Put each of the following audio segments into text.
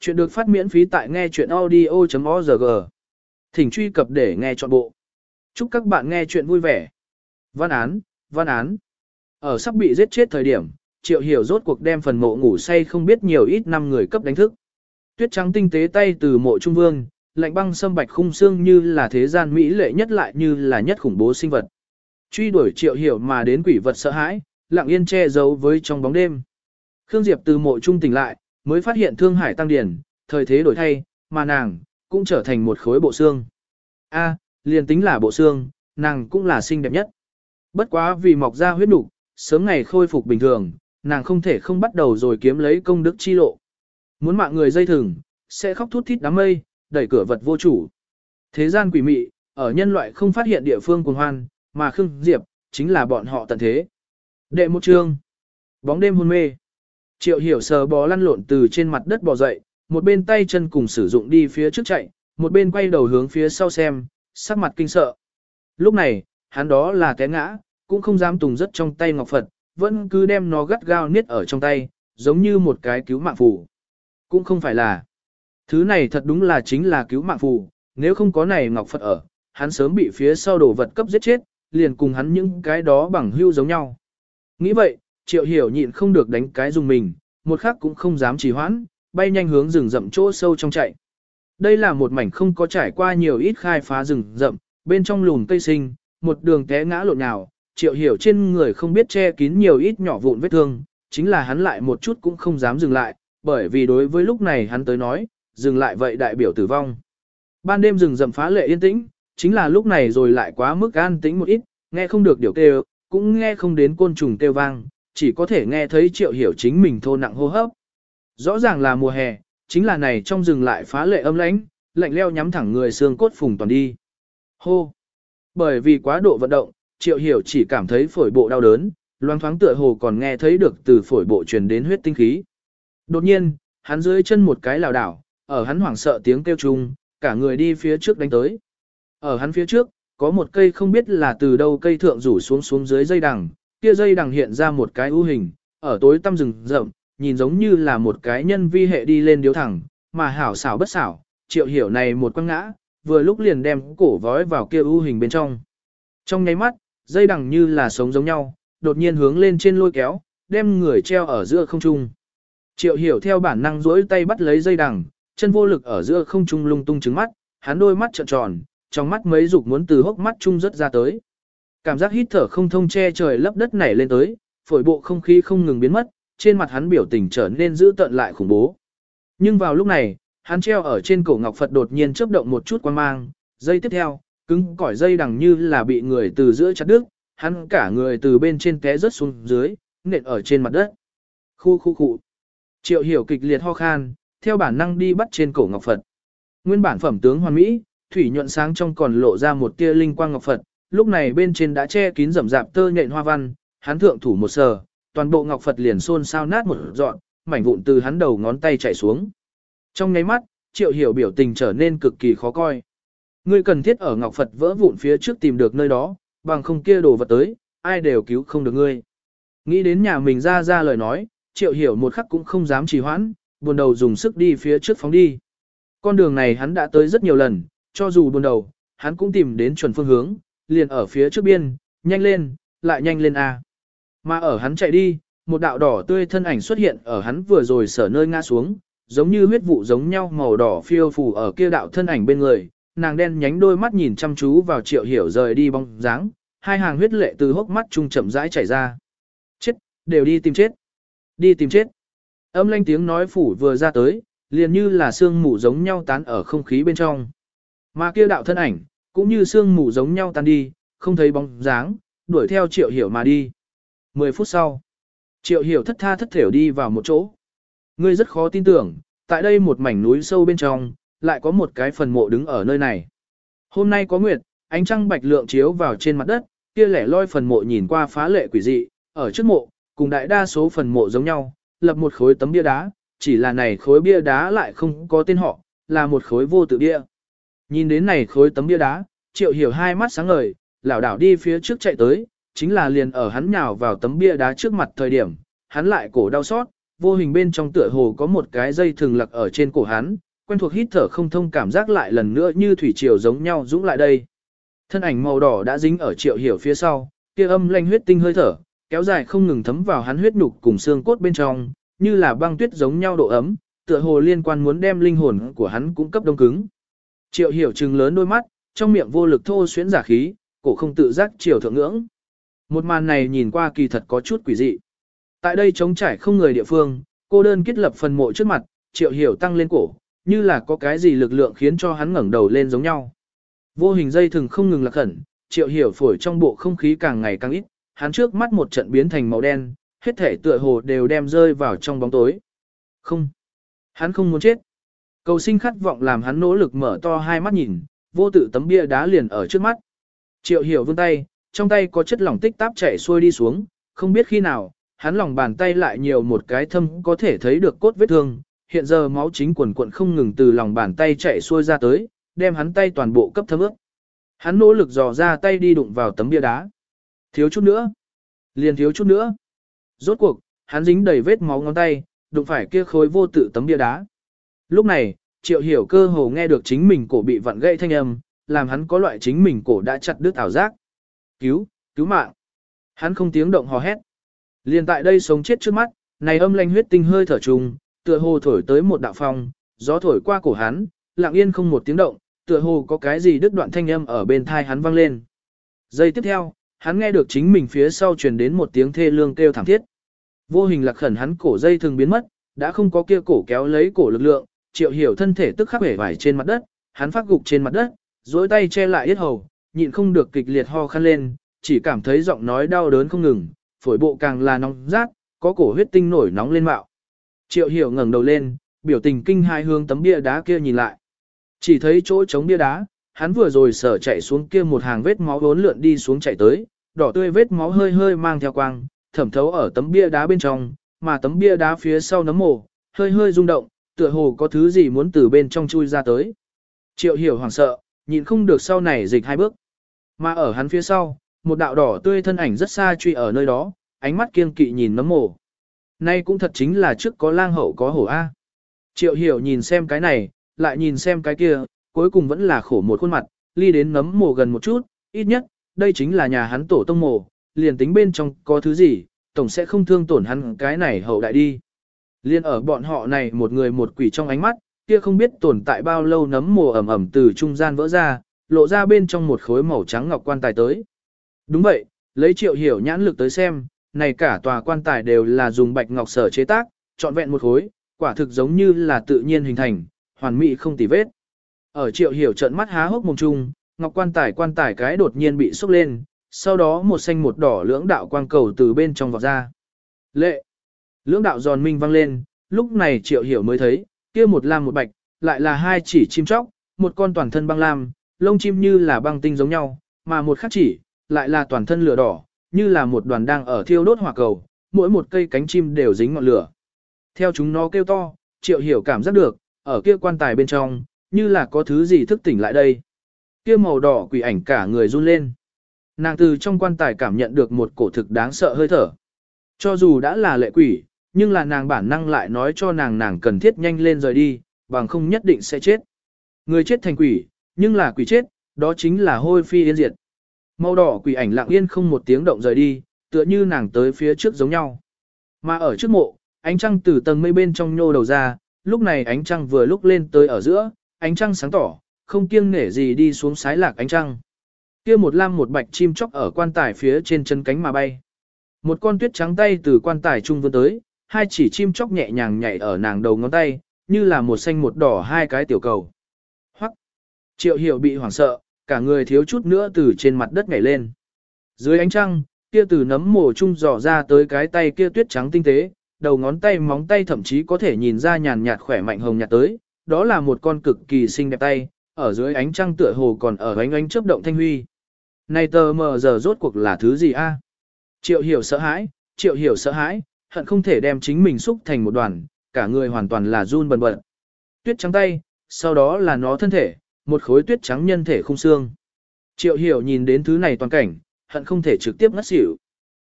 Chuyện được phát miễn phí tại nghe chuyện audio.org. Thỉnh truy cập để nghe trọn bộ. Chúc các bạn nghe chuyện vui vẻ. Văn án, văn án. Ở sắp bị giết chết thời điểm, Triệu Hiểu rốt cuộc đem phần mộ ngủ say không biết nhiều ít năm người cấp đánh thức. Tuyết trắng tinh tế tay từ mộ trung vương, lạnh băng sâm bạch khung xương như là thế gian mỹ lệ nhất lại như là nhất khủng bố sinh vật. Truy đuổi Triệu Hiểu mà đến quỷ vật sợ hãi, lặng yên che giấu với trong bóng đêm. Khương Diệp từ mộ trung tỉnh lại, mới phát hiện Thương Hải tăng điển, thời thế đổi thay, mà nàng, cũng trở thành một khối bộ xương. A, liền tính là bộ xương, nàng cũng là xinh đẹp nhất. Bất quá vì mọc ra huyết nục, sớm ngày khôi phục bình thường, nàng không thể không bắt đầu rồi kiếm lấy công đức chi lộ. Muốn mạng người dây thừng, sẽ khóc thút thít đám mây, đẩy cửa vật vô chủ. Thế gian quỷ mị, ở nhân loại không phát hiện địa phương cuồng hoan, mà Khương Diệp, chính là bọn họ tận thế. Đệ một chương. Bóng đêm hôn mê. Triệu hiểu sờ bò lăn lộn từ trên mặt đất bò dậy, một bên tay chân cùng sử dụng đi phía trước chạy, một bên quay đầu hướng phía sau xem, sắc mặt kinh sợ. Lúc này, hắn đó là té ngã, cũng không dám tùng rất trong tay ngọc Phật, vẫn cứ đem nó gắt gao niết ở trong tay, giống như một cái cứu mạng phù. Cũng không phải là. Thứ này thật đúng là chính là cứu mạng phù, nếu không có này ngọc Phật ở, hắn sớm bị phía sau đổ vật cấp giết chết, liền cùng hắn những cái đó bằng hưu giống nhau. Nghĩ vậy, triệu hiểu nhịn không được đánh cái dùng mình, một khắc cũng không dám trì hoãn, bay nhanh hướng rừng rậm chỗ sâu trong chạy. Đây là một mảnh không có trải qua nhiều ít khai phá rừng rậm, bên trong lùn cây sinh, một đường té ngã lộn nhào, triệu hiểu trên người không biết che kín nhiều ít nhỏ vụn vết thương, chính là hắn lại một chút cũng không dám dừng lại, bởi vì đối với lúc này hắn tới nói, dừng lại vậy đại biểu tử vong. Ban đêm rừng rậm phá lệ yên tĩnh, chính là lúc này rồi lại quá mức an tĩnh một ít, nghe không được điều kêu, cũng nghe không đến côn trùng kêu vang, chỉ có thể nghe thấy triệu hiểu chính mình thô nặng hô hấp. Rõ ràng là mùa hè, chính là này trong rừng lại phá lệ âm lãnh, lạnh leo nhắm thẳng người xương cốt phùng toàn đi. Hô! Bởi vì quá độ vận động, triệu hiểu chỉ cảm thấy phổi bộ đau đớn, loang thoáng tựa hồ còn nghe thấy được từ phổi bộ truyền đến huyết tinh khí. Đột nhiên, hắn dưới chân một cái lảo đảo, ở hắn hoảng sợ tiếng kêu chung, cả người đi phía trước đánh tới. Ở hắn phía trước, có một cây không biết là từ đâu cây thượng rủ xuống xuống dưới dây đằng, kia dây đằng hiện ra một cái ưu hình, ở tối tăm rừng rậm, nhìn giống như là một cái nhân vi hệ đi lên điếu thẳng, mà hảo xảo bất xảo, triệu hiểu này một quăng ngã, vừa lúc liền đem cổ vói vào kia ưu hình bên trong. Trong nháy mắt, dây đằng như là sống giống nhau, đột nhiên hướng lên trên lôi kéo, đem người treo ở giữa không trung. Triệu hiểu theo bản năng duỗi tay bắt lấy dây đằng, chân vô lực ở giữa không trung lung tung trứng mắt, hắn đôi mắt trợn tròn, trong mắt mấy dục muốn từ hốc mắt trung rất ra tới. Cảm giác hít thở không thông che trời lấp đất nảy lên tới, phổi bộ không khí không ngừng biến mất, trên mặt hắn biểu tình trở nên dữ tợn lại khủng bố. Nhưng vào lúc này, hắn treo ở trên cổ ngọc Phật đột nhiên chớp động một chút quan mang, dây tiếp theo, cứng cỏi dây đằng như là bị người từ giữa chặt đứt, hắn cả người từ bên trên té rớt xuống dưới, nện ở trên mặt đất. Khu khu khu. Triệu hiểu kịch liệt ho khan, theo bản năng đi bắt trên cổ ngọc Phật. Nguyên bản phẩm tướng hoàn mỹ, thủy nhuận sáng trong còn lộ ra một tia linh quang ngọc Phật, lúc này bên trên đã che kín rậm rạp tơ nhện hoa văn, hắn thượng thủ một sờ, toàn bộ ngọc Phật liền xôn xao nát một dọn, mảnh vụn từ hắn đầu ngón tay chảy xuống. Trong nháy mắt, Triệu Hiểu biểu tình trở nên cực kỳ khó coi. Ngươi cần thiết ở ngọc Phật vỡ vụn phía trước tìm được nơi đó, bằng không kia đồ vật tới, ai đều cứu không được ngươi. Nghĩ đến nhà mình ra ra lời nói, Triệu Hiểu một khắc cũng không dám trì hoãn, buồn đầu dùng sức đi phía trước phóng đi. Con đường này hắn đã tới rất nhiều lần, cho dù buồn đầu, hắn cũng tìm đến chuẩn phương hướng, liền ở phía trước biên, nhanh lên, lại nhanh lên A. Mà ở hắn chạy đi, một đạo đỏ tươi thân ảnh xuất hiện ở hắn vừa rồi sở nơi ngã xuống, giống như huyết vụ giống nhau màu đỏ phiêu phù ở kia đạo thân ảnh bên người, nàng đen nhánh đôi mắt nhìn chăm chú vào triệu hiểu rời đi bóng dáng, hai hàng huyết lệ từ hốc mắt trung chậm rãi chảy ra. Chết, đều đi tìm chết. Đi tìm chết. Âm lanh tiếng nói phủ vừa ra tới, liền như là sương mù giống nhau tán ở không khí bên trong. Mà kia đạo thân ảnh, cũng như sương mù giống nhau tan đi, không thấy bóng dáng, đuổi theo triệu hiểu mà đi. Mười phút sau, triệu hiểu thất tha thất thểu đi vào một chỗ. Ngươi rất khó tin tưởng, tại đây một mảnh núi sâu bên trong, lại có một cái phần mộ đứng ở nơi này. Hôm nay có nguyệt, ánh trăng bạch lượng chiếu vào trên mặt đất, kia lẻ loi phần mộ nhìn qua phá lệ quỷ dị, ở trước mộ, cùng đại đa số phần mộ giống nhau, lập một khối tấm bia đá, chỉ là này khối bia đá lại không có tên họ, là một khối vô tự bia. Nhìn đến này khối tấm bia đá, triệu hiểu hai mắt sáng ngời, lảo đảo đi phía trước chạy tới, chính là liền ở hắn nhào vào tấm bia đá trước mặt thời điểm, hắn lại cổ đau xót, vô hình bên trong tựa hồ có một cái dây thường lặc ở trên cổ hắn, quen thuộc hít thở không thông cảm giác lại lần nữa như thủy triều giống nhau dũng lại đây. Thân ảnh màu đỏ đã dính ở triệu hiểu phía sau, kia âm lanh huyết tinh hơi thở, kéo dài không ngừng thấm vào hắn huyết nhục cùng xương cốt bên trong, như là băng tuyết giống nhau độ ấm, tựa hồ liên quan muốn đem linh hồn của hắn cũng cấp đông cứng. Triệu hiểu trừng lớn đôi mắt, trong miệng vô lực thô xuyến giả khí, cổ không tự giác chiều thượng ngưỡng. Một màn này nhìn qua kỳ thật có chút quỷ dị. Tại đây trống trải không người địa phương, cô đơn kết lập phần mộ trước mặt, triệu hiểu tăng lên cổ, như là có cái gì lực lượng khiến cho hắn ngẩng đầu lên giống nhau. Vô hình dây thừng không ngừng lạc khẩn, triệu hiểu phổi trong bộ không khí càng ngày càng ít, hắn trước mắt một trận biến thành màu đen, hết thể tựa hồ đều đem rơi vào trong bóng tối. Không, hắn không muốn chết. Cầu sinh khát vọng làm hắn nỗ lực mở to hai mắt nhìn, vô tự tấm bia đá liền ở trước mắt. Triệu hiểu vươn tay, trong tay có chất lỏng tích táp chảy xuôi đi xuống, không biết khi nào, hắn lòng bàn tay lại nhiều một cái thâm có thể thấy được cốt vết thương, hiện giờ máu chính quần quận không ngừng từ lòng bàn tay chảy xuôi ra tới, đem hắn tay toàn bộ cấp thấm ướt. Hắn nỗ lực dò ra tay đi đụng vào tấm bia đá. Thiếu chút nữa. Liền thiếu chút nữa. Rốt cuộc, hắn dính đầy vết máu ngón tay, đụng phải kia khối vô tự tấm bia đá. Lúc này, triệu hiểu cơ hồ nghe được chính mình cổ bị vặn gãy thanh âm, làm hắn có loại chính mình cổ đã chặt đứt ảo giác. Cứu, cứu mạng. Hắn không tiếng động hò hét. Liền tại đây sống chết trước mắt, này âm lanh huyết tinh hơi thở trùng, tựa hồ thổi tới một đạo phong, gió thổi qua cổ hắn, lặng yên không một tiếng động, tựa hồ có cái gì đứt đoạn thanh âm ở bên thai hắn vang lên. Giây tiếp theo, hắn nghe được chính mình phía sau truyền đến một tiếng thê lương kêu thảm thiết. Vô hình lạc khẩn hắn cổ dây thường biến mất, đã không có kia cổ kéo lấy cổ lực lượng, triệu hiểu thân thể tức khắc hể vải trên mặt đất, hắn phát gục trên mặt đất, dối tay che lại yết hầu, nhịn không được kịch liệt ho khăn lên, chỉ cảm thấy giọng nói đau đớn không ngừng, phổi bộ càng là nóng rát, có cổ huyết tinh nổi nóng lên mạo. Triệu hiểu ngẩng đầu lên, biểu tình kinh hai hướng tấm bia đá kia nhìn lại. Chỉ thấy chỗ trống bia đá, hắn vừa rồi sở chạy xuống kia một hàng vết máu vốn lượn đi xuống chạy tới, đỏ tươi vết máu hơi hơi mang theo quang, thẩm thấu ở tấm bia đá bên trong, mà tấm bia đá phía sau nấm mồ, hơi hơi rung động, tựa hồ có thứ gì muốn từ bên trong chui ra tới. Triệu hiểu hoảng sợ, nhịn không được sau này dịch hai bước. Mà ở hắn phía sau, một đạo đỏ tươi thân ảnh rất xa truy ở nơi đó, ánh mắt kiên kỵ nhìn nấm mồ. Nay cũng thật chính là trước có lang hậu có hổ A. Triệu hiểu nhìn xem cái này, lại nhìn xem cái kia, cuối cùng vẫn là khổ một khuôn mặt, ly đến nấm mồ gần một chút, ít nhất, đây chính là nhà hắn tổ tông mồ, liền tính bên trong có thứ gì, tổng sẽ không thương tổn hắn cái này hậu đại đi. Liên ở bọn họ này một người một quỷ trong ánh mắt, kia không biết tồn tại bao lâu nấm mồ ẩm ẩm từ trung gian vỡ ra, lộ ra bên trong một khối màu trắng ngọc quan tài tới. Đúng vậy, lấy triệu hiểu nhãn lực tới xem, này cả tòa quan tài đều là dùng bạch ngọc sở chế tác, trọn vẹn một khối, quả thực giống như là tự nhiên hình thành, hoàn mỹ không tì vết. Ở triệu hiểu trận mắt há hốc mồm chung, ngọc quan tài quan tài cái đột nhiên bị sốc lên, sau đó một xanh một đỏ lưỡng đạo quang cầu từ bên trong vọt ra. Lệ! Lưỡng đạo giòn minh vang lên, lúc này triệu hiểu mới thấy, kia một lam một bạch, lại là hai chỉ chim chóc, một con toàn thân băng lam, lông chim như là băng tinh giống nhau, mà một khác chỉ, lại là toàn thân lửa đỏ, như là một đoàn đang ở thiêu đốt hỏa cầu, mỗi một cây cánh chim đều dính ngọn lửa. Theo chúng nó kêu to, triệu hiểu cảm giác được, ở kia quan tài bên trong, như là có thứ gì thức tỉnh lại đây. Kia màu đỏ quỷ ảnh cả người run lên. Nàng từ trong quan tài cảm nhận được một cổ thực đáng sợ hơi thở. Cho dù đã là lệ quỷ, nhưng là nàng bản năng lại nói cho nàng nàng cần thiết nhanh lên rời đi, bằng không nhất định sẽ chết. Người chết thành quỷ, nhưng là quỷ chết, đó chính là hôi phi yên diệt. Màu đỏ quỷ ảnh lặng yên không một tiếng động rời đi, tựa như nàng tới phía trước giống nhau. Mà ở trước mộ, ánh trăng từ tầng mây bên trong nhô đầu ra, lúc này ánh trăng vừa lúc lên tới ở giữa, ánh trăng sáng tỏ, không kiêng nể gì đi xuống sái lạc ánh trăng. Kia một lam một bạch chim chóc ở quan tài phía trên chân cánh mà bay. Một con tuyết trắng tay từ quan tài trung vươn tới, hai chỉ chim chóc nhẹ nhàng nhảy ở nàng đầu ngón tay, như là một xanh một đỏ hai cái tiểu cầu. Hoắc. Triệu Hiểu bị hoảng sợ, cả người thiếu chút nữa từ trên mặt đất nhảy lên. Dưới ánh trăng, kia từ nấm mồ trung dò ra tới cái tay kia tuyết trắng tinh tế, đầu ngón tay móng tay thậm chí có thể nhìn ra nhàn nhạt khỏe mạnh hồng nhạt tới, đó là một con cực kỳ xinh đẹp tay, ở dưới ánh trăng tựa hồ còn ở ánh ánh chớp động thanh huy. Này tờ mờ giờ rốt cuộc là thứ gì a? Triệu hiểu sợ hãi, triệu hiểu sợ hãi, hận không thể đem chính mình xúc thành một đoàn, cả người hoàn toàn là run bần bật. Tuyết trắng tay, sau đó là nó thân thể, một khối tuyết trắng nhân thể không xương. Triệu hiểu nhìn đến thứ này toàn cảnh, hận không thể trực tiếp ngất xỉu.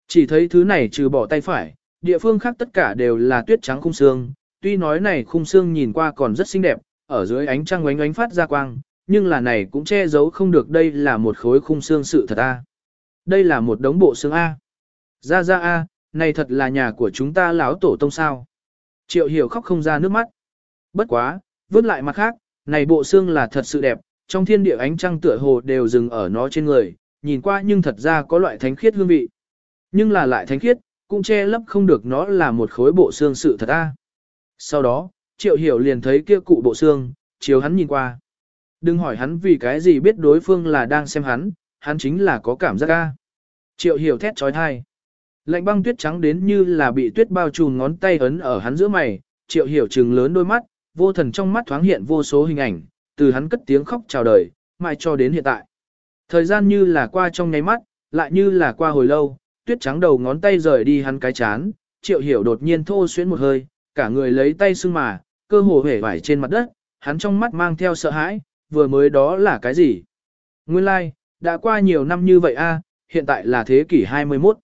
Chỉ thấy thứ này trừ bỏ tay phải, địa phương khác tất cả đều là tuyết trắng khung xương, tuy nói này khung xương nhìn qua còn rất xinh đẹp, ở dưới ánh trăng oánh oánh phát ra quang, nhưng là này cũng che giấu không được đây là một khối khung xương sự thật a. Đây là một đống bộ xương a. Ra ra a, này thật là nhà của chúng ta lão tổ tông sao. Triệu hiểu khóc không ra nước mắt. Bất quá, vứt lại mặt khác, này bộ xương là thật sự đẹp, trong thiên địa ánh trăng tựa hồ đều dừng ở nó trên người, nhìn qua nhưng thật ra có loại thánh khiết hương vị. Nhưng là lại thánh khiết, cũng che lấp không được nó là một khối bộ xương sự thật a. Sau đó, triệu hiểu liền thấy kia cụ bộ xương, chiếu hắn nhìn qua. Đừng hỏi hắn vì cái gì biết đối phương là đang xem hắn, hắn chính là có cảm giác a. Triệu hiểu thét trói thai. Lạnh băng tuyết trắng đến như là bị tuyết bao trùm ngón tay ấn ở hắn giữa mày, triệu hiểu trừng lớn đôi mắt, vô thần trong mắt thoáng hiện vô số hình ảnh, từ hắn cất tiếng khóc chào đời, mãi cho đến hiện tại. Thời gian như là qua trong nháy mắt, lại như là qua hồi lâu, tuyết trắng đầu ngón tay rời đi hắn cái chán, triệu hiểu đột nhiên thô xuyến một hơi, cả người lấy tay xưng mà, cơ hồ hể vải trên mặt đất, hắn trong mắt mang theo sợ hãi, vừa mới đó là cái gì? Nguyên lai, like, đã qua nhiều năm như vậy a, hiện tại là thế kỷ 21.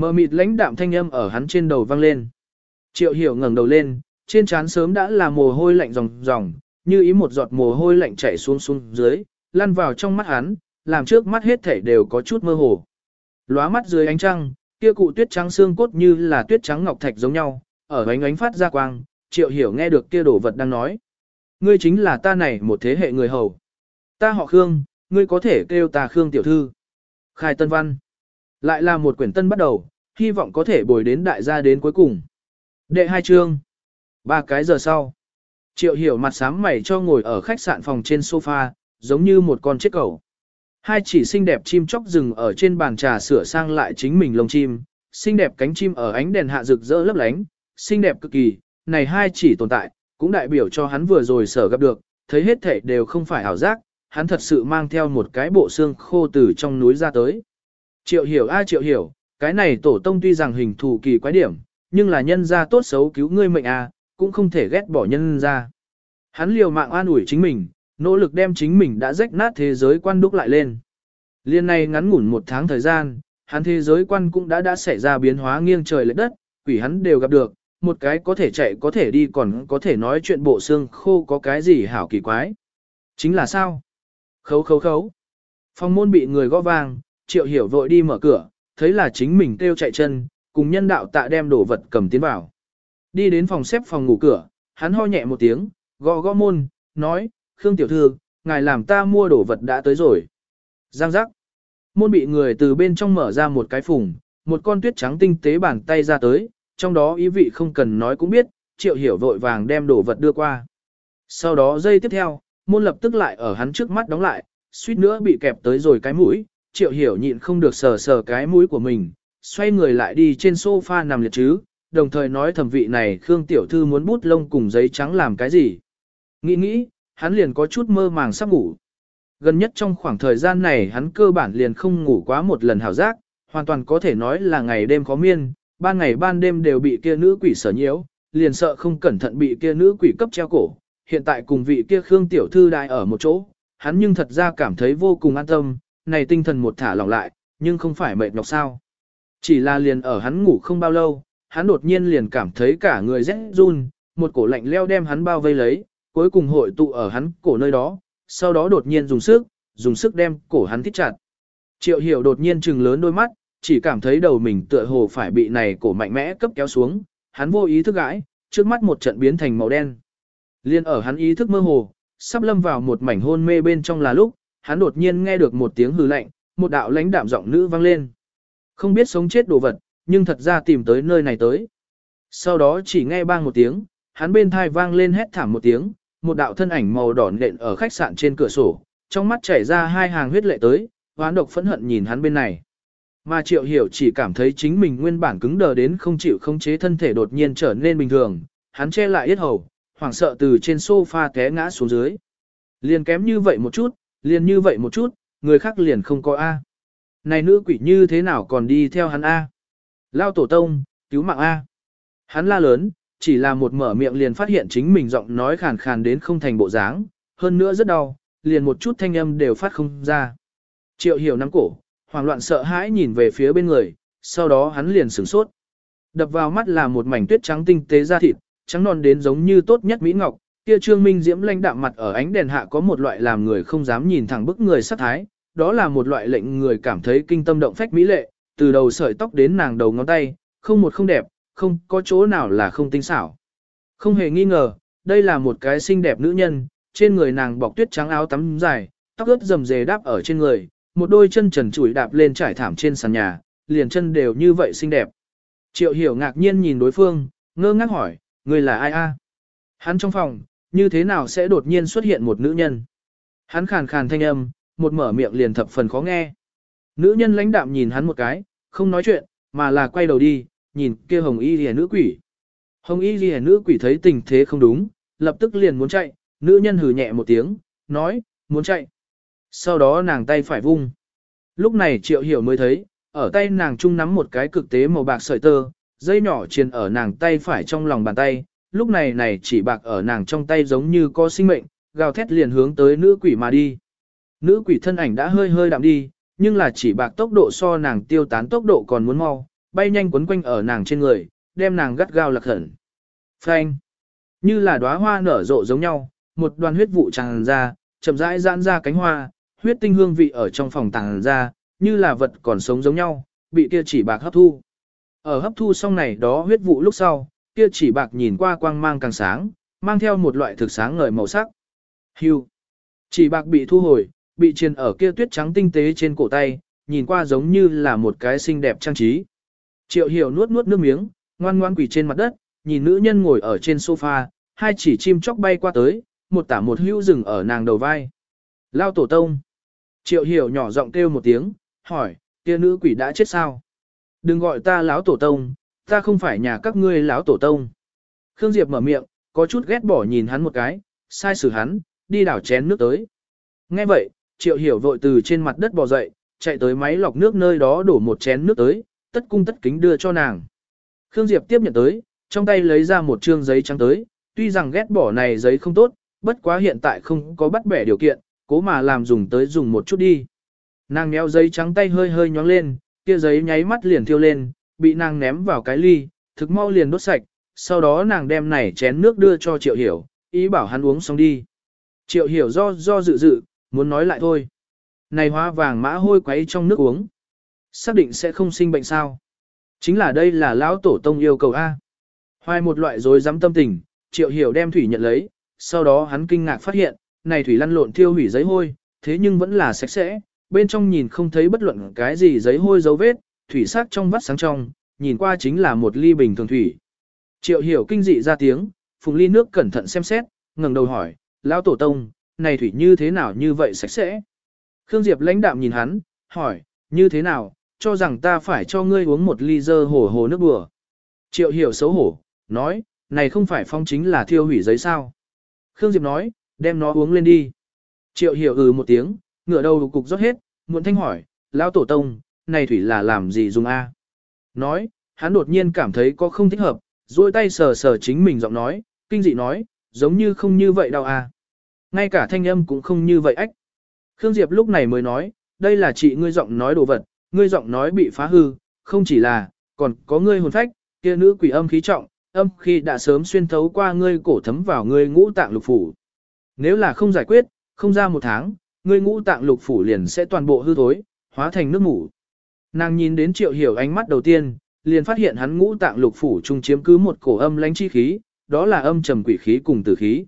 Mờ mịt lãnh đạm thanh âm ở hắn trên đầu vang lên. Triệu hiểu ngẩng đầu lên, trên trán sớm đã là mồ hôi lạnh ròng ròng, như ý một giọt mồ hôi lạnh chảy xuống xuống dưới, lăn vào trong mắt hắn, làm trước mắt hết thảy đều có chút mơ hồ. Lóa mắt dưới ánh trăng, kia cụ tuyết trắng xương cốt như là tuyết trắng ngọc thạch giống nhau, ở ánh ánh phát ra quang, triệu hiểu nghe được kia đồ vật đang nói. Ngươi chính là ta này một thế hệ người hầu. Ta họ Khương, ngươi có thể kêu ta Khương tiểu thư. Khai Tân Văn. Lại là một quyển tân bắt đầu, hy vọng có thể bồi đến đại gia đến cuối cùng. Đệ hai chương. Ba cái giờ sau. Triệu hiểu mặt sám mày cho ngồi ở khách sạn phòng trên sofa, giống như một con chết cẩu. Hai chỉ xinh đẹp chim chóc rừng ở trên bàn trà sửa sang lại chính mình lông chim, xinh đẹp cánh chim ở ánh đèn hạ rực rỡ lấp lánh, xinh đẹp cực kỳ, này hai chỉ tồn tại, cũng đại biểu cho hắn vừa rồi sở gặp được, thấy hết thể đều không phải ảo giác, hắn thật sự mang theo một cái bộ xương khô từ trong núi ra tới. Triệu hiểu a triệu hiểu, cái này tổ tông tuy rằng hình thù kỳ quái điểm, nhưng là nhân gia tốt xấu cứu ngươi mệnh a, cũng không thể ghét bỏ nhân gia. Hắn liều mạng an ủi chính mình, nỗ lực đem chính mình đã rách nát thế giới quan đúc lại lên. Liên này ngắn ngủn một tháng thời gian, hắn thế giới quan cũng đã đã xảy ra biến hóa nghiêng trời lệch đất, quỷ hắn đều gặp được, một cái có thể chạy có thể đi còn có thể nói chuyện bộ xương khô có cái gì hảo kỳ quái. Chính là sao? Khấu khấu khấu. Phòng môn bị người gõ vang, triệu hiểu vội đi mở cửa, thấy là chính mình kêu chạy chân, cùng nhân đạo tạ đem đồ vật cầm tiến vào. Đi đến phòng xếp phòng ngủ cửa, hắn ho nhẹ một tiếng, gõ gõ môn, nói, Khương tiểu thư, ngài làm ta mua đồ vật đã tới rồi. Giang giác. Môn bị người từ bên trong mở ra một cái phùng, một con tuyết trắng tinh tế bàn tay ra tới, trong đó ý vị không cần nói cũng biết, triệu hiểu vội vàng đem đồ vật đưa qua. Sau đó giây tiếp theo, môn lập tức lại ở hắn trước mắt đóng lại, suýt nữa bị kẹp tới rồi cái mũi, triệu hiểu nhịn không được sờ sờ cái mũi của mình, xoay người lại đi trên sofa nằm liệt chứ, đồng thời nói thẩm vị này Khương Tiểu Thư muốn bút lông cùng giấy trắng làm cái gì. Nghĩ nghĩ, hắn liền có chút mơ màng sắp ngủ. Gần nhất trong khoảng thời gian này hắn cơ bản liền không ngủ quá một lần hảo giác, hoàn toàn có thể nói là ngày đêm khó miên, ban ngày ban đêm đều bị kia nữ quỷ sở nhiễu, liền sợ không cẩn thận bị kia nữ quỷ cấp treo cổ. Hiện tại cùng vị kia Khương Tiểu Thư đại ở một chỗ, hắn nhưng thật ra cảm thấy vô cùng an tâm, này tinh thần một thả lỏng lại, nhưng không phải mệt nhọc sao. Chỉ là liền ở hắn ngủ không bao lâu, hắn đột nhiên liền cảm thấy cả người rét run, một cổ lạnh leo đem hắn bao vây lấy, cuối cùng hội tụ ở hắn cổ nơi đó, sau đó đột nhiên dùng sức, dùng sức đem cổ hắn thích chặt. Triệu hiểu đột nhiên trừng lớn đôi mắt, chỉ cảm thấy đầu mình tựa hồ phải bị này cổ mạnh mẽ cấp kéo xuống, hắn vô ý thức gãi, trước mắt một trận biến thành màu đen. Liên ở hắn ý thức mơ hồ, sắp lâm vào một mảnh hôn mê bên trong là lúc, hắn đột nhiên nghe được một tiếng hừ lạnh, một đạo lãnh đạm giọng nữ vang lên. Không biết sống chết đồ vật, nhưng thật ra tìm tới nơi này tới. Sau đó chỉ nghe bang một tiếng, hắn bên thai vang lên hét thảm một tiếng, một đạo thân ảnh màu đỏ nện ở khách sạn trên cửa sổ, trong mắt chảy ra hai hàng huyết lệ tới, hoán độc phẫn hận nhìn hắn bên này. Mà triệu hiểu chỉ cảm thấy chính mình nguyên bản cứng đờ đến không chịu không chế thân thể đột nhiên trở nên bình thường, hắn che lại yết hầu, hoảng sợ từ trên sofa té ngã xuống dưới. Liền kém như vậy một chút, liền như vậy một chút, người khác liền không có A. Này nữ quỷ như thế nào còn đi theo hắn A? Lao tổ tông, cứu mạng A. Hắn la lớn, chỉ là một mở miệng liền phát hiện chính mình giọng nói khàn khàn đến không thành bộ dáng, hơn nữa rất đau, liền một chút thanh âm đều phát không ra. Triệu hiểu nắm cổ, hoảng loạn sợ hãi nhìn về phía bên người, sau đó hắn liền sửng sốt. Đập vào mắt là một mảnh tuyết trắng tinh tế da thịt, trắng non đến giống như tốt nhất mỹ ngọc, kia trương minh diễm lanh đạm mặt ở ánh đèn hạ có một loại làm người không dám nhìn thẳng bức người sắc thái, đó là một loại lệnh người cảm thấy kinh tâm động phách mỹ lệ, từ đầu sợi tóc đến nàng đầu ngón tay, không một không đẹp, không có chỗ nào là không tinh xảo. Không hề nghi ngờ, đây là một cái xinh đẹp nữ nhân, trên người nàng bọc tuyết trắng áo tắm dài, tóc ướt rầm rề đáp ở trên người, một đôi chân trần trụi đạp lên trải thảm trên sàn nhà, liền chân đều như vậy xinh đẹp. Triệu hiểu ngạc nhiên nhìn đối phương, ngơ ngác hỏi, người là ai a? Hắn trong phòng, như thế nào sẽ đột nhiên xuất hiện một nữ nhân? Hắn khàn khàn thanh âm, một mở miệng liền thập phần khó nghe. Nữ nhân lãnh đạm nhìn hắn một cái, không nói chuyện, mà là quay đầu đi, nhìn kia hồng y lìa nữ quỷ. Hồng y lìa nữ quỷ thấy tình thế không đúng, lập tức liền muốn chạy, nữ nhân hừ nhẹ một tiếng, nói, muốn chạy. Sau đó nàng tay phải vung. Lúc này triệu hiểu mới thấy, ở tay nàng trung nắm một cái cực tế màu bạc sợi tơ, dây nhỏ truyền ở nàng tay phải trong lòng bàn tay, lúc này này chỉ bạc ở nàng trong tay giống như có sinh mệnh, gào thét liền hướng tới nữ quỷ mà đi. Nữ quỷ thân ảnh đã hơi hơi đạm đi, nhưng là chỉ bạc tốc độ so nàng tiêu tán tốc độ còn muốn mau, bay nhanh quấn quanh ở nàng trên người, đem nàng gắt gao lạc hẳn. Phanh! Như là đóa hoa nở rộ giống nhau, một đoàn huyết vụ tràn ra, chậm rãi giãn ra cánh hoa, huyết tinh hương vị ở trong phòng tàng ra, như là vật còn sống giống nhau, bị kia chỉ bạc hấp thu. Ở hấp thu xong này đó huyết vụ lúc sau, kia chỉ bạc nhìn qua quang mang càng sáng, mang theo một loại thực sáng ngời màu sắc. Hưu. Chỉ bạc bị thu hồi, bị triền ở kia tuyết trắng tinh tế trên cổ tay, nhìn qua giống như là một cái xinh đẹp trang trí. Triệu hiểu nuốt nuốt nước miếng, ngoan ngoan quỳ trên mặt đất, nhìn nữ nhân ngồi ở trên sofa, hai chỉ chim chóc bay qua tới, một tả một hưu rừng ở nàng đầu vai. Lao tổ tông. Triệu hiểu nhỏ giọng kêu một tiếng, hỏi, kia nữ quỷ đã chết sao? Đừng gọi ta lão tổ tông, ta không phải nhà các ngươi lão tổ tông. Khương Diệp mở miệng, có chút ghét bỏ nhìn hắn một cái, sai xử hắn, đi đảo chén nước tới. Nghe vậy, Triệu Hiểu vội từ trên mặt đất bò dậy, chạy tới máy lọc nước nơi đó đổ một chén nước tới, tất cung tất kính đưa cho nàng. Khương Diệp tiếp nhận tới, trong tay lấy ra một trương giấy trắng tới, tuy rằng ghét bỏ này giấy không tốt, bất quá hiện tại không có bắt bẻ điều kiện, cố mà làm dùng tới dùng một chút đi. Nàng méo giấy trắng tay hơi hơi nhóng lên, kia giấy nháy mắt liền thiêu lên, bị nàng ném vào cái ly, thực mau liền đốt sạch, sau đó nàng đem này chén nước đưa cho Triệu Hiểu, ý bảo hắn uống xong đi. Triệu Hiểu do do dự dự, muốn nói lại thôi. Này hoa vàng mã hôi quấy trong nước uống. Xác định sẽ không sinh bệnh sao. Chính là đây là lão tổ tông yêu cầu A. Hoài một loại dối dám tâm tình, Triệu Hiểu đem thủy nhận lấy, sau đó hắn kinh ngạc phát hiện, này thủy lăn lộn thiêu hủy giấy hôi, thế nhưng vẫn là sạch sẽ, bên trong nhìn không thấy bất luận cái gì giấy hôi dấu vết, thủy sắc trong vắt sáng trong, nhìn qua chính là một ly bình thường thủy. Triệu hiểu kinh dị ra tiếng, phùng ly nước cẩn thận xem xét, ngẩng đầu hỏi, lão tổ tông, này thủy như thế nào như vậy sạch sẽ? Khương Diệp lãnh đạm nhìn hắn, hỏi, như thế nào, cho rằng ta phải cho ngươi uống một ly dơ hổ hồ nước bừa. Triệu hiểu xấu hổ, nói, này không phải phong chính là thiêu hủy giấy sao. Khương Diệp nói, đem nó uống lên đi. Triệu hiểu ừ một tiếng, ngửa đầu cục rót hết, muộn thanh hỏi, lão tổ tông, này thủy là làm gì dùng a? Nói, hắn đột nhiên cảm thấy có không thích hợp, duỗi tay sờ sờ chính mình giọng nói, kinh dị nói, giống như không như vậy đâu a. Ngay cả thanh âm cũng không như vậy ách. Khương Diệp lúc này mới nói, đây là chị ngươi giọng nói đồ vật, ngươi giọng nói bị phá hư, không chỉ là, còn có ngươi hồn phách, kia nữ quỷ âm khí trọng, âm khi đã sớm xuyên thấu qua ngươi cổ thấm vào ngươi ngũ tạng lục phủ. Nếu là không giải quyết, không ra một tháng, ngươi ngũ tạng lục phủ liền sẽ toàn bộ hư thối, hóa thành nước mủ. Nàng nhìn đến triệu hiểu ánh mắt đầu tiên, liền phát hiện hắn ngũ tạng lục phủ trung chiếm cứ một cổ âm lãnh chi khí, đó là âm trầm quỷ khí cùng tử khí.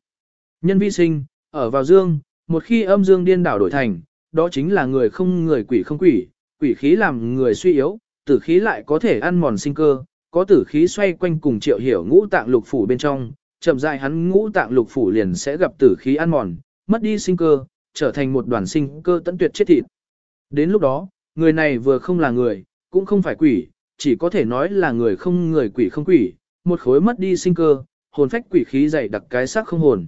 Nhân vi sinh, ở vào dương, một khi âm dương điên đảo đổi thành, đó chính là người không người quỷ không quỷ, quỷ khí làm người suy yếu, tử khí lại có thể ăn mòn sinh cơ, có tử khí xoay quanh cùng triệu hiểu ngũ tạng lục phủ bên trong, chậm dài hắn ngũ tạng lục phủ liền sẽ gặp tử khí ăn mòn, mất đi sinh cơ, trở thành một đoàn sinh cơ tận tuyệt chết thịt. Đến lúc đó, người này vừa không là người, cũng không phải quỷ, chỉ có thể nói là người không người quỷ không quỷ, một khối mất đi sinh cơ, hồn phách quỷ khí dày đặc cái xác không hồn.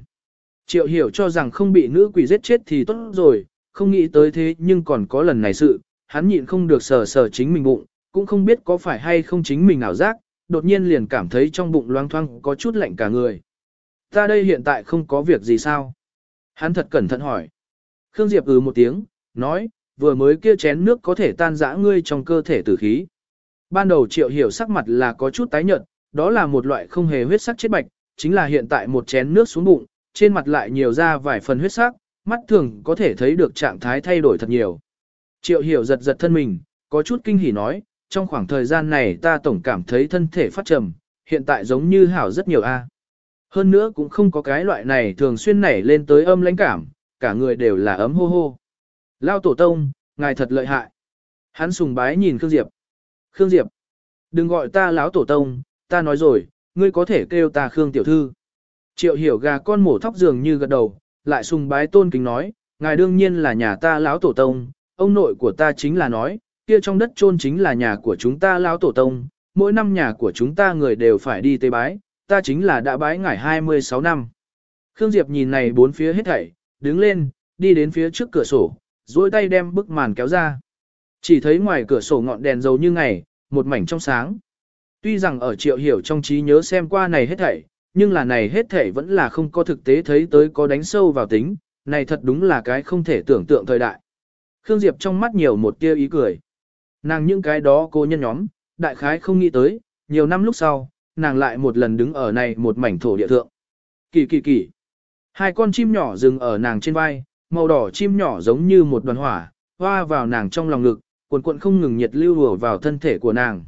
Triệu hiểu cho rằng không bị nữ quỷ giết chết thì tốt rồi, không nghĩ tới thế nhưng còn có lần này sự, hắn nhịn không được sờ sờ chính mình bụng, cũng không biết có phải hay không chính mình ảo giác, đột nhiên liền cảm thấy trong bụng loang thoang có chút lạnh cả người. Ta đây hiện tại không có việc gì sao? Hắn thật cẩn thận hỏi. Khương Diệp ừ một tiếng, nói, vừa mới kia chén nước có thể tan rã ngươi trong cơ thể tử khí. Ban đầu triệu hiểu sắc mặt là có chút tái nhợt, đó là một loại không hề huyết sắc chết bạch, chính là hiện tại một chén nước xuống bụng, trên mặt lại nhiều ra vài phần huyết sắc, mắt thường có thể thấy được trạng thái thay đổi thật nhiều. Triệu hiểu giật giật thân mình, có chút kinh hỉ nói, trong khoảng thời gian này ta tổng cảm thấy thân thể phát trầm, hiện tại giống như hảo rất nhiều a. Hơn nữa cũng không có cái loại này thường xuyên nảy lên tới âm lãnh cảm, cả người đều là ấm hô hô. Lao tổ tông, ngài thật lợi hại. Hắn sùng bái nhìn Khương Diệp. Khương Diệp, đừng gọi ta lão tổ tông, ta nói rồi, ngươi có thể kêu ta Khương tiểu thư. Triệu hiểu gà con mổ thóc dường như gật đầu, lại sùng bái tôn kính nói, ngài đương nhiên là nhà ta lão tổ tông, ông nội của ta chính là nói, kia trong đất chôn chính là nhà của chúng ta lão tổ tông, mỗi năm nhà của chúng ta người đều phải đi tế bái, ta chính là đã bái ngài 26 năm. Khương Diệp nhìn này bốn phía hết thảy, đứng lên, đi đến phía trước cửa sổ, duỗi tay đem bức màn kéo ra. Chỉ thấy ngoài cửa sổ ngọn đèn dầu như ngày, một mảnh trong sáng. Tuy rằng ở triệu hiểu trong trí nhớ xem qua này hết thảy, nhưng là này hết thảy vẫn là không có thực tế thấy tới có đánh sâu vào tính, này thật đúng là cái không thể tưởng tượng thời đại. Khương Diệp trong mắt nhiều một tia ý cười. Nàng những cái đó cô nhân nhóm, đại khái không nghĩ tới, nhiều năm lúc sau, nàng lại một lần đứng ở này một mảnh thổ địa thượng. Kỳ kỳ kỳ. Hai con chim nhỏ dừng ở nàng trên vai, màu đỏ chim nhỏ giống như một đoàn hỏa, hoa vào nàng trong lòng ngực, cuộn cuộn không ngừng nhiệt lưu hùa vào thân thể của nàng.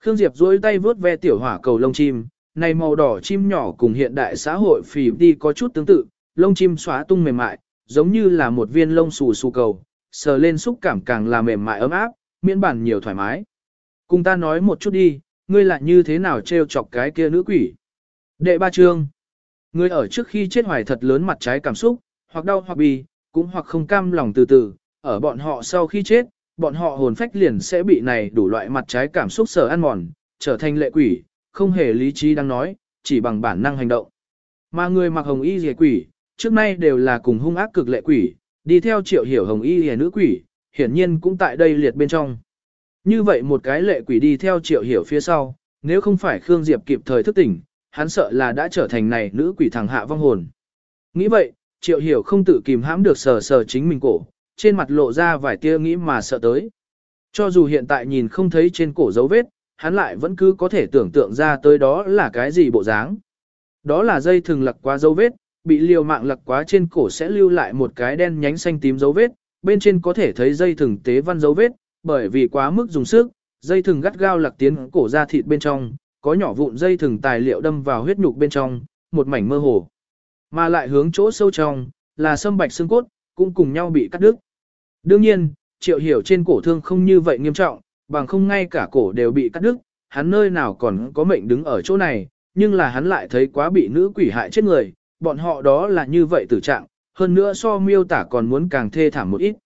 Khương Diệp duỗi tay vướt ve tiểu hỏa cầu lông chim, này màu đỏ chim nhỏ cùng hiện đại xã hội phì đi có chút tương tự, lông chim xóa tung mềm mại, giống như là một viên lông xù xù cầu, sờ lên xúc cảm càng là mềm mại ấm áp, miễn bản nhiều thoải mái. Cùng ta nói một chút đi, ngươi lại như thế nào trêu chọc cái kia nữ quỷ. Đệ ba chương. Ngươi ở trước khi chết hoài thật lớn mặt trái cảm xúc, hoặc đau hoặc bì, cũng hoặc không cam lòng từ từ, ở bọn họ sau khi chết, bọn họ hồn phách liền sẽ bị này đủ loại mặt trái cảm xúc sở ăn mòn, trở thành lệ quỷ, không hề lý trí đang nói, chỉ bằng bản năng hành động. Mà người mặc hồng y rìa quỷ, trước nay đều là cùng hung ác cực lệ quỷ, đi theo triệu hiểu hồng y rìa nữ quỷ, hiển nhiên cũng tại đây liệt bên trong. Như vậy một cái lệ quỷ đi theo triệu hiểu phía sau, nếu không phải Khương Diệp kịp thời thức tỉnh, hắn sợ là đã trở thành này nữ quỷ thằng hạ vong hồn. Nghĩ vậy, triệu hiểu không tự kìm hãm được sờ sờ chính mình cổ, trên mặt lộ ra vài tia nghĩ mà sợ tới. Cho dù hiện tại nhìn không thấy trên cổ dấu vết, hắn lại vẫn cứ có thể tưởng tượng ra tới đó là cái gì bộ dáng. Đó là dây thừng lặc quá dấu vết, bị liều mạng lặc quá trên cổ sẽ lưu lại một cái đen nhánh xanh tím dấu vết, bên trên có thể thấy dây thừng tế văn dấu vết, bởi vì quá mức dùng sức, dây thừng gắt gao lặc tiến cổ ra thịt bên trong, có nhỏ vụn dây thừng tài liệu đâm vào huyết nhục bên trong, một mảnh mơ hồ. Mà lại hướng chỗ sâu trong, là sâm bạch xương cốt, cũng cùng nhau bị cắt đứt. Đương nhiên, triệu hiểu trên cổ thương không như vậy nghiêm trọng, bằng không ngay cả cổ đều bị cắt đứt, hắn nơi nào còn có mệnh đứng ở chỗ này, nhưng là hắn lại thấy quá bị nữ quỷ hại chết người, bọn họ đó là như vậy tử trạng, hơn nữa so miêu tả còn muốn càng thê thảm một ít.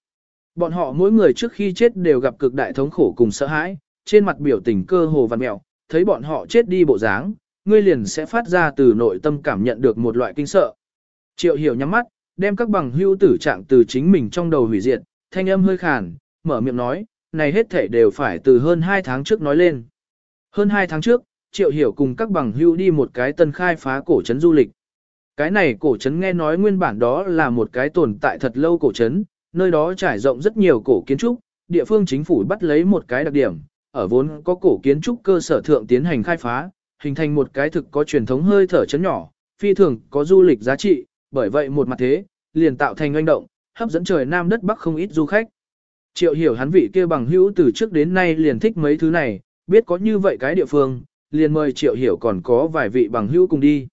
Bọn họ mỗi người trước khi chết đều gặp cực đại thống khổ cùng sợ hãi, trên mặt biểu tình cơ hồ văn mẹo, thấy bọn họ chết đi bộ dáng, ngươi liền sẽ phát ra từ nội tâm cảm nhận được một loại kinh sợ. Triệu hiểu nhắm mắt, đem các bằng hữu tử trạng từ chính mình trong đầu hủy diệt, thanh âm hơi khàn, mở miệng nói, này hết thể đều phải từ hơn 2 tháng trước nói lên. Hơn 2 tháng trước, Triệu Hiểu cùng các bằng hữu đi một cái tân khai phá cổ trấn du lịch. Cái này cổ trấn nghe nói nguyên bản đó là một cái tồn tại thật lâu cổ trấn, nơi đó trải rộng rất nhiều cổ kiến trúc, địa phương chính phủ bắt lấy một cái đặc điểm, ở vốn có cổ kiến trúc cơ sở thượng tiến hành khai phá, hình thành một cái thực có truyền thống hơi thở chấn nhỏ, phi thường có du lịch giá trị, bởi vậy một mặt thế, liền tạo thành oanh động, hấp dẫn trời nam đất bắc không ít du khách. Triệu hiểu hắn vị kia bằng hữu từ trước đến nay liền thích mấy thứ này, biết có như vậy cái địa phương, liền mời triệu hiểu còn có vài vị bằng hữu cùng đi.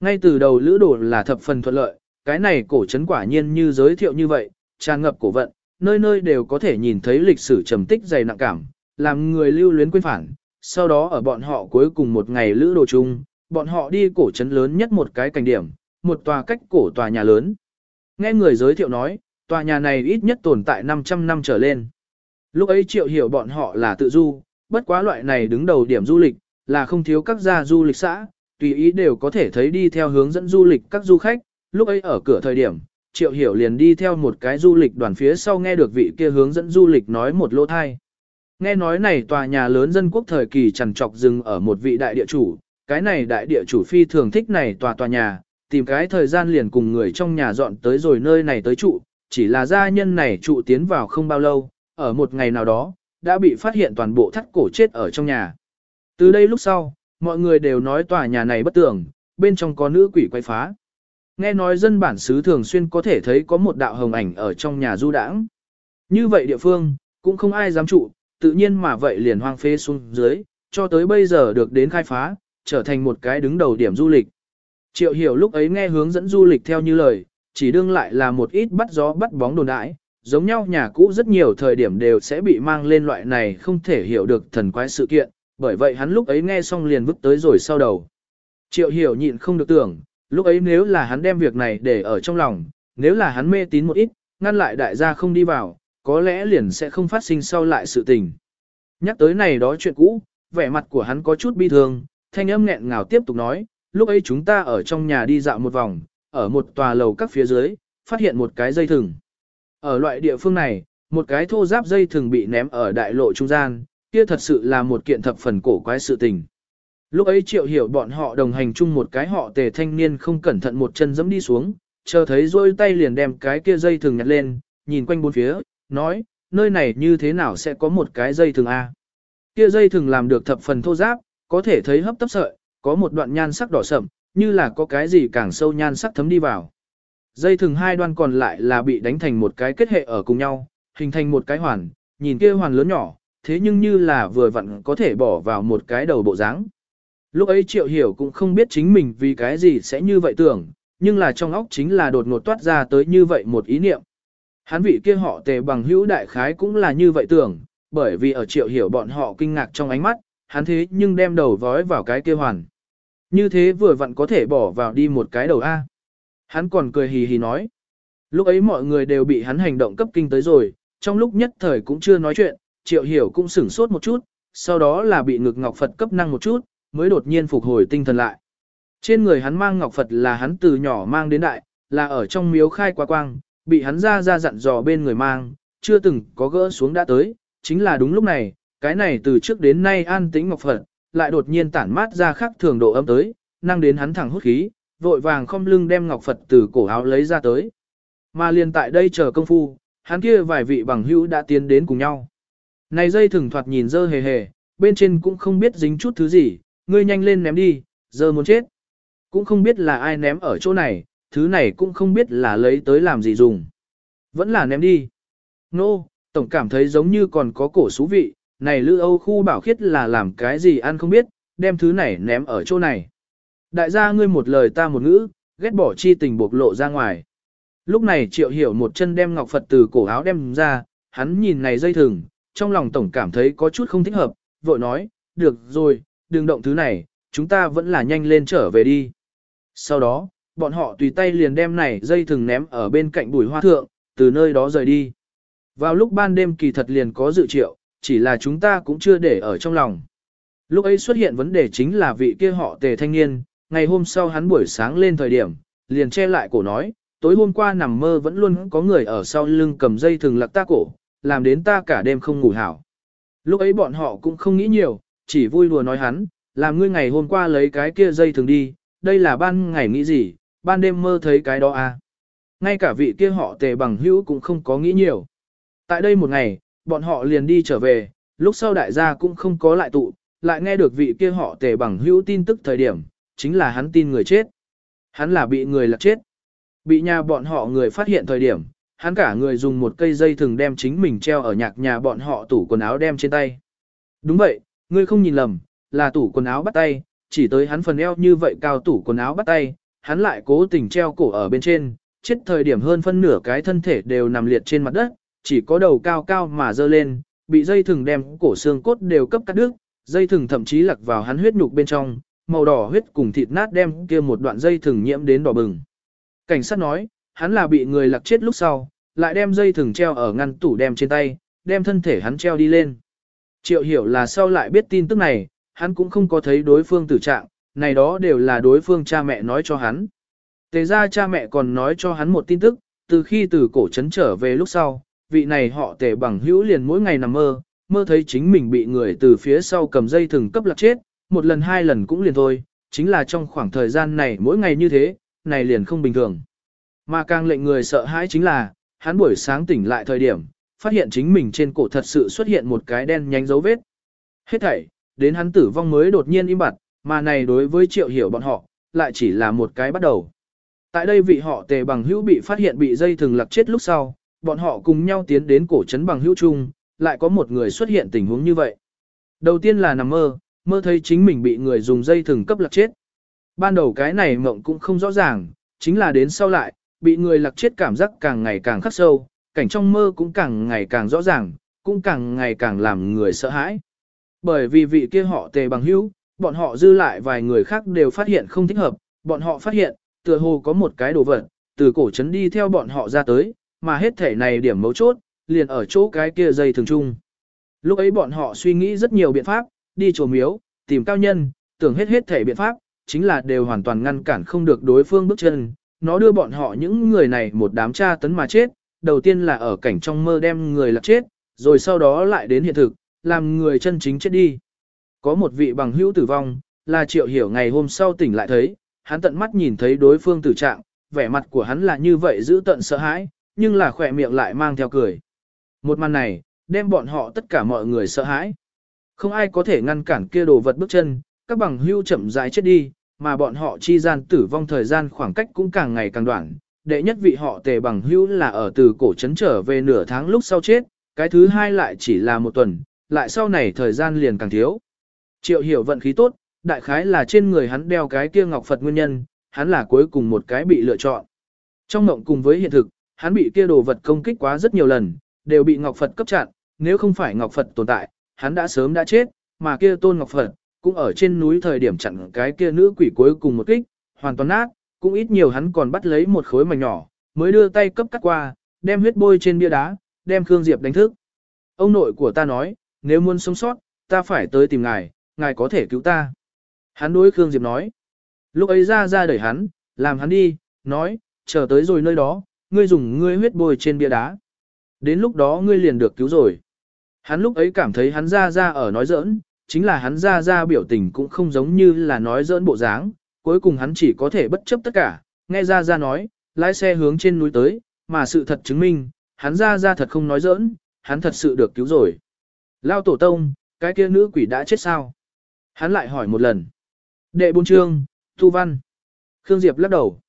Ngay từ đầu lữ đồ là thập phần thuận lợi, cái này cổ trấn quả nhiên như giới thiệu như vậy, tràn ngập cổ vận, nơi nơi đều có thể nhìn thấy lịch sử trầm tích dày nặng cảm, làm người lưu luyến quên phản. Sau đó ở bọn họ cuối cùng một ngày lữ đồ chung, bọn họ đi cổ trấn lớn nhất một cái cảnh điểm, một tòa cách cổ tòa nhà lớn. Nghe người giới thiệu nói, tòa nhà này ít nhất tồn tại 500 năm trở lên. Lúc ấy triệu hiểu bọn họ là tự du, bất quá loại này đứng đầu điểm du lịch, là không thiếu các gia du lịch xã, tùy ý đều có thể thấy đi theo hướng dẫn du lịch các du khách, lúc ấy ở cửa thời điểm, triệu hiểu liền đi theo một cái du lịch đoàn phía sau nghe được vị kia hướng dẫn du lịch nói một lỗ thai. Nghe nói này tòa nhà lớn dân quốc thời kỳ trằn trọc dừng ở một vị đại địa chủ, cái này đại địa chủ phi thường thích này tòa tòa nhà, tìm cái thời gian liền cùng người trong nhà dọn tới rồi nơi này tới trụ, chỉ là gia nhân này trụ tiến vào không bao lâu, ở một ngày nào đó, đã bị phát hiện toàn bộ thắt cổ chết ở trong nhà. Từ đây lúc sau, mọi người đều nói tòa nhà này bất tưởng, bên trong có nữ quỷ quay phá. Nghe nói dân bản xứ thường xuyên có thể thấy có một đạo hồng ảnh ở trong nhà du đãng. Như vậy địa phương, cũng không ai dám trụ, tự nhiên mà vậy liền hoang phế xuống dưới, cho tới bây giờ được đến khai phá, trở thành một cái đứng đầu điểm du lịch. Triệu hiểu lúc ấy nghe hướng dẫn du lịch theo như lời, chỉ đương lại là một ít bắt gió bắt bóng đồn đãi, giống nhau nhà cũ rất nhiều thời điểm đều sẽ bị mang lên loại này không thể hiểu được thần quái sự kiện, bởi vậy hắn lúc ấy nghe xong liền vứt tới rồi sau đầu. Triệu hiểu nhịn không được tưởng, lúc ấy nếu là hắn đem việc này để ở trong lòng, nếu là hắn mê tín một ít, ngăn lại đại gia không đi vào, có lẽ liền sẽ không phát sinh sau lại sự tình. Nhắc tới này đó chuyện cũ, vẻ mặt của hắn có chút bi thương, thanh âm nghẹn ngào tiếp tục nói, lúc ấy chúng ta ở trong nhà đi dạo một vòng, ở một tòa lầu các phía dưới, phát hiện một cái dây thừng. Ở loại địa phương này, một cái thô giáp dây thừng bị ném ở đại lộ trung gian, kia thật sự là một kiện thập phần cổ quái sự tình. Lúc ấy triệu hiểu bọn họ đồng hành chung một cái họ tề thanh niên không cẩn thận một chân dẫm đi xuống, chờ thấy rôi tay liền đem cái kia dây thừng nhặt lên, nhìn quanh bốn phía, nói, nơi này như thế nào sẽ có một cái dây thừng A. Kia dây thừng làm được thập phần thô giáp, có thể thấy hấp tấp sợi, có một đoạn nhan sắc đỏ sậm, như là có cái gì càng sâu nhan sắc thấm đi vào. Dây thừng hai đoan còn lại là bị đánh thành một cái kết hệ ở cùng nhau, hình thành một cái hoàn, nhìn kia hoàn lớn nhỏ, thế nhưng như là vừa vặn có thể bỏ vào một cái đầu bộ dáng. Lúc ấy Triệu Hiểu cũng không biết chính mình vì cái gì sẽ như vậy tưởng, nhưng là trong óc chính là đột ngột toát ra tới như vậy một ý niệm. Hắn vị kia họ tề bằng hữu đại khái cũng là như vậy tưởng, bởi vì ở Triệu Hiểu bọn họ kinh ngạc trong ánh mắt, hắn thế nhưng đem đầu vói vào cái kia hoàn. Như thế vừa vặn có thể bỏ vào đi một cái đầu A. Hắn còn cười hì hì nói. Lúc ấy mọi người đều bị hắn hành động cấp kinh tới rồi, trong lúc nhất thời cũng chưa nói chuyện, triệu hiểu cũng sửng sốt một chút, sau đó là bị ngực ngọc Phật cấp năng một chút, mới đột nhiên phục hồi tinh thần lại. Trên người hắn mang ngọc Phật là hắn từ nhỏ mang đến đại, là ở trong miếu khai quá quang, bị hắn ra ra dặn dò bên người mang, chưa từng có gỡ xuống đã tới, chính là đúng lúc này, cái này từ trước đến nay an tĩnh ngọc Phật, lại đột nhiên tản mát ra khắc thường độ âm tới, năng đến hắn thẳng hút khí, vội vàng không lưng đem ngọc Phật từ cổ áo lấy ra tới. Mà liền tại đây chờ công phu, hắn kia vài vị bằng hữu đã tiến đến cùng nhau. Này dây thừng thoạt nhìn dơ hề hề, bên trên cũng không biết dính chút thứ gì, ngươi nhanh lên ném đi, giờ muốn chết. Cũng không biết là ai ném ở chỗ này, thứ này cũng không biết là lấy tới làm gì dùng. Vẫn là ném đi. Nô, no, tổng cảm thấy giống như còn có cổ xú vị, này lữ âu khu bảo khiết là làm cái gì ăn không biết, đem thứ này ném ở chỗ này. Đại gia ngươi một lời ta một ngữ, ghét bỏ chi tình bộc lộ ra ngoài. Lúc này triệu hiểu một chân đem ngọc Phật từ cổ áo đem ra, hắn nhìn này dây thừng, trong lòng tổng cảm thấy có chút không thích hợp, vội nói, được rồi, đừng động thứ này, chúng ta vẫn là nhanh lên trở về đi. Sau đó, bọn họ tùy tay liền đem này dây thừng ném ở bên cạnh bùi hoa thượng, từ nơi đó rời đi. Vào lúc ban đêm kỳ thật liền có dự triệu, chỉ là chúng ta cũng chưa để ở trong lòng. Lúc ấy xuất hiện vấn đề chính là vị kia họ tề thanh niên, ngày hôm sau hắn buổi sáng lên thời điểm, liền che lại cổ nói, tối hôm qua nằm mơ vẫn luôn có người ở sau lưng cầm dây thừng lặc ta cổ, làm đến ta cả đêm không ngủ hảo. Lúc ấy bọn họ cũng không nghĩ nhiều, chỉ vui đùa nói hắn, làm ngươi ngày hôm qua lấy cái kia dây thừng đi, đây là ban ngày nghĩ gì, ban đêm mơ thấy cái đó à. Ngay cả vị kia họ tề bằng hữu cũng không có nghĩ nhiều. Tại đây một ngày, bọn họ liền đi trở về, lúc sau đại gia cũng không có lại tụ, lại nghe được vị kia họ tề bằng hữu tin tức thời điểm, chính là hắn tin người chết. Hắn là bị người lạc chết. Bị nhà bọn họ người phát hiện thời điểm, hắn cả người dùng một cây dây thừng đem chính mình treo ở nhạc nhà bọn họ tủ quần áo đem trên tay. Đúng vậy, ngươi không nhìn lầm, là tủ quần áo bắt tay, chỉ tới hắn phần eo như vậy cao tủ quần áo bắt tay, hắn lại cố tình treo cổ ở bên trên, chết thời điểm hơn phân nửa cái thân thể đều nằm liệt trên mặt đất, chỉ có đầu cao cao mà dơ lên, bị dây thừng đem cổ xương cốt đều cấp cắt đứt, dây thừng thậm chí lặc vào hắn huyết nhục bên trong, màu đỏ huyết cùng thịt nát đem kia một đoạn dây thừng nhiễm đến đỏ bừng. Cảnh sát nói, hắn là bị người lặc chết lúc sau, lại đem dây thừng treo ở ngăn tủ đem trên tay, đem thân thể hắn treo đi lên. Triệu hiểu là sau lại biết tin tức này, hắn cũng không có thấy đối phương tử trạng, này đó đều là đối phương cha mẹ nói cho hắn. Tề ra cha mẹ còn nói cho hắn một tin tức, từ khi từ cổ trấn trở về lúc sau, vị này họ tề bằng hữu liền mỗi ngày nằm mơ, mơ thấy chính mình bị người từ phía sau cầm dây thừng cấp lạc chết, một lần hai lần cũng liền thôi, chính là trong khoảng thời gian này mỗi ngày như thế, này liền không bình thường. Mà càng lệnh người sợ hãi chính là, hắn buổi sáng tỉnh lại thời điểm, phát hiện chính mình trên cổ thật sự xuất hiện một cái đen nhánh dấu vết. Hết thảy, đến hắn tử vong mới đột nhiên im bặt, mà này đối với triệu hiểu bọn họ, lại chỉ là một cái bắt đầu. Tại đây vị họ tề bằng hữu bị phát hiện bị dây thừng lặc chết lúc sau, bọn họ cùng nhau tiến đến cổ trấn bằng hữu chung, lại có một người xuất hiện tình huống như vậy. Đầu tiên là nằm mơ, mơ thấy chính mình bị người dùng dây thừng cấp lặc chết. Ban đầu cái này mộng cũng không rõ ràng, chính là đến sau lại, bị người lặc chết cảm giác càng ngày càng khắc sâu, cảnh trong mơ cũng càng ngày càng rõ ràng, cũng càng ngày càng làm người sợ hãi. Bởi vì vị kia họ tề bằng hữu, bọn họ dư lại vài người khác đều phát hiện không thích hợp, bọn họ phát hiện, tựa hồ có một cái đồ vật, từ cổ trấn đi theo bọn họ ra tới, mà hết thể này điểm mấu chốt, liền ở chỗ cái kia dây thường trung. Lúc ấy bọn họ suy nghĩ rất nhiều biện pháp, đi chùa miếu, tìm cao nhân, tưởng hết hết thể biện pháp, chính là đều hoàn toàn ngăn cản không được đối phương bước chân. Nó đưa bọn họ những người này một đám tra tấn mà chết, đầu tiên là ở cảnh trong mơ đem người lạc chết, rồi sau đó lại đến hiện thực, làm người chân chính chết đi. Có một vị bằng hữu tử vong, là triệu hiểu ngày hôm sau tỉnh lại thấy, hắn tận mắt nhìn thấy đối phương tử trạng, vẻ mặt của hắn là như vậy giữ tận sợ hãi, nhưng là khỏe miệng lại mang theo cười. Một màn này, đem bọn họ tất cả mọi người sợ hãi. Không ai có thể ngăn cản kia đồ vật bước chân, các bằng hưu chậm rãi chết đi, mà bọn họ chi gian tử vong thời gian khoảng cách cũng càng ngày càng đoạn. Đệ nhất vị họ tề bằng hưu là ở từ cổ trấn trở về nửa tháng lúc sau chết, cái thứ hai lại chỉ là một tuần, lại sau này thời gian liền càng thiếu. Triệu hiểu vận khí tốt, đại khái là trên người hắn đeo cái kia ngọc Phật nguyên nhân, hắn là cuối cùng một cái bị lựa chọn. Trong mộng cùng với hiện thực, hắn bị kia đồ vật công kích quá rất nhiều lần, đều bị ngọc Phật cấp chặn, nếu không phải ngọc Phật tồn tại, hắn đã sớm đã chết, mà kia tôn ngọc Phật, cũng ở trên núi thời điểm chặn cái kia nữ quỷ cuối cùng một kích, hoàn toàn nát, cũng ít nhiều hắn còn bắt lấy một khối mảnh nhỏ, mới đưa tay cấp cắt qua, đem huyết bôi trên bia đá, đem Khương Diệp đánh thức. Ông nội của ta nói, nếu muốn sống sót, ta phải tới tìm ngài, ngài có thể cứu ta. Hắn đối Khương Diệp nói. Lúc ấy ra ra đẩy hắn, làm hắn đi, nói, chờ tới rồi nơi đó, ngươi dùng ngươi huyết bôi trên bia đá. Đến lúc đó ngươi liền được cứu rồi. Hắn lúc ấy cảm thấy hắn ra ra ở nói giỡn, chính là hắn ra ra biểu tình cũng không giống như là nói giỡn bộ dáng, cuối cùng hắn chỉ có thể bất chấp tất cả, nghe ra ra nói, lái xe hướng trên núi tới, mà sự thật chứng minh, hắn ra ra thật không nói giỡn, hắn thật sự được cứu rồi. Lao tổ tông, cái kia nữ quỷ đã chết sao? Hắn lại hỏi một lần. Đệ bốn chương, thu văn. Khương Diệp lắc đầu.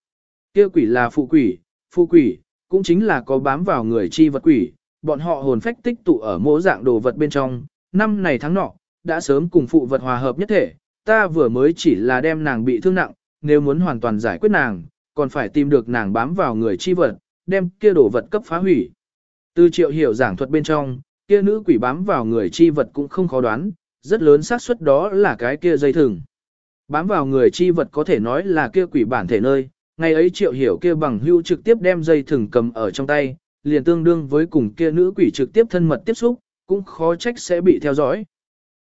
Kia quỷ là phụ quỷ, phụ quỷ, cũng chính là có bám vào người chi vật quỷ, bọn họ hồn phách tích tụ ở mỗi dạng đồ vật bên trong, năm này tháng nọ, đã sớm cùng phụ vật hòa hợp nhất thể, ta vừa mới chỉ là đem nàng bị thương nặng, nếu muốn hoàn toàn giải quyết nàng, còn phải tìm được nàng bám vào người chi vật, đem kia đồ vật cấp phá hủy. Từ triệu hiểu giảng thuật bên trong, kia nữ quỷ bám vào người chi vật cũng không khó đoán, rất lớn xác suất đó là cái kia dây thừng. Bám vào người chi vật có thể nói là kia quỷ bản thể nơi, ngày ấy triệu hiểu kia bằng hưu trực tiếp đem dây thừng cầm ở trong tay, liền tương đương với cùng kia nữ quỷ trực tiếp thân mật tiếp xúc, cũng khó trách sẽ bị theo dõi.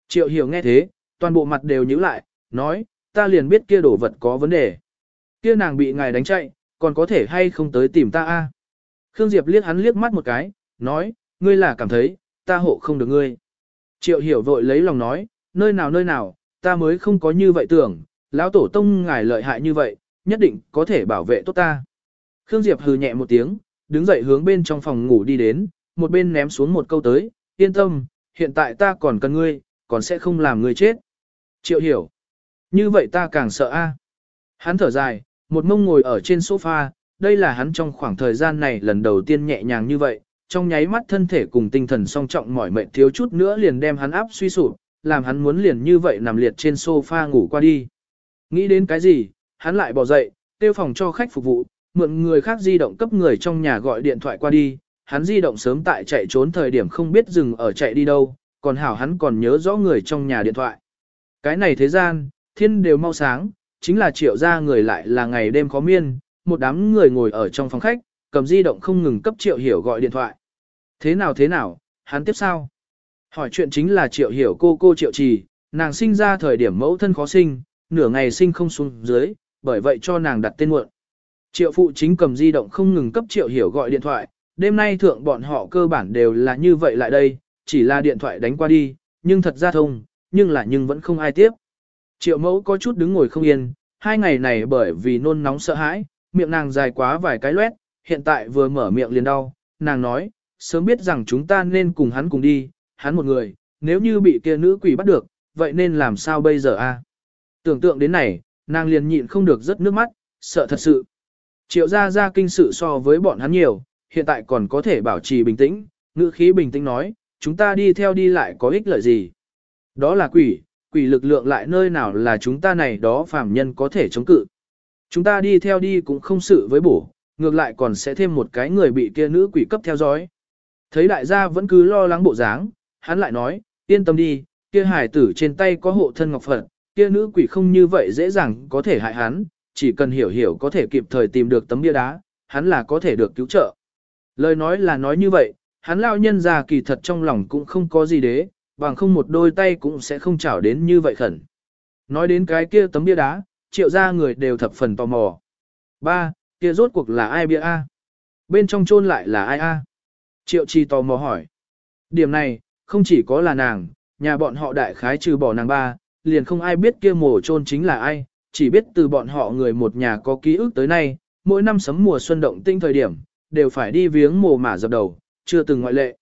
Triệu hiểu nghe thế, toàn bộ mặt đều nhíu lại, nói, ta liền biết kia đồ vật có vấn đề. Kia nàng bị ngài đánh chạy, còn có thể hay không tới tìm ta a? Khương Diệp liếc hắn liếc mắt một cái, nói, ngươi là cảm thấy, ta hộ không được ngươi. Triệu hiểu vội lấy lòng nói, nơi nào nơi nào, ta mới không có như vậy tưởng, lão tổ tông ngài lợi hại như vậy, nhất định có thể bảo vệ tốt ta. Khương Diệp hừ nhẹ một tiếng, đứng dậy hướng bên trong phòng ngủ đi đến, một bên ném xuống một câu tới, yên tâm, hiện tại ta còn cần ngươi, còn sẽ không làm ngươi chết. Triệu hiểu. Như vậy ta càng sợ a. Hắn thở dài, một mông ngồi ở trên sofa, đây là hắn trong khoảng thời gian này lần đầu tiên nhẹ nhàng như vậy, trong nháy mắt thân thể cùng tinh thần song trọng mỏi mệt thiếu chút nữa liền đem hắn áp suy sụp, làm hắn muốn liền như vậy nằm liệt trên sofa ngủ qua đi. Nghĩ đến cái gì, hắn lại bỏ dậy, tiêu phòng cho khách phục vụ, mượn người khác di động cấp người trong nhà gọi điện thoại qua đi, hắn di động sớm tại chạy trốn thời điểm không biết dừng ở chạy đi đâu, còn hảo hắn còn nhớ rõ người trong nhà điện thoại. Cái này thế gian, thiên đều mau sáng, chính là triệu ra người lại là ngày đêm khó miên, một đám người ngồi ở trong phòng khách, cầm di động không ngừng cấp triệu hiểu gọi điện thoại. Thế nào thế nào, hắn tiếp sao? Hỏi chuyện chính là triệu hiểu cô cô triệu trì, nàng sinh ra thời điểm mẫu thân khó sinh, nửa ngày sinh không xuống dưới, bởi vậy cho nàng đặt tên muộn. Triệu phụ chính cầm di động không ngừng cấp triệu hiểu gọi điện thoại, đêm nay thượng bọn họ cơ bản đều là như vậy lại đây, chỉ là điện thoại đánh qua đi, nhưng thật ra thông, nhưng là nhưng vẫn không ai tiếp. Triệu mẫu có chút đứng ngồi không yên, hai ngày này bởi vì nôn nóng sợ hãi, miệng nàng dài quá vài cái loét, hiện tại vừa mở miệng liền đau, nàng nói, sớm biết rằng chúng ta nên cùng hắn cùng đi, hắn một người, nếu như bị kia nữ quỷ bắt được, vậy nên làm sao bây giờ a? Tưởng tượng đến này, nàng liền nhịn không được rất nước mắt, sợ thật sự. Triệu gia gia kinh sự so với bọn hắn nhiều, hiện tại còn có thể bảo trì bình tĩnh, ngữ khí bình tĩnh nói, chúng ta đi theo đi lại có ích lợi gì. Đó là quỷ, quỷ lực lượng lại nơi nào là chúng ta này đó phàm nhân có thể chống cự. Chúng ta đi theo đi cũng không sự với bổ, ngược lại còn sẽ thêm một cái người bị kia nữ quỷ cấp theo dõi. Thấy đại gia vẫn cứ lo lắng bộ dáng, hắn lại nói, yên tâm đi, kia hải tử trên tay có hộ thân ngọc Phật, kia nữ quỷ không như vậy dễ dàng có thể hại hắn, chỉ cần hiểu hiểu có thể kịp thời tìm được tấm bia đá, hắn là có thể được cứu trợ. Lời nói là nói như vậy, hắn lao nhân già kỳ thật trong lòng cũng không có gì đế, bằng không một đôi tay cũng sẽ không chảo đến như vậy khẩn. Nói đến cái kia tấm bia đá, triệu ra người đều thập phần tò mò. Ba, kia rốt cuộc là ai bia A? Bên trong chôn lại là ai A? Triệu chi tò mò hỏi. Điểm này, không chỉ có là nàng, nhà bọn họ đại khái trừ bỏ nàng ba, liền không ai biết kia mồ chôn chính là ai, chỉ biết từ bọn họ người một nhà có ký ức tới nay, mỗi năm sấm mùa xuân động tinh thời điểm, đều phải đi viếng mồ mả dập đầu, chưa từng ngoại lệ.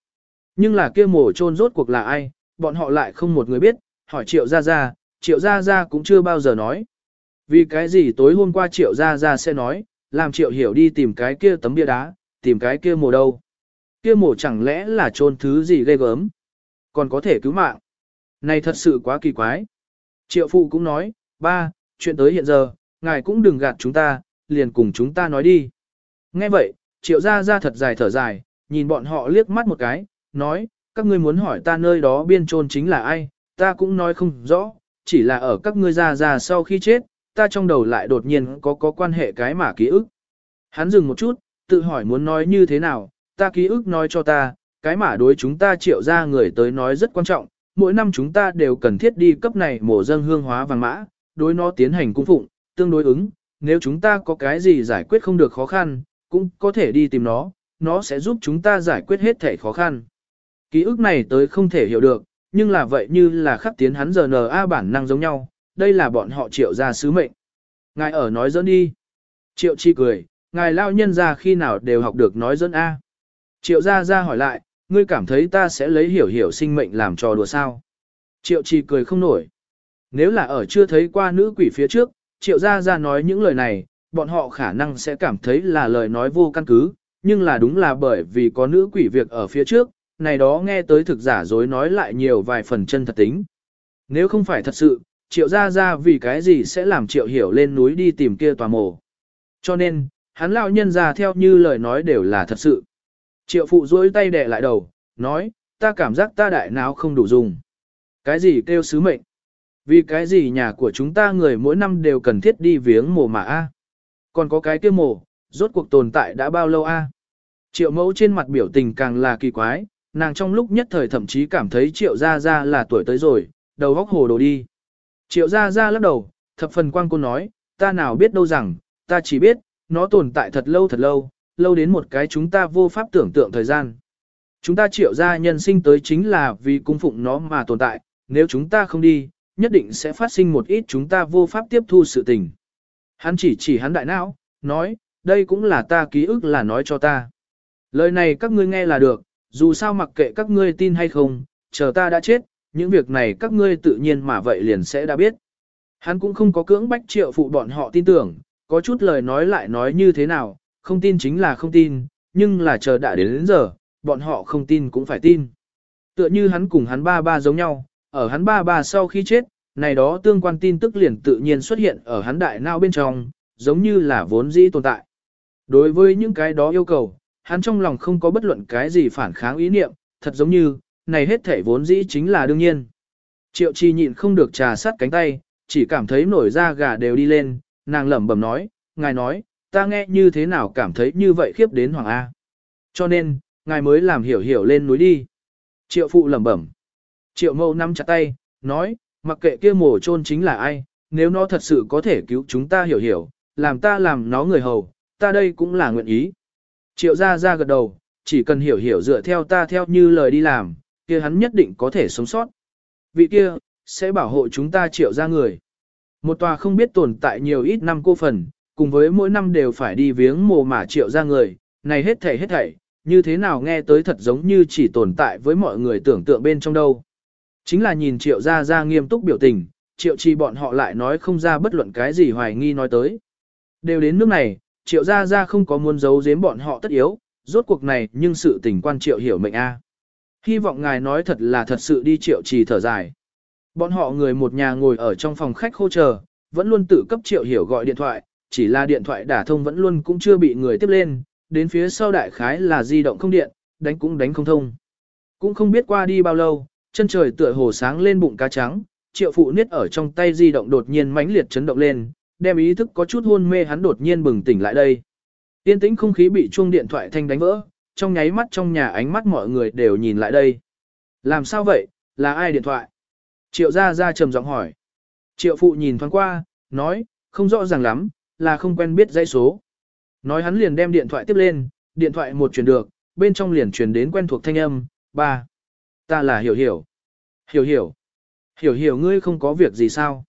Nhưng là kia mồ chôn rốt cuộc là ai, bọn họ lại không một người biết, hỏi triệu gia gia, triệu gia gia cũng chưa bao giờ nói. Vì cái gì tối hôm qua triệu gia gia sẽ nói, làm triệu hiểu đi tìm cái kia tấm bia đá, tìm cái kia mồ đâu. Kia mồ chẳng lẽ là trôn thứ gì ghê gớm, còn có thể cứu mạng. Này thật sự quá kỳ quái. Triệu phụ cũng nói, ba, chuyện tới hiện giờ, ngài cũng đừng gạt chúng ta, liền cùng chúng ta nói đi. Nghe vậy, triệu gia gia thật dài thở dài, nhìn bọn họ liếc mắt một cái, nói, các ngươi muốn hỏi ta nơi đó biên trôn chính là ai, ta cũng nói không rõ, chỉ là ở các ngươi gia gia sau khi chết, ta trong đầu lại đột nhiên có có quan hệ cái mà ký ức. Hắn dừng một chút, tự hỏi muốn nói như thế nào, ta ký ức nói cho ta, cái mà đối chúng ta triệu ra người tới nói rất quan trọng, mỗi năm chúng ta đều cần thiết đi cấp này mổ dân hương hóa vàng mã, đối nó tiến hành cung phụng, tương đối ứng, nếu chúng ta có cái gì giải quyết không được khó khăn, cũng có thể đi tìm nó, nó sẽ giúp chúng ta giải quyết hết thể khó khăn. Ký ức này tới không thể hiểu được, nhưng là vậy như là khắc tiến hắn giờ NA bản năng giống nhau, đây là bọn họ triệu ra sứ mệnh. Ngài ở nói dẫn đi. Triệu chi cười, ngài lao nhân ra khi nào đều học được nói dẫn A. Triệu ra ra hỏi lại, ngươi cảm thấy ta sẽ lấy hiểu hiểu sinh mệnh làm trò đùa sao. Triệu chi cười không nổi. Nếu là ở chưa thấy qua nữ quỷ phía trước, triệu ra ra nói những lời này, bọn họ khả năng sẽ cảm thấy là lời nói vô căn cứ, nhưng là đúng là bởi vì có nữ quỷ việc ở phía trước, này đó nghe tới thực giả dối nói lại nhiều vài phần chân thật tính. Nếu không phải thật sự, triệu gia gia vì cái gì sẽ làm triệu hiểu lên núi đi tìm kia tòa mộ, Cho nên, hắn lão nhân già theo như lời nói đều là thật sự. Triệu phụ duỗi tay đè lại đầu, nói, ta cảm giác ta đại não không đủ dùng. Cái gì kêu sứ mệnh? Vì cái gì nhà của chúng ta người mỗi năm đều cần thiết đi viếng mồ mà a? Còn có cái kia mồ, rốt cuộc tồn tại đã bao lâu a? Triệu mẫu trên mặt biểu tình càng là kỳ quái, nàng trong lúc nhất thời thậm chí cảm thấy triệu gia gia là tuổi tới rồi, đầu góc hồ đồ đi. Triệu gia ra lắc đầu, thập phần quan cô nói, ta nào biết đâu rằng, ta chỉ biết, nó tồn tại thật lâu thật lâu, lâu đến một cái chúng ta vô pháp tưởng tượng thời gian. Chúng ta triệu gia nhân sinh tới chính là vì cung phụng nó mà tồn tại, nếu chúng ta không đi, nhất định sẽ phát sinh một ít chúng ta vô pháp tiếp thu sự tình. Hắn chỉ chỉ hắn đại não, nói, đây cũng là ta ký ức là nói cho ta. Lời này các ngươi nghe là được, dù sao mặc kệ các ngươi tin hay không, chờ ta đã chết, những việc này các ngươi tự nhiên mà vậy liền sẽ đã biết. Hắn cũng không có cưỡng bách triệu phụ bọn họ tin tưởng, có chút lời nói lại nói như thế nào, không tin chính là không tin, nhưng là chờ đã đến, đến giờ, bọn họ không tin cũng phải tin. Tựa như hắn cùng hắn ba ba giống nhau, ở hắn ba ba sau khi chết, này đó tương quan tin tức liền tự nhiên xuất hiện ở hắn đại não bên trong, giống như là vốn dĩ tồn tại. Đối với những cái đó yêu cầu, hắn trong lòng không có bất luận cái gì phản kháng ý niệm, thật giống như, này hết thể vốn dĩ chính là đương nhiên. Triệu chi nhịn không được trà sát cánh tay, chỉ cảm thấy nổi da gà đều đi lên, nàng lẩm bẩm nói, ngài nói, ta nghe như thế nào cảm thấy như vậy khiếp đến Hoàng A. Cho nên, ngài mới làm hiểu hiểu lên núi đi. Triệu phụ lẩm bẩm. Triệu mâu nắm chặt tay, nói, mặc kệ kia mổ chôn chính là ai, nếu nó thật sự có thể cứu chúng ta hiểu hiểu, làm ta làm nó người hầu, ta đây cũng là nguyện ý. Triệu gia ra gật đầu, chỉ cần hiểu hiểu dựa theo ta theo như lời đi làm, kia hắn nhất định có thể sống sót. Vị kia, sẽ bảo hộ chúng ta triệu ra người. Một tòa không biết tồn tại nhiều ít năm cô phần, cùng với mỗi năm đều phải đi viếng mồ mả triệu ra người, này hết thảy hết thảy, như thế nào nghe tới thật giống như chỉ tồn tại với mọi người tưởng tượng bên trong đâu. Chính là nhìn triệu gia gia nghiêm túc biểu tình, triệu trì bọn họ lại nói không ra bất luận cái gì hoài nghi nói tới. Đều đến nước này, triệu gia gia không có muốn giấu giếm bọn họ tất yếu, rốt cuộc này nhưng sự tình quan triệu hiểu mệnh a. Hy vọng ngài nói thật là thật sự đi triệu trì thở dài. Bọn họ người một nhà ngồi ở trong phòng khách khô chờ, vẫn luôn tự cấp triệu hiểu gọi điện thoại, chỉ là điện thoại đả thông vẫn luôn cũng chưa bị người tiếp lên, đến phía sau đại khái là di động không điện, đánh cũng đánh không thông. Cũng không biết qua đi bao lâu, chân trời tựa hồ sáng lên bụng cá trắng, triệu phụ niết ở trong tay di động đột nhiên mãnh liệt chấn động lên, đem ý thức có chút hôn mê hắn đột nhiên bừng tỉnh lại đây. Tiên tĩnh không khí bị chuông điện thoại thanh đánh vỡ, trong nháy mắt trong nhà ánh mắt mọi người đều nhìn lại đây. Làm sao vậy, là ai điện thoại? Triệu gia gia trầm giọng hỏi. Triệu phụ nhìn thoáng qua, nói, không rõ ràng lắm, là không quen biết dãy số. Nói hắn liền đem điện thoại tiếp lên, điện thoại một truyền được, bên trong liền truyền đến quen thuộc thanh âm, ba. Ta là hiểu hiểu. Hiểu hiểu. Hiểu hiểu ngươi không có việc gì sao?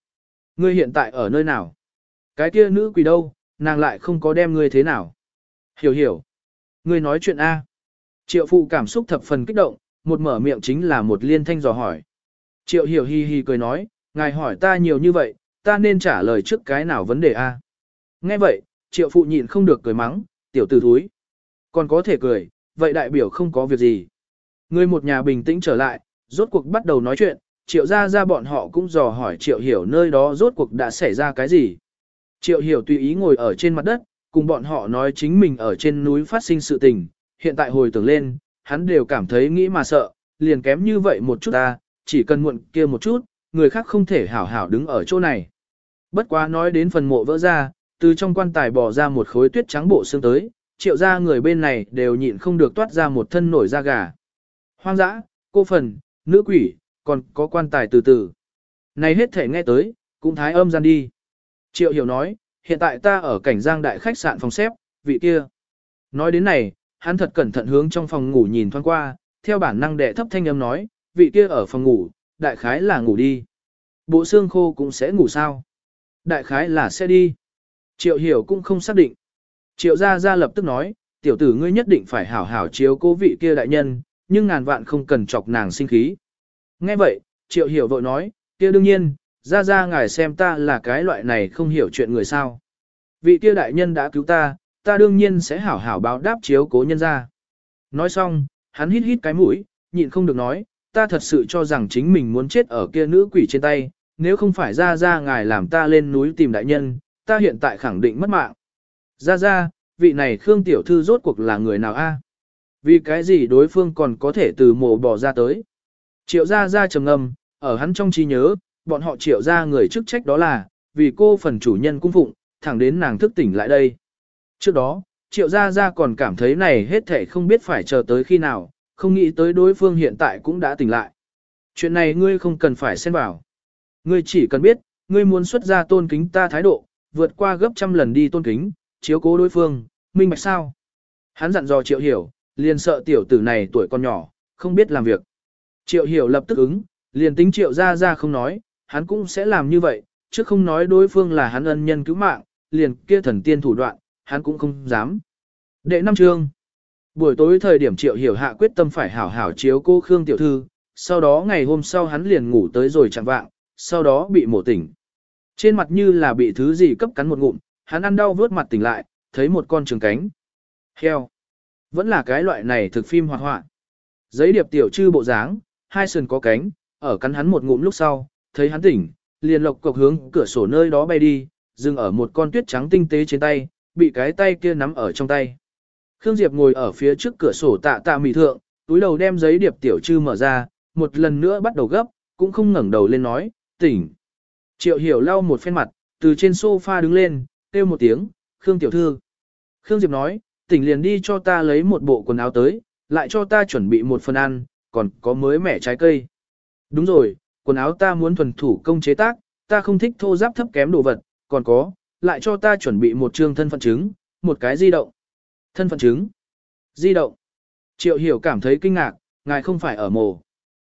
Ngươi hiện tại ở nơi nào? Cái kia nữ quỷ đâu, nàng lại không có đem ngươi thế nào? Hiểu hiểu. Ngươi nói chuyện A. Triệu phụ cảm xúc thập phần kích động, một mở miệng chính là một liên thanh dò hỏi. Triệu hiểu hi hi cười nói, ngài hỏi ta nhiều như vậy, ta nên trả lời trước cái nào vấn đề A. Nghe vậy, triệu phụ nhịn không được cười mắng, tiểu tử thúi. Còn có thể cười, vậy đại biểu không có việc gì. Người một nhà bình tĩnh trở lại, rốt cuộc bắt đầu nói chuyện, triệu ra ra bọn họ cũng dò hỏi triệu hiểu nơi đó rốt cuộc đã xảy ra cái gì. Triệu hiểu tùy ý ngồi ở trên mặt đất, cùng bọn họ nói chính mình ở trên núi phát sinh sự tình, hiện tại hồi tưởng lên, hắn đều cảm thấy nghĩ mà sợ, liền kém như vậy một chút ta, chỉ cần muộn kia một chút, người khác không thể hảo hảo đứng ở chỗ này. Bất quá nói đến phần mộ vỡ ra, từ trong quan tài bỏ ra một khối tuyết trắng bộ xương tới, triệu ra người bên này đều nhịn không được toát ra một thân nổi da gà. Hoang dã, cô phần, nữ quỷ, còn có quan tài từ từ. Này hết thể nghe tới, cũng thái âm gian đi. Triệu hiểu nói, hiện tại ta ở cảnh giang đại khách sạn phòng xếp, vị kia. Nói đến này, hắn thật cẩn thận hướng trong phòng ngủ nhìn thoáng qua, theo bản năng đệ thấp thanh âm nói, vị kia ở phòng ngủ, đại khái là ngủ đi. Bộ xương khô cũng sẽ ngủ sao? Đại khái là sẽ đi. Triệu hiểu cũng không xác định. Triệu gia gia lập tức nói, tiểu tử ngươi nhất định phải hảo hảo chiếu cố vị kia đại nhân, nhưng ngàn vạn không cần chọc nàng sinh khí. Nghe vậy, triệu hiểu vội nói, kia đương nhiên, ra ra ngài xem ta là cái loại này không hiểu chuyện người sao. Vị kia đại nhân đã cứu ta, ta đương nhiên sẽ hảo hảo báo đáp chiếu cố nhân ra. Nói xong, hắn hít hít cái mũi, nhịn không được nói, ta thật sự cho rằng chính mình muốn chết ở kia nữ quỷ trên tay, nếu không phải ra ra ngài làm ta lên núi tìm đại nhân, ta hiện tại khẳng định mất mạng. Ra ra, vị này Khương Tiểu Thư rốt cuộc là người nào a? Vì cái gì đối phương còn có thể từ mộ bỏ ra tới? Triệu gia gia trầm ngâm, ở hắn trong trí nhớ, bọn họ triệu gia người chức trách đó là, vì cô phần chủ nhân cung phụng, thẳng đến nàng thức tỉnh lại đây. Trước đó, triệu gia gia còn cảm thấy này hết thể không biết phải chờ tới khi nào, không nghĩ tới đối phương hiện tại cũng đã tỉnh lại. Chuyện này ngươi không cần phải xen vào. Ngươi chỉ cần biết, ngươi muốn xuất ra tôn kính ta thái độ, vượt qua gấp trăm lần đi tôn kính, chiếu cố đối phương, minh bạch sao. Hắn dặn dò triệu hiểu, liền sợ tiểu tử này tuổi còn nhỏ, không biết làm việc. Triệu hiểu lập tức ứng, liền tính triệu ra ra không nói, hắn cũng sẽ làm như vậy, chứ không nói đối phương là hắn ân nhân cứu mạng, liền kia thần tiên thủ đoạn, hắn cũng không dám. Đệ năm chương. Buổi tối thời điểm triệu hiểu hạ quyết tâm phải hảo hảo chiếu cô Khương tiểu thư, sau đó ngày hôm sau hắn liền ngủ tới rồi chẳng vạng, sau đó bị mổ tỉnh. Trên mặt như là bị thứ gì cấp cắn một ngụm, hắn ăn đau vớt mặt tỉnh lại, thấy một con trường cánh. Heo. Vẫn là cái loại này thực phim hoạt họa. Giấy điệp tiểu trư bộ dáng, hai sườn có cánh, ở cắn hắn một ngụm lúc sau, thấy hắn tỉnh, liền lộc cộc hướng cửa sổ nơi đó bay đi, dừng ở một con tuyết trắng tinh tế trên tay, bị cái tay kia nắm ở trong tay. Khương Diệp ngồi ở phía trước cửa sổ tạ tạ mì thượng, túi đầu đem giấy điệp tiểu trư mở ra, một lần nữa bắt đầu gấp, cũng không ngẩng đầu lên nói, tỉnh. Triệu hiểu lau một phen mặt, từ trên sofa đứng lên, kêu một tiếng, Khương tiểu thư. Khương Diệp nói, tỉnh liền đi cho ta lấy một bộ quần áo tới, lại cho ta chuẩn bị một phần ăn, còn có mới mẻ trái cây. Đúng rồi, quần áo ta muốn thuần thủ công chế tác, ta không thích thô giáp thấp kém đồ vật, còn có, lại cho ta chuẩn bị một trương thân phận chứng, một cái di động. Thân phận chứng. Di động. Triệu hiểu cảm thấy kinh ngạc, ngài không phải ở mồ.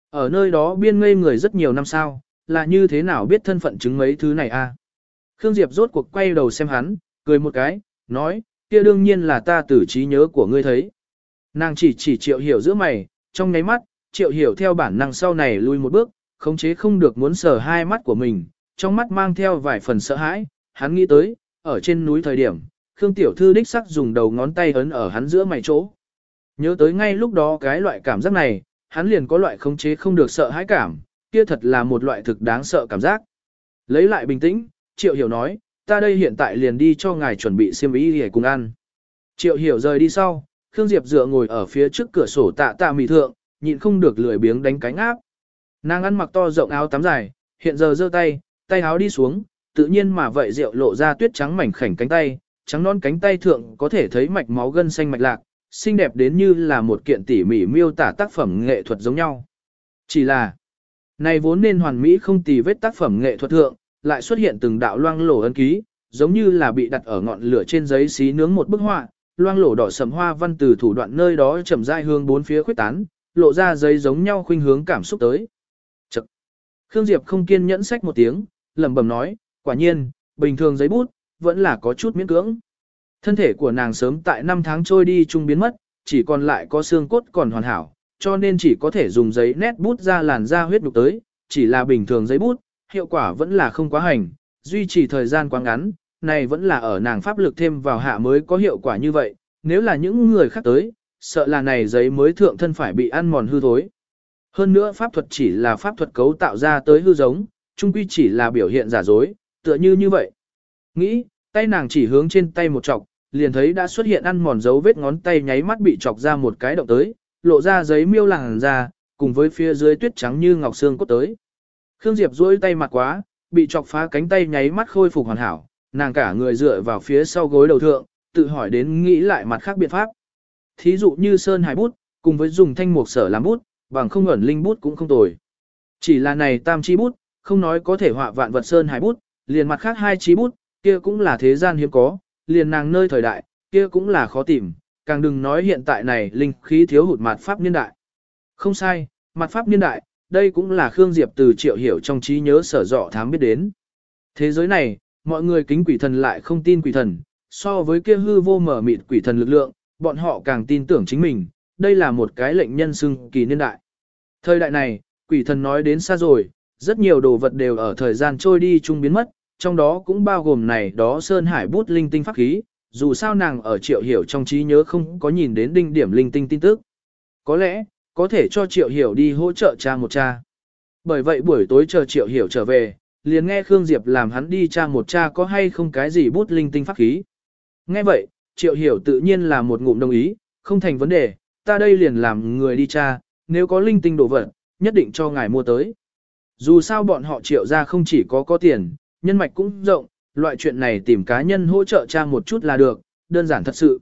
Ở nơi đó biên ngây người rất nhiều năm sao, là như thế nào biết thân phận chứng mấy thứ này a? Khương Diệp rốt cuộc quay đầu xem hắn, cười một cái, nói, kia đương nhiên là ta tử trí nhớ của ngươi thấy. Nàng chỉ chỉ triệu hiểu giữa mày, trong nháy mắt, triệu hiểu theo bản năng sau này lui một bước, khống chế không được muốn sờ hai mắt của mình, trong mắt mang theo vài phần sợ hãi, hắn nghĩ tới, ở trên núi thời điểm, Khương Tiểu Thư đích sắc dùng đầu ngón tay ấn ở hắn giữa mày chỗ. Nhớ tới ngay lúc đó cái loại cảm giác này, hắn liền có loại khống chế không được sợ hãi cảm, kia thật là một loại thực đáng sợ cảm giác. Lấy lại bình tĩnh, Triệu Hiểu nói, ta đây hiện tại liền đi cho ngài chuẩn bị xiêm y để cùng ăn. Triệu Hiểu rời đi sau, Khương Diệp dựa ngồi ở phía trước cửa sổ tạ tạ mì thượng, nhịn không được lười biếng đánh cánh áp. Nàng ăn mặc to rộng áo tắm dài, hiện giờ giơ tay, tay áo đi xuống, tự nhiên mà vậy rượu lộ ra tuyết trắng mảnh khảnh cánh tay, trắng non cánh tay thượng có thể thấy mạch máu gân xanh mạch lạc, xinh đẹp đến như là một kiện tỉ mỉ miêu tả tác phẩm nghệ thuật giống nhau. Chỉ là, này vốn nên hoàn mỹ không tì vết tác phẩm nghệ thuật thượng, lại xuất hiện từng đạo loang lổ ấn ký, giống như là bị đặt ở ngọn lửa trên giấy xí nướng một bức họa, loang lổ đỏ sầm hoa văn từ thủ đoạn nơi đó chậm rãi hướng bốn phía khuếch tán, lộ ra giấy giống nhau khuynh hướng cảm xúc tới. Khương Diệp không kiên nhẫn sách một tiếng, lẩm bẩm nói, quả nhiên, bình thường giấy bút, vẫn là có chút miễn cưỡng. Thân thể của nàng sớm tại năm tháng trôi đi chung biến mất, chỉ còn lại có xương cốt còn hoàn hảo, cho nên chỉ có thể dùng giấy nét bút ra làn da huyết nhục tới, chỉ là bình thường giấy bút, hiệu quả vẫn là không quá hành, duy trì thời gian quá ngắn, này vẫn là ở nàng pháp lực thêm vào hạ mới có hiệu quả như vậy, nếu là những người khác tới, sợ là này giấy mới thượng thân phải bị ăn mòn hư thối. Hơn nữa pháp thuật chỉ là pháp thuật cấu tạo ra tới hư giống, chung quy chỉ là biểu hiện giả dối, tựa như như vậy. Nghĩ, tay nàng chỉ hướng trên tay một chọc, liền thấy đã xuất hiện ăn mòn dấu vết ngón tay nháy mắt bị chọc ra một cái động tới, lộ ra giấy miêu làng ra, cùng với phía dưới tuyết trắng như ngọc xương cốt tới. Khương Diệp duỗi tay mặt quá, bị chọc phá cánh tay nháy mắt khôi phục hoàn hảo, nàng cả người dựa vào phía sau gối đầu thượng, tự hỏi đến nghĩ lại mặt khác biện pháp. Thí dụ như sơn hải bút, cùng với dùng thanh mục sở làm bút, bằng không ẩn linh bút cũng không tồi. Chỉ là này tam chi bút, không nói có thể họa vạn vật sơn hải bút, liền mặt khác hai chi bút, kia cũng là thế gian hiếm có, liền nàng nơi thời đại, kia cũng là khó tìm, càng đừng nói hiện tại này linh khí thiếu hụt mặt pháp niên đại. Không sai, mặt pháp niên đại, đây cũng là Khương Diệp từ triệu hiểu trong trí nhớ sở dọ thám biết đến. Thế giới này, mọi người kính quỷ thần lại không tin quỷ thần, so với kia hư vô mở mịt quỷ thần lực lượng, bọn họ càng tin tưởng chính mình, đây là một cái lệnh nhân xưng kỳ niên đại. Thời đại này, quỷ thần nói đến xa rồi, rất nhiều đồ vật đều ở thời gian trôi đi chung biến mất, trong đó cũng bao gồm này đó Sơn Hải bút linh tinh pháp khí, dù sao nàng ở triệu hiểu trong trí nhớ không có nhìn đến đinh điểm linh tinh tin tức. Có lẽ, có thể cho triệu hiểu đi hỗ trợ cha một cha. Bởi vậy buổi tối chờ triệu hiểu trở về, liền nghe Khương Diệp làm hắn đi cha một cha có hay không cái gì bút linh tinh pháp khí. Nghe vậy, triệu hiểu tự nhiên là một ngụm đồng ý, không thành vấn đề, ta đây liền làm người đi cha, nếu có linh tinh đồ vật, nhất định cho ngài mua tới. Dù sao bọn họ triệu ra không chỉ có có tiền, nhân mạch cũng rộng, loại chuyện này tìm cá nhân hỗ trợ cha một chút là được, đơn giản thật sự.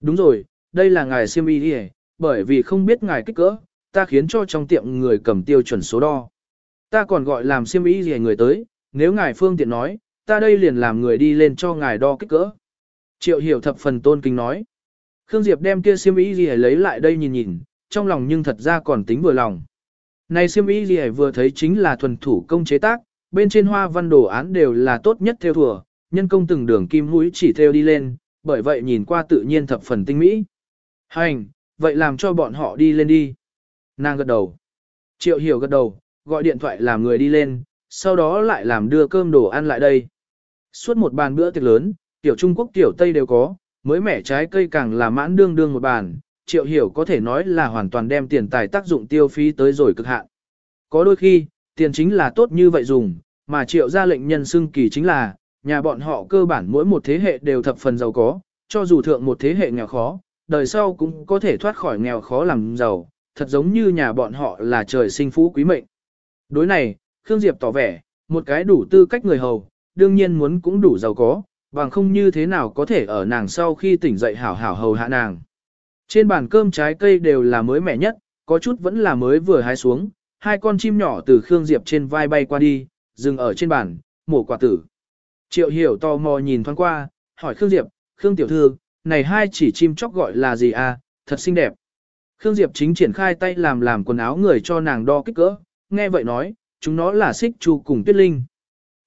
Đúng rồi, đây là ngài siêm y đi bởi vì không biết ngài kích cỡ, ta khiến cho trong tiệm người cầm tiêu chuẩn số đo. Ta còn gọi làm siêm y gì người tới, nếu ngài phương tiện nói, ta đây liền làm người đi lên cho ngài đo kích cỡ. Triệu hiểu thập phần tôn kính nói. Khương Diệp đem kia siêm y gì lấy lại đây nhìn nhìn, trong lòng nhưng thật ra còn tính vừa lòng. Này siêm y gì vừa thấy chính là thuần thủ công chế tác, bên trên hoa văn đồ án đều là tốt nhất theo thừa nhân công từng đường kim mũi chỉ theo đi lên, bởi vậy nhìn qua tự nhiên thập phần tinh mỹ. Hành, vậy làm cho bọn họ đi lên đi. Nàng gật đầu. Triệu hiểu gật đầu, gọi điện thoại làm người đi lên, sau đó lại làm đưa cơm đồ ăn lại đây. Suốt một bàn bữa tiệc lớn, tiểu Trung Quốc tiểu Tây đều có, mới mẻ trái cây càng là mãn đương đương một bàn, triệu hiểu có thể nói là hoàn toàn đem tiền tài tác dụng tiêu phí tới rồi cực hạn. Có đôi khi, tiền chính là tốt như vậy dùng, mà triệu ra lệnh nhân xưng kỳ chính là, nhà bọn họ cơ bản mỗi một thế hệ đều thập phần giàu có, cho dù thượng một thế hệ nghèo khó, đời sau cũng có thể thoát khỏi nghèo khó làm giàu, thật giống như nhà bọn họ là trời sinh phú quý mệnh. Đối này, Khương Diệp tỏ vẻ, một cái đủ tư cách người hầu, đương nhiên muốn cũng đủ giàu có, bằng không như thế nào có thể ở nàng sau khi tỉnh dậy hảo hảo hầu hạ nàng. Trên bàn cơm trái cây đều là mới mẻ nhất, có chút vẫn là mới vừa hái xuống, hai con chim nhỏ từ Khương Diệp trên vai bay qua đi, dừng ở trên bàn, mổ quả tử. Triệu hiểu tò mò nhìn thoáng qua, hỏi Khương Diệp, Khương Tiểu Thư, này hai chỉ chim chóc gọi là gì à, thật xinh đẹp. Khương Diệp chính triển khai tay làm làm quần áo người cho nàng đo kích cỡ, nghe vậy nói, chúng nó là xích chu cùng tuyết linh.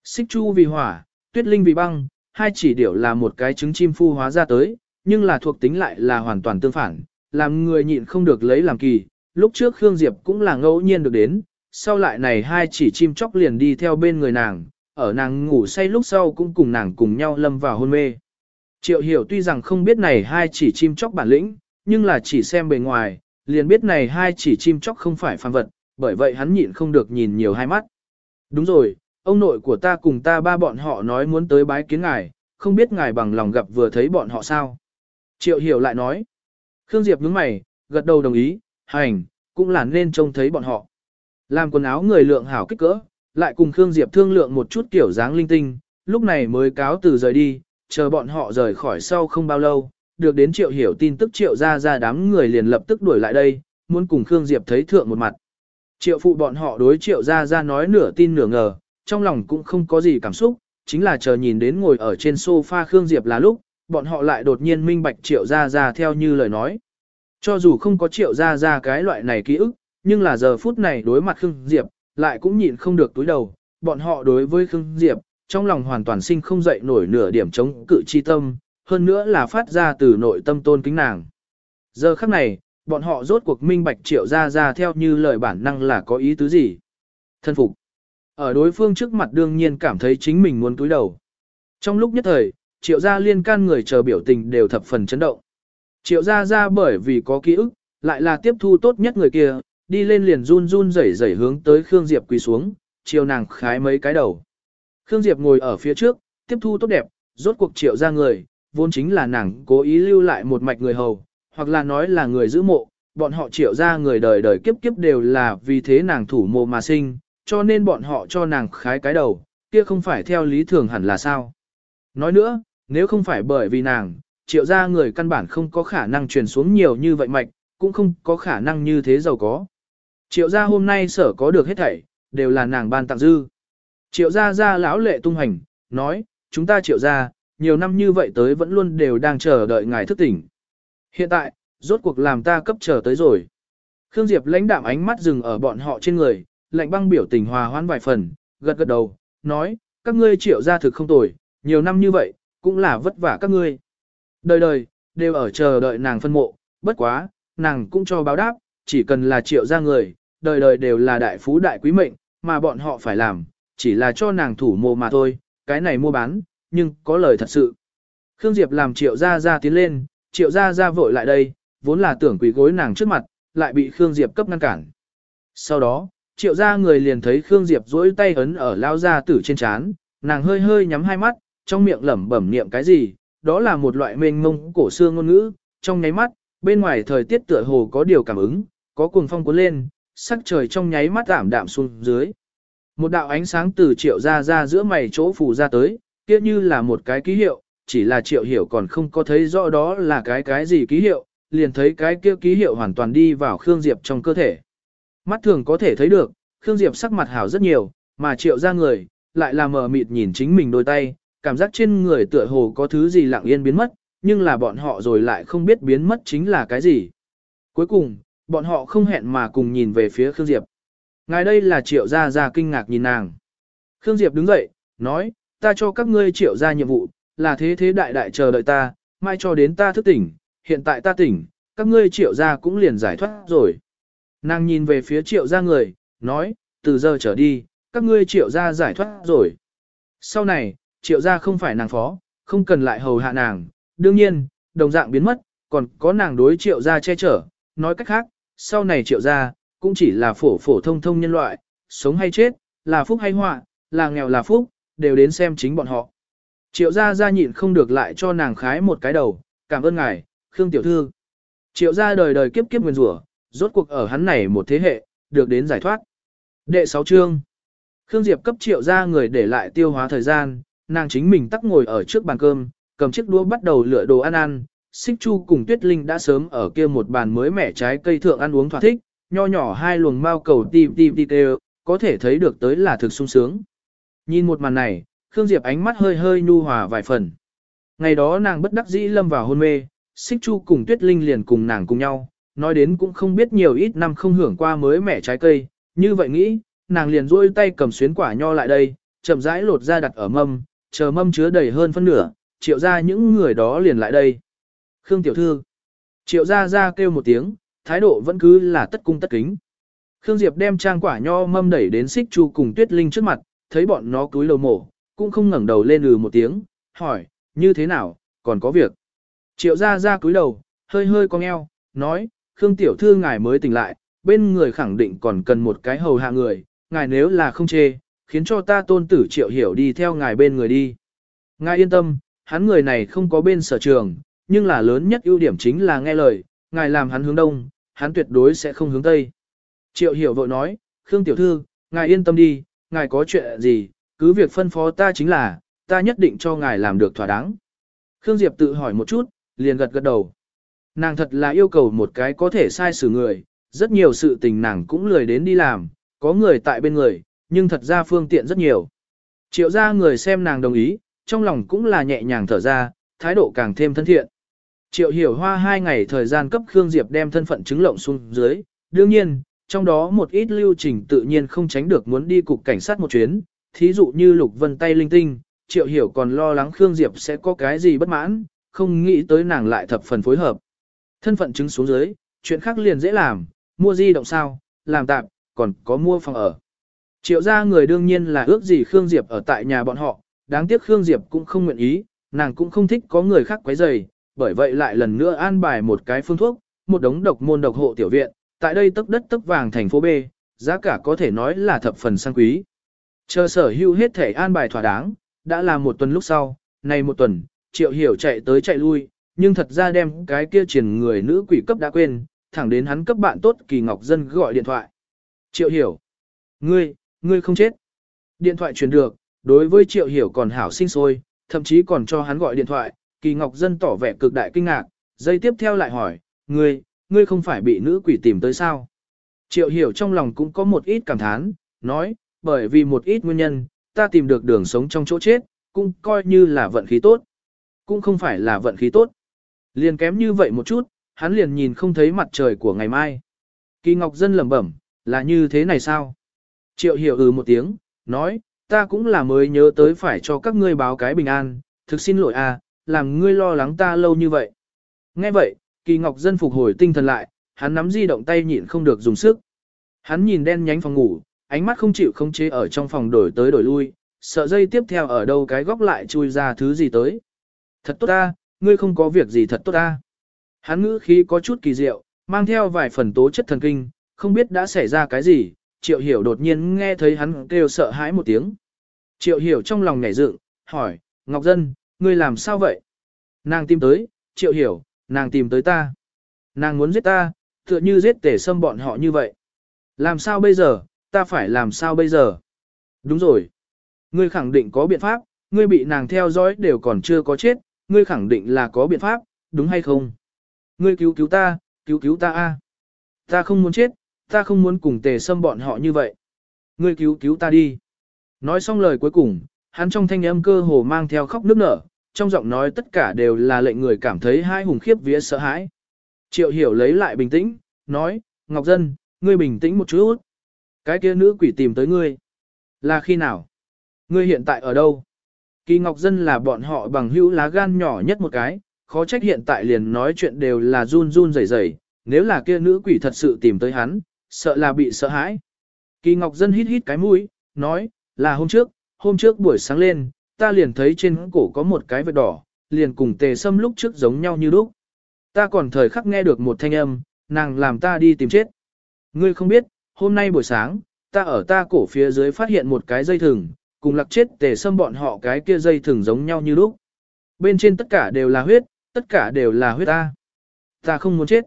Xích chu vì hỏa, tuyết linh vì băng, hai chỉ điểu là một cái trứng chim phu hóa ra tới, nhưng là thuộc tính lại là hoàn toàn tương phản, làm người nhịn không được lấy làm kỳ, lúc trước Khương Diệp cũng là ngẫu nhiên được đến, sau lại này hai chỉ chim chóc liền đi theo bên người nàng, ở nàng ngủ say lúc sau cũng cùng nàng cùng nhau lâm vào hôn mê. Triệu hiểu tuy rằng không biết này hai chỉ chim chóc bản lĩnh, nhưng là chỉ xem bề ngoài, liền biết này hai chỉ chim chóc không phải phàm vật, bởi vậy hắn nhịn không được nhìn nhiều hai mắt. Đúng rồi, ông nội của ta cùng ta ba bọn họ nói muốn tới bái kiến ngài, không biết ngài bằng lòng gặp vừa thấy bọn họ sao. Triệu hiểu lại nói. Khương Diệp nhướng mày, gật đầu đồng ý, hành, cũng là nên trông thấy bọn họ. Làm quần áo người lượng hảo kích cỡ, lại cùng Khương Diệp thương lượng một chút kiểu dáng linh tinh, lúc này mới cáo từ rời đi, chờ bọn họ rời khỏi sau không bao lâu, được đến triệu hiểu tin tức triệu ra ra đám người liền lập tức đuổi lại đây, muốn cùng Khương Diệp thấy thượng một mặt. Triệu phụ bọn họ đối triệu ra ra nói nửa tin nửa ngờ, trong lòng cũng không có gì cảm xúc, chính là chờ nhìn đến ngồi ở trên sofa Khương Diệp là lúc, bọn họ lại đột nhiên minh bạch triệu ra ra theo như lời nói. Cho dù không có triệu ra ra cái loại này ký ức, nhưng là giờ phút này đối mặt Khương Diệp, lại cũng nhịn không được túi đầu, bọn họ đối với Khương Diệp, trong lòng hoàn toàn sinh không dậy nổi nửa điểm chống cự chi tâm, hơn nữa là phát ra từ nội tâm tôn kính nàng. Giờ khắc này, bọn họ rốt cuộc minh bạch triệu ra ra theo như lời bản năng là có ý tứ gì. Thân phục. Ở đối phương trước mặt đương nhiên cảm thấy chính mình muốn túi đầu. Trong lúc nhất thời, triệu gia liên can người chờ biểu tình đều thập phần chấn động. Triệu gia ra bởi vì có ký ức, lại là tiếp thu tốt nhất người kia, đi lên liền run run rẩy rẩy hướng tới Khương Diệp quỳ xuống, chiều nàng khái mấy cái đầu. Khương Diệp ngồi ở phía trước, tiếp thu tốt đẹp, rốt cuộc triệu ra người, vốn chính là nàng cố ý lưu lại một mạch người hầu, hoặc là nói là người giữ mộ, bọn họ triệu ra người đời đời kiếp kiếp đều là vì thế nàng thủ mộ mà sinh, cho nên bọn họ cho nàng khái cái đầu, kia không phải theo lý thường hẳn là sao. Nói nữa, nếu không phải bởi vì nàng, triệu gia người căn bản không có khả năng truyền xuống nhiều như vậy mạch, cũng không có khả năng như thế giàu có. Triệu gia hôm nay sở có được hết thảy, đều là nàng ban tặng dư. Triệu gia gia lão lệ tung hành, nói, chúng ta triệu gia, nhiều năm như vậy tới vẫn luôn đều đang chờ đợi ngài thức tỉnh. Hiện tại, rốt cuộc làm ta cấp chờ tới rồi. Khương Diệp lãnh đạm ánh mắt dừng ở bọn họ trên người, lạnh băng biểu tình hòa hoãn vài phần, gật gật đầu, nói, các ngươi triệu gia thực không tồi, nhiều năm như vậy, cũng là vất vả các ngươi. Đời đời, đều ở chờ đợi nàng phân mộ, bất quá, nàng cũng cho báo đáp, chỉ cần là triệu gia người, đời đời đều là đại phú đại quý mệnh, mà bọn họ phải làm, chỉ là cho nàng thủ mộ mà thôi, cái này mua bán, nhưng có lời thật sự. Khương Diệp làm triệu gia gia tiến lên, triệu gia gia vội lại đây, vốn là tưởng quỳ gối nàng trước mặt, lại bị Khương Diệp cấp ngăn cản. Sau đó, triệu gia người liền thấy Khương Diệp duỗi tay ấn ở lao gia tử trên chán, nàng hơi hơi nhắm hai mắt, trong miệng lẩm bẩm niệm cái gì, đó là một loại mênh mông cổ xương ngôn ngữ, trong nháy mắt, bên ngoài thời tiết tựa hồ có điều cảm ứng, có cuồng phong cuốn lên, sắc trời trong nháy mắt ảm đạm xuống dưới. Một đạo ánh sáng từ triệu ra ra giữa mày chỗ phủ ra tới, kia như là một cái ký hiệu, chỉ là triệu hiểu còn không có thấy rõ đó là cái cái gì ký hiệu, liền thấy cái kia ký hiệu hoàn toàn đi vào Khương Diệp trong cơ thể. Mắt thường có thể thấy được, Khương Diệp sắc mặt hảo rất nhiều, mà triệu ra người, lại là mờ mịt nhìn chính mình đôi tay, cảm giác trên người tựa hồ có thứ gì lặng yên biến mất, nhưng là bọn họ rồi lại không biết biến mất chính là cái gì. Cuối cùng, bọn họ không hẹn mà cùng nhìn về phía Khương Diệp. Ngài đây là triệu gia gia kinh ngạc nhìn nàng. Khương Diệp đứng dậy, nói, ta cho các ngươi triệu gia nhiệm vụ, là thế thế đại đại chờ đợi ta, mai cho đến ta thức tỉnh, hiện tại ta tỉnh, các ngươi triệu gia cũng liền giải thoát rồi. Nàng nhìn về phía triệu gia người, nói, từ giờ trở đi, các ngươi triệu gia giải thoát rồi. Sau này, triệu gia không phải nàng phó, không cần lại hầu hạ nàng, đương nhiên, đồng dạng biến mất, còn có nàng đối triệu gia che chở, nói cách khác, sau này triệu gia, cũng chỉ là phổ phổ thông thông nhân loại, sống hay chết, là phúc hay họa, là nghèo là phúc, đều đến xem chính bọn họ. Triệu gia gia nhịn không được lại cho nàng khái một cái đầu, cảm ơn ngài, Khương Tiểu Thư. Triệu gia đời đời kiếp kiếp nguyên rủa, rốt cuộc ở hắn này một thế hệ, được đến giải thoát. Đệ 6 chương. Khương Diệp cấp triệu gia người để lại tiêu hóa thời gian, nàng chính mình tắc ngồi ở trước bàn cơm, cầm chiếc đũa bắt đầu lựa đồ ăn ăn, Xích Chu cùng Tuyết Linh đã sớm ở kia một bàn mới mẻ trái cây thượng ăn uống thỏa thích, nho nhỏ hai luồng mao cầu tim tim tim tê, có thể thấy được tới là thực sung sướng. Nhìn một màn này, Khương Diệp ánh mắt hơi hơi nhu hòa vài phần. Ngày đó nàng bất đắc dĩ lâm vào hôn mê, Xích Chu cùng Tuyết Linh liền cùng nàng cùng nhau, nói đến cũng không biết nhiều ít năm không hưởng qua mới mẻ trái cây, như vậy nghĩ, nàng liền duỗi tay cầm xuyến quả nho lại đây, chậm rãi lột ra đặt ở mâm, chờ mâm chứa đầy hơn phân nửa, triệu ra những người đó liền lại đây. Khương Tiểu Thư. Triệu ra ra kêu một tiếng, thái độ vẫn cứ là tất cung tất kính. Khương Diệp đem trang quả nho mâm đẩy đến xích chu cùng tuyết linh trước mặt, thấy bọn nó cúi đầu mổ, cũng không ngẩng đầu lên ừ một tiếng, hỏi, như thế nào, còn có việc. Triệu ra ra cúi đầu, hơi hơi cong eo, nói, Khương tiểu thư ngài mới tỉnh lại, bên người khẳng định còn cần một cái hầu hạ người, ngài nếu là không chê, khiến cho ta tôn tử triệu hiểu đi theo ngài bên người đi. Ngài yên tâm, hắn người này không có bên sở trường, nhưng là lớn nhất ưu điểm chính là nghe lời, ngài làm hắn hướng đông, hắn tuyệt đối sẽ không hướng tây. Triệu hiểu vội nói, Khương tiểu thư, ngài yên tâm đi, ngài có chuyện gì, cứ việc phân phó ta chính là, ta nhất định cho ngài làm được thỏa đáng. Khương Diệp tự hỏi một chút, liền gật gật đầu. Nàng thật là yêu cầu một cái có thể sai xử người, rất nhiều sự tình nàng cũng lười đến đi làm, có người tại bên người, nhưng thật ra phương tiện rất nhiều. Triệu gia người xem nàng đồng ý, trong lòng cũng là nhẹ nhàng thở ra, thái độ càng thêm thân thiện. Triệu hiểu hoa hai ngày thời gian cấp Khương Diệp đem thân phận chứng lộng xuống dưới, đương nhiên, trong đó một ít lưu trình tự nhiên không tránh được muốn đi cục cảnh sát một chuyến, thí dụ như Lục Vân tay linh tinh, Triệu Hiểu còn lo lắng Khương Diệp sẽ có cái gì bất mãn, không nghĩ tới nàng lại thập phần phối hợp. Thân phận chứng xuống dưới, chuyện khác liền dễ làm, mua di động sao, làm tạm, còn có mua phòng ở. Triệu gia người đương nhiên là ước gì Khương Diệp ở tại nhà bọn họ, đáng tiếc Khương Diệp cũng không nguyện ý, nàng cũng không thích có người khác quấy rầy, bởi vậy lại lần nữa an bài một cái phương thuốc, một đống độc môn độc hộ tiểu viện, tại đây tấc đất tấc vàng thành phố B, giá cả có thể nói là thập phần sang quý. Chờ sở hữu hết thể an bài thỏa đáng, đã là một tuần lúc sau, này một tuần, triệu hiểu chạy tới chạy lui, nhưng thật ra đem cái kia triển người nữ quỷ cấp đã quên, thẳng đến hắn cấp bạn tốt kỳ ngọc dân gọi điện thoại. Triệu hiểu, ngươi, ngươi không chết. Điện thoại truyền được, đối với triệu hiểu còn hảo sinh sôi, thậm chí còn cho hắn gọi điện thoại, kỳ ngọc dân tỏ vẻ cực đại kinh ngạc, giây tiếp theo lại hỏi, ngươi, ngươi không phải bị nữ quỷ tìm tới sao? Triệu hiểu trong lòng cũng có một ít cảm thán, nói, bởi vì một ít nguyên nhân, ta tìm được đường sống trong chỗ chết, cũng coi như là vận khí tốt. Cũng không phải là vận khí tốt. Liền kém như vậy một chút, hắn liền nhìn không thấy mặt trời của ngày mai. Kỳ Ngọc Dân lẩm bẩm, là như thế này sao? Triệu hiểu ừ một tiếng, nói, ta cũng là mới nhớ tới phải cho các ngươi báo cái bình an, thực xin lỗi à, làm ngươi lo lắng ta lâu như vậy. Nghe vậy, Kỳ Ngọc Dân phục hồi tinh thần lại, hắn nắm di động tay nhịn không được dùng sức. Hắn nhìn đen nhánh phòng ngủ, ánh mắt không chịu không chế ở trong phòng đổi tới đổi lui, sợ dây tiếp theo ở đâu cái góc lại chui ra thứ gì tới. Thật tốt ta, ngươi không có việc gì thật tốt ta. Hắn ngữ khí có chút kỳ diệu, mang theo vài phần tố chất thần kinh, không biết đã xảy ra cái gì, triệu hiểu đột nhiên nghe thấy hắn kêu sợ hãi một tiếng. Triệu hiểu trong lòng nhảy dựng, hỏi, Ngọc Dân, ngươi làm sao vậy? Nàng tìm tới, triệu hiểu, nàng tìm tới ta. Nàng muốn giết ta, tựa như giết tể xâm bọn họ như vậy. Làm sao bây giờ, ta phải làm sao bây giờ? Đúng rồi. Ngươi khẳng định có biện pháp, ngươi bị nàng theo dõi đều còn chưa có chết, ngươi khẳng định là có biện pháp, đúng hay không? Ngươi cứu cứu ta, cứu cứu ta a. Ta không muốn chết, ta không muốn cùng tề xâm bọn họ như vậy. Ngươi cứu cứu ta đi. Nói xong lời cuối cùng, hắn trong thanh âm cơ hồ mang theo khóc nức nở, trong giọng nói tất cả đều là lệnh người cảm thấy hai hùng khiếp vía sợ hãi. Triệu hiểu lấy lại bình tĩnh, nói, Ngọc Dân, ngươi bình tĩnh một chút. Cái kia nữ quỷ tìm tới ngươi. Là khi nào? Ngươi hiện tại ở đâu? Kỳ Ngọc Dân là bọn họ bằng hữu lá gan nhỏ nhất một cái, khó trách hiện tại liền nói chuyện đều là run run rẩy rẩy. nếu là kia nữ quỷ thật sự tìm tới hắn, sợ là bị sợ hãi. Kỳ Ngọc Dân hít hít cái mũi, nói, là hôm trước, hôm trước buổi sáng lên, ta liền thấy trên cổ có một cái vết đỏ, liền cùng tề sâm lúc trước giống nhau như lúc. Ta còn thời khắc nghe được một thanh âm, nàng làm ta đi tìm chết. Ngươi không biết, hôm nay buổi sáng, ta ở ta cổ phía dưới phát hiện một cái dây thừng, cùng lạc chết tề sâm bọn họ cái kia dây thừng giống nhau như lúc. Bên trên tất cả đều là huyết, tất cả đều là huyết ta. Ta không muốn chết.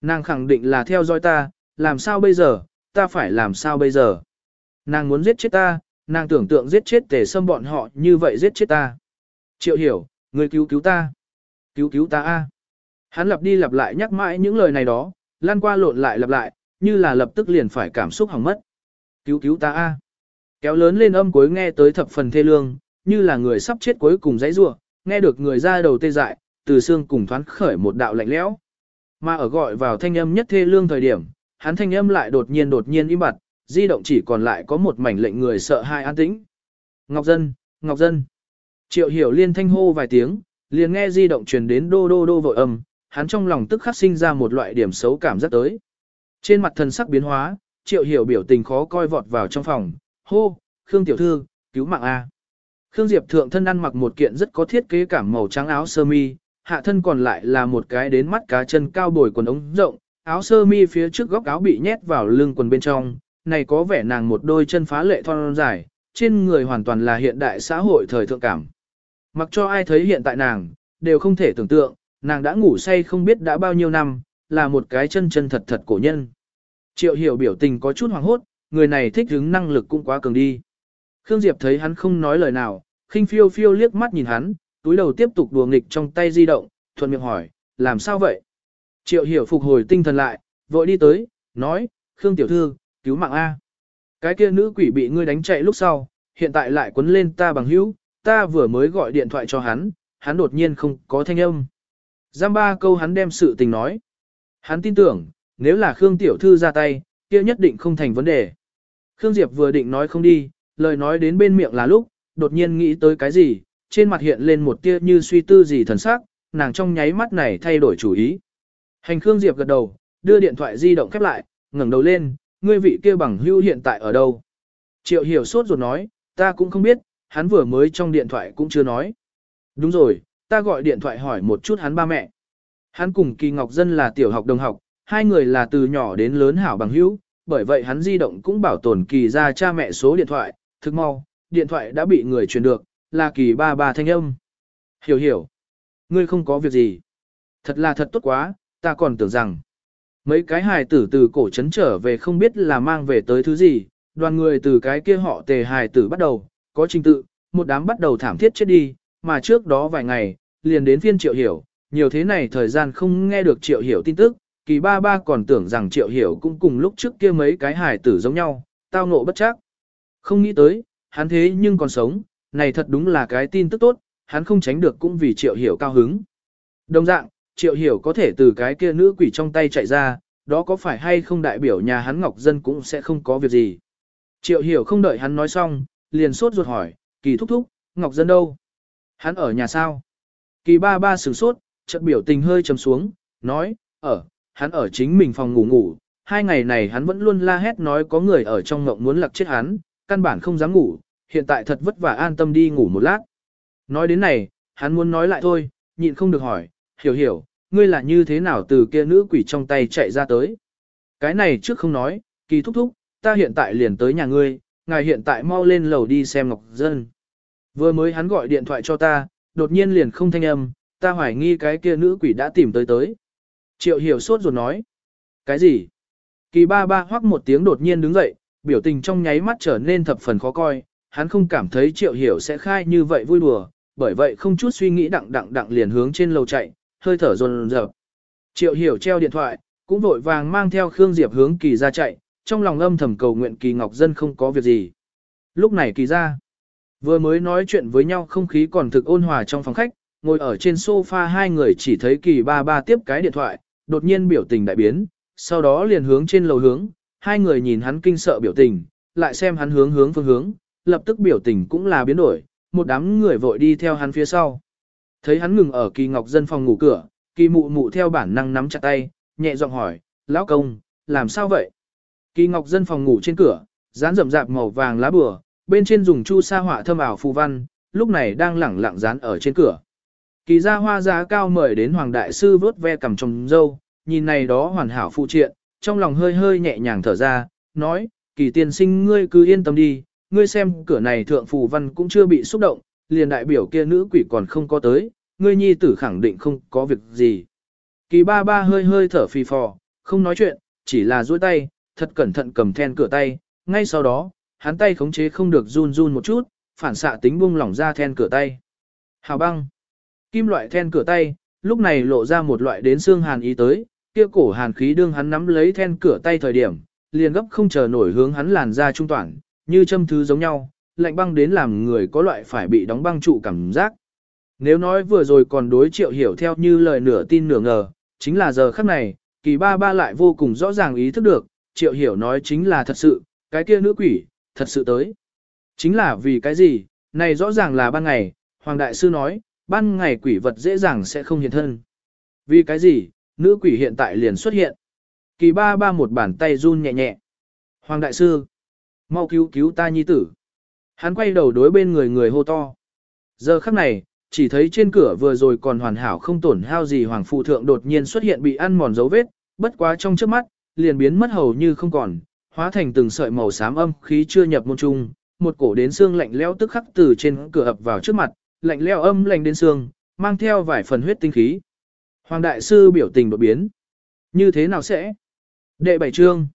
Nàng khẳng định là theo dõi ta, làm sao bây giờ, ta phải làm sao bây giờ. Nàng muốn giết chết ta, nàng tưởng tượng giết chết tề sâm bọn họ như vậy giết chết ta. Triệu hiểu, người cứu cứu ta. Cứu cứu ta a. Hắn lặp đi lặp lại nhắc mãi những lời này đó, lan qua lộn lại lặp lại, như là lập tức liền phải cảm xúc hỏng mất. Cứu cứu ta a. Kéo lớn lên âm cuối nghe tới thập phần thê lương, như là người sắp chết cuối cùng dãy rủa, nghe được người ra đầu tê dại, từ xương cùng thoáng khởi một đạo lạnh lẽo. Mà ở gọi vào thanh âm nhất thê lương thời điểm, hắn thanh âm lại đột nhiên đột nhiên im bặt, di động chỉ còn lại có một mảnh lệnh người sợ hai an tĩnh. Ngọc Dân, Ngọc Dân. Triệu hiểu liên thanh hô vài tiếng, liền nghe di động truyền đến đô đô đô vội âm, hắn trong lòng tức khắc sinh ra một loại điểm xấu cảm giác tới. Trên mặt thần sắc biến hóa, triệu hiểu biểu tình khó coi vọt vào trong phòng, hô, Khương tiểu thư, cứu mạng A. Khương Diệp thượng thân ăn mặc một kiện rất có thiết kế cảm màu trắng áo sơ mi, hạ thân còn lại là một cái đến mắt cá chân cao bồi quần ống rộng, áo sơ mi phía trước góc áo bị nhét vào lưng quần bên trong, này có vẻ nàng một đôi chân phá lệ thon dài, trên người hoàn toàn là hiện đại xã hội thời thượng cảm. Mặc cho ai thấy hiện tại nàng, đều không thể tưởng tượng, nàng đã ngủ say không biết đã bao nhiêu năm, là một cái chân chân thật thật cổ nhân. Triệu hiểu biểu tình có chút hoàng hốt, người này thích hứng năng lực cũng quá cường đi. Khương Diệp thấy hắn không nói lời nào, khinh phiêu phiêu liếc mắt nhìn hắn, túi đầu tiếp tục đùa nghịch trong tay di động, thuận miệng hỏi, làm sao vậy? Triệu hiểu phục hồi tinh thần lại, vội đi tới, nói, Khương tiểu thư, cứu mạng A. Cái kia nữ quỷ bị ngươi đánh chạy lúc sau, hiện tại lại quấn lên ta bằng hữu, ta vừa mới gọi điện thoại cho hắn, hắn đột nhiên không có thanh âm. Giam ba câu hắn đem sự tình nói. Hắn tin tưởng, nếu là Khương tiểu thư ra tay, kia nhất định không thành vấn đề. Khương Diệp vừa định nói không đi, lời nói đến bên miệng là lúc, đột nhiên nghĩ tới cái gì, trên mặt hiện lên một tia như suy tư gì thần sắc, nàng trong nháy mắt này thay đổi chủ ý. Hành Khương Diệp gật đầu, đưa điện thoại di động khép lại, ngẩng đầu lên, ngươi vị kia bằng hưu hiện tại ở đâu? Triệu hiểu sốt ruột nói, ta cũng không biết, hắn vừa mới trong điện thoại cũng chưa nói. Đúng rồi, ta gọi điện thoại hỏi một chút hắn ba mẹ. Hắn cùng Kỳ Ngọc Dân là tiểu học đồng học, hai người là từ nhỏ đến lớn hảo bằng hữu, bởi vậy hắn di động cũng bảo tồn Kỳ ra cha mẹ số điện thoại, thức mau, điện thoại đã bị người truyền được, là Kỳ ba ba thanh âm. Hiểu hiểu, ngươi không có việc gì. Thật là thật tốt quá, ta còn tưởng rằng. Mấy cái hài tử từ cổ trấn trở về không biết là mang về tới thứ gì, đoàn người từ cái kia họ tề hài tử bắt đầu, có trình tự, một đám bắt đầu thảm thiết chết đi, mà trước đó vài ngày, liền đến phiên triệu hiểu, nhiều thế này thời gian không nghe được triệu hiểu tin tức, kỳ ba ba còn tưởng rằng triệu hiểu cũng cùng lúc trước kia mấy cái hài tử giống nhau, tao ngộ bất chắc. Không nghĩ tới, hắn thế nhưng còn sống, này thật đúng là cái tin tức tốt, hắn không tránh được cũng vì triệu hiểu cao hứng. Đồng dạng, triệu hiểu có thể từ cái kia nữ quỷ trong tay chạy ra, đó có phải hay không đại biểu nhà hắn Ngọc Dân cũng sẽ không có việc gì. Triệu hiểu không đợi hắn nói xong, liền sốt ruột hỏi, kỳ thúc thúc, Ngọc Dân đâu? Hắn ở nhà sao? Kỳ ba ba sửng sốt, chợt biểu tình hơi trầm xuống, nói, ở, hắn ở chính mình phòng ngủ ngủ, hai ngày này hắn vẫn luôn la hét nói có người ở trong ngộng muốn lặc chết hắn, căn bản không dám ngủ, hiện tại thật vất vả an tâm đi ngủ một lát. Nói đến này, hắn muốn nói lại thôi, nhịn không được hỏi, hiểu hiểu, ngươi là như thế nào từ kia nữ quỷ trong tay chạy ra tới. Cái này trước không nói, kỳ thúc thúc, ta hiện tại liền tới nhà ngươi, ngài hiện tại mau lên lầu đi xem Ngọc Dân. Vừa mới hắn gọi điện thoại cho ta, đột nhiên liền không thanh âm, ta hoài nghi cái kia nữ quỷ đã tìm tới tới. Triệu hiểu sốt rồi nói. Cái gì? Kỳ ba ba hoắc một tiếng đột nhiên đứng dậy, biểu tình trong nháy mắt trở nên thập phần khó coi, hắn không cảm thấy triệu hiểu sẽ khai như vậy vui đùa, bởi vậy không chút suy nghĩ đặng đặng đặng liền hướng trên lầu chạy, hơi thở rồn rợp. Triệu hiểu treo điện thoại, cũng vội vàng mang theo Khương Diệp hướng kỳ ra chạy, trong lòng âm thầm cầu nguyện kỳ ngọc dân không có việc gì. Lúc này kỳ ra, vừa mới nói chuyện với nhau không khí còn thực ôn hòa trong phòng khách, ngồi ở trên sofa hai người chỉ thấy kỳ ba ba tiếp cái điện thoại, đột nhiên biểu tình đại biến, sau đó liền hướng trên lầu hướng, hai người nhìn hắn kinh sợ biểu tình, lại xem hắn hướng hướng phương hướng, lập tức biểu tình cũng là biến đổi, một đám người vội đi theo hắn phía sau. Thấy hắn ngừng ở kỳ ngọc dân phòng ngủ cửa, kỳ mụ mụ theo bản năng nắm chặt tay, nhẹ giọng hỏi, lão công, làm sao vậy? Kỳ ngọc dân phòng ngủ trên cửa, dán rậm rạp màu vàng lá bừa, bên trên dùng chu sa họa thâm ảo phù văn, lúc này đang lẳng lặng dán ở trên cửa. Kỳ gia hoa giá cao mời đến hoàng đại sư vớt ve cầm trồng dâu, nhìn này đó hoàn hảo phụ triện, trong lòng hơi hơi nhẹ nhàng thở ra, nói, kỳ tiên sinh ngươi cứ yên tâm đi, ngươi xem cửa này thượng phù văn cũng chưa bị xúc động, liền đại biểu kia nữ quỷ còn không có tới, ngươi nhi tử khẳng định không có việc gì. Kỳ ba ba hơi hơi thở phì phò, không nói chuyện, chỉ là duỗi tay, thật cẩn thận cầm then cửa tay, ngay sau đó, hắn tay khống chế không được run run một chút, phản xạ tính buông lỏng ra then cửa tay. Hào băng. Kim loại then cửa tay, lúc này lộ ra một loại đến xương hàn ý tới, kia cổ hàn khí đương hắn nắm lấy then cửa tay thời điểm, liền gấp không chờ nổi hướng hắn làn ra trung toàn, như châm thứ giống nhau, lạnh băng đến làm người có loại phải bị đóng băng trụ cảm giác. Nếu nói vừa rồi còn đối triệu hiểu theo như lời nửa tin nửa ngờ, chính là giờ khắc này, kỳ ba ba lại vô cùng rõ ràng ý thức được, triệu hiểu nói chính là thật sự, cái kia nữ quỷ, thật sự tới. Chính là vì cái gì, này rõ ràng là ban ngày, Hoàng Đại Sư nói, ban ngày quỷ vật dễ dàng sẽ không hiện thân. Vì cái gì, nữ quỷ hiện tại liền xuất hiện. Kỳ ba ba một bàn tay run nhẹ nhẹ. Hoàng đại sư, mau cứu cứu ta nhi tử. Hắn quay đầu đối bên người người hô to. Giờ khắc này, chỉ thấy trên cửa vừa rồi còn hoàn hảo không tổn hao gì hoàng phụ thượng đột nhiên xuất hiện bị ăn mòn dấu vết, bất quá trong trước mắt, liền biến mất hầu như không còn, hóa thành từng sợi màu xám âm khí chưa nhập môn trung, một cổ đến xương lạnh lẽo tức khắc từ trên cửa ập vào trước mặt, lạnh lẽo âm lạnh đến xương, mang theo vài phần huyết tinh khí. Hoàng đại sư biểu tình đột biến. Như thế nào sẽ? Đệ bảy chương.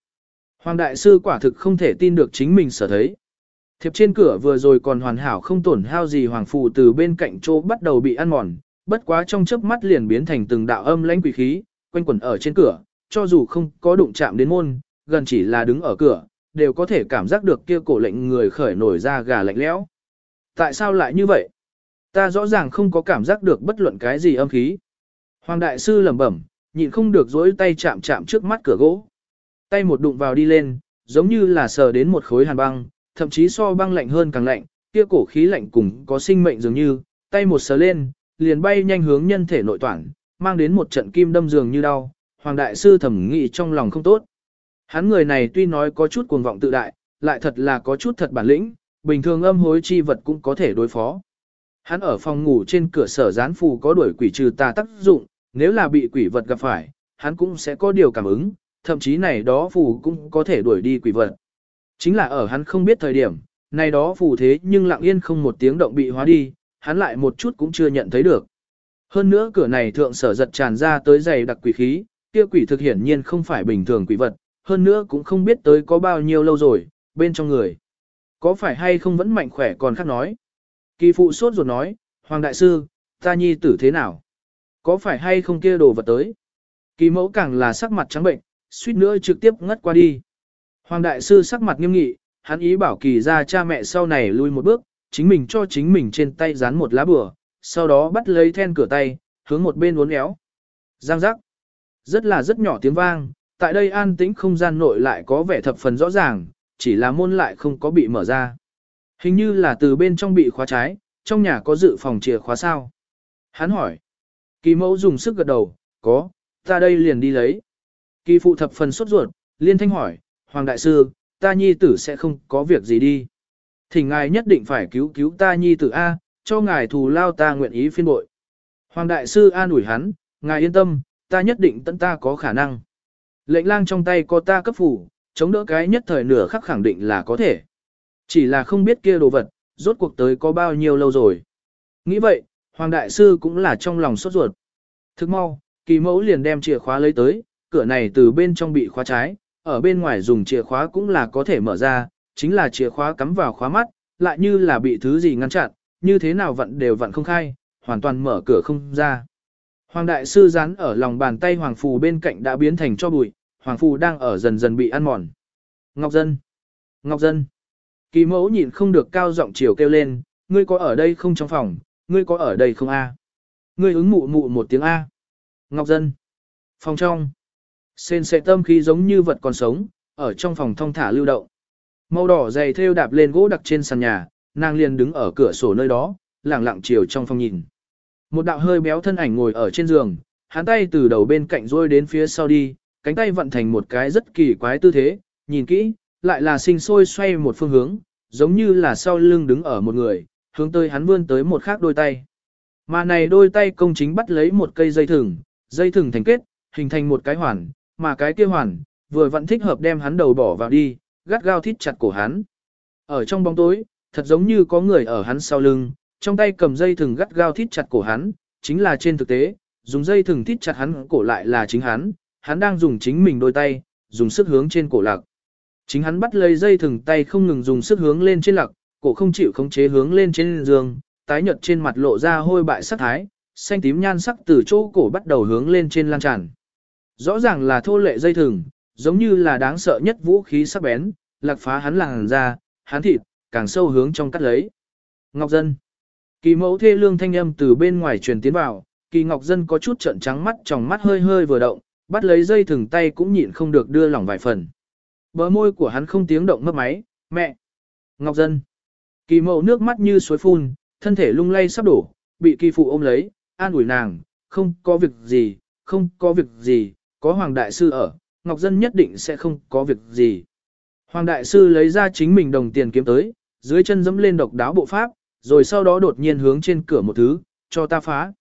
Hoàng đại sư quả thực không thể tin được chính mình sở thấy. Thiệp trên cửa vừa rồi còn hoàn hảo không tổn hao gì hoàng phù từ bên cạnh chỗ bắt đầu bị ăn mòn, bất quá trong chớp mắt liền biến thành từng đạo âm lãnh quỷ khí, quanh quẩn ở trên cửa, cho dù không có đụng chạm đến môn, gần chỉ là đứng ở cửa, đều có thể cảm giác được kia cổ lệnh người khởi nổi ra gà lạnh lẽo. Tại sao lại như vậy? Ta rõ ràng không có cảm giác được bất luận cái gì âm khí. Hoàng đại sư lẩm bẩm, nhịn không được dối tay chạm chạm trước mắt cửa gỗ. Tay một đụng vào đi lên, giống như là sờ đến một khối hàn băng, thậm chí so băng lạnh hơn càng lạnh, kia cổ khí lạnh cùng có sinh mệnh dường như, tay một sờ lên, liền bay nhanh hướng nhân thể nội toàn, mang đến một trận kim đâm dường như đau. Hoàng đại sư thẩm nghĩ trong lòng không tốt. Hắn người này tuy nói có chút cuồng vọng tự đại, lại thật là có chút thật bản lĩnh, bình thường âm hối chi vật cũng có thể đối phó. Hắn ở phòng ngủ trên cửa sở gián phù có đuổi quỷ trừ tà tác dụng, nếu là bị quỷ vật gặp phải, hắn cũng sẽ có điều cảm ứng, thậm chí này đó phù cũng có thể đuổi đi quỷ vật. Chính là ở hắn không biết thời điểm, này đó phù thế nhưng lặng yên không một tiếng động bị hóa đi, hắn lại một chút cũng chưa nhận thấy được. Hơn nữa cửa này thượng sở giật tràn ra tới dày đặc quỷ khí, kia quỷ thực hiển nhiên không phải bình thường quỷ vật, hơn nữa cũng không biết tới có bao nhiêu lâu rồi, bên trong người. Có phải hay không vẫn mạnh khỏe còn khác nói. Kỳ phụ sốt ruột nói, Hoàng Đại Sư, ta nhi tử thế nào? Có phải hay không kia đồ vật tới? Kỳ mẫu càng là sắc mặt trắng bệnh, suýt nữa trực tiếp ngất qua đi. Hoàng Đại Sư sắc mặt nghiêm nghị, hắn ý bảo kỳ ra cha mẹ sau này lui một bước, chính mình cho chính mình trên tay dán một lá bừa, sau đó bắt lấy then cửa tay, hướng một bên uốn éo. Giang giác. Rất là rất nhỏ tiếng vang, tại đây an tĩnh không gian nội lại có vẻ thập phần rõ ràng, chỉ là môn lại không có bị mở ra. Hình như là từ bên trong bị khóa trái, trong nhà có dự phòng chìa khóa sao? Hắn hỏi. Kỳ mẫu dùng sức gật đầu, có, ta đây liền đi lấy. Kỳ phụ thập phần sốt ruột, liên thanh hỏi, Hoàng Đại Sư, ta nhi tử sẽ không có việc gì đi. Thỉnh ngài nhất định phải cứu cứu ta nhi tử A, cho ngài thù lao ta nguyện ý phiên bội. Hoàng Đại Sư an ủi hắn, ngài yên tâm, ta nhất định tận ta có khả năng. Lệnh lang trong tay có ta cấp phủ, chống đỡ cái nhất thời nửa khắc khẳng định là có thể. Chỉ là không biết kia đồ vật, rốt cuộc tới có bao nhiêu lâu rồi. Nghĩ vậy, Hoàng Đại Sư cũng là trong lòng sốt ruột. Thức mau, kỳ mẫu liền đem chìa khóa lấy tới, cửa này từ bên trong bị khóa trái, ở bên ngoài dùng chìa khóa cũng là có thể mở ra, chính là chìa khóa cắm vào khóa mắt, lại như là bị thứ gì ngăn chặn, như thế nào vặn đều vặn không khai, hoàn toàn mở cửa không ra. Hoàng Đại Sư rán ở lòng bàn tay Hoàng Phù bên cạnh đã biến thành cho bụi, Hoàng Phù đang ở dần dần bị ăn mòn. Ngọc Dân! Ngọc Dân! Kỳ mẫu nhìn không được cao giọng chiều kêu lên, ngươi có ở đây không trong phòng, ngươi có ở đây không a? Ngươi ứng mụ mụ một tiếng a. Ngọc Dân! Phòng trong! Sên sệ tâm khí giống như vật còn sống, ở trong phòng thong thả lưu động. Màu đỏ dày thêu đạp lên gỗ đặc trên sàn nhà, nàng liền đứng ở cửa sổ nơi đó, lặng lặng chiều trong phòng nhìn. Một đạo hơi béo thân ảnh ngồi ở trên giường, hắn tay từ đầu bên cạnh rôi đến phía sau đi, cánh tay vận thành một cái rất kỳ quái tư thế, nhìn kỹ, lại là sinh sôi xoay một phương hướng, giống như là sau lưng đứng ở một người, hướng tới hắn vươn tới một khác đôi tay. Mà này đôi tay công chính bắt lấy một cây dây thừng, dây thừng thành kết, hình thành một cái hoàn, mà cái kia hoàn, vừa vẫn thích hợp đem hắn đầu bỏ vào đi, gắt gao thít chặt cổ hắn. Ở trong bóng tối, thật giống như có người ở hắn sau lưng, trong tay cầm dây thừng gắt gao thít chặt cổ hắn, chính là trên thực tế, dùng dây thừng thít chặt hắn cổ lại là chính hắn, hắn đang dùng chính mình đôi tay, dùng sức hướng trên cổ lạc. Chính hắn bắt lấy dây thừng tay không ngừng dùng sức hướng lên trên lạc, cổ không chịu khống chế hướng lên trên giường, tái nhợt trên mặt lộ ra hôi bại sắc thái, xanh tím nhan sắc từ chỗ cổ bắt đầu hướng lên trên lan tràn. Rõ ràng là thô lệ dây thừng, giống như là đáng sợ nhất vũ khí sắc bén, lạc phá hắn làng ra, hắn thịt, càng sâu hướng trong cắt lấy. Ngọc Dân Kỳ mẫu thê lương thanh âm từ bên ngoài truyền tiến vào, kỳ Ngọc Dân có chút trận trắng mắt trong mắt hơi hơi vừa động, bắt lấy dây thừng tay cũng nhịn không được đưa lỏng vài phần. Bờ môi của hắn không tiếng động mấp máy, mẹ. Ngọc Dân. Kỳ mẫu nước mắt như suối phun, thân thể lung lay sắp đổ, bị kỳ phụ ôm lấy, an ủi nàng, không có việc gì, không có việc gì, có Hoàng Đại Sư ở, Ngọc Dân nhất định sẽ không có việc gì. Hoàng Đại Sư lấy ra chính mình đồng tiền kiếm tới, dưới chân dẫm lên độc đáo bộ pháp, rồi sau đó đột nhiên hướng trên cửa một thứ, cho ta phá.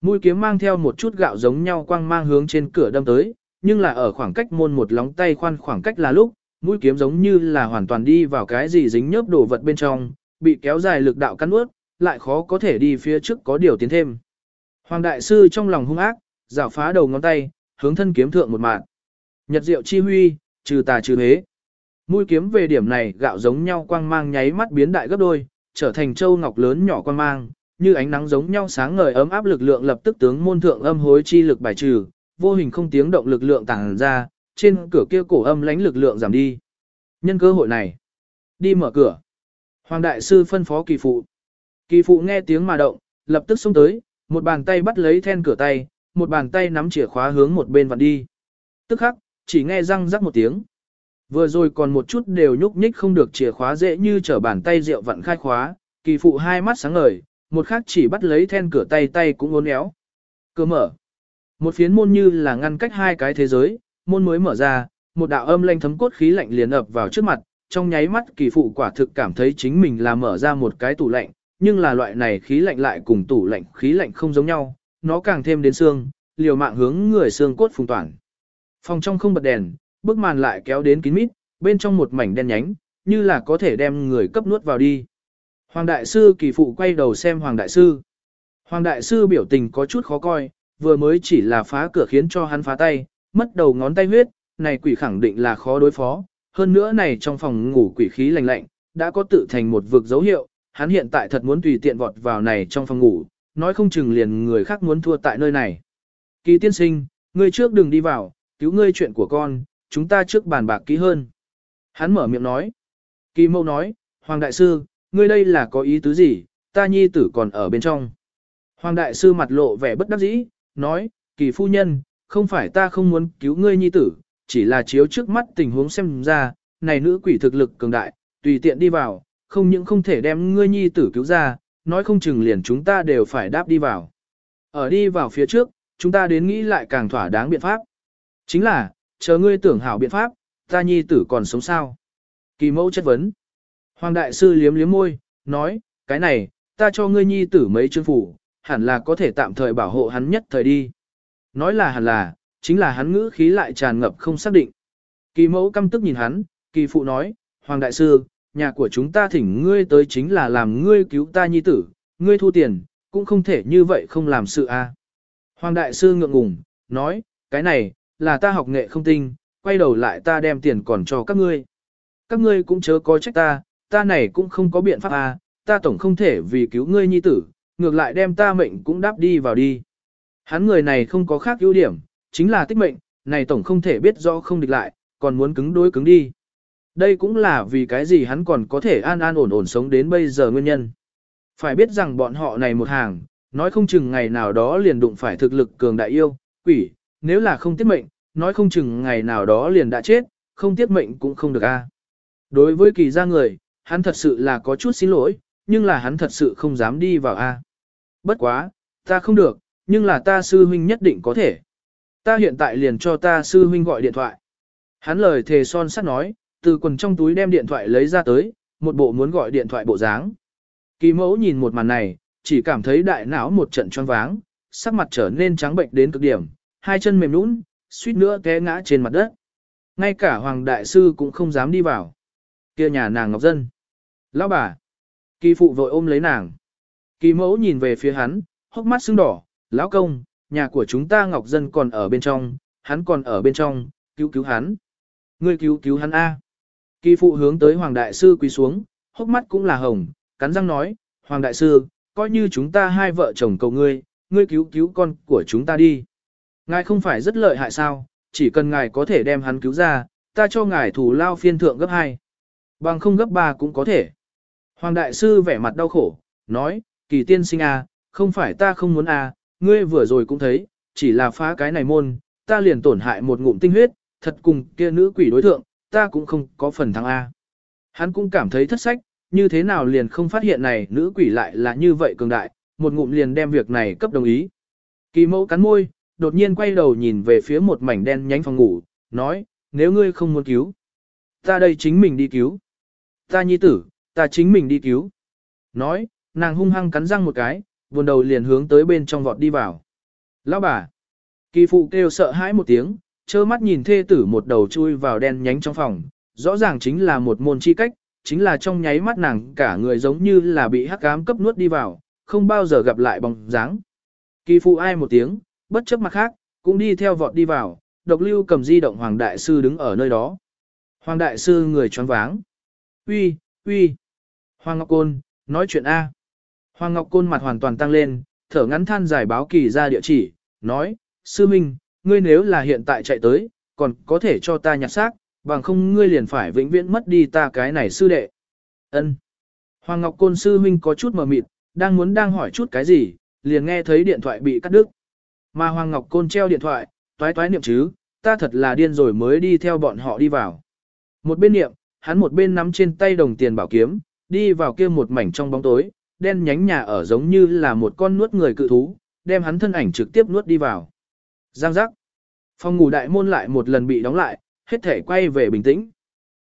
Mũi kiếm mang theo một chút gạo giống nhau quang mang hướng trên cửa đâm tới, nhưng là ở khoảng cách môn một lóng tay khoan khoảng cách là lúc, mũi kiếm giống như là hoàn toàn đi vào cái gì dính nhớp đồ vật bên trong, bị kéo dài lực đạo cắn ướt, lại khó có thể đi phía trước có điều tiến thêm. Hoàng đại sư trong lòng hung ác, rảo phá đầu ngón tay, hướng thân kiếm thượng một mạng. Nhật diệu chi huy, trừ tà trừ hế. Mũi kiếm về điểm này gạo giống nhau quang mang nháy mắt biến đại gấp đôi, trở thành châu ngọc lớn nhỏ quang mang, như ánh nắng giống nhau sáng ngời ấm áp lực lượng lập tức tướng môn thượng âm hối chi lực bài trừ, vô hình không tiếng động lực lượng tàng ra, trên cửa kia cổ âm lãnh lực lượng giảm đi. Nhân cơ hội này, đi mở cửa. Hoàng đại sư phân phó kỳ phụ. Kỳ phụ nghe tiếng mà động, lập tức xông tới, một bàn tay bắt lấy then cửa tay, một bàn tay nắm chìa khóa hướng một bên vặn đi. Tức khắc, chỉ nghe răng rắc một tiếng. Vừa rồi còn một chút đều nhúc nhích không được chìa khóa dễ như trở bàn tay rượu vặn khai khóa, kỳ phụ hai mắt sáng ngời, một khác chỉ bắt lấy then cửa tay tay cũng uốn éo. Cửa mở. Một phiến môn như là ngăn cách hai cái thế giới, môn mới mở ra, một đạo âm lanh thấm cốt khí lạnh liền ập vào trước mặt, trong nháy mắt kỳ phụ quả thực cảm thấy chính mình là mở ra một cái tủ lạnh, nhưng là loại này khí lạnh lại cùng tủ lạnh khí lạnh không giống nhau, nó càng thêm đến xương, liều mạng hướng người xương cốt phùng toàn. Phòng trong không bật đèn, bức màn lại kéo đến kín mít, bên trong một mảnh đen nhánh, như là có thể đem người cấp nuốt vào đi. Hoàng đại sư kỳ phụ quay đầu xem Hoàng đại sư. Hoàng đại sư biểu tình có chút khó coi, vừa mới chỉ là phá cửa khiến cho hắn phá tay, mất đầu ngón tay huyết, này quỷ khẳng định là khó đối phó. Hơn nữa này trong phòng ngủ quỷ khí lạnh lạnh, đã có tự thành một vực dấu hiệu, hắn hiện tại thật muốn tùy tiện vọt vào này trong phòng ngủ, nói không chừng liền người khác muốn thua tại nơi này. Kỳ tiên sinh, ngươi trước đừng đi vào, cứu ngươi chuyện của con, chúng ta trước bàn bạc kỹ hơn. Hắn mở miệng nói. Kỳ mâu nói, Hoàng Đại Sư, ngươi đây là có ý tứ gì, ta nhi tử còn ở bên trong. Hoàng Đại Sư mặt lộ vẻ bất đắc dĩ, nói, kỳ phu nhân, không phải ta không muốn cứu ngươi nhi tử, chỉ là chiếu trước mắt tình huống xem ra, này nữ quỷ thực lực cường đại, tùy tiện đi vào, không những không thể đem ngươi nhi tử cứu ra, nói không chừng liền chúng ta đều phải đáp đi vào. Ở đi vào phía trước, chúng ta đến nghĩ lại càng thỏa đáng biện pháp. Chính là, chờ ngươi tưởng hảo biện pháp, ta nhi tử còn sống sao? Kỳ mẫu chất vấn. Hoàng đại sư liếm liếm môi, nói, cái này, ta cho ngươi nhi tử mấy chương phủ, hẳn là có thể tạm thời bảo hộ hắn nhất thời đi. Nói là hẳn là, chính là hắn ngữ khí lại tràn ngập không xác định. Kỳ mẫu căm tức nhìn hắn, kỳ phụ nói, Hoàng đại sư, nhà của chúng ta thỉnh ngươi tới chính là làm ngươi cứu ta nhi tử, ngươi thu tiền, cũng không thể như vậy không làm sự a. Hoàng đại sư ngượng ngùng, nói, cái này, là ta học nghệ không tinh, quay đầu lại ta đem tiền còn cho các ngươi. Các ngươi cũng chớ có trách ta, ta này cũng không có biện pháp a, ta tổng không thể vì cứu ngươi nhi tử, ngược lại đem ta mệnh cũng đáp đi vào đi. Hắn người này không có khác ưu điểm, chính là tích mệnh, này tổng không thể biết rõ không địch lại, còn muốn cứng đối cứng đi. Đây cũng là vì cái gì hắn còn có thể an an ổn ổn sống đến bây giờ nguyên nhân. Phải biết rằng bọn họ này một hàng, nói không chừng ngày nào đó liền đụng phải thực lực cường đại yêu, quỷ, nếu là không tiết mệnh, nói không chừng ngày nào đó liền đã chết, không tiết mệnh cũng không được a. Đối với kỳ gia người, hắn thật sự là có chút xin lỗi, nhưng là hắn thật sự không dám đi vào a. Bất quá, ta không được, nhưng là ta sư huynh nhất định có thể. Ta hiện tại liền cho ta sư huynh gọi điện thoại. Hắn lời thề son sắt nói, từ quần trong túi đem điện thoại lấy ra tới, một bộ muốn gọi điện thoại bộ dáng. Kỳ mẫu nhìn một màn này, chỉ cảm thấy đại não một trận choáng váng, sắc mặt trở nên trắng bệnh đến cực điểm, hai chân mềm nhũn, suýt nữa té ngã trên mặt đất. Ngay cả hoàng đại sư cũng không dám đi vào. Kia nhà nàng Ngọc Dân. Lão bà. Kỳ phụ vội ôm lấy nàng. Kỳ mẫu nhìn về phía hắn, hốc mắt sưng đỏ, lão công, nhà của chúng ta Ngọc Dân còn ở bên trong, hắn còn ở bên trong, cứu cứu hắn. Ngươi cứu cứu hắn A. Kỳ phụ hướng tới Hoàng Đại Sư quỳ xuống, hốc mắt cũng là hồng, cắn răng nói, Hoàng Đại Sư, coi như chúng ta hai vợ chồng cầu ngươi, ngươi cứu cứu con của chúng ta đi. Ngài không phải rất lợi hại sao, chỉ cần ngài có thể đem hắn cứu ra, ta cho ngài thủ lao phiên thượng gấp hai, Bằng không gấp ba cũng có thể. Hoàng Đại Sư vẻ mặt đau khổ, nói, kỳ tiên sinh à, không phải ta không muốn à, ngươi vừa rồi cũng thấy, chỉ là phá cái này môn, ta liền tổn hại một ngụm tinh huyết, thật cùng kia nữ quỷ đối thượng, ta cũng không có phần thắng A. Hắn cũng cảm thấy thất sách, như thế nào liền không phát hiện này nữ quỷ lại là như vậy cường đại, một ngụm liền đem việc này cấp đồng ý. Kỳ mẫu cắn môi, đột nhiên quay đầu nhìn về phía một mảnh đen nhánh phòng ngủ, nói, nếu ngươi không muốn cứu, ta đây chính mình đi cứu. Ta nhi tử, ta chính mình đi cứu. Nói, nàng hung hăng cắn răng một cái, buồn đầu liền hướng tới bên trong vọt đi vào. Lão bà, kỳ phụ kêu sợ hãi một tiếng, trơ mắt nhìn thê tử một đầu chui vào đen nhánh trong phòng, rõ ràng chính là một môn chi cách, chính là trong nháy mắt nàng cả người giống như là bị hắc ám cấp nuốt đi vào, không bao giờ gặp lại bóng dáng. Kỳ phụ ai một tiếng, bất chấp mặt khác, cũng đi theo vọt đi vào, độc lưu cầm di động Hoàng Đại Sư đứng ở nơi đó. Hoàng Đại Sư người choáng váng. Uy, uy. Hoàng Ngọc Côn, nói chuyện A. Hoàng Ngọc Côn mặt hoàn toàn tăng lên, thở ngắn than giải báo kỳ ra địa chỉ, nói, Sư Minh, ngươi nếu là hiện tại chạy tới, còn có thể cho ta nhặt xác, bằng không ngươi liền phải vĩnh viễn mất đi ta cái này sư đệ. Ân. Hoàng Ngọc Côn sư huynh có chút mờ mịt, đang muốn đang hỏi chút cái gì, liền nghe thấy điện thoại bị cắt đứt. Mà Hoàng Ngọc Côn treo điện thoại, toái toái niệm chứ, ta thật là điên rồi mới đi theo bọn họ đi vào. Một bên niệm, hắn một bên nắm trên tay đồng tiền bảo kiếm, đi vào kia một mảnh trong bóng tối, đen nhánh nhà ở giống như là một con nuốt người cự thú, đem hắn thân ảnh trực tiếp nuốt đi vào. Giang giác. Phòng ngủ đại môn lại một lần bị đóng lại, hết thể quay về bình tĩnh.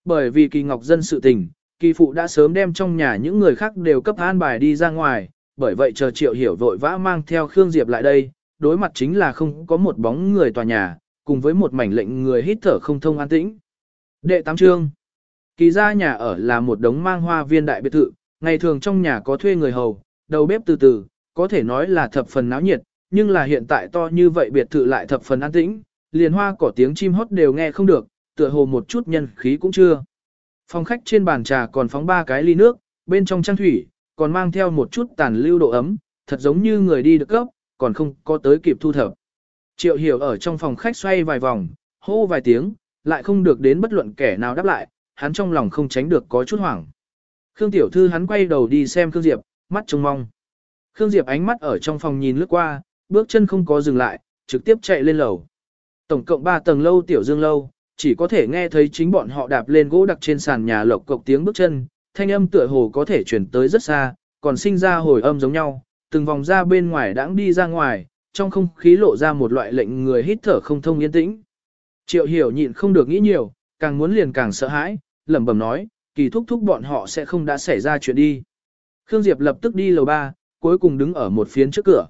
Bởi vì kỳ ngọc dân sự tình, kỳ phụ đã sớm đem trong nhà những người khác đều cấp an bài đi ra ngoài, bởi vậy chờ triệu hiểu vội vã mang theo Khương Diệp lại đây, đối mặt chính là không có một bóng người tòa nhà, cùng với một mảnh lệnh người hít thở không thông an tĩnh. Đệ tám trương Kỳ ra nhà ở là một đống mang hoa viên đại biệt thự, ngày thường trong nhà có thuê người hầu, đầu bếp từ từ, có thể nói là thập phần náo nhiệt, nhưng là hiện tại to như vậy biệt thự lại thập phần an tĩnh, liền hoa cỏ tiếng chim hót đều nghe không được, tựa hồ một chút nhân khí cũng chưa. Phòng khách trên bàn trà còn phóng ba cái ly nước, bên trong trang thủy, còn mang theo một chút tàn lưu độ ấm, thật giống như người đi được cấp, còn không có tới kịp thu thập. Triệu hiểu ở trong phòng khách xoay vài vòng, hô vài tiếng, lại không được đến bất luận kẻ nào đáp lại, hắn trong lòng không tránh được có chút hoảng. Khương Tiểu Thư hắn quay đầu đi xem Khương Diệp, mắt trông mong. Khương Diệp ánh mắt ở trong phòng nhìn lướt qua, bước chân không có dừng lại, trực tiếp chạy lên lầu. Tổng cộng 3 tầng lâu Tiểu Dương lâu, chỉ có thể nghe thấy chính bọn họ đạp lên gỗ đặc trên sàn nhà lộc cộc tiếng bước chân, thanh âm tựa hồ có thể chuyển tới rất xa, còn sinh ra hồi âm giống nhau, từng vòng ra bên ngoài đãng đi ra ngoài, trong không khí lộ ra một loại lệnh người hít thở không thông yên tĩnh. Triệu hiểu nhịn không được nghĩ nhiều, càng muốn liền càng sợ hãi, lẩm bẩm nói, kỳ thúc thúc bọn họ sẽ không đã xảy ra chuyện đi. Khương Diệp lập tức đi lầu ba, cuối cùng đứng ở một phiến trước cửa.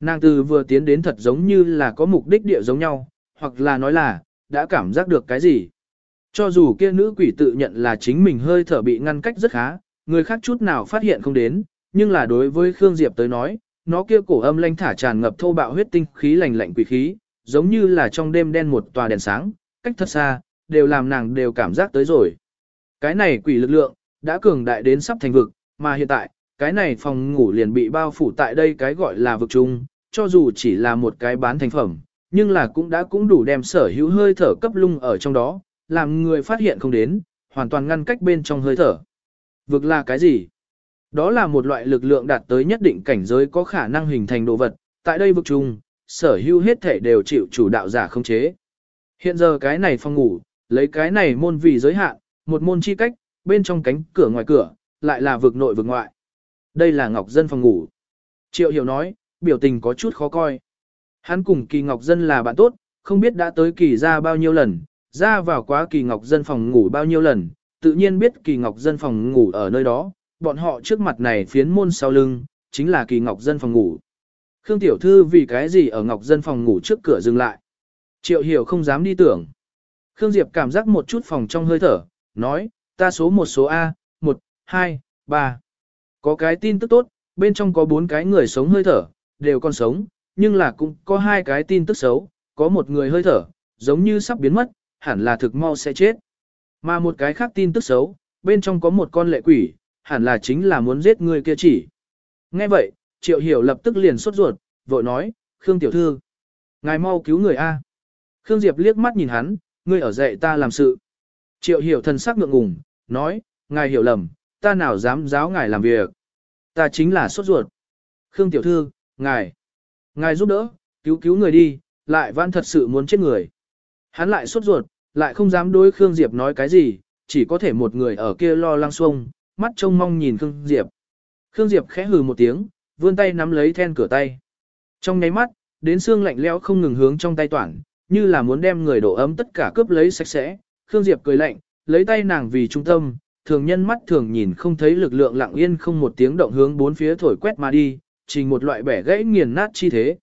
Nàng từ vừa tiến đến thật giống như là có mục đích địa giống nhau, hoặc là nói là, đã cảm giác được cái gì. Cho dù kia nữ quỷ tự nhận là chính mình hơi thở bị ngăn cách rất khá, người khác chút nào phát hiện không đến, nhưng là đối với Khương Diệp tới nói, nó kia cổ âm lanh thả tràn ngập thô bạo huyết tinh khí lành lạnh quỷ khí, giống như là trong đêm đen một tòa đèn sáng, cách thật xa, đều làm nàng đều cảm giác tới rồi. Cái này quỷ lực lượng, đã cường đại đến sắp thành vực, mà hiện tại, cái này phòng ngủ liền bị bao phủ tại đây cái gọi là vực chung, cho dù chỉ là một cái bán thành phẩm, nhưng là cũng đã cũng đủ đem sở hữu hơi thở cấp lung ở trong đó, làm người phát hiện không đến, hoàn toàn ngăn cách bên trong hơi thở. Vực là cái gì? Đó là một loại lực lượng đạt tới nhất định cảnh giới có khả năng hình thành đồ vật, tại đây vực chung, sở hữu hết thể đều chịu chủ đạo giả không chế. Hiện giờ cái này phòng ngủ, lấy cái này môn vì giới hạn, một môn chi cách, bên trong cánh cửa ngoài cửa, lại là vực nội vực ngoại. Đây là Ngọc Dân phòng ngủ. Triệu Hiểu nói, biểu tình có chút khó coi. Hắn cùng Kỳ Ngọc Dân là bạn tốt, không biết đã tới Kỳ ra bao nhiêu lần, ra vào quá Kỳ Ngọc Dân phòng ngủ bao nhiêu lần, tự nhiên biết Kỳ Ngọc Dân phòng ngủ ở nơi đó, bọn họ trước mặt này phiến môn sau lưng, chính là Kỳ Ngọc Dân phòng ngủ. Khương Tiểu Thư vì cái gì ở Ngọc Dân phòng ngủ trước cửa dừng lại. Triệu Hiểu không dám đi tưởng. Khương Diệp cảm giác một chút phòng trong hơi thở, nói, ta số một số A, 1, 2, 3. Có cái tin tức tốt, bên trong có bốn cái người sống hơi thở, đều còn sống, nhưng là cũng có hai cái tin tức xấu, có một người hơi thở, giống như sắp biến mất, hẳn là thực mau sẽ chết. Mà một cái khác tin tức xấu, bên trong có một con lệ quỷ, hẳn là chính là muốn giết người kia chỉ. Nghe vậy, Triệu Hiểu lập tức liền sốt ruột, vội nói, Khương Tiểu Thư, ngài mau cứu người A. Khương Diệp liếc mắt nhìn hắn, ngươi ở dạy ta làm sự. Triệu Hiểu thần sắc ngượng ngùng, nói, ngài hiểu lầm, ta nào dám giáo ngài làm việc. Ta chính là sốt ruột. Khương Tiểu Thư, ngài, ngài giúp đỡ, cứu cứu người đi, lại vãn thật sự muốn chết người. Hắn lại sốt ruột, lại không dám đối Khương Diệp nói cái gì, chỉ có thể một người ở kia lo lăng xuông, mắt trông mong nhìn Khương Diệp. Khương Diệp khẽ hừ một tiếng, vươn tay nắm lấy then cửa tay. Trong nháy mắt, đến xương lạnh lẽo không ngừng hướng trong tay toản, như là muốn đem người độ ấm tất cả cướp lấy sạch sẽ. Khương Diệp cười lạnh, lấy tay nàng vì trung tâm, thường nhân mắt thường nhìn không thấy lực lượng lặng yên không một tiếng động hướng bốn phía thổi quét mà đi, chỉ một loại bẻ gãy nghiền nát chi thế.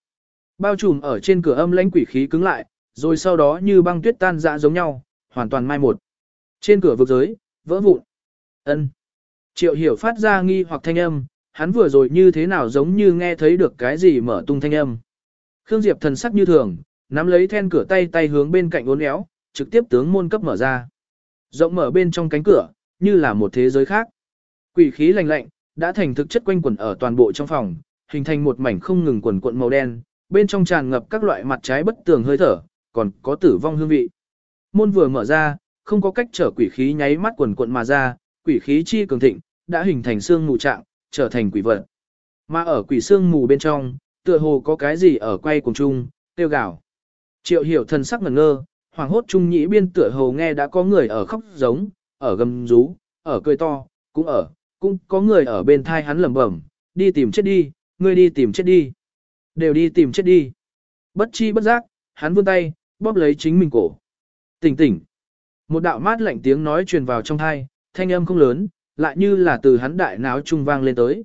Bao trùm ở trên cửa âm lãnh quỷ khí cứng lại, rồi sau đó như băng tuyết tan dã giống nhau, hoàn toàn mai một. Trên cửa vực giới, vỡ vụn. Ân. Triệu hiểu phát ra nghi hoặc thanh âm, hắn vừa rồi như thế nào giống như nghe thấy được cái gì mở tung thanh âm. Khương Diệp thần sắc như thường, nắm lấy then cửa tay tay hướng bên cạnh uốn éo, trực tiếp tướng môn cấp mở ra. Rộng mở bên trong cánh cửa, như là một thế giới khác. Quỷ khí lạnh lạnh, đã thành thực chất quanh quẩn ở toàn bộ trong phòng, hình thành một mảnh không ngừng quần cuộn màu đen, bên trong tràn ngập các loại mặt trái bất tường hơi thở, còn có tử vong hương vị. Môn vừa mở ra, không có cách trở quỷ khí nháy mắt quần cuộn mà ra, quỷ khí chi cường thịnh, đã hình thành xương mù trạng, trở thành quỷ vật. Mà ở quỷ xương mù bên trong, tựa hồ có cái gì ở quay cùng chung, tiêu gạo. Triệu hiểu thần sắc ngẩn ngơ, hoàng hốt trung nhĩ biên tựa hồ nghe đã có người ở khóc giống, ở gầm rú, ở cười to, cũng ở, cũng có người ở bên thai hắn lẩm bẩm, đi tìm chết đi, ngươi đi tìm chết đi. Đều đi tìm chết đi. Bất chi bất giác, hắn vươn tay, bóp lấy chính mình cổ. Tỉnh tỉnh. Một đạo mát lạnh tiếng nói truyền vào trong thai, thanh âm không lớn, lại như là từ hắn đại náo trung vang lên tới.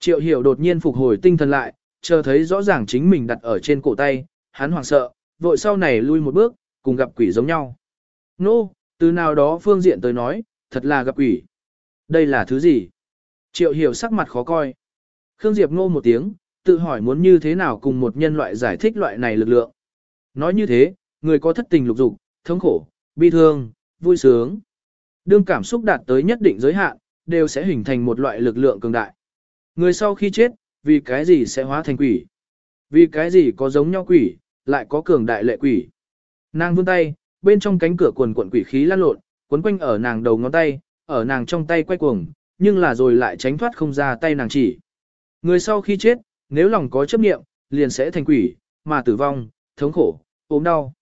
Triệu hiểu đột nhiên phục hồi tinh thần lại, chờ thấy rõ ràng chính mình đặt ở trên cổ tay, hắn hoảng sợ, vội sau này lui một bước, cùng gặp quỷ giống nhau. Nô, no, từ nào đó phương diện tới nói, thật là gặp quỷ. Đây là thứ gì? Triệu hiểu sắc mặt khó coi. Khương Diệp ngô một tiếng, tự hỏi muốn như thế nào cùng một nhân loại giải thích loại này lực lượng. Nói như thế, người có thất tình lục dục, thống khổ, bi thương, vui sướng. Đương cảm xúc đạt tới nhất định giới hạn, đều sẽ hình thành một loại lực lượng cường đại. Người sau khi chết, vì cái gì sẽ hóa thành quỷ? Vì cái gì có giống nhau quỷ, lại có cường đại lệ quỷ? Nàng vươn tay, bên trong cánh cửa quần quần quỷ khí lan lộn, quấn quanh ở nàng đầu ngón tay, ở nàng trong tay quay cuồng, nhưng là rồi lại tránh thoát không ra tay nàng chỉ. Người sau khi chết, nếu lòng có chấp niệm, liền sẽ thành quỷ, mà tử vong, thống khổ, ốm đau.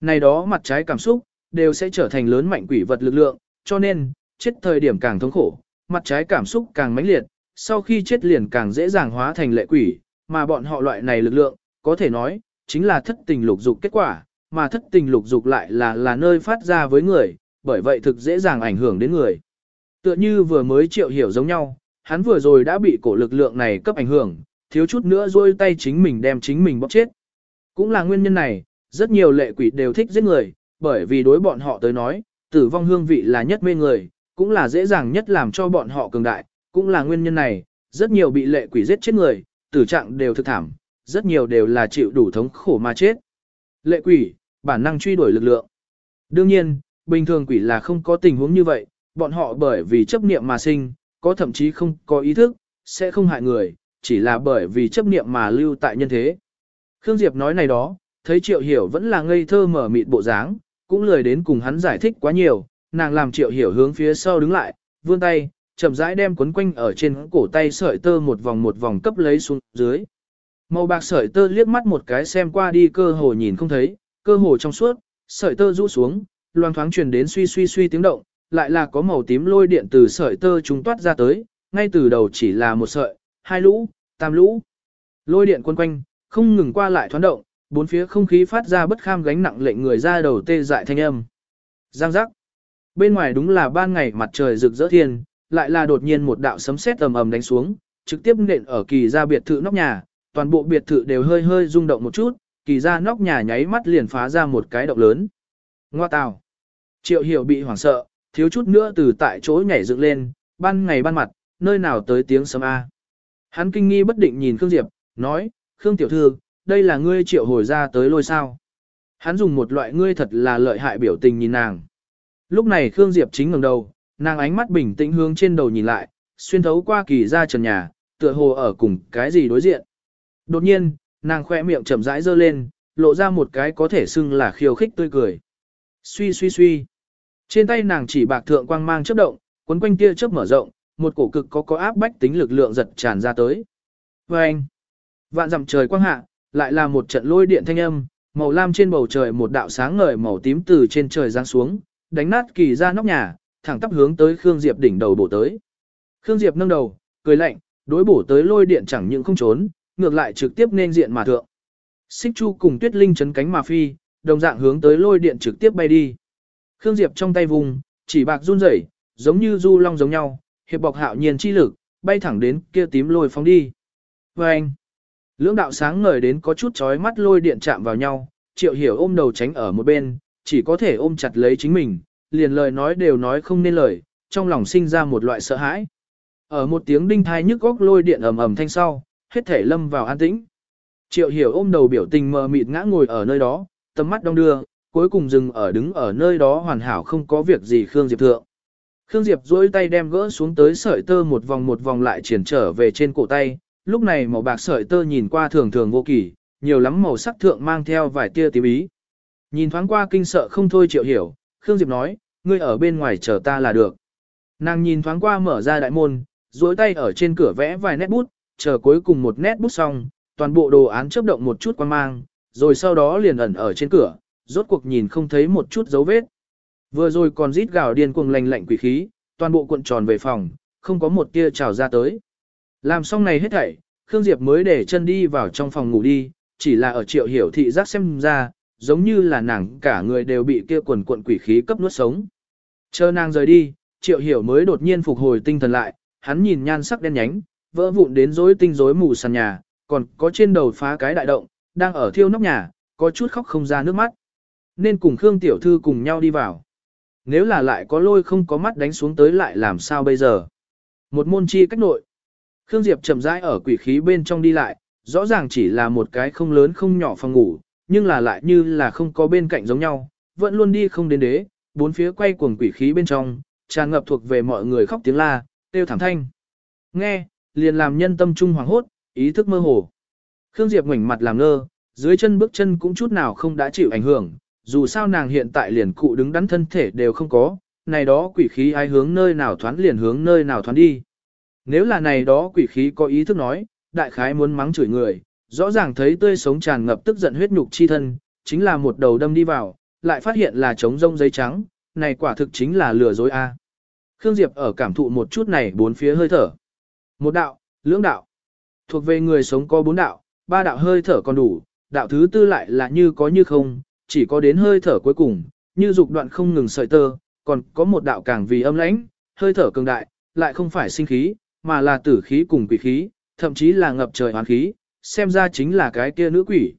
Này đó mặt trái cảm xúc, đều sẽ trở thành lớn mạnh quỷ vật lực lượng, cho nên, chết thời điểm càng thống khổ, mặt trái cảm xúc càng mãnh liệt, sau khi chết liền càng dễ dàng hóa thành lệ quỷ, mà bọn họ loại này lực lượng, có thể nói, chính là thất tình lục dục kết quả, mà thất tình lục dục lại là là nơi phát ra với người, bởi vậy thực dễ dàng ảnh hưởng đến người. Tựa như vừa mới triệu hiểu giống nhau, hắn vừa rồi đã bị cổ lực lượng này cấp ảnh hưởng, thiếu chút nữa rôi tay chính mình đem chính mình bóc chết. Cũng là nguyên nhân này, rất nhiều lệ quỷ đều thích giết người, bởi vì đối bọn họ tới nói, tử vong hương vị là nhất mê người, cũng là dễ dàng nhất làm cho bọn họ cường đại, cũng là nguyên nhân này, rất nhiều bị lệ quỷ giết chết người, tử trạng đều thực thảm, rất nhiều đều là chịu đủ thống khổ mà chết. Lệ quỷ, bản năng truy đuổi lực lượng. Đương nhiên, bình thường quỷ là không có tình huống như vậy, bọn họ bởi vì chấp niệm mà sinh, có thậm chí không có ý thức, sẽ không hại người, chỉ là bởi vì chấp niệm mà lưu tại nhân thế. Khương Diệp nói này đó, thấy Triệu Hiểu vẫn là ngây thơ mở mịt bộ dáng, cũng lười đến cùng hắn giải thích quá nhiều, nàng làm Triệu Hiểu hướng phía sau đứng lại, vươn tay, chậm rãi đem quấn quanh ở trên cổ tay sợi tơ một vòng một vòng cấp lấy xuống dưới. Màu bạc sợi tơ liếc mắt một cái xem qua đi cơ hồ nhìn không thấy, cơ hồ trong suốt, sợi tơ rũ xuống, loang thoáng truyền đến suy suy suy tiếng động, lại là có màu tím lôi điện từ sợi tơ chúng toát ra tới, ngay từ đầu chỉ là một sợi, hai lũ, tam lũ. Lôi điện quân quanh, không ngừng qua lại thoáng động, bốn phía không khí phát ra bất kham gánh nặng lệnh người ra đầu tê dại thanh âm. Giang giác. Bên ngoài đúng là ban ngày mặt trời rực rỡ thiên, lại là đột nhiên một đạo sấm sét ầm ầm đánh xuống, trực tiếp nện ở kỳ gia biệt thự nóc nhà, toàn bộ biệt thự đều hơi hơi rung động một chút, kỳ gia nóc nhà nháy mắt liền phá ra một cái động lớn. Ngoa tào. Triệu hiểu bị hoảng sợ, thiếu chút nữa từ tại chỗ nhảy dựng lên, ban ngày ban mặt, nơi nào tới tiếng sấm A. Hắn kinh nghi bất định nhìn Khương Diệp, nói, Khương Tiểu Thư, đây là ngươi triệu hồi ra tới lôi sao. Hắn dùng một loại ngươi thật là lợi hại biểu tình nhìn nàng. Lúc này Khương Diệp chính ngẩng đầu, nàng ánh mắt bình tĩnh hướng trên đầu nhìn lại, xuyên thấu qua kỳ ra trần nhà, tựa hồ ở cùng cái gì đối diện. Đột nhiên, nàng khoe miệng chậm rãi dơ lên, lộ ra một cái có thể xưng là khiêu khích tươi cười. Suy suy suy. Trên tay nàng chỉ bạc thượng quang mang chớp động, quấn quanh tia chớp mở rộng, một cổ cực có có áp bách tính lực lượng giật tràn ra tới. Và anh, vạn dặm trời quang hạ, lại là một trận lôi điện thanh âm, màu lam trên bầu trời một đạo sáng ngời màu tím từ trên trời giáng xuống, đánh nát kỳ ra nóc nhà, thẳng tắp hướng tới Khương Diệp đỉnh đầu bổ tới. Khương Diệp nâng đầu, cười lạnh, đối bổ tới lôi điện chẳng những không trốn, ngược lại trực tiếp nên diện mà thượng. Xích Chu cùng Tuyết Linh chấn cánh mà phi, đồng dạng hướng tới lôi điện trực tiếp bay đi. Khương Diệp trong tay vùng, chỉ bạc run rẩy, giống như du long giống nhau, hiệp bọc hạo nhiên chi lực, bay thẳng đến kia tím lôi phóng đi. Và anh, lưỡng đạo sáng ngời đến có chút chói mắt lôi điện chạm vào nhau, triệu hiểu ôm đầu tránh ở một bên, chỉ có thể ôm chặt lấy chính mình, liền lời nói đều nói không nên lời, trong lòng sinh ra một loại sợ hãi. Ở một tiếng đinh thai nhức góc lôi điện ầm ầm thanh sau, hết thể lâm vào an tĩnh. Triệu hiểu ôm đầu biểu tình mờ mịt ngã ngồi ở nơi đó, tầm mắt đong đưa, cuối cùng dừng ở đứng ở nơi đó hoàn hảo không có việc gì Khương Diệp thượng. Khương Diệp duỗi tay đem gỡ xuống tới sợi tơ một vòng một vòng lại triển trở về trên cổ tay, lúc này màu bạc sợi tơ nhìn qua thường thường vô kỳ, nhiều lắm màu sắc thượng mang theo vài tia tím ý. Nhìn thoáng qua kinh sợ không thôi chịu hiểu, Khương Diệp nói, ngươi ở bên ngoài chờ ta là được. Nàng nhìn thoáng qua mở ra đại môn, duỗi tay ở trên cửa vẽ vài nét bút, chờ cuối cùng một nét bút xong, toàn bộ đồ án chớp động một chút quan mang, rồi sau đó liền ẩn ở trên cửa, rốt cuộc nhìn không thấy một chút dấu vết. Vừa rồi còn rít gào điên cuồng lành lạnh quỷ khí, toàn bộ cuộn tròn về phòng, không có một tia trào ra tới. Làm xong này hết thảy, Khương Diệp mới để chân đi vào trong phòng ngủ đi, chỉ là ở triệu hiểu thị giác xem ra, giống như là nàng cả người đều bị kia quần cuộn quỷ khí cấp nuốt sống. Chờ nàng rời đi, triệu hiểu mới đột nhiên phục hồi tinh thần lại, hắn nhìn nhan sắc đen nhánh, vỡ vụn đến rối tinh rối mù sàn nhà, còn có trên đầu phá cái đại động, đang ở thiêu nóc nhà, có chút khóc không ra nước mắt. Nên cùng Khương Tiểu Thư cùng nhau đi vào. Nếu là lại có lôi không có mắt đánh xuống tới lại làm sao bây giờ? Một môn chi cách nội. Khương Diệp chậm rãi ở quỷ khí bên trong đi lại, rõ ràng chỉ là một cái không lớn không nhỏ phòng ngủ, nhưng là lại như là không có bên cạnh giống nhau, vẫn luôn đi không đến đế, bốn phía quay cuồng quỷ khí bên trong, tràn ngập thuộc về mọi người khóc tiếng la, tiêu thảm thanh. Nghe, liền làm nhân tâm trung hoàng hốt, ý thức mơ hồ. Khương Diệp ngoảnh mặt làm ngơ, dưới chân bước chân cũng chút nào không đã chịu ảnh hưởng, dù sao nàng hiện tại liền cụ đứng đắn thân thể đều không có, này đó quỷ khí ai hướng nơi nào thoán liền hướng nơi nào thoán đi. Nếu là này đó quỷ khí có ý thức nói, đại khái muốn mắng chửi người, rõ ràng thấy tươi sống tràn ngập tức giận huyết nhục chi thân, chính là một đầu đâm đi vào, lại phát hiện là trống rông giấy trắng, này quả thực chính là lừa dối a. Khương Diệp ở cảm thụ một chút này bốn phía hơi thở. Một đạo, lưỡng đạo. Thuộc về người sống có bốn đạo, ba đạo hơi thở còn đủ, đạo thứ tư lại là như có như không, chỉ có đến hơi thở cuối cùng, như dục đoạn không ngừng sợi tơ, còn có một đạo càng vì âm lãnh, hơi thở cường đại, lại không phải sinh khí, mà là tử khí cùng quỷ khí, thậm chí là ngập trời hoán khí, xem ra chính là cái kia nữ quỷ.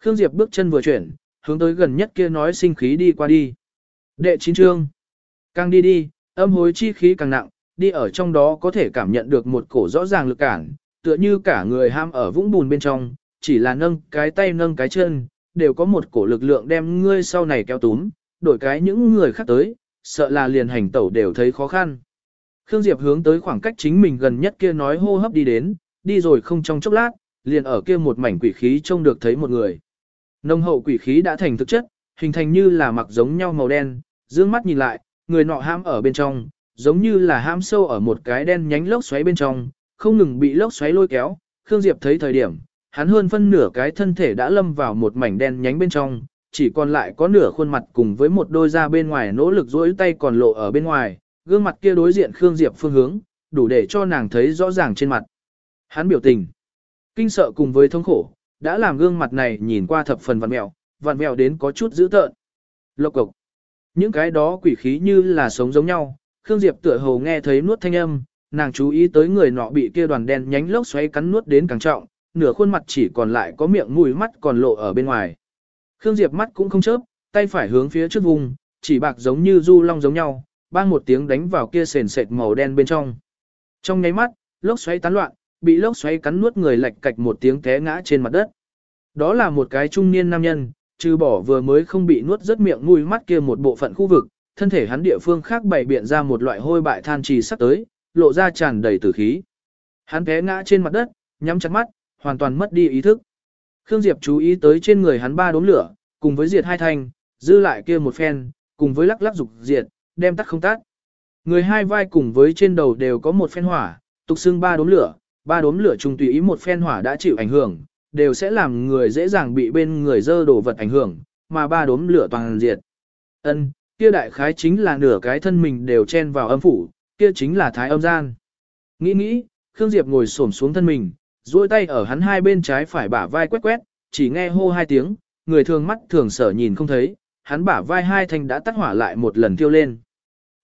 Khương Diệp bước chân vừa chuyển, hướng tới gần nhất kia nói sinh khí đi qua đi. Đệ chín chương. Càng đi đi, âm hối chi khí càng nặng, đi ở trong đó có thể cảm nhận được một cổ rõ ràng lực cản, tựa như cả người ham ở vũng bùn bên trong, chỉ là nâng cái tay nâng cái chân, đều có một cổ lực lượng đem ngươi sau này kéo túm, đổi cái những người khác tới, sợ là liền hành tẩu đều thấy khó khăn. Khương Diệp hướng tới khoảng cách chính mình gần nhất kia nói hô hấp đi đến, đi rồi không trong chốc lát, liền ở kia một mảnh quỷ khí trông được thấy một người. Nông hậu quỷ khí đã thành thực chất, hình thành như là mặc giống nhau màu đen, dương mắt nhìn lại, người nọ ham ở bên trong, giống như là ham sâu ở một cái đen nhánh lốc xoáy bên trong, không ngừng bị lốc xoáy lôi kéo. Khương Diệp thấy thời điểm, hắn hơn phân nửa cái thân thể đã lâm vào một mảnh đen nhánh bên trong, chỉ còn lại có nửa khuôn mặt cùng với một đôi da bên ngoài nỗ lực duỗi tay còn lộ ở bên ngoài, gương mặt kia đối diện Khương Diệp phương hướng, đủ để cho nàng thấy rõ ràng trên mặt. Hắn biểu tình, kinh sợ cùng với thống khổ, đã làm gương mặt này nhìn qua thập phần vặn mẹo, vặn mẹo đến có chút dữ tợn. Lộc cục. Những cái đó quỷ khí như là sống giống nhau, Khương Diệp tựa hồ nghe thấy nuốt thanh âm, nàng chú ý tới người nọ bị kia đoàn đen nhánh lốc xoáy cắn nuốt đến càng trọng, nửa khuôn mặt chỉ còn lại có miệng mũi mắt còn lộ ở bên ngoài. Khương Diệp mắt cũng không chớp, tay phải hướng phía trước vùng, chỉ bạc giống như du long giống nhau, bang một tiếng đánh vào kia sền sệt màu đen bên trong. Trong nháy mắt, lốc xoáy tán loạn, bị lốc xoáy cắn nuốt người lạch cạch một tiếng té ngã trên mặt đất. Đó là một cái trung niên nam nhân, trừ bỏ vừa mới không bị nuốt rất miệng mũi mắt kia một bộ phận khu vực, thân thể hắn địa phương khác bày biện ra một loại hôi bại than trì sắp tới, lộ ra tràn đầy tử khí. Hắn té ngã trên mặt đất, nhắm chặt mắt, hoàn toàn mất đi ý thức. Khương Diệp chú ý tới trên người hắn ba đốm lửa, cùng với diệt hai thanh, dư lại kia một phen, cùng với lắc lắc dục diệt, đem tắt không tắt. Người hai vai cùng với trên đầu đều có một phen hỏa, tục xưng ba đốm lửa, ba đốm lửa trùng tùy ý một phen hỏa đã chịu ảnh hưởng, đều sẽ làm người dễ dàng bị bên người dơ đổ vật ảnh hưởng, mà ba đốm lửa toàn diệt. Ân, kia đại khái chính là nửa cái thân mình đều chen vào âm phủ, kia chính là thái âm gian. Nghĩ nghĩ, Khương Diệp ngồi xổm xuống thân mình, duỗi tay ở hắn hai bên trái phải bả vai quét quét, chỉ nghe hô hai tiếng, người thường mắt thường sở nhìn không thấy, hắn bả vai hai thanh đã tắt hỏa lại một lần thiêu lên.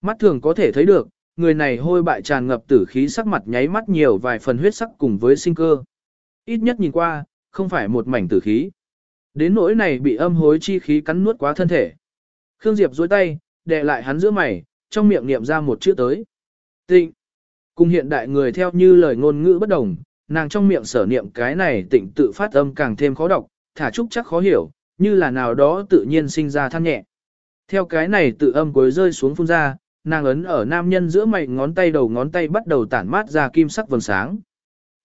Mắt thường có thể thấy được, người này hôi bại tràn ngập tử khí sắc mặt nháy mắt nhiều vài phần huyết sắc cùng với sinh cơ. Ít nhất nhìn qua, không phải một mảnh tử khí. Đến nỗi này bị âm hối chi khí cắn nuốt quá thân thể. Khương Diệp duỗi tay, đè lại hắn giữa mày, trong miệng niệm ra một chữ tới. Tịnh. Cùng hiện đại người theo như lời ngôn ngữ bất đồng, nàng trong miệng sở niệm cái này tịnh tự phát âm càng thêm khó đọc, thả trúc chắc khó hiểu, như là nào đó tự nhiên sinh ra than nhẹ. Theo cái này tự âm cuối rơi xuống phun ra, nàng ấn ở nam nhân giữa mày ngón tay đầu ngón tay bắt đầu tản mát ra kim sắc vầng sáng.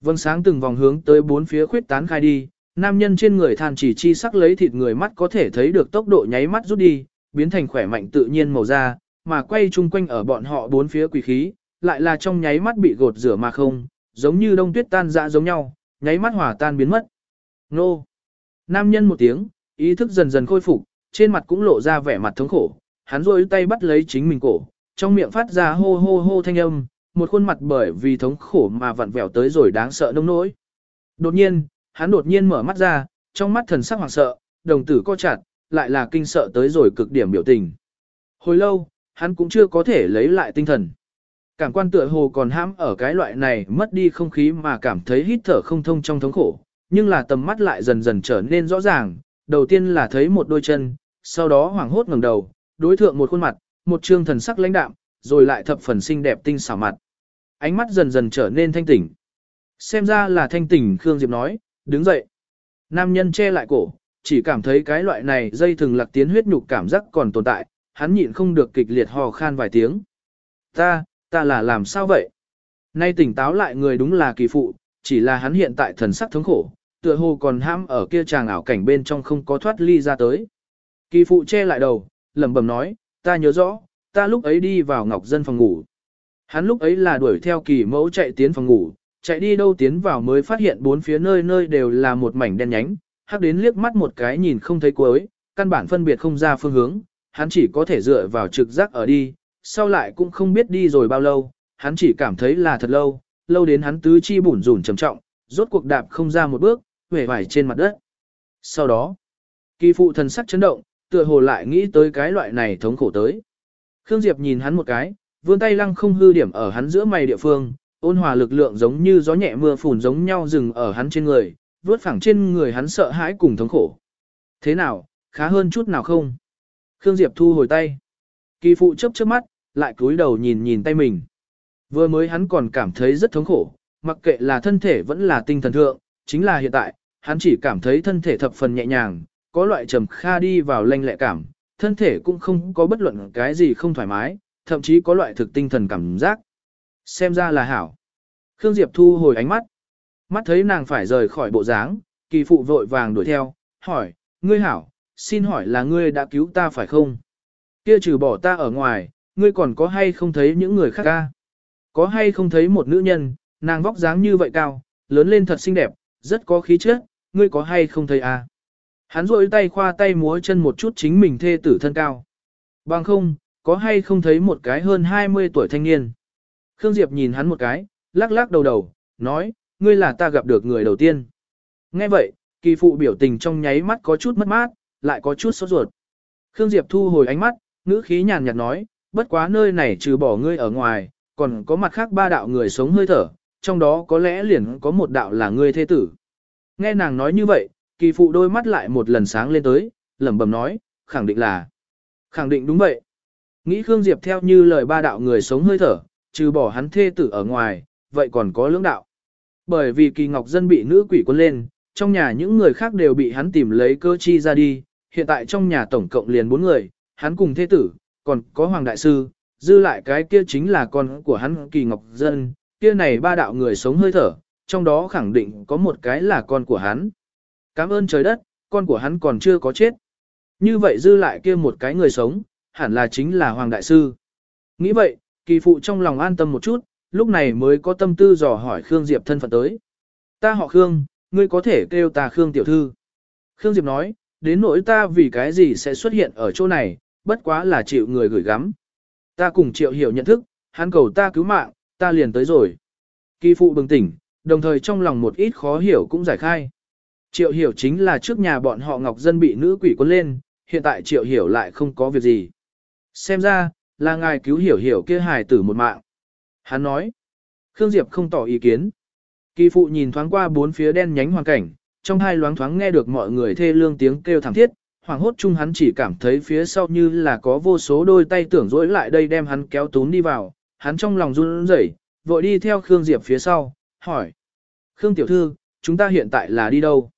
Vầng sáng từng vòng hướng tới bốn phía khuyết tán khai đi, nam nhân trên người than chỉ chi sắc lấy thịt người mắt có thể thấy được tốc độ nháy mắt rút đi, biến thành khỏe mạnh tự nhiên màu da, mà quay chung quanh ở bọn họ bốn phía quỷ khí, lại là trong nháy mắt bị gột rửa mà không, giống như đông tuyết tan dã giống nhau, nháy mắt hòa tan biến mất. Nô! Nam nhân một tiếng, ý thức dần dần khôi phục, trên mặt cũng lộ ra vẻ mặt thống khổ, hắn rôi tay bắt lấy chính mình cổ, trong miệng phát ra hô hô hô thanh âm, một khuôn mặt bởi vì thống khổ mà vặn vẹo tới rồi đáng sợ nông nỗi. Đột nhiên, hắn đột nhiên mở mắt ra, trong mắt thần sắc hoảng sợ, đồng tử co chặt, lại là kinh sợ tới rồi cực điểm biểu tình. Hồi lâu, hắn cũng chưa có thể lấy lại tinh thần. Cảm quan tựa hồ còn hãm ở cái loại này mất đi không khí mà cảm thấy hít thở không thông trong thống khổ, nhưng là tầm mắt lại dần dần trở nên rõ ràng, đầu tiên là thấy một đôi chân, sau đó hoảng hốt ngẩng đầu, đối thượng một khuôn mặt, một trương thần sắc lãnh đạm, rồi lại thập phần xinh đẹp tinh xảo mặt. Ánh mắt dần dần trở nên thanh tỉnh. Xem ra là thanh tỉnh Khương Diệp nói, đứng dậy. Nam nhân che lại cổ, chỉ cảm thấy cái loại này dây thừng lạc tiến huyết nhục cảm giác còn tồn tại, hắn nhịn không được kịch liệt hò khan vài tiếng. Ta, ta là làm sao vậy? Nay tỉnh táo lại người đúng là kỳ phụ, chỉ là hắn hiện tại thần sắc thống khổ, tựa hồ còn ham ở kia chàng ảo cảnh bên trong không có thoát ly ra tới. Kỳ phụ che lại đầu, lẩm bẩm nói, ta nhớ rõ, ta lúc ấy đi vào ngọc dân phòng ngủ. Hắn lúc ấy là đuổi theo kỳ mẫu chạy tiến phòng ngủ, chạy đi đâu tiến vào mới phát hiện bốn phía nơi nơi đều là một mảnh đen nhánh, hắc đến liếc mắt một cái nhìn không thấy cuối, căn bản phân biệt không ra phương hướng, hắn chỉ có thể dựa vào trực giác ở đi, sau lại cũng không biết đi rồi bao lâu, hắn chỉ cảm thấy là thật lâu, lâu đến hắn tứ chi bủn rủn trầm trọng, rốt cuộc đạp không ra một bước, huệ vải trên mặt đất. Sau đó, kỳ phụ thần sắc chấn động, tựa hồ lại nghĩ tới cái loại này thống khổ tới. Khương Diệp nhìn hắn một cái, vươn tay lăng không hư điểm ở hắn giữa mày địa phương, ôn hòa lực lượng giống như gió nhẹ mưa phùn giống nhau dừng ở hắn trên người, vướt phẳng trên người hắn sợ hãi cùng thống khổ. Thế nào, khá hơn chút nào không? Khương Diệp thu hồi tay. Kỳ phụ chấp trước mắt, lại cúi đầu nhìn nhìn tay mình. Vừa mới hắn còn cảm thấy rất thống khổ, mặc kệ là thân thể vẫn là tinh thần thượng, chính là hiện tại, hắn chỉ cảm thấy thân thể thập phần nhẹ nhàng, có loại trầm kha đi vào lanh lẹ cảm, thân thể cũng không có bất luận cái gì không thoải mái, thậm chí có loại thực tinh thần cảm giác. Xem ra là hảo. Khương Diệp thu hồi ánh mắt. Mắt thấy nàng phải rời khỏi bộ dáng, kỳ phụ vội vàng đuổi theo, hỏi, ngươi hảo, xin hỏi là ngươi đã cứu ta phải không? Kia trừ bỏ ta ở ngoài, ngươi còn có hay không thấy những người khác ca? Có hay không thấy một nữ nhân, nàng vóc dáng như vậy cao, lớn lên thật xinh đẹp, rất có khí chất, ngươi có hay không thấy à? Hắn rội tay khoa tay múa chân một chút chính mình thê tử thân cao. Bằng không, có hay không thấy một cái hơn 20 tuổi thanh niên? Khương Diệp nhìn hắn một cái, lắc lắc đầu đầu, nói, ngươi là ta gặp được người đầu tiên. Nghe vậy, kỳ phụ biểu tình trong nháy mắt có chút mất mát, lại có chút sốt ruột. Khương Diệp thu hồi ánh mắt, ngữ khí nhàn nhạt nói, bất quá nơi này trừ bỏ ngươi ở ngoài, còn có mặt khác ba đạo người sống hơi thở, trong đó có lẽ liền có một đạo là ngươi thế tử. Nghe nàng nói như vậy, kỳ phụ đôi mắt lại một lần sáng lên tới, lẩm bẩm nói, khẳng định là. Khẳng định đúng vậy. Nghĩ Khương Diệp theo như lời ba đạo người sống hơi thở, trừ bỏ hắn thê tử ở ngoài, vậy còn có lưỡng đạo. Bởi vì kỳ ngọc dân bị nữ quỷ quân lên, trong nhà những người khác đều bị hắn tìm lấy cơ chi ra đi, hiện tại trong nhà tổng cộng liền bốn người, hắn cùng thế tử, còn có hoàng đại sư, dư lại cái kia chính là con của hắn kỳ ngọc dân, kia này ba đạo người sống hơi thở, trong đó khẳng định có một cái là con của hắn. Cảm ơn trời đất, con của hắn còn chưa có chết. Như vậy dư lại kia một cái người sống, hẳn là chính là hoàng đại sư. Nghĩ vậy, kỳ phụ trong lòng an tâm một chút, lúc này mới có tâm tư dò hỏi Khương Diệp thân phận tới. Ta họ Khương, ngươi có thể kêu ta Khương tiểu thư. Khương Diệp nói, đến nỗi ta vì cái gì sẽ xuất hiện ở chỗ này, bất quá là chịu người gửi gắm. Ta cùng triệu hiểu nhận thức, hắn cầu ta cứu mạng, ta liền tới rồi. Kỳ phụ bừng tỉnh, đồng thời trong lòng một ít khó hiểu cũng giải khai. Triệu hiểu chính là trước nhà bọn họ Ngọc Dân bị nữ quỷ quân lên, hiện tại triệu hiểu lại không có việc gì. Xem ra, là ngài cứu hiểu hiểu kia hài tử một mạng. Hắn nói, Khương Diệp không tỏ ý kiến. Kỳ phụ nhìn thoáng qua bốn phía đen nhánh hoàn cảnh, trong hai loáng thoáng nghe được mọi người thê lương tiếng kêu thảm thiết, hoàng hốt chung hắn chỉ cảm thấy phía sau như là có vô số đôi tay tưởng dỗi lại đây đem hắn kéo tún đi vào, hắn trong lòng run rẩy, vội đi theo Khương Diệp phía sau, hỏi. Khương Tiểu Thư, chúng ta hiện tại là đi đâu?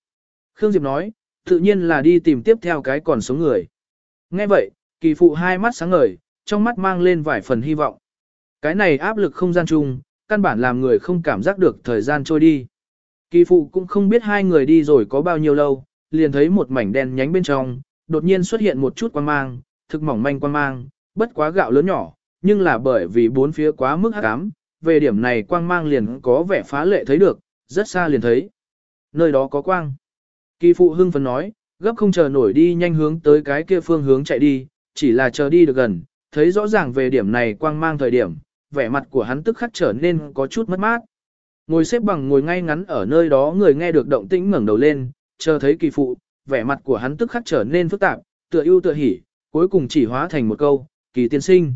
Khương Diệp nói, tự nhiên là đi tìm tiếp theo cái còn sống người. Nghe vậy, kỳ phụ hai mắt sáng ngời, trong mắt mang lên vài phần hy vọng. Cái này áp lực không gian chung, căn bản làm người không cảm giác được thời gian trôi đi. Kỳ phụ cũng không biết hai người đi rồi có bao nhiêu lâu, liền thấy một mảnh đen nhánh bên trong, đột nhiên xuất hiện một chút quang mang, thực mỏng manh quang mang, bất quá gạo lớn nhỏ, nhưng là bởi vì bốn phía quá mức hắc ám, về điểm này quang mang liền có vẻ phá lệ thấy được, rất xa liền thấy. Nơi đó có quang. Kỳ phụ hưng phấn nói, gấp không chờ nổi đi nhanh hướng tới cái kia phương hướng chạy đi, chỉ là chờ đi được gần, thấy rõ ràng về điểm này quang mang thời điểm, vẻ mặt của hắn tức khắc trở nên có chút mất mát. Ngồi xếp bằng ngồi ngay ngắn ở nơi đó người nghe được động tĩnh ngẩng đầu lên, chờ thấy kỳ phụ, vẻ mặt của hắn tức khắc trở nên phức tạp, tựa ưu tựa hỉ, cuối cùng chỉ hóa thành một câu, kỳ tiên sinh.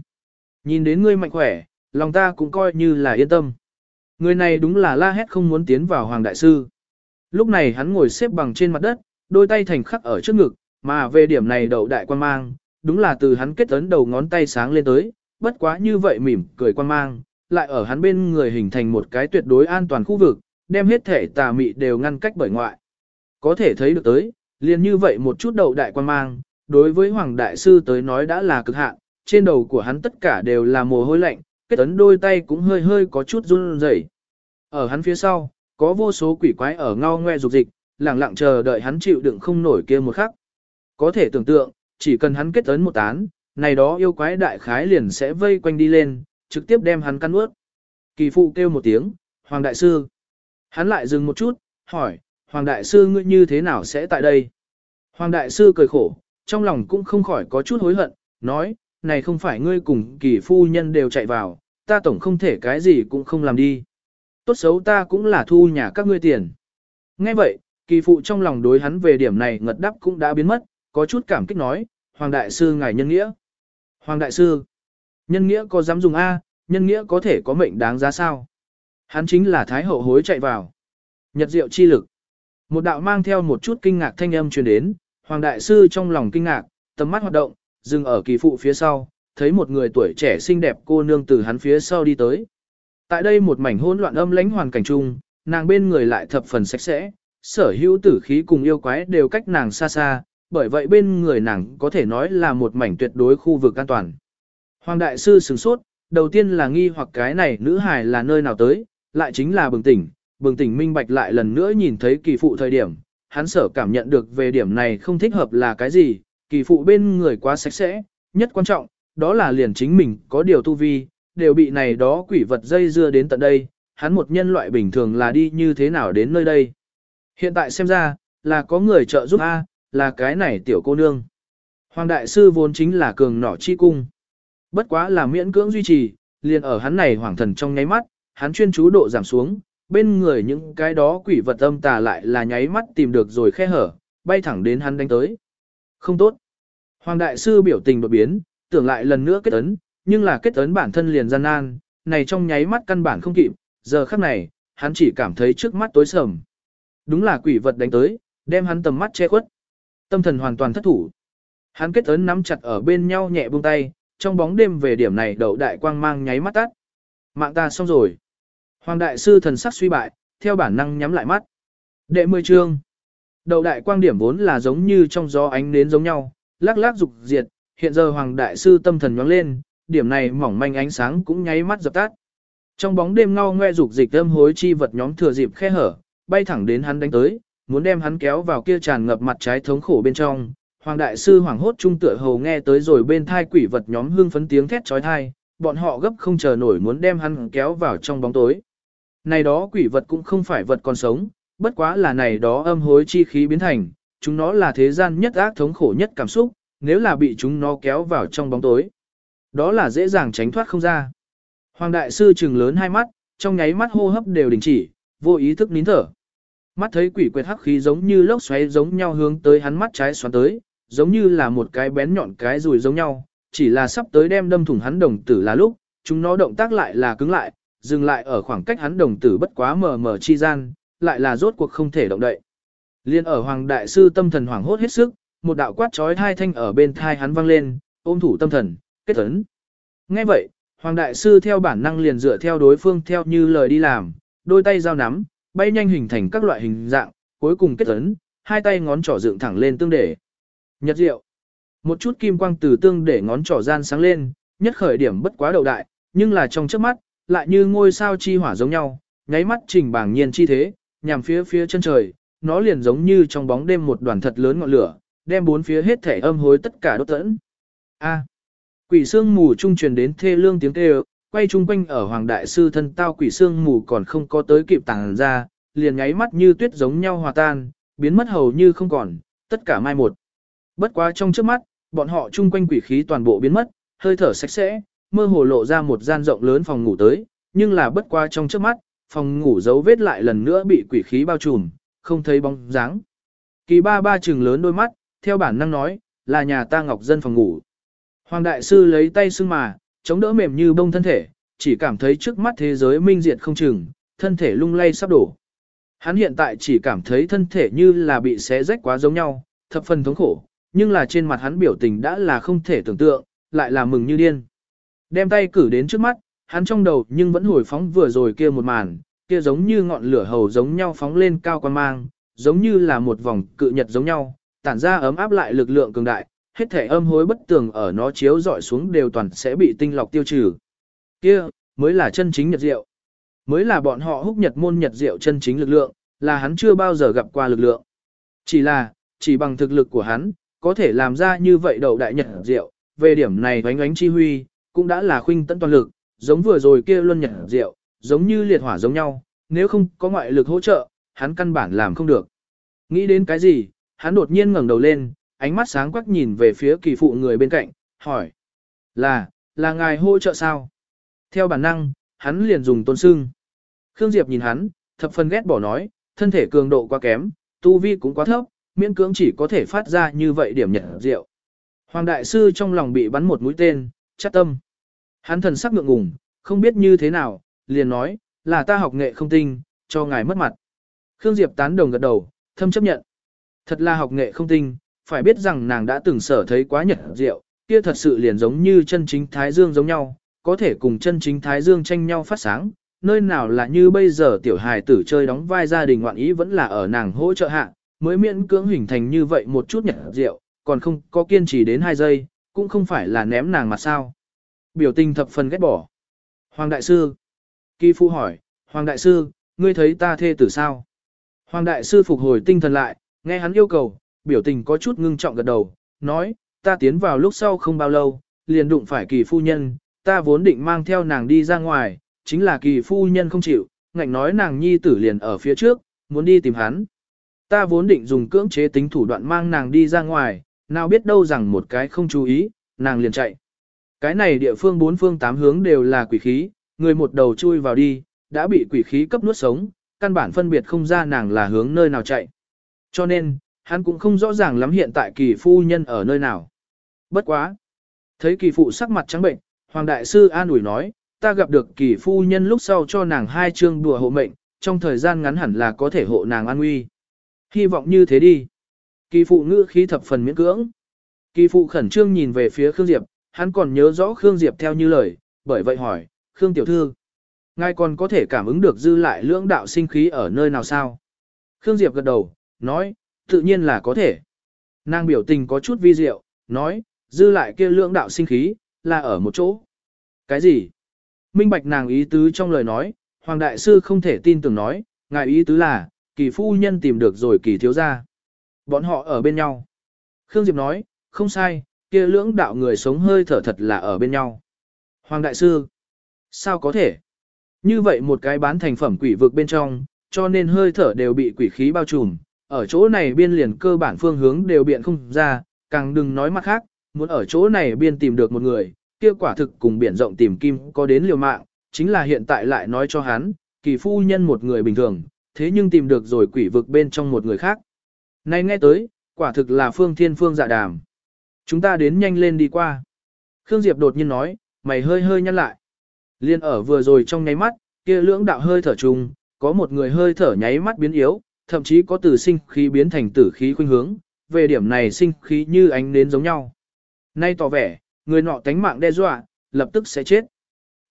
Nhìn đến ngươi mạnh khỏe, lòng ta cũng coi như là yên tâm. Người này đúng là la hét không muốn tiến vào Hoàng Đại Sư. Lúc này hắn ngồi xếp bằng trên mặt đất, đôi tay thành khắc ở trước ngực, mà về điểm này đậu đại quan mang, đúng là từ hắn kết ấn đầu ngón tay sáng lên tới, bất quá như vậy mỉm cười quan mang, lại ở hắn bên người hình thành một cái tuyệt đối an toàn khu vực, đem hết thể tà mị đều ngăn cách bởi ngoại. Có thể thấy được tới, liền như vậy một chút đầu đại quan mang, đối với Hoàng Đại Sư tới nói đã là cực hạn, trên đầu của hắn tất cả đều là mồ hôi lạnh, kết ấn đôi tay cũng hơi hơi có chút run rẩy. Ở hắn phía sau, có vô số quỷ quái ở ngao ngoe dục dịch, lặng lặng chờ đợi hắn chịu đựng không nổi kia một khắc. Có thể tưởng tượng, chỉ cần hắn kết ấn một tán, này đó yêu quái đại khái liền sẽ vây quanh đi lên, trực tiếp đem hắn căn ướt. Kỳ phụ kêu một tiếng, Hoàng Đại Sư. Hắn lại dừng một chút, hỏi, Hoàng Đại Sư ngươi như thế nào sẽ tại đây? Hoàng Đại Sư cười khổ, trong lòng cũng không khỏi có chút hối hận, nói, này không phải ngươi cùng kỳ phu nhân đều chạy vào, ta tổng không thể cái gì cũng không làm đi. Tốt xấu ta cũng là thu nhà các ngươi tiền. Nghe vậy, kỳ phụ trong lòng đối hắn về điểm này ngật đắp cũng đã biến mất, có chút cảm kích nói, Hoàng Đại Sư ngài nhân nghĩa. Hoàng Đại Sư, nhân nghĩa có dám dùng A, nhân nghĩa có thể có mệnh đáng giá sao? Hắn chính là Thái Hậu hối chạy vào. Nhật diệu chi lực. Một đạo mang theo một chút kinh ngạc thanh âm truyền đến, Hoàng Đại Sư trong lòng kinh ngạc, tầm mắt hoạt động, dừng ở kỳ phụ phía sau, thấy một người tuổi trẻ xinh đẹp cô nương từ hắn phía sau đi tới. Tại đây một mảnh hỗn loạn âm lãnh hoàn cảnh chung, nàng bên người lại thập phần sạch sẽ, sở hữu tử khí cùng yêu quái đều cách nàng xa xa, bởi vậy bên người nàng có thể nói là một mảnh tuyệt đối khu vực an toàn. Hoàng đại sư sửng sốt, đầu tiên là nghi hoặc cái này nữ hài là nơi nào tới, lại chính là bừng tỉnh, bừng tỉnh minh bạch lại lần nữa nhìn thấy kỳ phụ thời điểm, hắn sở cảm nhận được về điểm này không thích hợp là cái gì, kỳ phụ bên người quá sạch sẽ, nhất quan trọng, đó là liền chính mình có điều tu vi, đều bị này đó quỷ vật dây dưa đến tận đây, hắn một nhân loại bình thường là đi như thế nào đến nơi đây. Hiện tại xem ra, là có người trợ giúp A, là cái này tiểu cô nương. Hoàng đại sư vốn chính là cường nỏ chi cung. Bất quá là miễn cưỡng duy trì, liền ở hắn này hoàng thần trong nháy mắt, hắn chuyên chú độ giảm xuống, bên người những cái đó quỷ vật âm tà lại là nháy mắt tìm được rồi khe hở, bay thẳng đến hắn đánh tới. Không tốt. Hoàng đại sư biểu tình đột biến, tưởng lại lần nữa kết ấn, nhưng là kết ấn bản thân liền gian nan, này trong nháy mắt căn bản không kịp, giờ khắc này, hắn chỉ cảm thấy trước mắt tối sầm. Đúng là quỷ vật đánh tới, đem hắn tầm mắt che khuất. Tâm thần hoàn toàn thất thủ. Hắn kết ấn nắm chặt ở bên nhau nhẹ buông tay, trong bóng đêm về điểm này đậu đại quang mang nháy mắt tắt. Mạng ta xong rồi. Hoàng đại sư thần sắc suy bại, theo bản năng nhắm lại mắt. Đệ mười chương. đầu đại quang điểm vốn là giống như trong gió ánh nến giống nhau, lắc lắc dục diệt, hiện giờ hoàng đại sư tâm thần nhoáng lên, điểm này mỏng manh ánh sáng cũng nháy mắt dập tắt. Trong bóng đêm ngao ngoe dục dịch âm hối chi vật nhóm thừa dịp khe hở, bay thẳng đến hắn đánh tới, muốn đem hắn kéo vào kia tràn ngập mặt trái thống khổ bên trong. Hoàng đại sư hoàng hốt trung tựa hầu nghe tới rồi bên thai quỷ vật nhóm hương phấn tiếng thét chói tai, bọn họ gấp không chờ nổi muốn đem hắn kéo vào trong bóng tối. Này đó quỷ vật cũng không phải vật còn sống, bất quá là này đó âm hối chi khí biến thành, chúng nó là thế gian nhất ác thống khổ nhất cảm xúc, nếu là bị chúng nó kéo vào trong bóng tối. Đó là dễ dàng tránh thoát không ra. Hoàng đại sư trừng lớn hai mắt, trong nháy mắt hô hấp đều đình chỉ, vô ý thức nín thở. mắt thấy quỷ quyệt hắc khí giống như lốc xoáy giống nhau hướng tới hắn mắt trái xoắn tới, giống như là một cái bén nhọn cái rùi giống nhau, chỉ là sắp tới đem đâm thủng hắn đồng tử là lúc, chúng nó động tác lại là cứng lại, dừng lại ở khoảng cách hắn đồng tử bất quá mờ mờ chi gian, lại là rốt cuộc không thể động đậy. Liên ở Hoàng Đại Sư tâm thần hoảng hốt hết sức, một đạo quát trói thai thanh ở bên thai hắn vang lên, ôm thủ tâm thần, kết ấn. Nghe vậy, Hoàng Đại Sư theo bản năng liền dựa theo đối phương theo như lời đi làm, đôi tay giao nắm, bay nhanh hình thành các loại hình dạng, cuối cùng kết ấn, hai tay ngón trỏ dựng thẳng lên tương để. Nhật diệu. Một chút kim quang từ tương để ngón trỏ gian sáng lên, nhất khởi điểm bất quá đầu đại, nhưng là trong trước mắt, lại như ngôi sao chi hỏa giống nhau, nháy mắt trình bảng nhiên chi thế, nhằm phía phía chân trời, nó liền giống như trong bóng đêm một đoàn thật lớn ngọn lửa, đem bốn phía hết thể âm hối tất cả đốt tẫn. A. Quỷ xương mù trung truyền đến thê lương tiếng kêu, quay chung quanh ở hoàng đại sư thân tao quỷ xương mù còn không có tới kịp tàng ra, liền nháy mắt như tuyết giống nhau hòa tan, biến mất hầu như không còn, tất cả mai một. Bất quá trong trước mắt, bọn họ chung quanh quỷ khí toàn bộ biến mất, hơi thở sạch sẽ, mơ hồ lộ ra một gian rộng lớn phòng ngủ tới, nhưng là bất qua trong trước mắt, phòng ngủ dấu vết lại lần nữa bị quỷ khí bao trùm, không thấy bóng dáng. Kỳ ba ba trừng lớn đôi mắt, theo bản năng nói, là nhà ta ngọc dân phòng ngủ. Hoàng đại sư lấy tay xưng mà, chống đỡ mềm như bông thân thể, chỉ cảm thấy trước mắt thế giới minh diệt không chừng, thân thể lung lay sắp đổ. Hắn hiện tại chỉ cảm thấy thân thể như là bị xé rách quá giống nhau, thập phần thống khổ, nhưng là trên mặt hắn biểu tình đã là không thể tưởng tượng, lại là mừng như điên. Đem tay cử đến trước mắt, hắn trong đầu nhưng vẫn hồi phóng vừa rồi kia một màn, kia giống như ngọn lửa hầu giống nhau phóng lên cao quan mang, giống như là một vòng cự nhật giống nhau, tản ra ấm áp lại lực lượng cường đại, hết thể âm hối bất tường ở nó chiếu dọi xuống đều toàn sẽ bị tinh lọc tiêu trừ. Kia, mới là chân chính nhật diệu. Mới là bọn họ húc nhật môn nhật diệu chân chính lực lượng, là hắn chưa bao giờ gặp qua lực lượng. Chỉ là, chỉ bằng thực lực của hắn, có thể làm ra như vậy đầu đại nhật diệu, về điểm này oánh oánh chi huy, cũng đã là khuynh tận toàn lực, giống vừa rồi kia luân nhật diệu, giống như liệt hỏa giống nhau, nếu không có ngoại lực hỗ trợ, hắn căn bản làm không được. Nghĩ đến cái gì, hắn đột nhiên ngẩng đầu lên, ánh mắt sáng quắc nhìn về phía kỳ phụ người bên cạnh, hỏi. Là, là ngài hỗ trợ sao? Theo bản năng, hắn liền dùng tôn sưng. Khương Diệp nhìn hắn, thập phần ghét bỏ nói, thân thể cường độ quá kém, tu vi cũng quá thấp, miễn cưỡng chỉ có thể phát ra như vậy điểm nhật diệu. Hoàng đại sư trong lòng bị bắn một mũi tên, chắc tâm. Hắn thần sắc ngượng ngùng, không biết như thế nào, liền nói, là ta học nghệ không tinh, cho ngài mất mặt. Khương Diệp tán đồng gật đầu, thâm chấp nhận. Thật là học nghệ không tinh, phải biết rằng nàng đã từng sở thấy quá nhật diệu, kia thật sự liền giống như chân chính Thái Dương giống nhau, có thể cùng chân chính Thái Dương tranh nhau phát sáng, nơi nào là như bây giờ tiểu hài tử chơi đóng vai gia đình ngoạn ý vẫn là ở nàng hỗ trợ hạ, mới miễn cưỡng hình thành như vậy một chút nhật diệu, còn không có kiên trì đến 2 giây, cũng không phải là ném nàng mà sao. Biểu tình thập phần ghét bỏ. Hoàng Đại Sư. Kỳ Phu hỏi, Hoàng Đại Sư, ngươi thấy ta thê tử sao? Hoàng Đại Sư phục hồi tinh thần lại, nghe hắn yêu cầu, biểu tình có chút ngưng trọng gật đầu, nói, ta tiến vào lúc sau không bao lâu, liền đụng phải kỳ phu nhân, ta vốn định mang theo nàng đi ra ngoài, chính là kỳ phu nhân không chịu, ngạnh nói nàng nhi tử liền ở phía trước, muốn đi tìm hắn. Ta vốn định dùng cưỡng chế tính thủ đoạn mang nàng đi ra ngoài, nào biết đâu rằng một cái không chú ý, nàng liền chạy. Cái này địa phương bốn phương tám hướng đều là quỷ khí, người một đầu chui vào đi, đã bị quỷ khí cấp nuốt sống, căn bản phân biệt không ra nàng là hướng nơi nào chạy. Cho nên, hắn cũng không rõ ràng lắm hiện tại kỳ phu nhân ở nơi nào. Bất quá. Thấy kỳ phụ sắc mặt trắng bệnh, Hoàng Đại Sư an ủi nói, ta gặp được kỳ phu nhân lúc sau cho nàng hai chương đùa hộ mệnh, trong thời gian ngắn hẳn là có thể hộ nàng an nguy. Hy vọng như thế đi. Kỳ phụ ngữ khí thập phần miễn cưỡng. Kỳ phụ khẩn trương nhìn về phía Khương Diệp, hắn còn nhớ rõ Khương Diệp theo như lời, bởi vậy hỏi, Khương Tiểu Thư, ngài còn có thể cảm ứng được dư lại lưỡng đạo sinh khí ở nơi nào sao? Khương Diệp gật đầu, nói, tự nhiên là có thể. Nàng biểu tình có chút vi diệu, nói, dư lại kia lưỡng đạo sinh khí, là ở một chỗ. Cái gì? Minh bạch nàng ý tứ trong lời nói, Hoàng Đại Sư không thể tin tưởng nói, ngài ý tứ là, kỳ phu nhân tìm được rồi kỳ thiếu gia. Bọn họ ở bên nhau. Khương Diệp nói, không sai, kia lưỡng đạo người sống hơi thở thật là ở bên nhau. Hoàng Đại Sư, sao có thể? Như vậy một cái bán thành phẩm quỷ vực bên trong, cho nên hơi thở đều bị quỷ khí bao trùm, ở chỗ này biên liền cơ bản phương hướng đều biện không ra, càng đừng nói mặt khác, muốn ở chỗ này biên tìm được một người, kia quả thực cùng biển rộng tìm kim có đến liều mạng, chính là hiện tại lại nói cho hắn, kỳ phu nhân một người bình thường, thế nhưng tìm được rồi quỷ vực bên trong một người khác. Này nghe tới, quả thực là phương thiên phương dạ đàm. Chúng ta đến nhanh lên đi qua. Khương Diệp đột nhiên nói, mày hơi hơi nhăn lại. Liên ở vừa rồi trong nháy mắt, kia lưỡng đạo hơi thở trùng, có một người hơi thở nháy mắt biến yếu, thậm chí có từ sinh khí biến thành tử khí khuynh hướng, về điểm này sinh khí như ánh nến giống nhau. Nay tỏ vẻ, người nọ tánh mạng đe dọa, lập tức sẽ chết.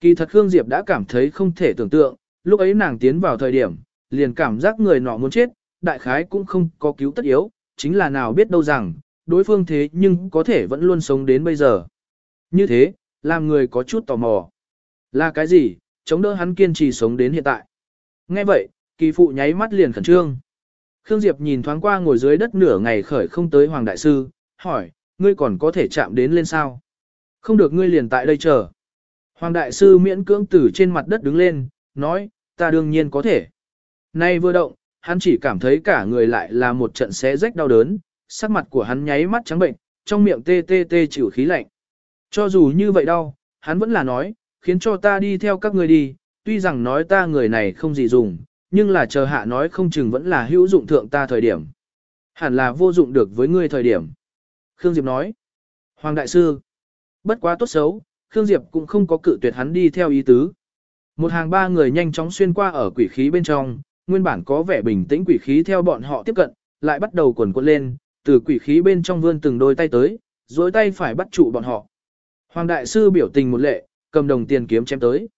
Kỳ thật Khương Diệp đã cảm thấy không thể tưởng tượng, lúc ấy nàng tiến vào thời điểm, liền cảm giác người nọ muốn chết, đại khái cũng không có cứu tất yếu, chính là nào biết đâu rằng, đối phương thế nhưng có thể vẫn luôn sống đến bây giờ. Như thế, làm người có chút tò mò. Là cái gì, chống đỡ hắn kiên trì sống đến hiện tại. Nghe vậy, kỳ phụ nháy mắt liền khẩn trương. Khương Diệp nhìn thoáng qua ngồi dưới đất nửa ngày khởi không tới Hoàng Đại Sư, hỏi, ngươi còn có thể chạm đến lên sao? Không được ngươi liền tại đây chờ. Hoàng Đại Sư miễn cưỡng từ trên mặt đất đứng lên, nói, ta đương nhiên có thể. Nay vừa động, hắn chỉ cảm thấy cả người lại là một trận xé rách đau đớn, sắc mặt của hắn nháy mắt trắng bệnh, trong miệng tê tê tê chịu khí lạnh. Cho dù như vậy đau, hắn vẫn là nói, khiến cho ta đi theo các ngươi đi, tuy rằng nói ta người này không gì dùng, nhưng là chờ hạ nói không chừng vẫn là hữu dụng thượng ta thời điểm. Hẳn là vô dụng được với ngươi thời điểm. Khương Diệp nói, Hoàng Đại Sư, bất quá tốt xấu, Khương Diệp cũng không có cự tuyệt hắn đi theo ý tứ. Một hàng ba người nhanh chóng xuyên qua ở quỷ khí bên trong, nguyên bản có vẻ bình tĩnh quỷ khí theo bọn họ tiếp cận, lại bắt đầu quần quật lên, từ quỷ khí bên trong vươn từng đôi tay tới, dối tay phải bắt trụ bọn họ. Hoàng Đại Sư biểu tình một lệ, cầm đồng tiền kiếm chém tới.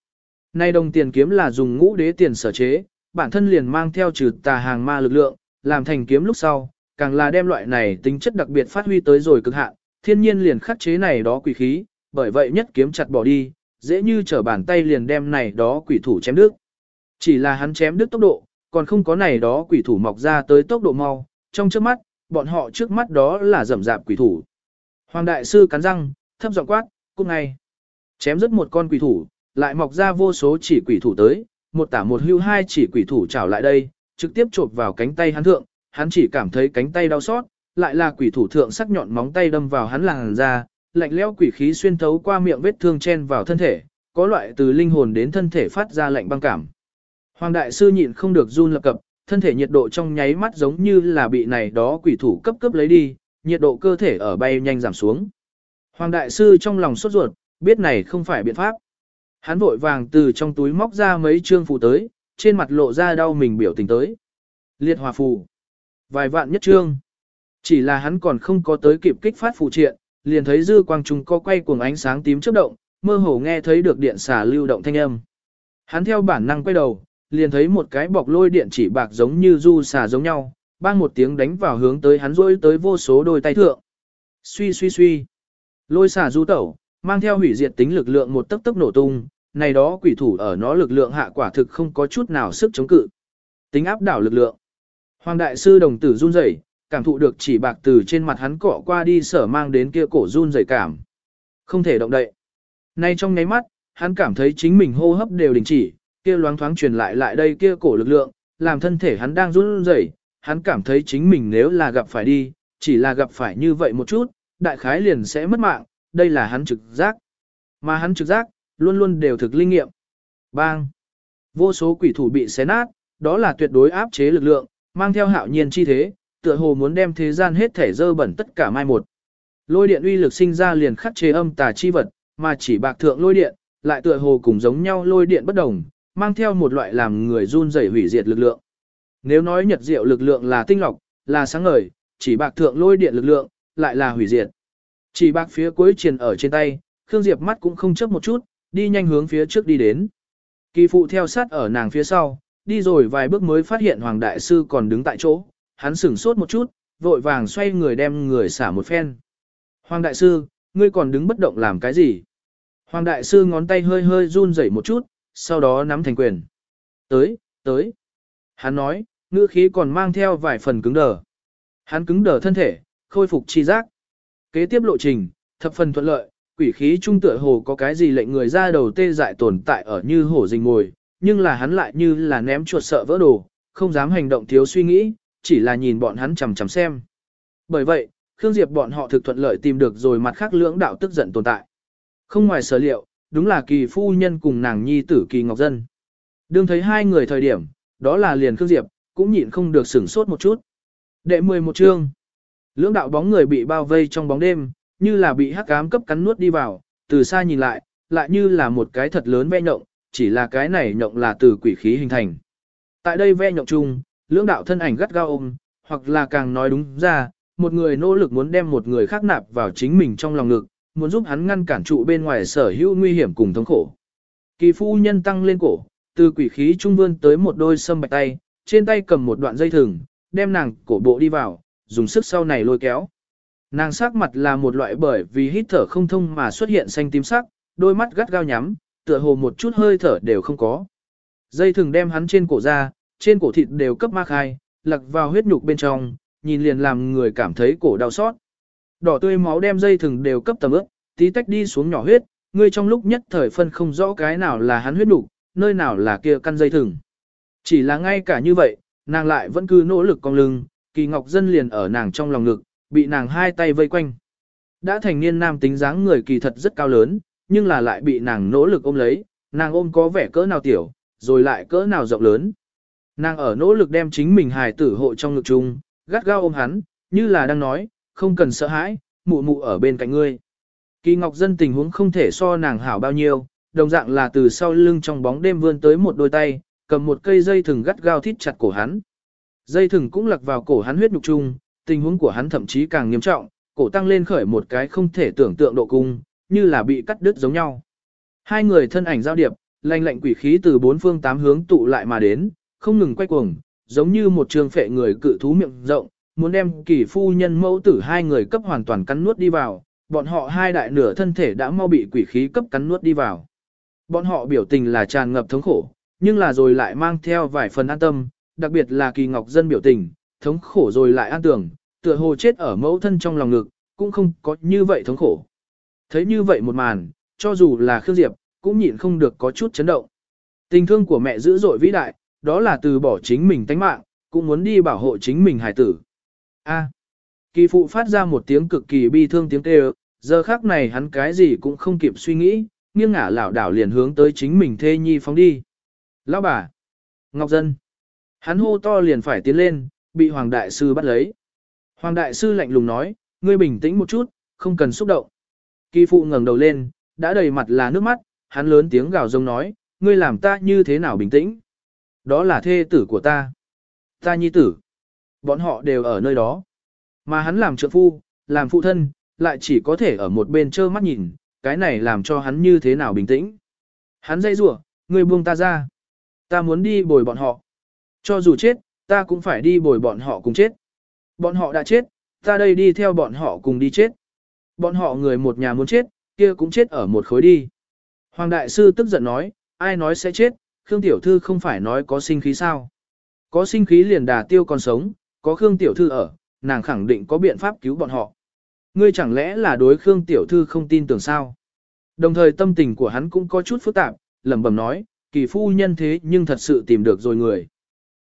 Nay đồng tiền kiếm là dùng ngũ đế tiền sở chế, bản thân liền mang theo trừ tà hàng ma lực lượng, làm thành kiếm lúc sau, càng là đem loại này tính chất đặc biệt phát huy tới rồi cực hạn, thiên nhiên liền khắc chế này đó quỷ khí, bởi vậy nhất kiếm chặt bỏ đi, dễ như trở bàn tay liền đem này đó quỷ thủ chém đứt. Chỉ là hắn chém đứt tốc độ, còn không có này đó quỷ thủ mọc ra tới tốc độ mau, trong trước mắt, bọn họ trước mắt đó là rầm rạp quỷ thủ. Hoàng đại sư cắn răng, thấp giọng quát, cung ngay. Chém rất một con quỷ thủ, lại mọc ra vô số chỉ quỷ thủ tới, một tả một hưu hai chỉ quỷ thủ trảo lại đây, trực tiếp chộp vào cánh tay hắn thượng, hắn chỉ cảm thấy cánh tay đau xót, lại là quỷ thủ thượng sắc nhọn móng tay đâm vào hắn làn da, lạnh lẽo quỷ khí xuyên thấu qua miệng vết thương chen vào thân thể, có loại từ linh hồn đến thân thể phát ra lạnh băng cảm. Hoàng đại sư nhịn không được run lập cập, thân thể nhiệt độ trong nháy mắt giống như là bị này đó quỷ thủ cấp cấp lấy đi, nhiệt độ cơ thể ở bay nhanh giảm xuống. Hoàng đại sư trong lòng sốt ruột, biết này không phải biện pháp. Hắn vội vàng từ trong túi móc ra mấy trương phù tới, trên mặt lộ ra đau mình biểu tình tới. Liệt hòa phù. Vài vạn nhất trương. Chỉ là hắn còn không có tới kịp kích phát phù triện, liền thấy dư quang trùng co quay cuồng ánh sáng tím chớp động, mơ hồ nghe thấy được điện xả lưu động thanh âm. Hắn theo bản năng quay đầu, liền thấy một cái bọc lôi điện chỉ bạc giống như du xả giống nhau, bang một tiếng đánh vào hướng tới hắn rỗi tới vô số đôi tay thượng. Suy suy suy. Lôi xả du tẩu, mang theo hủy diệt tính lực lượng một tấc tấc nổ tung, này đó quỷ thủ ở nó lực lượng hạ quả thực không có chút nào sức chống cự. Tính áp đảo lực lượng. Hoàng đại sư đồng tử run rẩy, cảm thụ được chỉ bạc từ trên mặt hắn cọ qua đi sở mang đến kia cổ run rẩy cảm. Không thể động đậy. Nay trong nháy mắt, hắn cảm thấy chính mình hô hấp đều đình chỉ, kia loáng thoáng truyền lại lại đây kia cổ lực lượng, làm thân thể hắn đang run rẩy, hắn cảm thấy chính mình nếu là gặp phải đi, chỉ là gặp phải như vậy một chút, đại khái liền sẽ mất mạng, đây là hắn trực giác. Mà hắn trực giác, luôn luôn đều thực linh nghiệm. Bang! Vô số quỷ thủ bị xé nát, đó là tuyệt đối áp chế lực lượng, mang theo hạo nhiên chi thế, tựa hồ muốn đem thế gian hết thể dơ bẩn tất cả mai một. Lôi điện uy lực sinh ra liền khắc chế âm tà chi vật, mà chỉ bạc thượng lôi điện, lại tựa hồ cùng giống nhau lôi điện bất đồng, mang theo một loại làm người run rẩy hủy diệt lực lượng. Nếu nói nhật diệu lực lượng là tinh lọc, là sáng ngời, chỉ bạc thượng lôi điện lực lượng, lại là hủy diệt. Chỉ bạc phía cuối truyền ở trên tay, Khương Diệp mắt cũng không chớp một chút, đi nhanh hướng phía trước đi đến. Kỳ phụ theo sát ở nàng phía sau, đi rồi vài bước mới phát hiện Hoàng Đại Sư còn đứng tại chỗ, hắn sửng sốt một chút, vội vàng xoay người đem người xả một phen. Hoàng Đại Sư, ngươi còn đứng bất động làm cái gì? Hoàng Đại Sư ngón tay hơi hơi run rẩy một chút, sau đó nắm thành quyền. Tới, tới. Hắn nói, ngữ khí còn mang theo vài phần cứng đờ. Hắn cứng đờ thân thể, khôi phục chi giác. Kế tiếp lộ trình, thập phần thuận lợi, quỷ khí trung tựa hồ có cái gì lệnh người ra đầu tê dại tồn tại ở như hổ rình ngồi, nhưng là hắn lại như là ném chuột sợ vỡ đồ, không dám hành động thiếu suy nghĩ, chỉ là nhìn bọn hắn chằm chằm xem. Bởi vậy, Khương Diệp bọn họ thực thuận lợi tìm được rồi mặt khác lưỡng đạo tức giận tồn tại. Không ngoài sở liệu, đúng là kỳ phu nhân cùng nàng nhi tử kỳ ngọc dân. Đương thấy hai người thời điểm, đó là liền Khương Diệp, cũng nhịn không được sửng sốt một chút. Đệ 11 chương. Lưỡng đạo bóng người bị bao vây trong bóng đêm, như là bị hắc ám cấp cắn nuốt đi vào, từ xa nhìn lại, lại như là một cái thật lớn ve nhộng, chỉ là cái này nhộng là từ quỷ khí hình thành. Tại đây ve nhộng chung, lưỡng đạo thân ảnh gắt gao ôm, hoặc là càng nói đúng ra, một người nỗ lực muốn đem một người khác nạp vào chính mình trong lòng ngực, muốn giúp hắn ngăn cản trụ bên ngoài sở hữu nguy hiểm cùng thống khổ. Kỳ phu nhân tăng lên cổ, từ quỷ khí trung vươn tới một đôi sâm bạch tay, trên tay cầm một đoạn dây thừng, đem nàng cổ bộ đi vào, dùng sức sau này lôi kéo. Nàng sắc mặt là một loại bởi vì hít thở không thông mà xuất hiện xanh tím sắc, đôi mắt gắt gao nhắm, tựa hồ một chút hơi thở đều không có. Dây thừng đem hắn trên cổ ra, trên cổ thịt đều cấp ma khai, lặc vào huyết nhục bên trong, nhìn liền làm người cảm thấy cổ đau xót. Đỏ tươi máu đem dây thừng đều cấp tầm ướp, tí tách đi xuống nhỏ huyết, ngươi trong lúc nhất thời phân không rõ cái nào là hắn huyết đủ, nơi nào là kia căn dây thừng. Chỉ là ngay cả như vậy, nàng lại vẫn cứ nỗ lực cong lưng, kỳ ngọc dân liền ở nàng trong lòng ngực, bị nàng hai tay vây quanh. Đã thành niên nam tính dáng người kỳ thật rất cao lớn, nhưng là lại bị nàng nỗ lực ôm lấy, nàng ôm có vẻ cỡ nào tiểu, rồi lại cỡ nào rộng lớn. Nàng ở nỗ lực đem chính mình hài tử hộ trong ngực chung, gắt gao ôm hắn, như là đang nói, không cần sợ hãi, mụ mụ ở bên cạnh ngươi. Kỳ Ngọc Dân tình huống không thể so nàng hảo bao nhiêu, đồng dạng là từ sau lưng trong bóng đêm vươn tới một đôi tay, cầm một cây dây thừng gắt gao thít chặt cổ hắn. Dây thừng cũng lặc vào cổ hắn huyết nhục chung, tình huống của hắn thậm chí càng nghiêm trọng, cổ tăng lên khởi một cái không thể tưởng tượng độ cung, như là bị cắt đứt giống nhau. Hai người thân ảnh giao điệp, lanh lạnh quỷ khí từ bốn phương tám hướng tụ lại mà đến, không ngừng quay cuồng, giống như một trường phệ người cự thú miệng rộng, muốn đem kỳ phu nhân mẫu tử hai người cấp hoàn toàn cắn nuốt đi vào, bọn họ hai đại nửa thân thể đã mau bị quỷ khí cấp cắn nuốt đi vào. Bọn họ biểu tình là tràn ngập thống khổ, nhưng là rồi lại mang theo vài phần an tâm, đặc biệt là kỳ ngọc dân biểu tình, thống khổ rồi lại an tưởng, tựa hồ chết ở mẫu thân trong lòng ngực, cũng không có như vậy thống khổ. Thấy như vậy một màn, cho dù là Khương Diệp, cũng nhịn không được có chút chấn động. Tình thương của mẹ dữ dội vĩ đại, đó là từ bỏ chính mình tánh mạng, cũng muốn đi bảo hộ chính mình hài tử. A. kỳ phụ phát ra một tiếng cực kỳ bi thương tiếng kêu, giờ khác này hắn cái gì cũng không kịp suy nghĩ, nghiêng ngả lảo đảo liền hướng tới chính mình thê nhi phóng đi. Lão bà. Ngọc Dân. Hắn hô to liền phải tiến lên, bị Hoàng Đại Sư bắt lấy. Hoàng Đại Sư lạnh lùng nói, ngươi bình tĩnh một chút, không cần xúc động. Kỳ phụ ngẩng đầu lên, đã đầy mặt là nước mắt, hắn lớn tiếng gào rông nói, ngươi làm ta như thế nào bình tĩnh. Đó là thê tử của ta. Ta nhi tử. Bọn họ đều ở nơi đó. Mà hắn làm trợ phu, làm phụ thân, lại chỉ có thể ở một bên trơ mắt nhìn, cái này làm cho hắn như thế nào bình tĩnh. Hắn dây rủa, người buông ta ra. Ta muốn đi bồi bọn họ. Cho dù chết, ta cũng phải đi bồi bọn họ cùng chết. Bọn họ đã chết, ta đây đi theo bọn họ cùng đi chết. Bọn họ người một nhà muốn chết, kia cũng chết ở một khối đi. Hoàng Đại Sư tức giận nói, ai nói sẽ chết, Khương Tiểu Thư không phải nói có sinh khí sao. Có sinh khí liền đà tiêu còn sống, có Khương Tiểu Thư ở, nàng khẳng định có biện pháp cứu bọn họ. Ngươi chẳng lẽ là đối Khương Tiểu Thư không tin tưởng sao? Đồng thời tâm tình của hắn cũng có chút phức tạp, lẩm bẩm nói, kỳ phu nhân thế nhưng thật sự tìm được rồi người.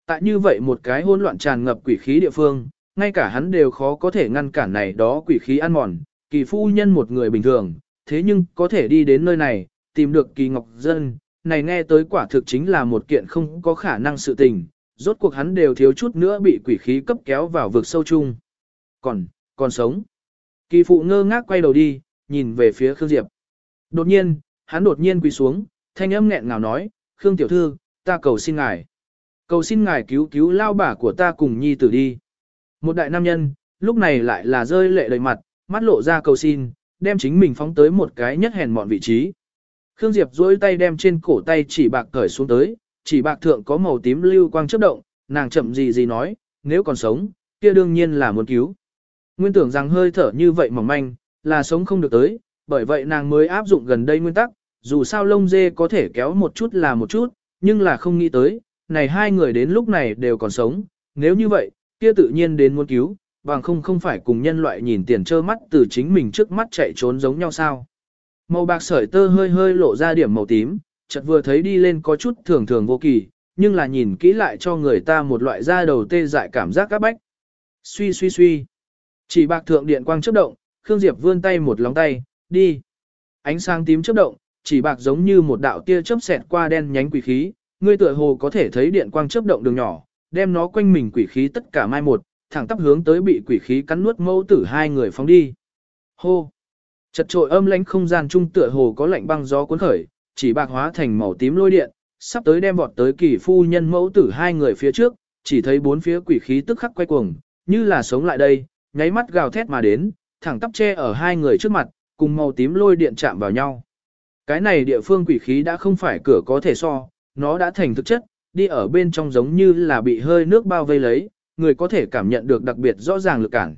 Tại như vậy một cái hỗn loạn tràn ngập quỷ khí địa phương, ngay cả hắn đều khó có thể ngăn cản này đó quỷ khí ăn mòn, kỳ phu nhân một người bình thường, thế nhưng có thể đi đến nơi này, tìm được kỳ ngọc dân, này nghe tới quả thực chính là một kiện không có khả năng sự tình, rốt cuộc hắn đều thiếu chút nữa bị quỷ khí cấp kéo vào vực sâu chung. Còn, còn sống. Kỳ phụ ngơ ngác quay đầu đi, nhìn về phía Khương Diệp. Đột nhiên, hắn đột nhiên quỳ xuống, thanh âm nghẹn ngào nói, Khương tiểu thư, ta cầu xin ngài. Cầu xin ngài cứu cứu lao bả của ta cùng nhi tử đi. Một đại nam nhân, lúc này lại là rơi lệ đầy mặt, mắt lộ ra cầu xin, đem chính mình phóng tới một cái nhất hèn mọn vị trí. Khương Diệp duỗi tay đem trên cổ tay chỉ bạc cởi xuống tới, chỉ bạc thượng có màu tím lưu quang chớp động, nàng chậm gì gì nói, nếu còn sống, kia đương nhiên là muốn cứu. Nguyên tưởng rằng hơi thở như vậy mỏng manh, là sống không được tới, bởi vậy nàng mới áp dụng gần đây nguyên tắc, dù sao lông dê có thể kéo một chút là một chút, nhưng là không nghĩ tới, này hai người đến lúc này đều còn sống, nếu như vậy, kia tự nhiên đến muốn cứu, bằng không không phải cùng nhân loại nhìn tiền trơ mắt từ chính mình trước mắt chạy trốn giống nhau sao. Màu bạc sợi tơ hơi hơi lộ ra điểm màu tím, chợt vừa thấy đi lên có chút thường thường vô kỳ, nhưng là nhìn kỹ lại cho người ta một loại da đầu tê dại cảm giác các bách. Suy suy suy. Chỉ bạc thượng điện quang chớp động, Khương Diệp vươn tay một lóng tay, đi. Ánh sáng tím chớp động, chỉ bạc giống như một đạo tia chớp xẹt qua đen nhánh quỷ khí, ngươi tựa hồ có thể thấy điện quang chớp động đường nhỏ, đem nó quanh mình quỷ khí tất cả mai một, thẳng tắp hướng tới bị quỷ khí cắn nuốt mẫu tử hai người phóng đi. Hô! Chật trội âm lãnh không gian trung tựa hồ có lạnh băng gió cuốn khởi, chỉ bạc hóa thành màu tím lôi điện, sắp tới đem vọt tới kỳ phu nhân mẫu tử hai người phía trước, chỉ thấy bốn phía quỷ khí tức khắc quay cuồng, như là sống lại đây, nháy mắt gào thét mà đến, thẳng tắp che ở hai người trước mặt, cùng màu tím lôi điện chạm vào nhau. Cái này địa phương quỷ khí đã không phải cửa có thể so, nó đã thành thực chất, đi ở bên trong giống như là bị hơi nước bao vây lấy, người có thể cảm nhận được đặc biệt rõ ràng lực cản.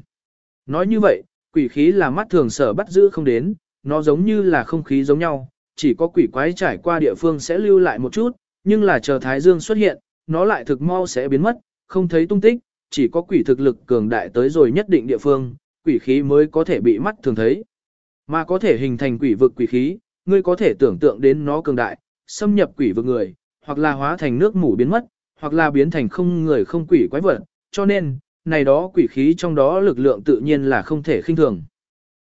Nói như vậy, quỷ khí là mắt thường sở bắt giữ không đến, nó giống như là không khí giống nhau, chỉ có quỷ quái trải qua địa phương sẽ lưu lại một chút, nhưng là chờ Thái Dương xuất hiện, nó lại thực mau sẽ biến mất, không thấy tung tích, chỉ có quỷ thực lực cường đại tới rồi nhất định địa phương, quỷ khí mới có thể bị mắt thường thấy. Mà có thể hình thành quỷ vực quỷ khí, ngươi có thể tưởng tượng đến nó cường đại, xâm nhập quỷ vực người, hoặc là hóa thành nước mủ biến mất, hoặc là biến thành không người không quỷ quái vật, cho nên, này đó quỷ khí trong đó lực lượng tự nhiên là không thể khinh thường.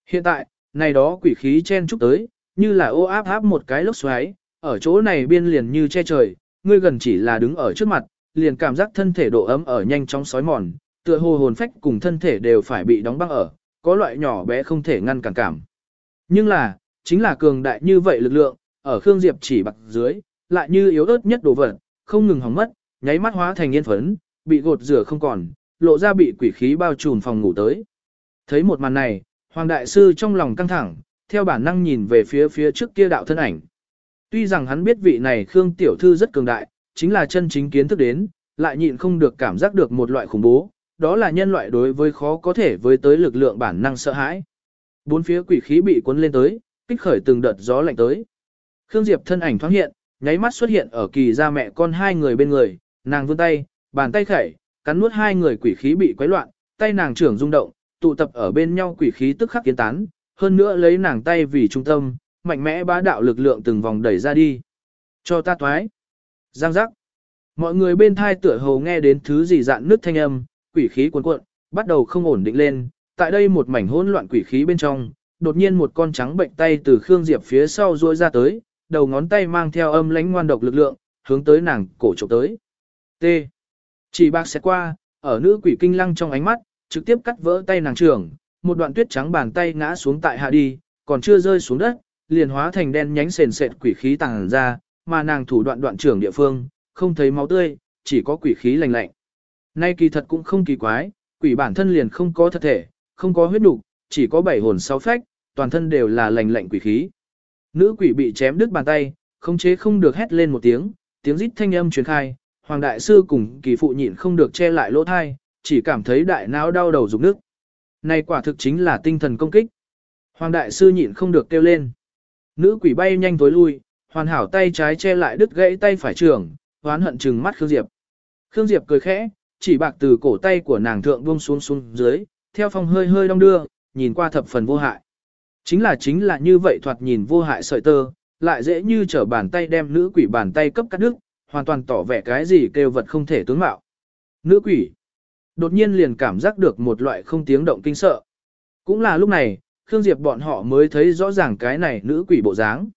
Hiện tại, này đó quỷ khí chen chúc tới, như là ô áp áp một cái lốc xoáy, ở chỗ này biên liền như che trời, ngươi gần chỉ là đứng ở trước mặt, liền cảm giác thân thể độ ấm ở nhanh chóng sói mòn, tựa hồ hồn phách cùng thân thể đều phải bị đóng băng ở, có loại nhỏ bé không thể ngăn cản cảm. Nhưng là, chính là cường đại như vậy lực lượng, ở Khương Diệp chỉ bạc dưới, lại như yếu ớt nhất đồ vật, không ngừng hỏng mất, nháy mắt hóa thành yên phấn, bị gột rửa không còn, lộ ra bị quỷ khí bao trùm phòng ngủ tới. Thấy một màn này, Hoàng Đại Sư trong lòng căng thẳng, theo bản năng nhìn về phía phía trước kia đạo thân ảnh. Tuy rằng hắn biết vị này Khương Tiểu Thư rất cường đại, chính là chân chính kiến thức đến, lại nhịn không được cảm giác được một loại khủng bố, đó là nhân loại đối với khó có thể với tới lực lượng bản năng sợ hãi. Bốn phía quỷ khí bị cuốn lên tới, kích khởi từng đợt gió lạnh tới. Khương Diệp thân ảnh thoáng hiện, nháy mắt xuất hiện ở kỳ gia mẹ con hai người bên người, nàng vươn tay, bàn tay khẩy, cắn nuốt hai người quỷ khí bị quấy loạn, tay nàng trưởng rung động, tụ tập ở bên nhau quỷ khí tức khắc kiến tán, hơn nữa lấy nàng tay vì trung tâm, mạnh mẽ bá đạo lực lượng từng vòng đẩy ra đi. Cho ta toái. Giang giác. Mọi người bên thai tựa hồ nghe đến thứ gì dạn nước thanh âm, quỷ khí cuồn cuộn, bắt đầu không ổn định lên. Tại đây một mảnh hỗn loạn quỷ khí bên trong, đột nhiên một con trắng bệnh tay từ Khương Diệp phía sau duỗi ra tới, đầu ngón tay mang theo âm lãnh ngoan độc lực lượng, hướng tới nàng cổ chụp tới. T. Chỉ bạc sẽ qua, ở nữ quỷ kinh lăng trong ánh mắt, trực tiếp cắt vỡ tay nàng trưởng, một đoạn tuyết trắng bàn tay ngã xuống tại hạ đi, còn chưa rơi xuống đất, liền hóa thành đen nhánh sền sệt quỷ khí tàng ra, mà nàng thủ đoạn đoạn trưởng địa phương, không thấy máu tươi, chỉ có quỷ khí lạnh lạnh. Nay kỳ thật cũng không kỳ quái, quỷ bản thân liền không có thật thể, không có huyết nục, chỉ có bảy hồn sáu phách, toàn thân đều là lạnh lạnh quỷ khí. Nữ quỷ bị chém đứt bàn tay, khống chế không được hét lên một tiếng, tiếng rít thanh âm truyền khai, hoàng đại sư cùng kỳ phụ nhịn không được che lại lỗ thai, chỉ cảm thấy đại não đau đầu rục nước. Này quả thực chính là tinh thần công kích. Hoàng đại sư nhịn không được kêu lên. Nữ quỷ bay nhanh tối lui, hoàn hảo tay trái che lại đứt gãy tay phải trưởng, hoán hận trừng mắt Khương Diệp. Khương Diệp cười khẽ, chỉ bạc từ cổ tay của nàng thượng buông xuống xuống dưới, theo phong hơi hơi đong đưa, nhìn qua thập phần vô hại. Chính là chính là như vậy thoạt nhìn vô hại sợi tơ, lại dễ như trở bàn tay đem nữ quỷ bàn tay cấp cắt đứt, hoàn toàn tỏ vẻ cái gì kêu vật không thể tướng mạo. Nữ quỷ đột nhiên liền cảm giác được một loại không tiếng động kinh sợ. Cũng là lúc này, Khương Diệp bọn họ mới thấy rõ ràng cái này nữ quỷ bộ dáng.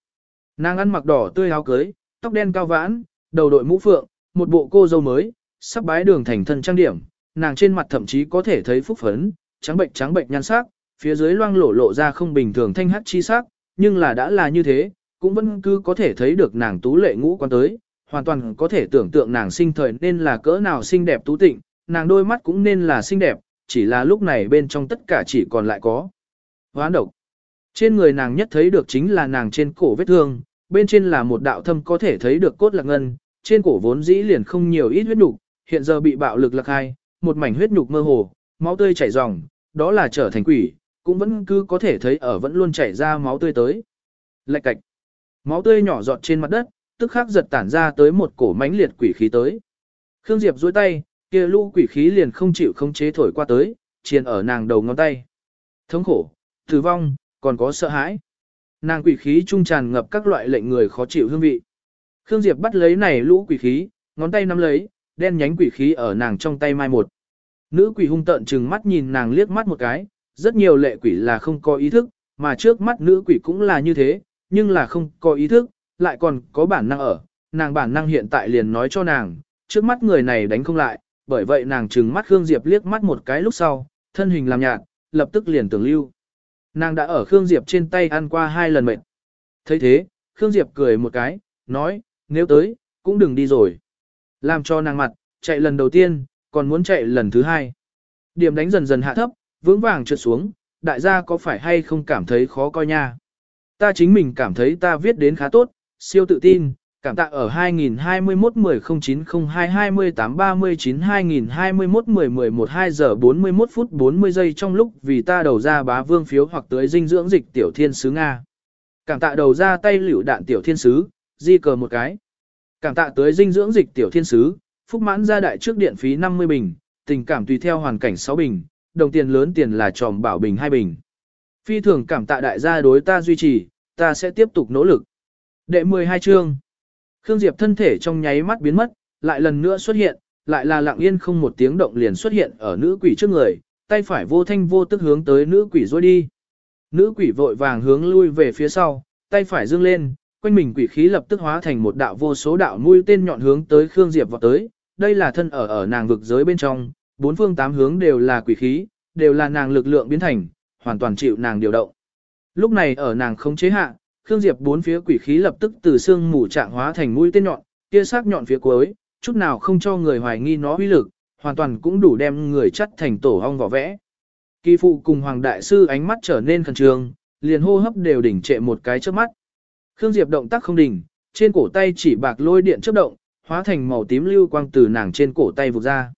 Nàng ăn mặc đỏ tươi áo cưới, tóc đen cao vãn, đầu đội mũ phượng, một bộ cô dâu mới, sắp bái đường thành thân trang điểm, nàng trên mặt thậm chí có thể thấy phúc phấn, trắng bệnh trắng bệnh nhan sắc, phía dưới loang lổ lộ ra không bình thường thanh hắc chi sắc, nhưng là đã là như thế, cũng vẫn cứ có thể thấy được nàng tú lệ ngũ quan tới, hoàn toàn có thể tưởng tượng nàng sinh thời nên là cỡ nào xinh đẹp tú tịnh, nàng đôi mắt cũng nên là xinh đẹp, chỉ là lúc này bên trong tất cả chỉ còn lại có hoán độc. Trên người nàng nhất thấy được chính là nàng trên cổ vết thương, bên trên là một đạo thâm có thể thấy được cốt lạc ngân, trên cổ vốn dĩ liền không nhiều ít huyết nhục, hiện giờ bị bạo lực lạc hai, một mảnh huyết nhục mơ hồ, máu tươi chảy ròng, đó là trở thành quỷ, cũng vẫn cứ có thể thấy ở vẫn luôn chảy ra máu tươi tới. Lạch cạch. Máu tươi nhỏ giọt trên mặt đất, tức khắc giật tản ra tới một cổ mãnh liệt quỷ khí tới. Khương Diệp duỗi tay, kia lũ quỷ khí liền không chịu không chế thổi qua tới, chiền ở nàng đầu ngón tay. Thống khổ, tử vong, còn có sợ hãi. Nàng quỷ khí trung tràn ngập các loại lệnh người khó chịu hương vị. Khương Diệp bắt lấy này lũ quỷ khí, ngón tay nắm lấy, đen nhánh quỷ khí ở nàng trong tay mai một. Nữ quỷ hung tợn trừng mắt nhìn nàng liếc mắt một cái, rất nhiều lệ quỷ là không có ý thức, mà trước mắt nữ quỷ cũng là như thế, nhưng là không có ý thức, lại còn có bản năng ở. Nàng bản năng hiện tại liền nói cho nàng, trước mắt người này đánh không lại, bởi vậy nàng trừng mắt Khương Diệp liếc mắt một cái lúc sau, thân hình làm nhạt, lập tức liền tưởng lưu. Nàng đã ở Khương Diệp trên tay ăn qua hai lần mệt. thấy thế, Khương Diệp cười một cái, nói, nếu tới, cũng đừng đi rồi. Làm cho nàng mặt, chạy lần đầu tiên, còn muốn chạy lần thứ hai. Điểm đánh dần dần hạ thấp, vững vàng trượt xuống, đại gia có phải hay không cảm thấy khó coi nha. Ta chính mình cảm thấy ta viết đến khá tốt, siêu tự tin, cảm tạ ở 2021 10 0902 28 39 2021 10 11 2 giờ 41 phút 40 giây trong lúc vì ta đầu ra bá vương phiếu hoặc tới dinh dưỡng dịch tiểu thiên sứ Nga. Cảm tạ đầu ra tay liễu đạn tiểu thiên sứ, di cờ một cái. Cảm tạ tới dinh dưỡng dịch tiểu thiên sứ, phúc mãn gia đại trước điện phí 50 bình, tình cảm tùy theo hoàn cảnh 6 bình, đồng tiền lớn tiền là tròm bảo bình 2 bình. Phi thường cảm tạ đại gia đối ta duy trì, ta sẽ tiếp tục nỗ lực. Đệ 12 chương. Khương Diệp thân thể trong nháy mắt biến mất, lại lần nữa xuất hiện, lại là lặng yên không một tiếng động liền xuất hiện ở nữ quỷ trước người, tay phải vô thanh vô tức hướng tới nữ quỷ rối đi. Nữ quỷ vội vàng hướng lui về phía sau, tay phải dương lên, quanh mình quỷ khí lập tức hóa thành một đạo vô số đạo mũi tên nhọn hướng tới Khương Diệp vọt tới. Đây là thân ở ở nàng vực giới bên trong, bốn phương tám hướng đều là quỷ khí, đều là nàng lực lượng biến thành, hoàn toàn chịu nàng điều động. Lúc này ở nàng không chế hạ, Khương Diệp bốn phía quỷ khí lập tức từ xương mù trạng hóa thành mũi tên nhọn, kia sắc nhọn phía cuối, chút nào không cho người hoài nghi nó uy lực, hoàn toàn cũng đủ đem người chắt thành tổ ong vỏ vẽ. Kỳ phụ cùng Hoàng Đại Sư ánh mắt trở nên khẩn trương, liền hô hấp đều đỉnh trệ một cái trước mắt. Khương Diệp động tác không đỉnh, trên cổ tay chỉ bạc lôi điện chớp động, hóa thành màu tím lưu quang từ nàng trên cổ tay vụt ra.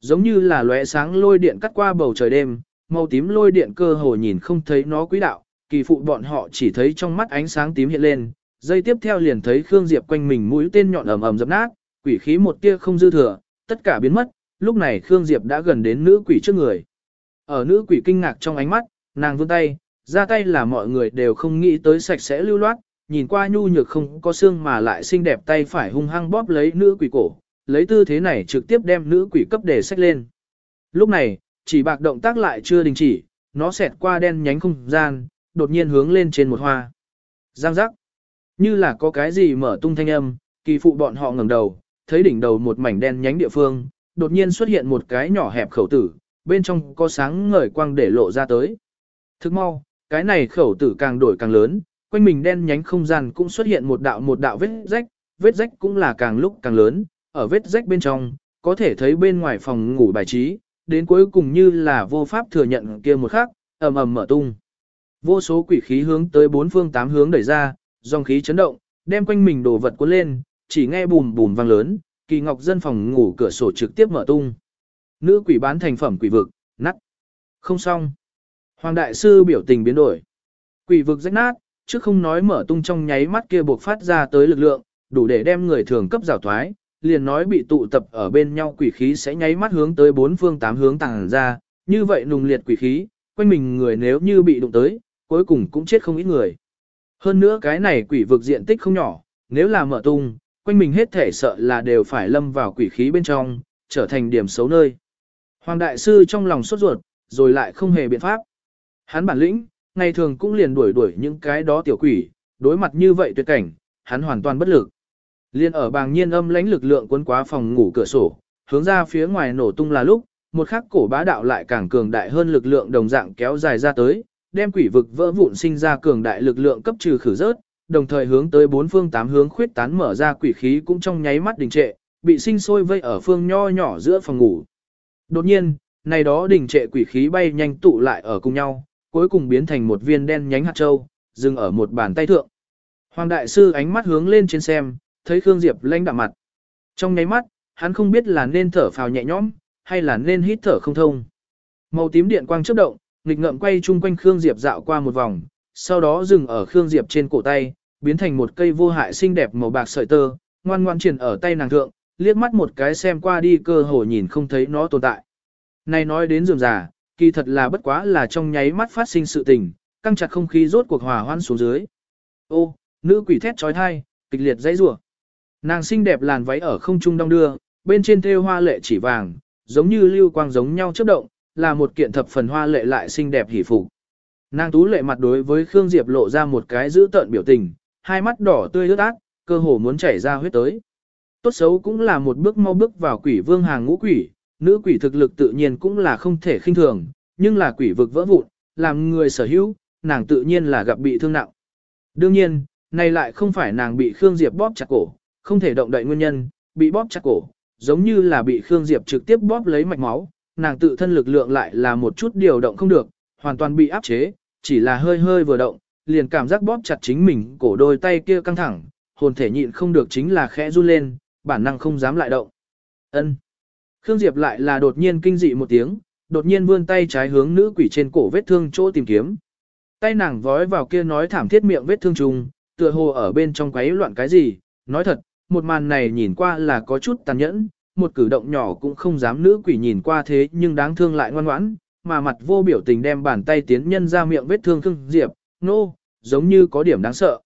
Giống như là lóe sáng lôi điện cắt qua bầu trời đêm, màu tím lôi điện cơ hồ nhìn không thấy nó quý đạo, kỳ phụ bọn họ chỉ thấy trong mắt ánh sáng tím hiện lên, dây tiếp theo liền thấy Khương Diệp quanh mình mũi tên nhọn ầm ầm dập nát, quỷ khí một tia không dư thừa, tất cả biến mất, lúc này Khương Diệp đã gần đến nữ quỷ trước người. Ở nữ quỷ kinh ngạc trong ánh mắt, nàng vươn tay, ra tay là mọi người đều không nghĩ tới sạch sẽ lưu loát, nhìn qua nhu nhược không có xương mà lại xinh đẹp tay phải hung hăng bóp lấy nữ quỷ cổ, lấy tư thế này trực tiếp đem nữ quỷ cấp để sách lên. Lúc này, chỉ bạc động tác lại chưa đình chỉ, nó xẹt qua đen nhánh không gian, đột nhiên hướng lên trên một hoa. Giang giác. Như là có cái gì mở tung thanh âm, kỳ phụ bọn họ ngẩng đầu, thấy đỉnh đầu một mảnh đen nhánh địa phương, đột nhiên xuất hiện một cái nhỏ hẹp khẩu tử, bên trong có sáng ngời quang để lộ ra tới. Thức mau, cái này khẩu tử càng đổi càng lớn, quanh mình đen nhánh không gian cũng xuất hiện một đạo một đạo vết rách, vết rách cũng là càng lúc càng lớn, ở vết rách bên trong, có thể thấy bên ngoài phòng ngủ bài trí, đến cuối cùng như là vô pháp thừa nhận kia một khắc, ầm ầm mở tung. Vô số quỷ khí hướng tới bốn phương tám hướng đẩy ra, dòng khí chấn động, đem quanh mình đồ vật cuốn lên, chỉ nghe bùm bùm vang lớn, kỳ ngọc dân phòng ngủ cửa sổ trực tiếp mở tung. Nữ quỷ bán thành phẩm quỷ vực, nắt. Không xong. Hoàng đại sư biểu tình biến đổi. Quỷ vực rách nát, trước không nói mở tung trong nháy mắt kia buộc phát ra tới lực lượng, đủ để đem người thường cấp rào thoái, liền nói bị tụ tập ở bên nhau quỷ khí sẽ nháy mắt hướng tới bốn phương tám hướng tàng ra, như vậy nùng liệt quỷ khí, quanh mình người nếu như bị đụng tới, cuối cùng cũng chết không ít người. Hơn nữa cái này quỷ vực diện tích không nhỏ, nếu là mở tung, quanh mình hết thể sợ là đều phải lâm vào quỷ khí bên trong, trở thành điểm xấu nơi. Hoàng đại sư trong lòng sốt ruột, rồi lại không hề biện pháp. Hắn bản lĩnh, ngày thường cũng liền đuổi đuổi những cái đó tiểu quỷ, đối mặt như vậy tuyệt cảnh, hắn hoàn toàn bất lực. Liên ở bàng nhiên âm lãnh lực lượng cuốn quá phòng ngủ cửa sổ, hướng ra phía ngoài nổ tung là lúc, một khắc cổ bá đạo lại càng cường đại hơn lực lượng đồng dạng kéo dài ra tới, đem quỷ vực vỡ vụn sinh ra cường đại lực lượng cấp trừ khử rớt, đồng thời hướng tới bốn phương tám hướng khuyết tán mở ra quỷ khí cũng trong nháy mắt đình trệ, bị sinh sôi vây ở phương nho nhỏ giữa phòng ngủ. Đột nhiên, này đó đình trệ quỷ khí bay nhanh tụ lại ở cùng nhau, cuối cùng biến thành một viên đen nhánh hạt châu, dừng ở một bàn tay thượng. Hoàng đại sư ánh mắt hướng lên trên xem, thấy Khương Diệp lanh đạm mặt. Trong nháy mắt, hắn không biết là nên thở phào nhẹ nhõm, hay là nên hít thở không thông. Màu tím điện quang chớp động, nghịch ngợm quay chung quanh Khương Diệp dạo qua một vòng, sau đó dừng ở Khương Diệp trên cổ tay, biến thành một cây vô hại xinh đẹp màu bạc sợi tơ, ngoan ngoan triển ở tay nàng thượng, liếc mắt một cái xem qua đi cơ hồ nhìn không thấy nó tồn tại. Này nói đến dường già, kỳ thật là bất quá là trong nháy mắt phát sinh sự tình, căng chặt không khí rốt cuộc hòa hoan xuống dưới. Ô, nữ quỷ thét trói thai, kịch liệt dãy rủa. Nàng xinh đẹp làn váy ở không trung đong đưa, bên trên thêu hoa lệ chỉ vàng, giống như lưu quang giống nhau chớp động, là một kiện thập phần hoa lệ lại xinh đẹp hỉ phục. Nàng tú lệ mặt đối với Khương Diệp lộ ra một cái dữ tợn biểu tình, hai mắt đỏ tươi ướt át, cơ hồ muốn chảy ra huyết tới. Tốt xấu cũng là một bước mau bước vào quỷ vương hàng ngũ quỷ, nữ quỷ thực lực tự nhiên cũng là không thể khinh thường, nhưng là quỷ vực vỡ vụn, làm người sở hữu, nàng tự nhiên là gặp bị thương nặng. Đương nhiên, này lại không phải nàng bị Khương Diệp bóp chặt cổ, không thể động đậy nguyên nhân, bị bóp chặt cổ, giống như là bị Khương Diệp trực tiếp bóp lấy mạch máu, nàng tự thân lực lượng lại là một chút điều động không được, hoàn toàn bị áp chế, chỉ là hơi hơi vừa động, liền cảm giác bóp chặt chính mình, cổ đôi tay kia căng thẳng, hồn thể nhịn không được chính là khẽ run lên, bản năng không dám lại động. Ân. Khương Diệp lại là đột nhiên kinh dị một tiếng, đột nhiên vươn tay trái hướng nữ quỷ trên cổ vết thương chỗ tìm kiếm. Tay nàng vói vào kia nói thảm thiết miệng vết thương trùng, tựa hồ ở bên trong quấy loạn cái gì, nói thật, một màn này nhìn qua là có chút tàn nhẫn, một cử động nhỏ cũng không dám nữ quỷ nhìn qua thế nhưng đáng thương lại ngoan ngoãn, mà mặt vô biểu tình đem bàn tay tiến nhân ra miệng vết thương Khương Diệp, nô, no, giống như có điểm đáng sợ.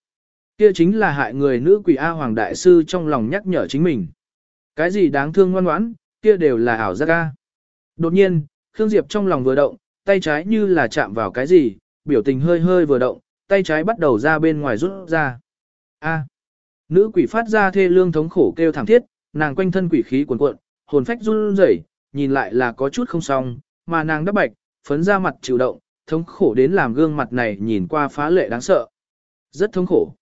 Kia chính là hại người nữ quỷ A Hoàng Đại Sư trong lòng nhắc nhở chính mình. Cái gì đáng thương ngoan ngoãn, kia đều là ảo giác A. Đột nhiên, Khương Diệp trong lòng vừa động, tay trái như là chạm vào cái gì, biểu tình hơi hơi vừa động, tay trái bắt đầu ra bên ngoài rút ra. A. Nữ quỷ phát ra thê lương thống khổ kêu thảm thiết, nàng quanh thân quỷ khí cuồn cuộn, hồn phách run rẩy, nhìn lại là có chút không xong, mà nàng đắp bạch, phấn ra mặt chịu động, thống khổ đến làm gương mặt này nhìn qua phá lệ đáng sợ. Rất thống khổ.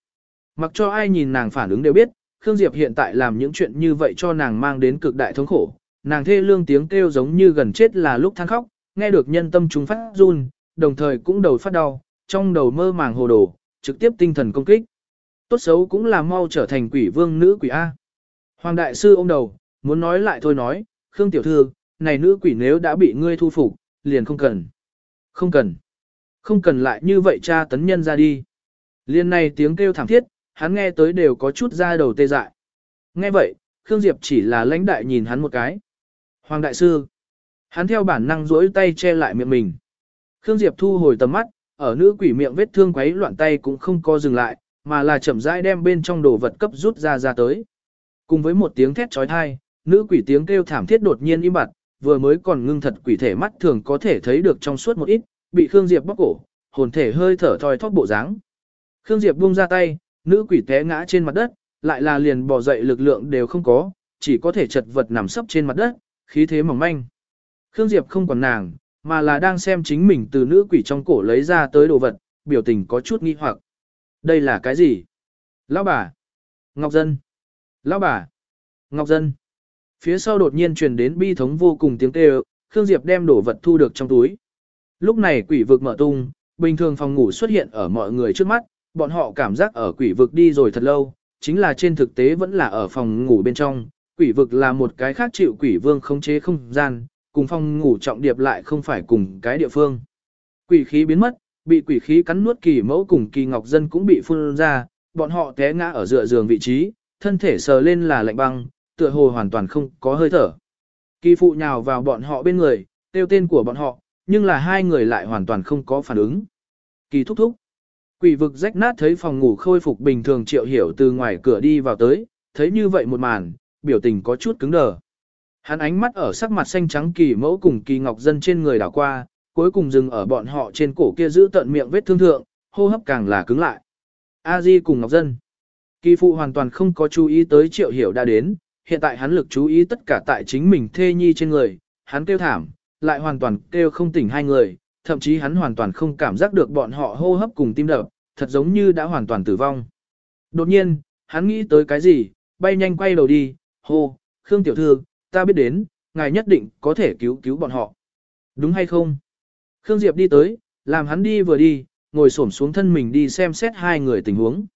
Mặc cho ai nhìn nàng phản ứng đều biết, Khương Diệp hiện tại làm những chuyện như vậy cho nàng mang đến cực đại thống khổ. Nàng thê lương tiếng kêu giống như gần chết là lúc than khóc, nghe được nhân tâm chúng phát run, đồng thời cũng đầu phát đau, trong đầu mơ màng hồ đồ, trực tiếp tinh thần công kích. Tốt xấu cũng là mau trở thành quỷ vương nữ quỷ A. Hoàng đại sư ôm đầu, muốn nói lại thôi nói, Khương tiểu thư, này nữ quỷ nếu đã bị ngươi thu phục, liền không cần. Không cần. Không cần lại như vậy cha tấn nhân ra đi. Liên này tiếng kêu thảm thiết, hắn nghe tới đều có chút ra đầu tê dại. Nghe vậy, Khương Diệp chỉ là lãnh đại nhìn hắn một cái. Hoàng đại sư. Hắn theo bản năng duỗi tay che lại miệng mình. Khương Diệp thu hồi tầm mắt, ở nữ quỷ miệng vết thương quấy loạn tay cũng không co dừng lại, mà là chậm rãi đem bên trong đồ vật cấp rút ra ra tới. Cùng với một tiếng thét trói thai, nữ quỷ tiếng kêu thảm thiết đột nhiên im bặt, vừa mới còn ngưng thật quỷ thể mắt thường có thể thấy được trong suốt một ít, bị Khương Diệp bóc cổ, hồn thể hơi thở thoi thóp bộ dáng. Khương Diệp buông ra tay, nữ quỷ té ngã trên mặt đất, lại là liền bỏ dậy lực lượng đều không có, chỉ có thể chật vật nằm sấp trên mặt đất, khí thế mỏng manh. Khương Diệp không còn nàng, mà là đang xem chính mình từ nữ quỷ trong cổ lấy ra tới đồ vật, biểu tình có chút nghi hoặc. Đây là cái gì? Lão bà. Ngọc Dân. Lão bà. Ngọc Dân. Phía sau đột nhiên truyền đến bi thống vô cùng tiếng kêu, Khương Diệp đem đổ vật thu được trong túi. Lúc này quỷ vực mở tung, bình thường phòng ngủ xuất hiện ở mọi người trước mắt, bọn họ cảm giác ở quỷ vực đi rồi thật lâu, chính là trên thực tế vẫn là ở phòng ngủ bên trong. Quỷ vực là một cái khác chịu quỷ vương khống chế không gian, cùng phòng ngủ trọng điệp lại không phải cùng cái địa phương. Quỷ khí biến mất, bị quỷ khí cắn nuốt kỳ mẫu cùng kỳ ngọc dân cũng bị phun ra, bọn họ té ngã ở dựa giường vị trí, thân thể sờ lên là lạnh băng, tựa hồ hoàn toàn không có hơi thở. Kỳ phụ nhào vào bọn họ bên người, tiêu tên của bọn họ, nhưng là hai người lại hoàn toàn không có phản ứng. Kỳ thúc thúc. Quỷ vực rách nát thấy phòng ngủ khôi phục bình thường triệu hiểu từ ngoài cửa đi vào tới, thấy như vậy một màn, biểu tình có chút cứng đờ. Hắn ánh mắt ở sắc mặt xanh trắng kỳ mẫu cùng kỳ ngọc dân trên người đảo qua, cuối cùng dừng ở bọn họ trên cổ kia giữ tận miệng vết thương thượng, hô hấp càng là cứng lại. A Di cùng Ngọc Dân. Kỳ phụ hoàn toàn không có chú ý tới triệu hiểu đã đến, hiện tại hắn lực chú ý tất cả tại chính mình thê nhi trên người, hắn kêu thảm, lại hoàn toàn kêu không tỉnh hai người, thậm chí hắn hoàn toàn không cảm giác được bọn họ hô hấp cùng tim đập, thật giống như đã hoàn toàn tử vong. Đột nhiên, hắn nghĩ tới cái gì, bay nhanh quay đầu đi, hô, Khương Tiểu Thư, ta biết đến, ngài nhất định có thể cứu cứu bọn họ. Đúng hay không? Khương Diệp đi tới, làm hắn đi vừa đi, ngồi xổm xuống thân mình đi xem xét hai người tình huống.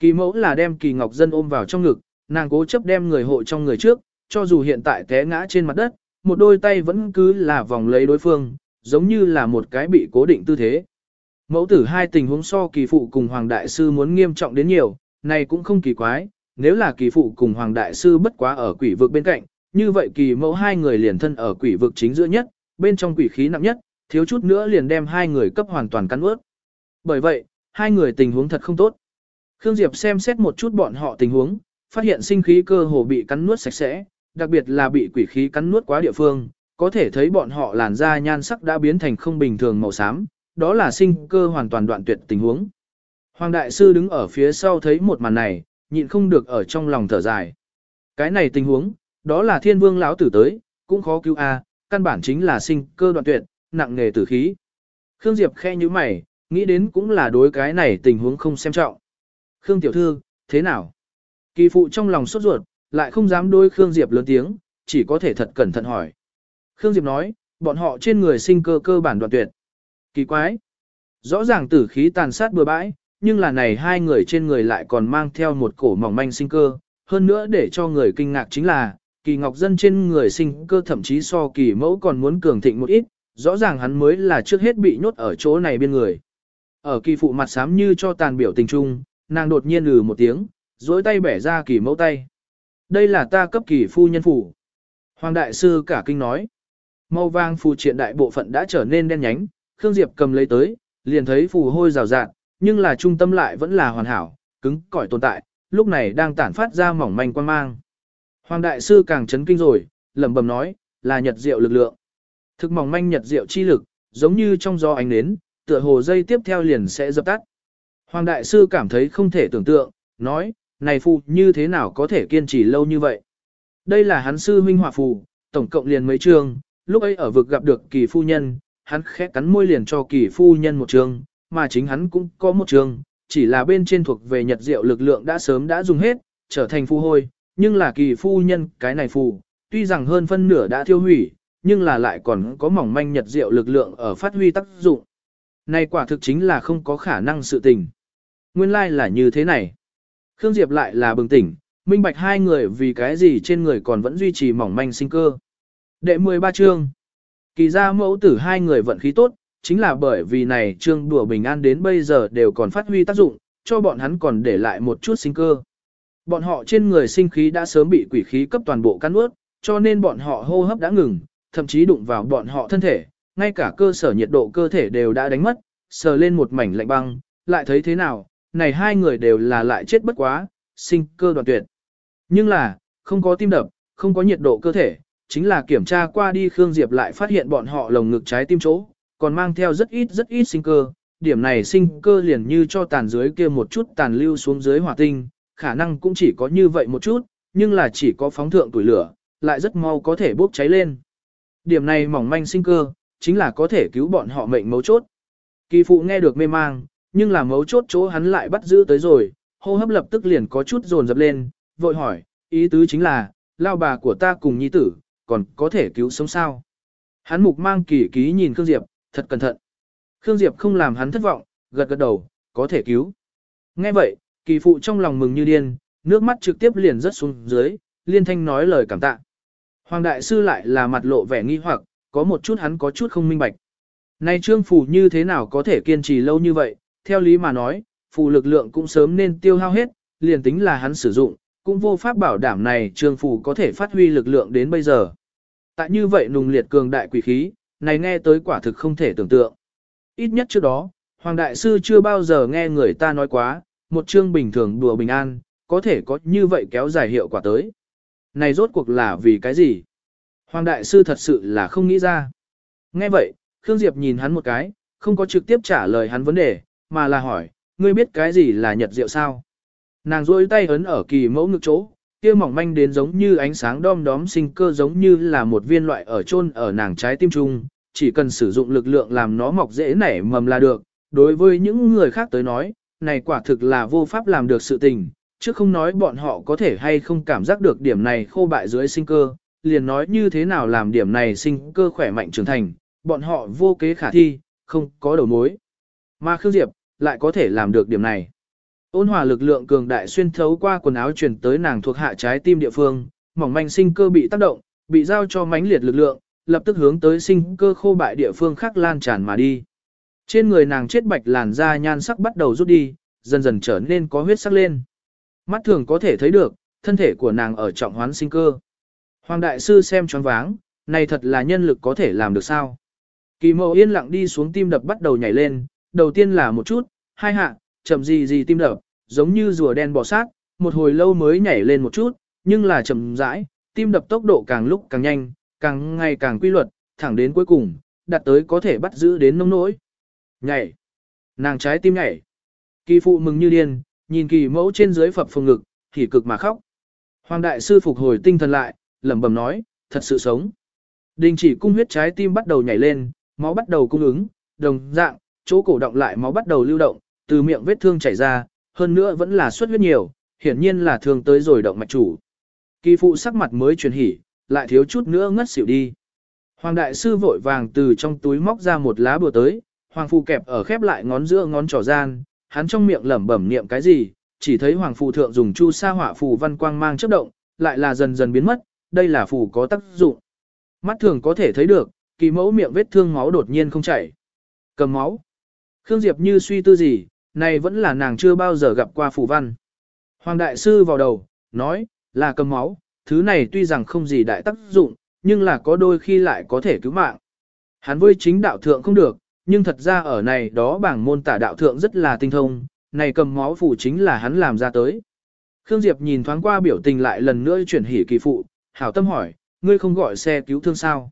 Kỳ mẫu là đem kỳ ngọc dân ôm vào trong ngực, nàng cố chấp đem người hộ trong người trước, cho dù hiện tại té ngã trên mặt đất, một đôi tay vẫn cứ là vòng lấy đối phương, giống như là một cái bị cố định tư thế. Mẫu tử hai tình huống so kỳ phụ cùng Hoàng Đại Sư muốn nghiêm trọng đến nhiều, này cũng không kỳ quái, nếu là kỳ phụ cùng Hoàng Đại Sư bất quá ở quỷ vực bên cạnh, như vậy kỳ mẫu hai người liền thân ở quỷ vực chính giữa nhất, bên trong quỷ khí nặng nhất, thiếu chút nữa liền đem hai người cấp hoàn toàn cắn ướt. Bởi vậy, hai người tình huống thật không tốt. Khương Diệp xem xét một chút bọn họ tình huống, phát hiện sinh khí cơ hồ bị cắn nuốt sạch sẽ, đặc biệt là bị quỷ khí cắn nuốt quá địa phương, có thể thấy bọn họ làn da nhan sắc đã biến thành không bình thường màu xám, đó là sinh cơ hoàn toàn đoạn tuyệt tình huống. Hoàng Đại Sư đứng ở phía sau thấy một màn này, nhịn không được ở trong lòng thở dài. Cái này tình huống, đó là thiên vương lão tử tới, cũng khó cứu a, căn bản chính là sinh cơ đoạn tuyệt, nặng nghề tử khí. Khương Diệp khe như mày, nghĩ đến cũng là đối cái này tình huống không xem trọng. Khương tiểu thư, thế nào? Kỳ phụ trong lòng sốt ruột, lại không dám đối Khương Diệp lớn tiếng, chỉ có thể thật cẩn thận hỏi. Khương Diệp nói, bọn họ trên người sinh cơ cơ bản đoạn tuyệt. Kỳ quái. Rõ ràng tử khí tàn sát bừa bãi, nhưng là này hai người trên người lại còn mang theo một cổ mỏng manh sinh cơ. Hơn nữa để cho người kinh ngạc chính là, kỳ ngọc dân trên người sinh cơ thậm chí so kỳ mẫu còn muốn cường thịnh một ít, rõ ràng hắn mới là trước hết bị nhốt ở chỗ này bên người. Ở kỳ phụ mặt xám như cho tàn biểu tình trung, nàng đột nhiên ừ một tiếng, duỗi tay bẻ ra kỳ mẫu tay. Đây là ta cấp kỳ phu nhân phủ. Hoàng đại sư cả kinh nói. Màu vàng phù triện đại bộ phận đã trở nên đen nhánh, Khương Diệp cầm lấy tới, liền thấy phù hôi rào rạt, nhưng là trung tâm lại vẫn là hoàn hảo, cứng cỏi tồn tại, lúc này đang tản phát ra mỏng manh quan mang. Hoàng đại sư càng chấn kinh rồi, lẩm bẩm nói, là nhật diệu lực lượng. Thực mỏng manh nhật diệu chi lực, giống như trong gió ánh nến, tựa hồ dây tiếp theo liền sẽ dập tắt. Hoàng đại sư cảm thấy không thể tưởng tượng, nói, này phù như thế nào có thể kiên trì lâu như vậy. Đây là hắn sư huynh hỏa phù, tổng cộng liền mấy trường. lúc ấy ở vực gặp được kỳ phu nhân, hắn khẽ cắn môi liền cho kỳ phu nhân một trường, mà chính hắn cũng có một trường, chỉ là bên trên thuộc về nhật diệu lực lượng đã sớm đã dùng hết, trở thành phu hôi, nhưng là kỳ phu nhân cái này phù, tuy rằng hơn phân nửa đã thiêu hủy, nhưng là lại còn có mỏng manh nhật diệu lực lượng ở phát huy tác dụng. Này quả thực chính là không có khả năng sự tình. Nguyên lai like là như thế này. Khương Diệp lại là bừng tỉnh, minh bạch hai người vì cái gì trên người còn vẫn duy trì mỏng manh sinh cơ. Đệ 13 chương. Kỳ ra mẫu tử hai người vận khí tốt, chính là bởi vì này trương đùa bình an đến bây giờ đều còn phát huy tác dụng, cho bọn hắn còn để lại một chút sinh cơ. Bọn họ trên người sinh khí đã sớm bị quỷ khí cấp toàn bộ cắn ướt, cho nên bọn họ hô hấp đã ngừng, thậm chí đụng vào bọn họ thân thể, ngay cả cơ sở nhiệt độ cơ thể đều đã đánh mất, sờ lên một mảnh lạnh băng, lại thấy thế nào, này hai người đều là lại chết bất quá, sinh cơ đoạn tuyệt. Nhưng là, không có tim đập, không có nhiệt độ cơ thể, chính là kiểm tra qua đi Khương Diệp lại phát hiện bọn họ lồng ngực trái tim chỗ, còn mang theo rất ít rất ít sinh cơ, điểm này sinh cơ liền như cho tàn dưới kia một chút tàn lưu xuống dưới hỏa tinh, khả năng cũng chỉ có như vậy một chút, nhưng là chỉ có phóng thượng tuổi lửa, lại rất mau có thể bốc cháy lên. Điểm này mỏng manh sinh cơ, chính là có thể cứu bọn họ mệnh mấu chốt. Kỳ phụ nghe được mê mang, nhưng là mấu chốt chỗ hắn lại bắt giữ tới rồi, hô hấp lập tức liền có chút dồn dập lên, vội hỏi, ý tứ chính là, lao bà của ta cùng nhi tử, còn có thể cứu sống sao. Hắn mục mang kỳ ký nhìn Khương Diệp, thật cẩn thận. Khương Diệp không làm hắn thất vọng, gật gật đầu, có thể cứu. Nghe vậy, kỳ phụ trong lòng mừng như điên, nước mắt trực tiếp liền rớt xuống dưới, liên thanh nói lời cảm tạ. Hoàng đại sư lại là mặt lộ vẻ nghi hoặc, có một chút hắn có chút không minh bạch. Này trương phủ như thế nào có thể kiên trì lâu như vậy, theo lý mà nói, phù lực lượng cũng sớm nên tiêu hao hết, liền tính là hắn sử dụng, cũng vô pháp bảo đảm này trường phù có thể phát huy lực lượng đến bây giờ. Tại như vậy nùng liệt cường đại quỷ khí, này nghe tới quả thực không thể tưởng tượng. Ít nhất trước đó, Hoàng Đại Sư chưa bao giờ nghe người ta nói quá, một chương bình thường đùa bình an, có thể có như vậy kéo dài hiệu quả tới. Này rốt cuộc là vì cái gì? Hoàng Đại Sư thật sự là không nghĩ ra. Nghe vậy, Khương Diệp nhìn hắn một cái, không có trực tiếp trả lời hắn vấn đề, mà là hỏi, ngươi biết cái gì là nhật diệu sao? Nàng duỗi tay ấn ở kỳ mẫu ngực chỗ, kia mỏng manh đến giống như ánh sáng đom đóm sinh cơ giống như là một viên loại ở chôn ở nàng trái tim trung, chỉ cần sử dụng lực lượng làm nó mọc dễ nảy mầm là được. Đối với những người khác tới nói, này quả thực là vô pháp làm được sự tình, chứ không nói bọn họ có thể hay không cảm giác được điểm này khô bại dưới sinh cơ, liền nói như thế nào làm điểm này sinh cơ khỏe mạnh trưởng thành, bọn họ vô kế khả thi, không có đầu mối. Mà Khương Diệp, lại có thể làm được điểm này. Ôn hòa lực lượng cường đại xuyên thấu qua quần áo truyền tới nàng thuộc hạ trái tim địa phương, mỏng manh sinh cơ bị tác động, bị giao cho mãnh liệt lực lượng, lập tức hướng tới sinh cơ khô bại địa phương khác lan tràn mà đi. Trên người nàng chết bạch làn da nhan sắc bắt đầu rút đi, dần dần trở nên có huyết sắc lên. Mắt thường có thể thấy được, thân thể của nàng ở trọng hoán sinh cơ. Hoàng đại sư xem choáng váng, này thật là nhân lực có thể làm được sao? Kỳ mộ yên lặng đi xuống tim đập bắt đầu nhảy lên, đầu tiên là một chút, hai hạ, chậm gì gì tim đập, giống như rùa đen bò sát, một hồi lâu mới nhảy lên một chút, nhưng là chậm rãi, tim đập tốc độ càng lúc càng nhanh, càng ngày càng quy luật, thẳng đến cuối cùng, đạt tới có thể bắt giữ đến nông nỗi. Nhảy! Nàng trái tim nhảy. Kỳ phụ mừng như điên, nhìn kỳ mẫu trên dưới phập phồng ngực, thì cực mà khóc. Hoàng đại sư phục hồi tinh thần lại, lẩm bẩm nói, thật sự sống. Đình chỉ cung huyết trái tim bắt đầu nhảy lên, máu bắt đầu cung ứng, đồng dạng, chỗ cổ động lại máu bắt đầu lưu động, từ miệng vết thương chảy ra, hơn nữa vẫn là xuất huyết nhiều, hiển nhiên là thương tới rồi động mạch chủ. Kỳ phụ sắc mặt mới chuyển hỉ, lại thiếu chút nữa ngất xỉu đi. Hoàng đại sư vội vàng từ trong túi móc ra một lá bùa tới, hoàng phụ kẹp ở khép lại ngón giữa ngón trỏ gian, hắn trong miệng lẩm bẩm niệm cái gì, chỉ thấy hoàng phụ thượng dùng chu sa hỏa phù văn quang mang chớp động, lại là dần dần biến mất, đây là phù có tác dụng. Mắt thường có thể thấy được, kỳ mẫu miệng vết thương máu đột nhiên không chảy. Cầm máu. Khương Diệp như suy tư gì, này vẫn là nàng chưa bao giờ gặp qua phù văn. Hoàng đại sư vào đầu, nói, là cầm máu, thứ này tuy rằng không gì đại tác dụng, nhưng là có đôi khi lại có thể cứu mạng. Hắn với chính đạo thượng không được, nhưng thật ra ở này đó bảng môn tả đạo thượng rất là tinh thông, này cầm máu phù chính là hắn làm ra tới. Khương Diệp nhìn thoáng qua biểu tình lại lần nữa chuyển hỉ kỳ phụ, hảo tâm hỏi, ngươi không gọi xe cứu thương sao?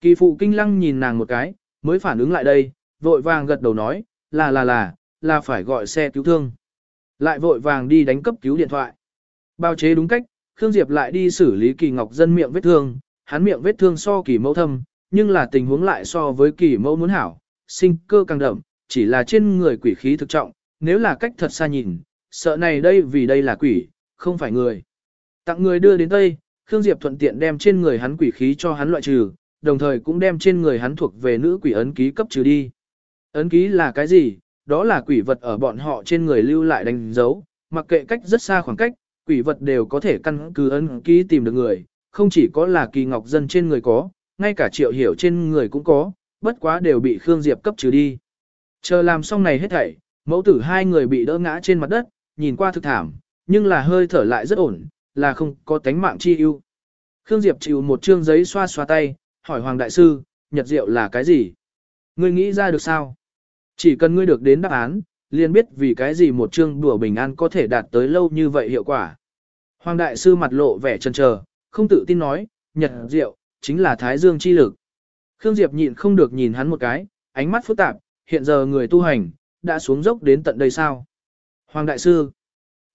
Kỳ phụ kinh lăng nhìn nàng một cái, mới phản ứng lại đây, vội vàng gật đầu nói, là là là, là phải gọi xe cứu thương. Lại vội vàng đi đánh cấp cứu điện thoại. Bao chế đúng cách, Khương Diệp lại đi xử lý kỳ ngọc dân miệng vết thương, hắn miệng vết thương so kỳ mẫu thâm, nhưng là tình huống lại so với kỳ mẫu muốn hảo, sinh cơ càng đậm, chỉ là trên người quỷ khí thực trọng, nếu là cách thật xa nhìn, sợ này đây vì đây là quỷ, không phải người. Tặng người đưa đến Tây, Khương Diệp thuận tiện đem trên người hắn quỷ khí cho hắn loại trừ, đồng thời cũng đem trên người hắn thuộc về nữ quỷ ấn ký cấp trừ đi. Ấn ký là cái gì? Đó là quỷ vật ở bọn họ trên người lưu lại đánh dấu, mặc kệ cách rất xa khoảng cách, quỷ vật đều có thể căn cứ ấn ký tìm được người, không chỉ có là kỳ ngọc dân trên người có, ngay cả triệu hiểu trên người cũng có, bất quá đều bị Khương Diệp cấp trừ đi. Chờ làm xong này hết thảy, mẫu tử hai người bị đỡ ngã trên mặt đất, nhìn qua thực thảm, nhưng là hơi thở lại rất ổn, là không có tánh mạng chi ưu. Khương Diệp chịu một trương giấy xoa xoa tay, hỏi Hoàng Đại Sư, nhật diệu là cái gì? Ngươi nghĩ ra được sao? Chỉ cần ngươi được đến đáp án, liền biết vì cái gì một chương đùa bình an có thể đạt tới lâu như vậy hiệu quả. Hoàng Đại Sư mặt lộ vẻ chần chờ, không tự tin nói, nhật diệu, chính là Thái Dương chi lực. Khương Diệp nhịn không được nhìn hắn một cái, ánh mắt phức tạp, hiện giờ người tu hành, đã xuống dốc đến tận đây sao? Hoàng Đại Sư,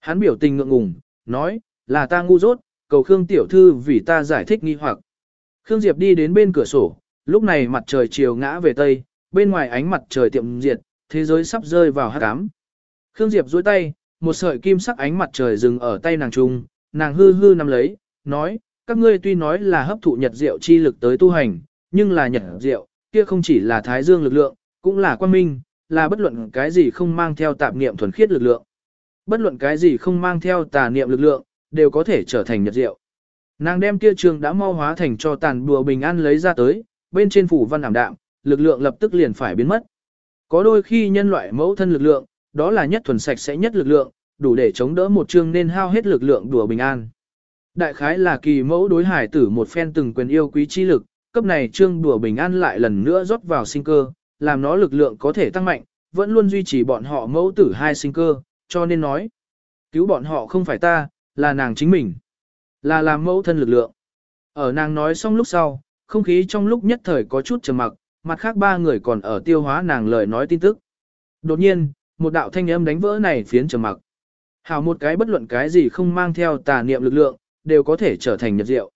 hắn biểu tình ngượng ngùng, nói, là ta ngu dốt, cầu Khương Tiểu Thư vì ta giải thích nghi hoặc. Khương Diệp đi đến bên cửa sổ, lúc này mặt trời chiều ngã về tây, bên ngoài ánh mặt trời tiệm diệt, thế giới sắp rơi vào hắc ám. Khương Diệp duỗi tay, một sợi kim sắc ánh mặt trời dừng ở tay nàng trung, nàng hư hư nắm lấy, nói, các ngươi tuy nói là hấp thụ nhật diệu chi lực tới tu hành, nhưng là nhật diệu, kia không chỉ là thái dương lực lượng, cũng là quan minh, là bất luận cái gì không mang theo tạp niệm thuần khiết lực lượng. Bất luận cái gì không mang theo tà niệm lực lượng, đều có thể trở thành nhật diệu. Nàng đem kia trường đã mau hóa thành cho tàn đùa bình an lấy ra tới, bên trên phủ văn ảm đạm, lực lượng lập tức liền phải biến mất. Có đôi khi nhân loại mẫu thân lực lượng, đó là nhất thuần sạch sẽ nhất lực lượng, đủ để chống đỡ một chương nên hao hết lực lượng đùa bình an. Đại khái là kỳ mẫu đối hải tử một phen từng quyền yêu quý chi lực, cấp này trương đùa bình an lại lần nữa rót vào sinh cơ, làm nó lực lượng có thể tăng mạnh, vẫn luôn duy trì bọn họ mẫu tử hai sinh cơ, cho nên nói, cứu bọn họ không phải ta, là nàng chính mình, là làm mẫu thân lực lượng. Ở nàng nói xong lúc sau, không khí trong lúc nhất thời có chút trầm mặc, mặt khác ba người còn ở tiêu hóa nàng lời nói tin tức. Đột nhiên, một đạo thanh âm đánh vỡ này phiến trầm mặc. Hảo một cái bất luận cái gì không mang theo tà niệm lực lượng, đều có thể trở thành nhật diệu.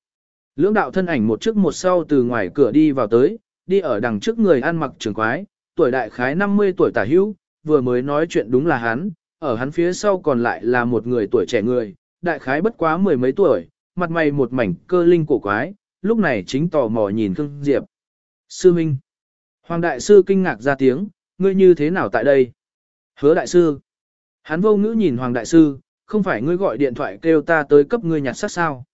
Lưỡng đạo thân ảnh một trước một sau từ ngoài cửa đi vào tới, đi ở đằng trước người ăn mặc trường quái, tuổi đại khái 50 tuổi tả hữu, vừa mới nói chuyện đúng là hắn, ở hắn phía sau còn lại là một người tuổi trẻ người, đại khái bất quá mười mấy tuổi, mặt mày một mảnh cơ linh cổ quái, lúc này chính tò mò nhìn Khương Diệp. Sư Minh. Hoàng Đại Sư kinh ngạc ra tiếng, ngươi như thế nào tại đây? Hứa Đại Sư. Hắn vô ngữ nhìn Hoàng Đại Sư, không phải ngươi gọi điện thoại kêu ta tới cấp ngươi nhặt xác sao.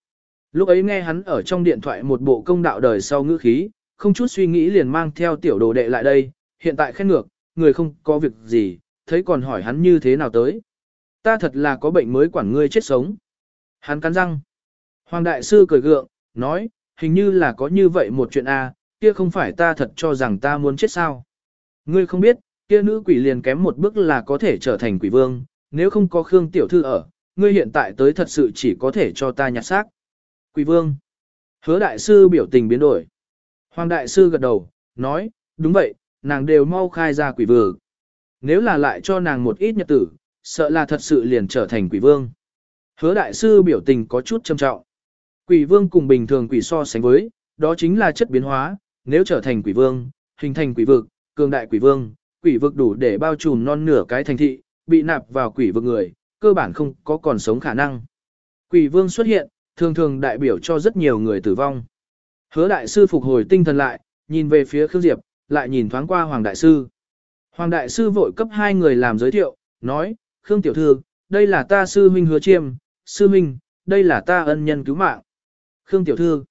Lúc ấy nghe hắn ở trong điện thoại một bộ công đạo đời sau ngữ khí, không chút suy nghĩ liền mang theo tiểu đồ đệ lại đây, hiện tại khen ngược, người không có việc gì, thấy còn hỏi hắn như thế nào tới. Ta thật là có bệnh mới quản ngươi chết sống. Hắn cắn răng. Hoàng đại sư cười gượng, nói, hình như là có như vậy một chuyện a, kia không phải ta thật cho rằng ta muốn chết sao. Ngươi không biết, kia nữ quỷ liền kém một bước là có thể trở thành quỷ vương, nếu không có Khương Tiểu Thư ở, ngươi hiện tại tới thật sự chỉ có thể cho ta nhặt xác. Quỷ vương. Hứa đại sư biểu tình biến đổi. Hoàng đại sư gật đầu, nói, đúng vậy, nàng đều mau khai ra quỷ vương. Nếu là lại cho nàng một ít nhật tử, sợ là thật sự liền trở thành quỷ vương. Hứa đại sư biểu tình có chút trầm trọng. Quỷ vương cùng bình thường quỷ so sánh với, đó chính là chất biến hóa, nếu trở thành quỷ vương, hình thành quỷ vực, cường đại quỷ vương, quỷ vực đủ để bao trùm non nửa cái thành thị, bị nạp vào quỷ vực người, cơ bản không có còn sống khả năng. Quỷ vương xuất hiện, thường thường đại biểu cho rất nhiều người tử vong. Hứa đại sư phục hồi tinh thần lại, nhìn về phía Khương Diệp, lại nhìn thoáng qua Hoàng đại sư. Hoàng đại sư vội cấp hai người làm giới thiệu, nói, Khương tiểu thư, đây là ta sư huynh hứa chiêm, sư huynh, đây là ta ân nhân cứu mạng. Khương tiểu thư,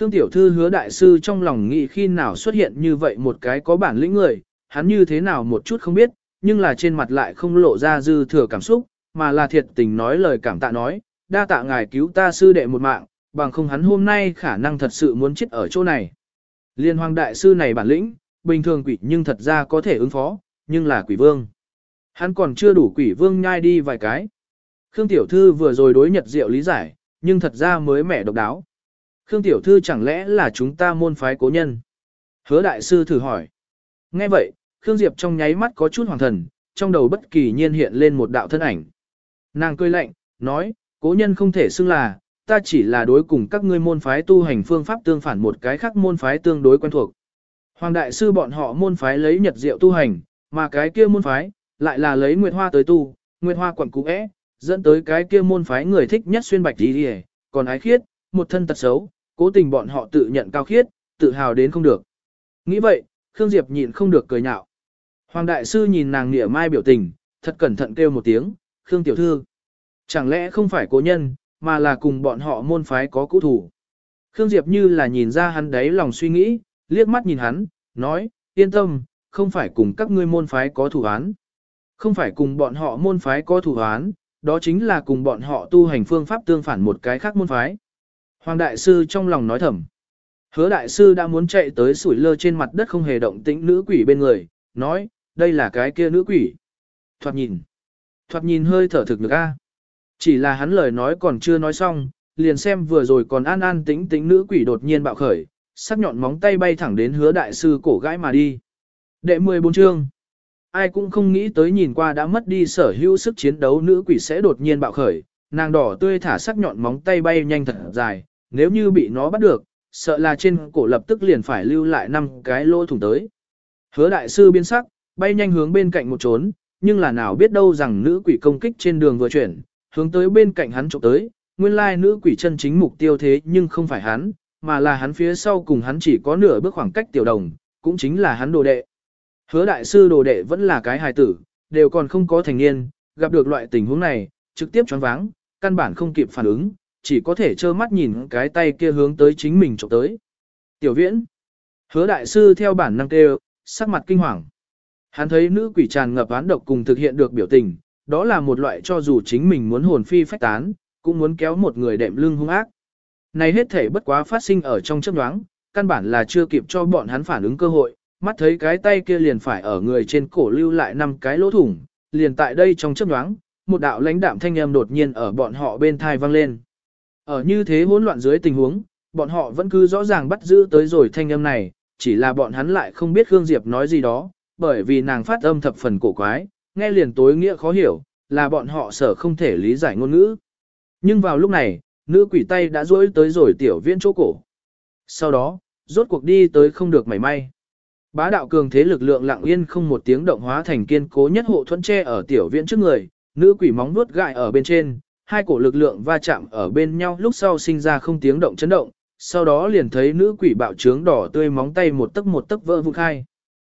Khương tiểu thư hứa đại sư trong lòng nghĩ khi nào xuất hiện như vậy một cái có bản lĩnh người, hắn như thế nào một chút không biết, nhưng là trên mặt lại không lộ ra dư thừa cảm xúc, mà là thiệt tình nói lời cảm tạ nói, đa tạ ngài cứu ta sư đệ một mạng, bằng không hắn hôm nay khả năng thật sự muốn chết ở chỗ này. Liên hoàng đại sư này bản lĩnh, bình thường quỷ nhưng thật ra có thể ứng phó, nhưng là quỷ vương. Hắn còn chưa đủ quỷ vương nhai đi vài cái. Khương Tiểu Thư vừa rồi đối nhật diệu lý giải, nhưng thật ra mới mẻ độc đáo. Khương Tiểu Thư chẳng lẽ là chúng ta môn phái cố nhân? Hứa đại sư thử hỏi. Nghe vậy, Khương Diệp trong nháy mắt có chút hoàng thần, trong đầu bất kỳ nhiên hiện lên một đạo thân ảnh. Nàng cười lạnh, nói, cố nhân không thể xưng là, ta chỉ là đối cùng các ngươi môn phái tu hành phương pháp tương phản một cái khác môn phái tương đối quen thuộc. Hoàng đại sư bọn họ môn phái lấy nhật diệu tu hành, mà cái kia môn phái, lại là lấy nguyệt hoa tới tu, nguyệt hoa quẩn cũ é, dẫn tới cái kia môn phái người thích nhất xuyên bạch đi đi còn ái khiết, một thân tật xấu, cố tình bọn họ tự nhận cao khiết, tự hào đến không được. Nghĩ vậy, Khương Diệp nhịn không được cười nhạo. Hoàng đại sư nhìn nàng nỉa mai biểu tình, thật cẩn thận kêu một tiếng, Khương tiểu thư. Chẳng lẽ không phải cố nhân, mà là cùng bọn họ môn phái có cũ thủ. Khương Diệp như là nhìn ra hắn đấy lòng suy nghĩ, liếc mắt nhìn hắn, nói, yên tâm, không phải cùng các ngươi môn phái có thủ án. Không phải cùng bọn họ môn phái có thủ án, đó chính là cùng bọn họ tu hành phương pháp tương phản một cái khác môn phái. Hoàng đại sư trong lòng nói thầm. Hứa đại sư đã muốn chạy tới sủi lơ trên mặt đất không hề động tĩnh nữ quỷ bên người, nói, đây là cái kia nữ quỷ. Thoạt nhìn. Thoạt nhìn hơi thở thực được a. Chỉ là hắn lời nói còn chưa nói xong, liền xem vừa rồi còn an an tĩnh tĩnh nữ quỷ đột nhiên bạo khởi, sắc nhọn móng tay bay thẳng đến hứa đại sư cổ gãi mà đi. Đệ 14 chương. Ai cũng không nghĩ tới nhìn qua đã mất đi sở hữu sức chiến đấu nữ quỷ sẽ đột nhiên bạo khởi, nàng đỏ tươi thả sắc nhọn móng tay bay nhanh thật dài, nếu như bị nó bắt được, sợ là trên cổ lập tức liền phải lưu lại năm cái lỗ thủng tới. Hứa đại sư biến sắc, bay nhanh hướng bên cạnh một trốn, nhưng là nào biết đâu rằng nữ quỷ công kích trên đường vừa chuyển, hướng tới bên cạnh hắn trộm tới, nguyên lai nữ quỷ chân chính mục tiêu thế nhưng không phải hắn, mà là hắn phía sau cùng hắn chỉ có nửa bước khoảng cách tiểu đồng, cũng chính là hắn đồ đệ. Hứa đại sư đồ đệ vẫn là cái hài tử, đều còn không có thành niên, gặp được loại tình huống này, trực tiếp choáng váng, căn bản không kịp phản ứng, chỉ có thể trơ mắt nhìn cái tay kia hướng tới chính mình trộm tới. Tiểu viễn, hứa đại sư theo bản năng kêu, sắc mặt kinh hoàng. Hắn thấy nữ quỷ tràn ngập án độc cùng thực hiện được biểu tình, đó là một loại cho dù chính mình muốn hồn phi phách tán, cũng muốn kéo một người đệm lưng hung ác. Này hết thể bất quá phát sinh ở trong chớp nhoáng, căn bản là chưa kịp cho bọn hắn phản ứng cơ hội, mắt thấy cái tay kia liền phải ở người trên cổ lưu lại năm cái lỗ thủng, liền tại đây trong chớp nhoáng, một đạo lãnh đạm thanh âm đột nhiên ở bọn họ bên thai vang lên. Ở như thế hỗn loạn dưới tình huống, bọn họ vẫn cứ rõ ràng bắt giữ tới rồi thanh âm này, chỉ là bọn hắn lại không biết Khương Diệp nói gì đó, bởi vì nàng phát âm thập phần cổ quái, nghe liền tối nghĩa khó hiểu, là bọn họ sở không thể lý giải ngôn ngữ. Nhưng vào lúc này, nữ quỷ tay đã duỗi tới rồi tiểu viên chỗ cổ. Sau đó, rốt cuộc đi tới không được mảy may. Bá đạo cường thế lực lượng lặng yên không một tiếng động hóa thành kiên cố nhất hộ thuẫn tre ở tiểu viện trước người, nữ quỷ móng vuốt gại ở bên trên, hai cổ lực lượng va chạm ở bên nhau lúc sau sinh ra không tiếng động chấn động, sau đó liền thấy nữ quỷ bạo trướng đỏ tươi móng tay một tấc một tấc vỡ vụn khai.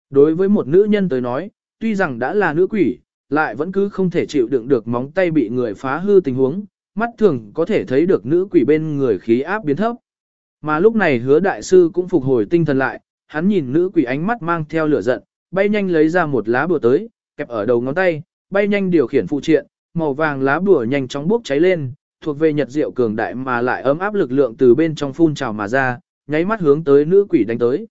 Đối với một nữ nhân tới nói, tuy rằng đã là nữ quỷ, lại vẫn cứ không thể chịu đựng được móng tay bị người phá hư tình huống, mắt thường có thể thấy được nữ quỷ bên người khí áp biến thấp. Mà lúc này hứa đại sư cũng phục hồi tinh thần lại, hắn nhìn nữ quỷ ánh mắt mang theo lửa giận, bay nhanh lấy ra một lá bùa tới, kẹp ở đầu ngón tay, bay nhanh điều khiển phụ triện, màu vàng lá bùa nhanh chóng bốc cháy lên, thuộc về nhật diệu cường đại mà lại ấm áp lực lượng từ bên trong phun trào mà ra, nháy mắt hướng tới nữ quỷ đánh tới.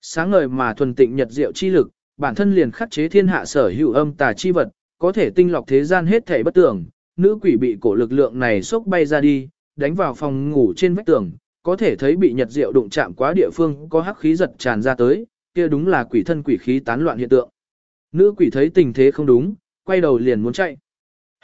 Sáng ngời mà thuần tịnh nhật diệu chi lực, bản thân liền khắc chế thiên hạ sở hữu âm tà chi vật, có thể tinh lọc thế gian hết thảy bất tưởng, nữ quỷ bị cổ lực lượng này sốc bay ra đi, đánh vào phòng ngủ trên vách tường, có thể thấy bị nhật diệu đụng chạm quá địa phương có hắc khí giật tràn ra tới, kia đúng là quỷ thân quỷ khí tán loạn hiện tượng. Nữ quỷ thấy tình thế không đúng, quay đầu liền muốn chạy.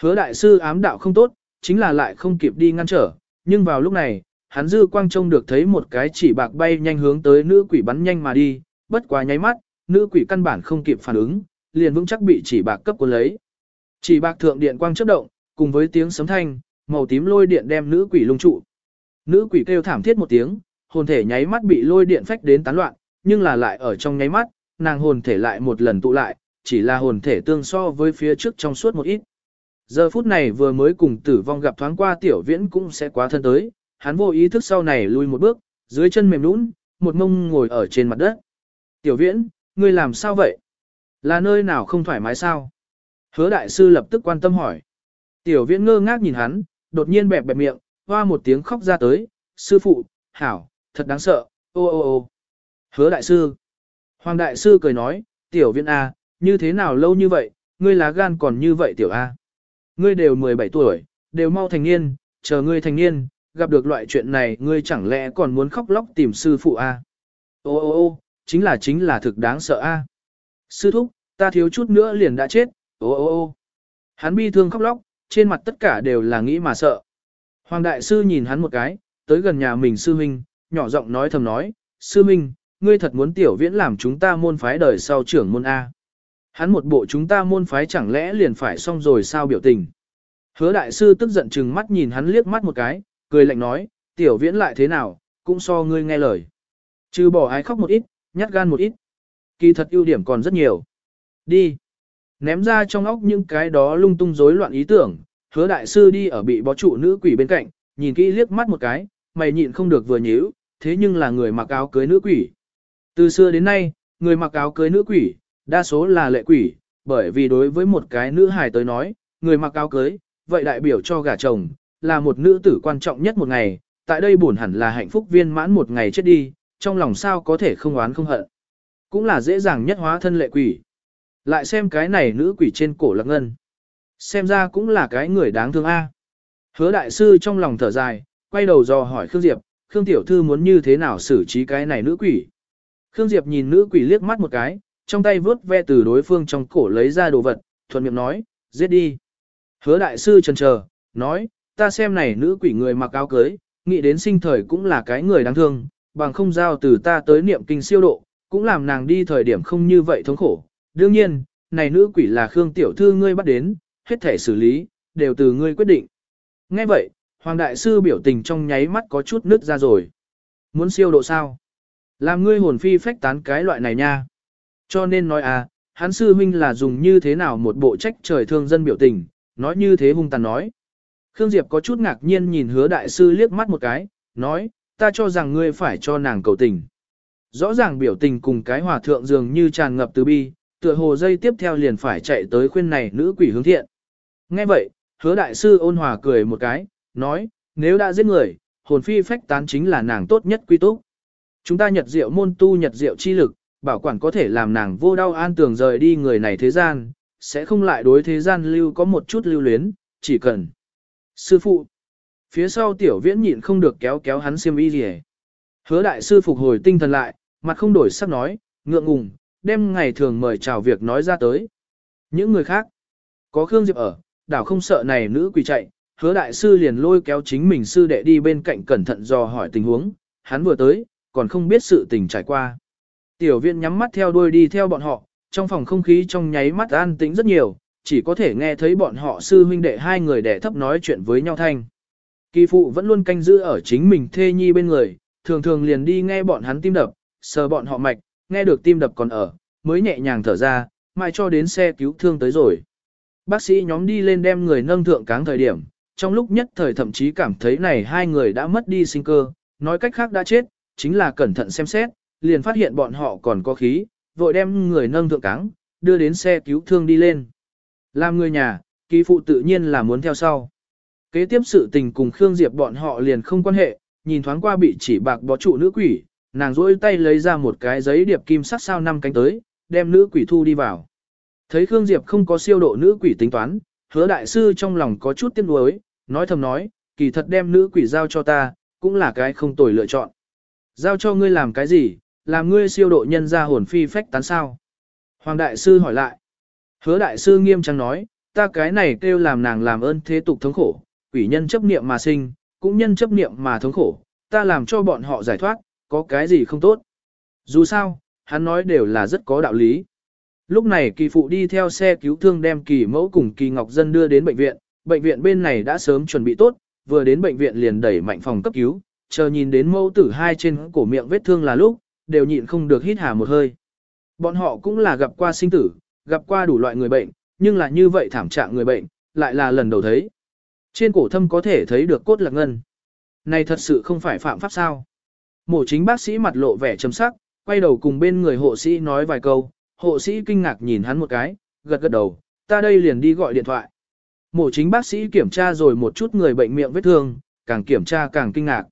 Hứa đại sư ám đạo không tốt, chính là lại không kịp đi ngăn trở, nhưng vào lúc này, hắn dư quang trông được thấy một cái chỉ bạc bay nhanh hướng tới nữ quỷ bắn nhanh mà đi, bất quá nháy mắt, nữ quỷ căn bản không kịp phản ứng, liền vững chắc bị chỉ bạc cấp cuốn lấy. Chỉ bạc thượng điện quang chớp động, cùng với tiếng sấm thanh, màu tím lôi điện đem nữ quỷ lung trụ. Nữ quỷ kêu thảm thiết một tiếng, hồn thể nháy mắt bị lôi điện phách đến tán loạn, nhưng là lại ở trong nháy mắt, nàng hồn thể lại một lần tụ lại, chỉ là hồn thể tương so với phía trước trong suốt một ít. Giờ phút này vừa mới cùng tử vong gặp thoáng qua tiểu viễn cũng sẽ quá thân tới, hắn vô ý thức sau này lui một bước, dưới chân mềm nũng, một mông ngồi ở trên mặt đất. Tiểu viễn, ngươi làm sao vậy? Là nơi nào không thoải mái sao? Hứa đại sư lập tức quan tâm hỏi. Tiểu viễn ngơ ngác nhìn hắn, đột nhiên bẹp bẹp miệng, hoa một tiếng khóc ra tới, sư phụ, hảo, thật đáng sợ, ô ô ô. Hứa đại sư. Hoàng đại sư cười nói, tiểu viễn A, như thế nào lâu như vậy, ngươi lá gan còn như vậy tiểu A. Ngươi đều 17 tuổi, đều mau thành niên, chờ ngươi thành niên, gặp được loại chuyện này ngươi chẳng lẽ còn muốn khóc lóc tìm sư phụ A. Ô ô ô, chính là chính là thực đáng sợ A. Sư thúc, ta thiếu chút nữa liền đã chết, ô ô ô. Hắn bi thương khóc lóc, trên mặt tất cả đều là nghĩ mà sợ. Hoàng đại sư nhìn hắn một cái, tới gần nhà mình sư huynh, nhỏ giọng nói thầm nói, sư huynh, ngươi thật muốn tiểu viễn làm chúng ta môn phái đời sau trưởng môn A. Hắn một bộ chúng ta môn phái chẳng lẽ liền phải xong rồi sao biểu tình. Hứa đại sư tức giận chừng mắt nhìn hắn liếc mắt một cái, cười lạnh nói, tiểu viễn lại thế nào, cũng so ngươi nghe lời. Trừ bỏ ai khóc một ít, nhát gan một ít. Kỳ thật ưu điểm còn rất nhiều. Đi. Ném ra trong óc những cái đó lung tung rối loạn ý tưởng, hứa đại sư đi ở bị bó trụ nữ quỷ bên cạnh, nhìn kỹ liếc mắt một cái, mày nhịn không được vừa nhíu, thế nhưng là người mặc áo cưới nữ quỷ. Từ xưa đến nay, người mặc áo cưới nữ quỷ, đa số là lệ quỷ, bởi vì đối với một cái nữ hài tới nói, người mặc áo cưới, vậy đại biểu cho gả chồng, là một nữ tử quan trọng nhất một ngày, tại đây buồn hẳn là hạnh phúc viên mãn một ngày chết đi, trong lòng sao có thể không oán không hận. Cũng là dễ dàng nhất hóa thân lệ quỷ. Lại xem cái này nữ quỷ trên cổ lạc ngân. Xem ra cũng là cái người đáng thương a. Hứa đại sư trong lòng thở dài, quay đầu dò hỏi Khương Diệp, Khương Tiểu Thư muốn như thế nào xử trí cái này nữ quỷ. Khương Diệp nhìn nữ quỷ liếc mắt một cái, trong tay vớt ve từ đối phương trong cổ lấy ra đồ vật, thuận miệng nói, giết đi. Hứa đại sư chần chờ, nói, ta xem này nữ quỷ người mặc áo cưới, nghĩ đến sinh thời cũng là cái người đáng thương, bằng không giao từ ta tới niệm kinh siêu độ, cũng làm nàng đi thời điểm không như vậy thống khổ. Đương nhiên, này nữ quỷ là Khương Tiểu Thư ngươi bắt đến, hết thể xử lý, đều từ ngươi quyết định. Nghe vậy, Hoàng Đại Sư biểu tình trong nháy mắt có chút nứt ra rồi. Muốn siêu độ sao? Làm ngươi hồn phi phách tán cái loại này nha. Cho nên nói à, hắn sư huynh là dùng như thế nào một bộ trách trời thương dân biểu tình, nói như thế hung tàn nói. Khương Diệp có chút ngạc nhiên nhìn hứa đại sư liếc mắt một cái, nói, ta cho rằng ngươi phải cho nàng cầu tình. Rõ ràng biểu tình cùng cái hòa thượng dường như tràn ngập từ bi, tựa hồ dây tiếp theo liền phải chạy tới khuyên này nữ quỷ hướng thiện. Nghe vậy, hứa đại sư ôn hòa cười một cái, nói, nếu đã giết người, hồn phi phách tán chính là nàng tốt nhất quy túc. Chúng ta nhật diệu môn tu nhật diệu chi lực, bảo quản có thể làm nàng vô đau an tường rời đi người này thế gian, sẽ không lại đối thế gian lưu có một chút lưu luyến, chỉ cần. Sư phụ, phía sau tiểu viễn nhịn không được kéo kéo hắn xiêm y gì Hứa đại sư phục hồi tinh thần lại, mặt không đổi sắc nói, ngượng ngùng, đem ngày thường mời chào việc nói ra tới. Những người khác, có Khương Diệp ở, đảo không sợ này nữ quỷ chạy, hứa đại sư liền lôi kéo chính mình sư đệ đi bên cạnh cẩn thận dò hỏi tình huống, hắn vừa tới, còn không biết sự tình trải qua. Tiểu viện nhắm mắt theo đuôi đi theo bọn họ, trong phòng không khí trong nháy mắt an tĩnh rất nhiều, chỉ có thể nghe thấy bọn họ sư huynh đệ hai người đẻ thấp nói chuyện với nhau thanh. Kỳ phụ vẫn luôn canh giữ ở chính mình thê nhi bên người, thường thường liền đi nghe bọn hắn tim đập, sờ bọn họ mạch, nghe được tim đập còn ở, mới nhẹ nhàng thở ra, mai cho đến xe cứu thương tới rồi. Bác sĩ nhóm đi lên đem người nâng thượng cáng thời điểm, trong lúc nhất thời thậm chí cảm thấy này hai người đã mất đi sinh cơ, nói cách khác đã chết, chính là cẩn thận xem xét, liền phát hiện bọn họ còn có khí, vội đem người nâng thượng cáng, đưa đến xe cứu thương đi lên. Làm người nhà, kỳ phụ tự nhiên là muốn theo sau. Kế tiếp sự tình cùng Khương Diệp bọn họ liền không quan hệ, nhìn thoáng qua bị chỉ bạc bó trụ nữ quỷ, nàng rỗi tay lấy ra một cái giấy điệp kim sắc sao năm cánh tới, đem nữ quỷ thu đi vào. Thấy Khương Diệp không có siêu độ nữ quỷ tính toán, hứa đại sư trong lòng có chút tiếc nuối, nói thầm nói, kỳ thật đem nữ quỷ giao cho ta, cũng là cái không tồi lựa chọn. Giao cho ngươi làm cái gì, làm ngươi siêu độ nhân ra hồn phi phách tán sao? Hoàng đại sư hỏi lại. Hứa đại sư nghiêm trang nói, ta cái này kêu làm nàng làm ơn thế tục thống khổ, quỷ nhân chấp niệm mà sinh, cũng nhân chấp niệm mà thống khổ, ta làm cho bọn họ giải thoát, có cái gì không tốt. Dù sao, hắn nói đều là rất có đạo lý. Lúc này kỳ phụ đi theo xe cứu thương đem kỳ mẫu cùng kỳ ngọc dân đưa đến bệnh viện, bệnh viện bên này đã sớm chuẩn bị tốt, vừa đến bệnh viện liền đẩy mạnh phòng cấp cứu, chờ nhìn đến mẫu tử hai trên cổ miệng vết thương là lúc, đều nhịn không được hít hà một hơi. Bọn họ cũng là gặp qua sinh tử, gặp qua đủ loại người bệnh, nhưng là như vậy thảm trạng người bệnh, lại là lần đầu thấy. Trên cổ thâm có thể thấy được cốt lạc ngân. Này thật sự không phải phạm pháp sao. Mổ chính bác sĩ mặt lộ vẻ chấm sắc, quay đầu cùng bên người hộ sĩ nói vài câu, hộ sĩ kinh ngạc nhìn hắn một cái, gật gật đầu, ta đây liền đi gọi điện thoại. Mổ chính bác sĩ kiểm tra rồi một chút người bệnh miệng vết thương, càng kiểm tra càng kinh ngạc.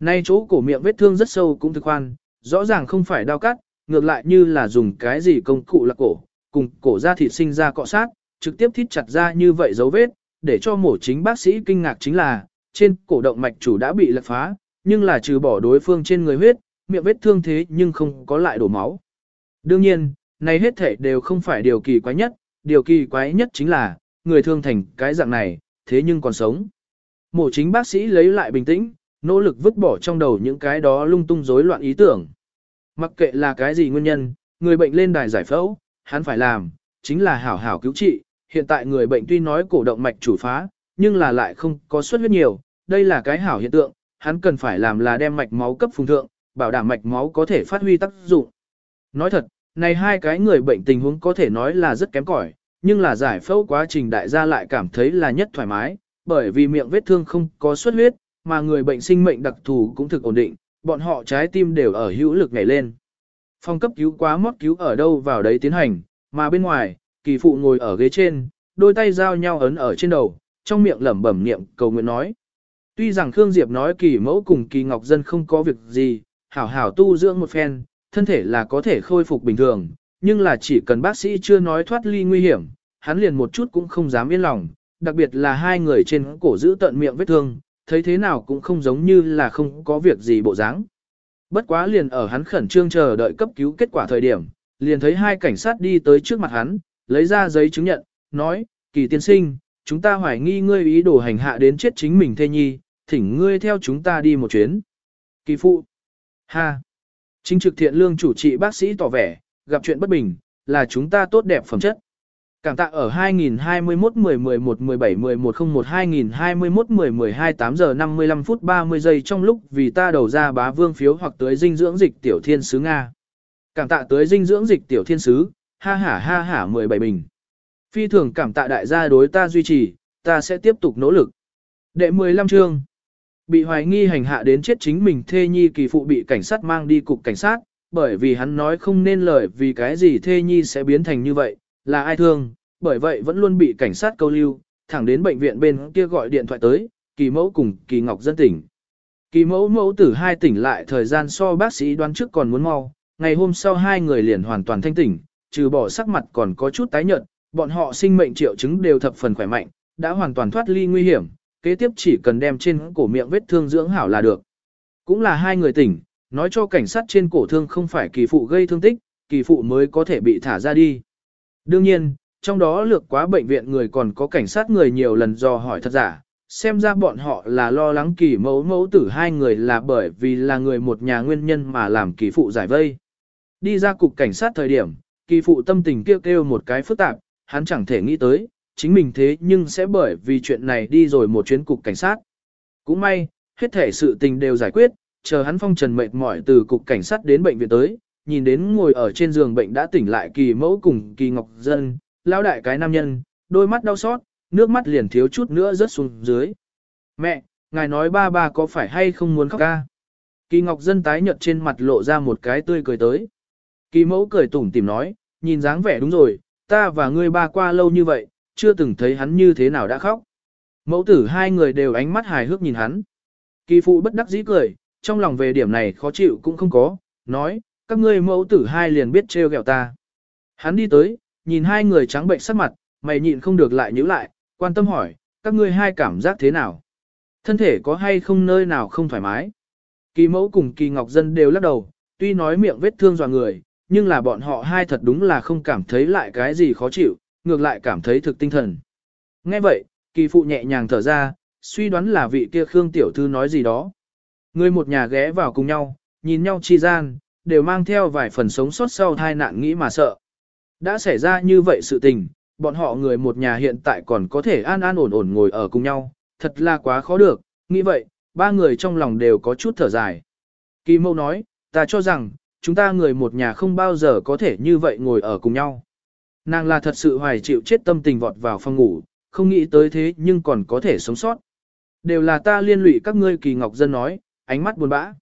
Nay chỗ cổ miệng vết thương rất sâu cũng thực khoan, rõ ràng không phải đau cắt, ngược lại như là dùng cái gì công cụ là cổ, cùng cổ da thịt sinh ra cọ sát, trực tiếp thít chặt ra như vậy dấu vết, để cho mổ chính bác sĩ kinh ngạc chính là, trên cổ động mạch chủ đã bị lật phá, nhưng là trừ bỏ đối phương trên người huyết, miệng vết thương thế nhưng không có lại đổ máu. Đương nhiên, này hết thể đều không phải điều kỳ quái nhất, điều kỳ quái nhất chính là, người thương thành cái dạng này, thế nhưng còn sống. Mổ chính bác sĩ lấy lại bình tĩnh, nỗ lực vứt bỏ trong đầu những cái đó lung tung rối loạn ý tưởng. Mặc kệ là cái gì nguyên nhân, người bệnh lên đài giải phẫu, hắn phải làm, chính là hảo hảo cứu trị. Hiện tại người bệnh tuy nói cổ động mạch chủ phá, nhưng là lại không có xuất huyết nhiều, đây là cái hảo hiện tượng, hắn cần phải làm là đem mạch máu cấp phùng thượng, bảo đảm mạch máu có thể phát huy tác dụng. Nói thật, này hai cái người bệnh tình huống có thể nói là rất kém cỏi, nhưng là giải phẫu quá trình đại gia lại cảm thấy là nhất thoải mái, bởi vì miệng vết thương không có xuất huyết, mà người bệnh sinh mệnh đặc thù cũng thực ổn định, bọn họ trái tim đều ở hữu lực nhảy lên. Phòng cấp cứu quá mót cứu ở đâu vào đấy tiến hành, mà bên ngoài, kỳ phụ ngồi ở ghế trên, đôi tay giao nhau ấn ở trên đầu, trong miệng lẩm bẩm niệm cầu nguyện nói. Tuy rằng Khương Diệp nói kỳ mẫu cùng kỳ ngọc dân không có việc gì, hảo hảo tu dưỡng một phen, thân thể là có thể khôi phục bình thường, nhưng là chỉ cần bác sĩ chưa nói thoát ly nguy hiểm, hắn liền một chút cũng không dám yên lòng, đặc biệt là hai người trên cổ giữ tận miệng vết thương, thấy thế nào cũng không giống như là không có việc gì bộ dáng. Bất quá liền ở hắn khẩn trương chờ đợi cấp cứu kết quả thời điểm, liền thấy hai cảnh sát đi tới trước mặt hắn, lấy ra giấy chứng nhận, nói, kỳ tiên sinh, chúng ta hoài nghi ngươi ý đồ hành hạ đến chết chính mình thê nhi, thỉnh ngươi theo chúng ta đi một chuyến. Kỳ phụ. Ha. Chính trực thiện lương chủ trị bác sĩ tỏ vẻ, gặp chuyện bất bình, là chúng ta tốt đẹp phẩm chất. Cảm tạ ở 2021 10 11 17 11 01 2021 10 12 8 giờ 55 phút 30 giây trong lúc vì ta đầu ra bá vương phiếu hoặc tới dinh dưỡng dịch tiểu thiên sứ Nga. Cảm tạ tới dinh dưỡng dịch tiểu thiên sứ, ha ha ha ha 17 bình. Phi thường cảm tạ đại gia đối ta duy trì, ta sẽ tiếp tục nỗ lực. Đệ 15 chương. Bị hoài nghi hành hạ đến chết chính mình thê nhi kỳ phụ bị cảnh sát mang đi cục cảnh sát, bởi vì hắn nói không nên lời vì cái gì thê nhi sẽ biến thành như vậy, là ai thương, bởi vậy vẫn luôn bị cảnh sát câu lưu, thẳng đến bệnh viện bên kia gọi điện thoại tới, kỳ mẫu cùng kỳ ngọc dân tỉnh. Kỳ mẫu mẫu tử hai tỉnh lại thời gian so bác sĩ đoán trước còn muốn mau, ngày hôm sau hai người liền hoàn toàn thanh tỉnh, trừ bỏ sắc mặt còn có chút tái nhợt, bọn họ sinh mệnh triệu chứng đều thập phần khỏe mạnh, đã hoàn toàn thoát ly nguy hiểm, kế tiếp chỉ cần đem trên cổ miệng vết thương dưỡng hảo là được. Cũng là hai người tỉnh, nói cho cảnh sát trên cổ thương không phải kỳ phụ gây thương tích, kỳ phụ mới có thể bị thả ra đi. Đương nhiên, trong đó lược quá bệnh viện người còn có cảnh sát người nhiều lần dò hỏi thật giả, xem ra bọn họ là lo lắng kỳ mẫu mẫu tử hai người là bởi vì là người một nhà nguyên nhân mà làm kỳ phụ giải vây. Đi ra cục cảnh sát thời điểm, kỳ phụ tâm tình kêu kêu một cái phức tạp, hắn chẳng thể nghĩ tới, chính mình thế nhưng sẽ bởi vì chuyện này đi rồi một chuyến cục cảnh sát. Cũng may, hết thể sự tình đều giải quyết, chờ hắn phong trần mệt mỏi từ cục cảnh sát đến bệnh viện tới, nhìn đến ngồi ở trên giường bệnh đã tỉnh lại kỳ mẫu cùng kỳ ngọc dân, lao đại cái nam nhân, đôi mắt đau xót, nước mắt liền thiếu chút nữa rớt xuống dưới. Mẹ, ngài nói ba ba có phải hay không muốn khóc ca? Kỳ ngọc dân tái nhợt trên mặt lộ ra một cái tươi cười tới. Kỳ mẫu cười tủm tìm nói, nhìn dáng vẻ đúng rồi, ta và ngươi ba qua lâu như vậy, chưa từng thấy hắn như thế nào đã khóc. Mẫu tử hai người đều ánh mắt hài hước nhìn hắn. Kỳ phụ bất đắc dĩ cười, trong lòng về điểm này khó chịu cũng không có, nói, các ngươi mẫu tử hai liền biết trêu ghẹo ta. Hắn đi tới, nhìn hai người trắng bệnh sắc mặt, mày nhịn không được lại nhíu lại, quan tâm hỏi, các ngươi hai cảm giác thế nào? Thân thể có hay không nơi nào không thoải mái? Kỳ mẫu cùng kỳ ngọc dân đều lắc đầu, tuy nói miệng vết thương dò người, nhưng là bọn họ hai thật đúng là không cảm thấy lại cái gì khó chịu, ngược lại cảm thấy thực tinh thần. Nghe vậy, kỳ phụ nhẹ nhàng thở ra, suy đoán là vị kia Khương Tiểu Thư nói gì đó. Người một nhà ghé vào cùng nhau, nhìn nhau chi gian, đều mang theo vài phần sống sót sau tai nạn nghĩ mà sợ. Đã xảy ra như vậy sự tình, bọn họ người một nhà hiện tại còn có thể an an ổn ổn ngồi ở cùng nhau, thật là quá khó được, nghĩ vậy, ba người trong lòng đều có chút thở dài. Kỳ mâu nói, ta cho rằng, chúng ta người một nhà không bao giờ có thể như vậy ngồi ở cùng nhau. Nàng là thật sự hoài chịu chết tâm tình vọt vào phòng ngủ, không nghĩ tới thế nhưng còn có thể sống sót. Đều là ta liên lụy các ngươi kỳ ngọc dân nói, ánh mắt buồn bã.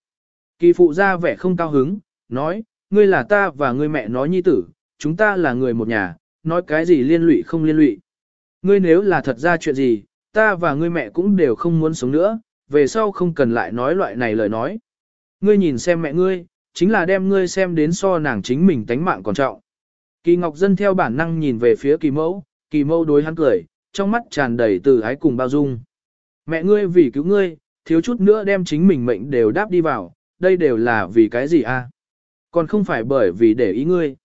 Kỳ phụ ra vẻ không cao hứng, nói, ngươi là ta và ngươi mẹ nói nhi tử, chúng ta là người một nhà, nói cái gì liên lụy không liên lụy. Ngươi nếu là thật ra chuyện gì, ta và ngươi mẹ cũng đều không muốn sống nữa, về sau không cần lại nói loại này lời nói. Ngươi nhìn xem mẹ ngươi, chính là đem ngươi xem đến so nàng chính mình tánh mạng còn trọng. Kỳ Ngọc Dân theo bản năng nhìn về phía kỳ mẫu, kỳ mẫu đối hắn cười, trong mắt tràn đầy từ ái cùng bao dung. Mẹ ngươi vì cứu ngươi, thiếu chút nữa đem chính mình mệnh đều đáp đi vào, đây đều là vì cái gì a? Còn không phải bởi vì để ý ngươi.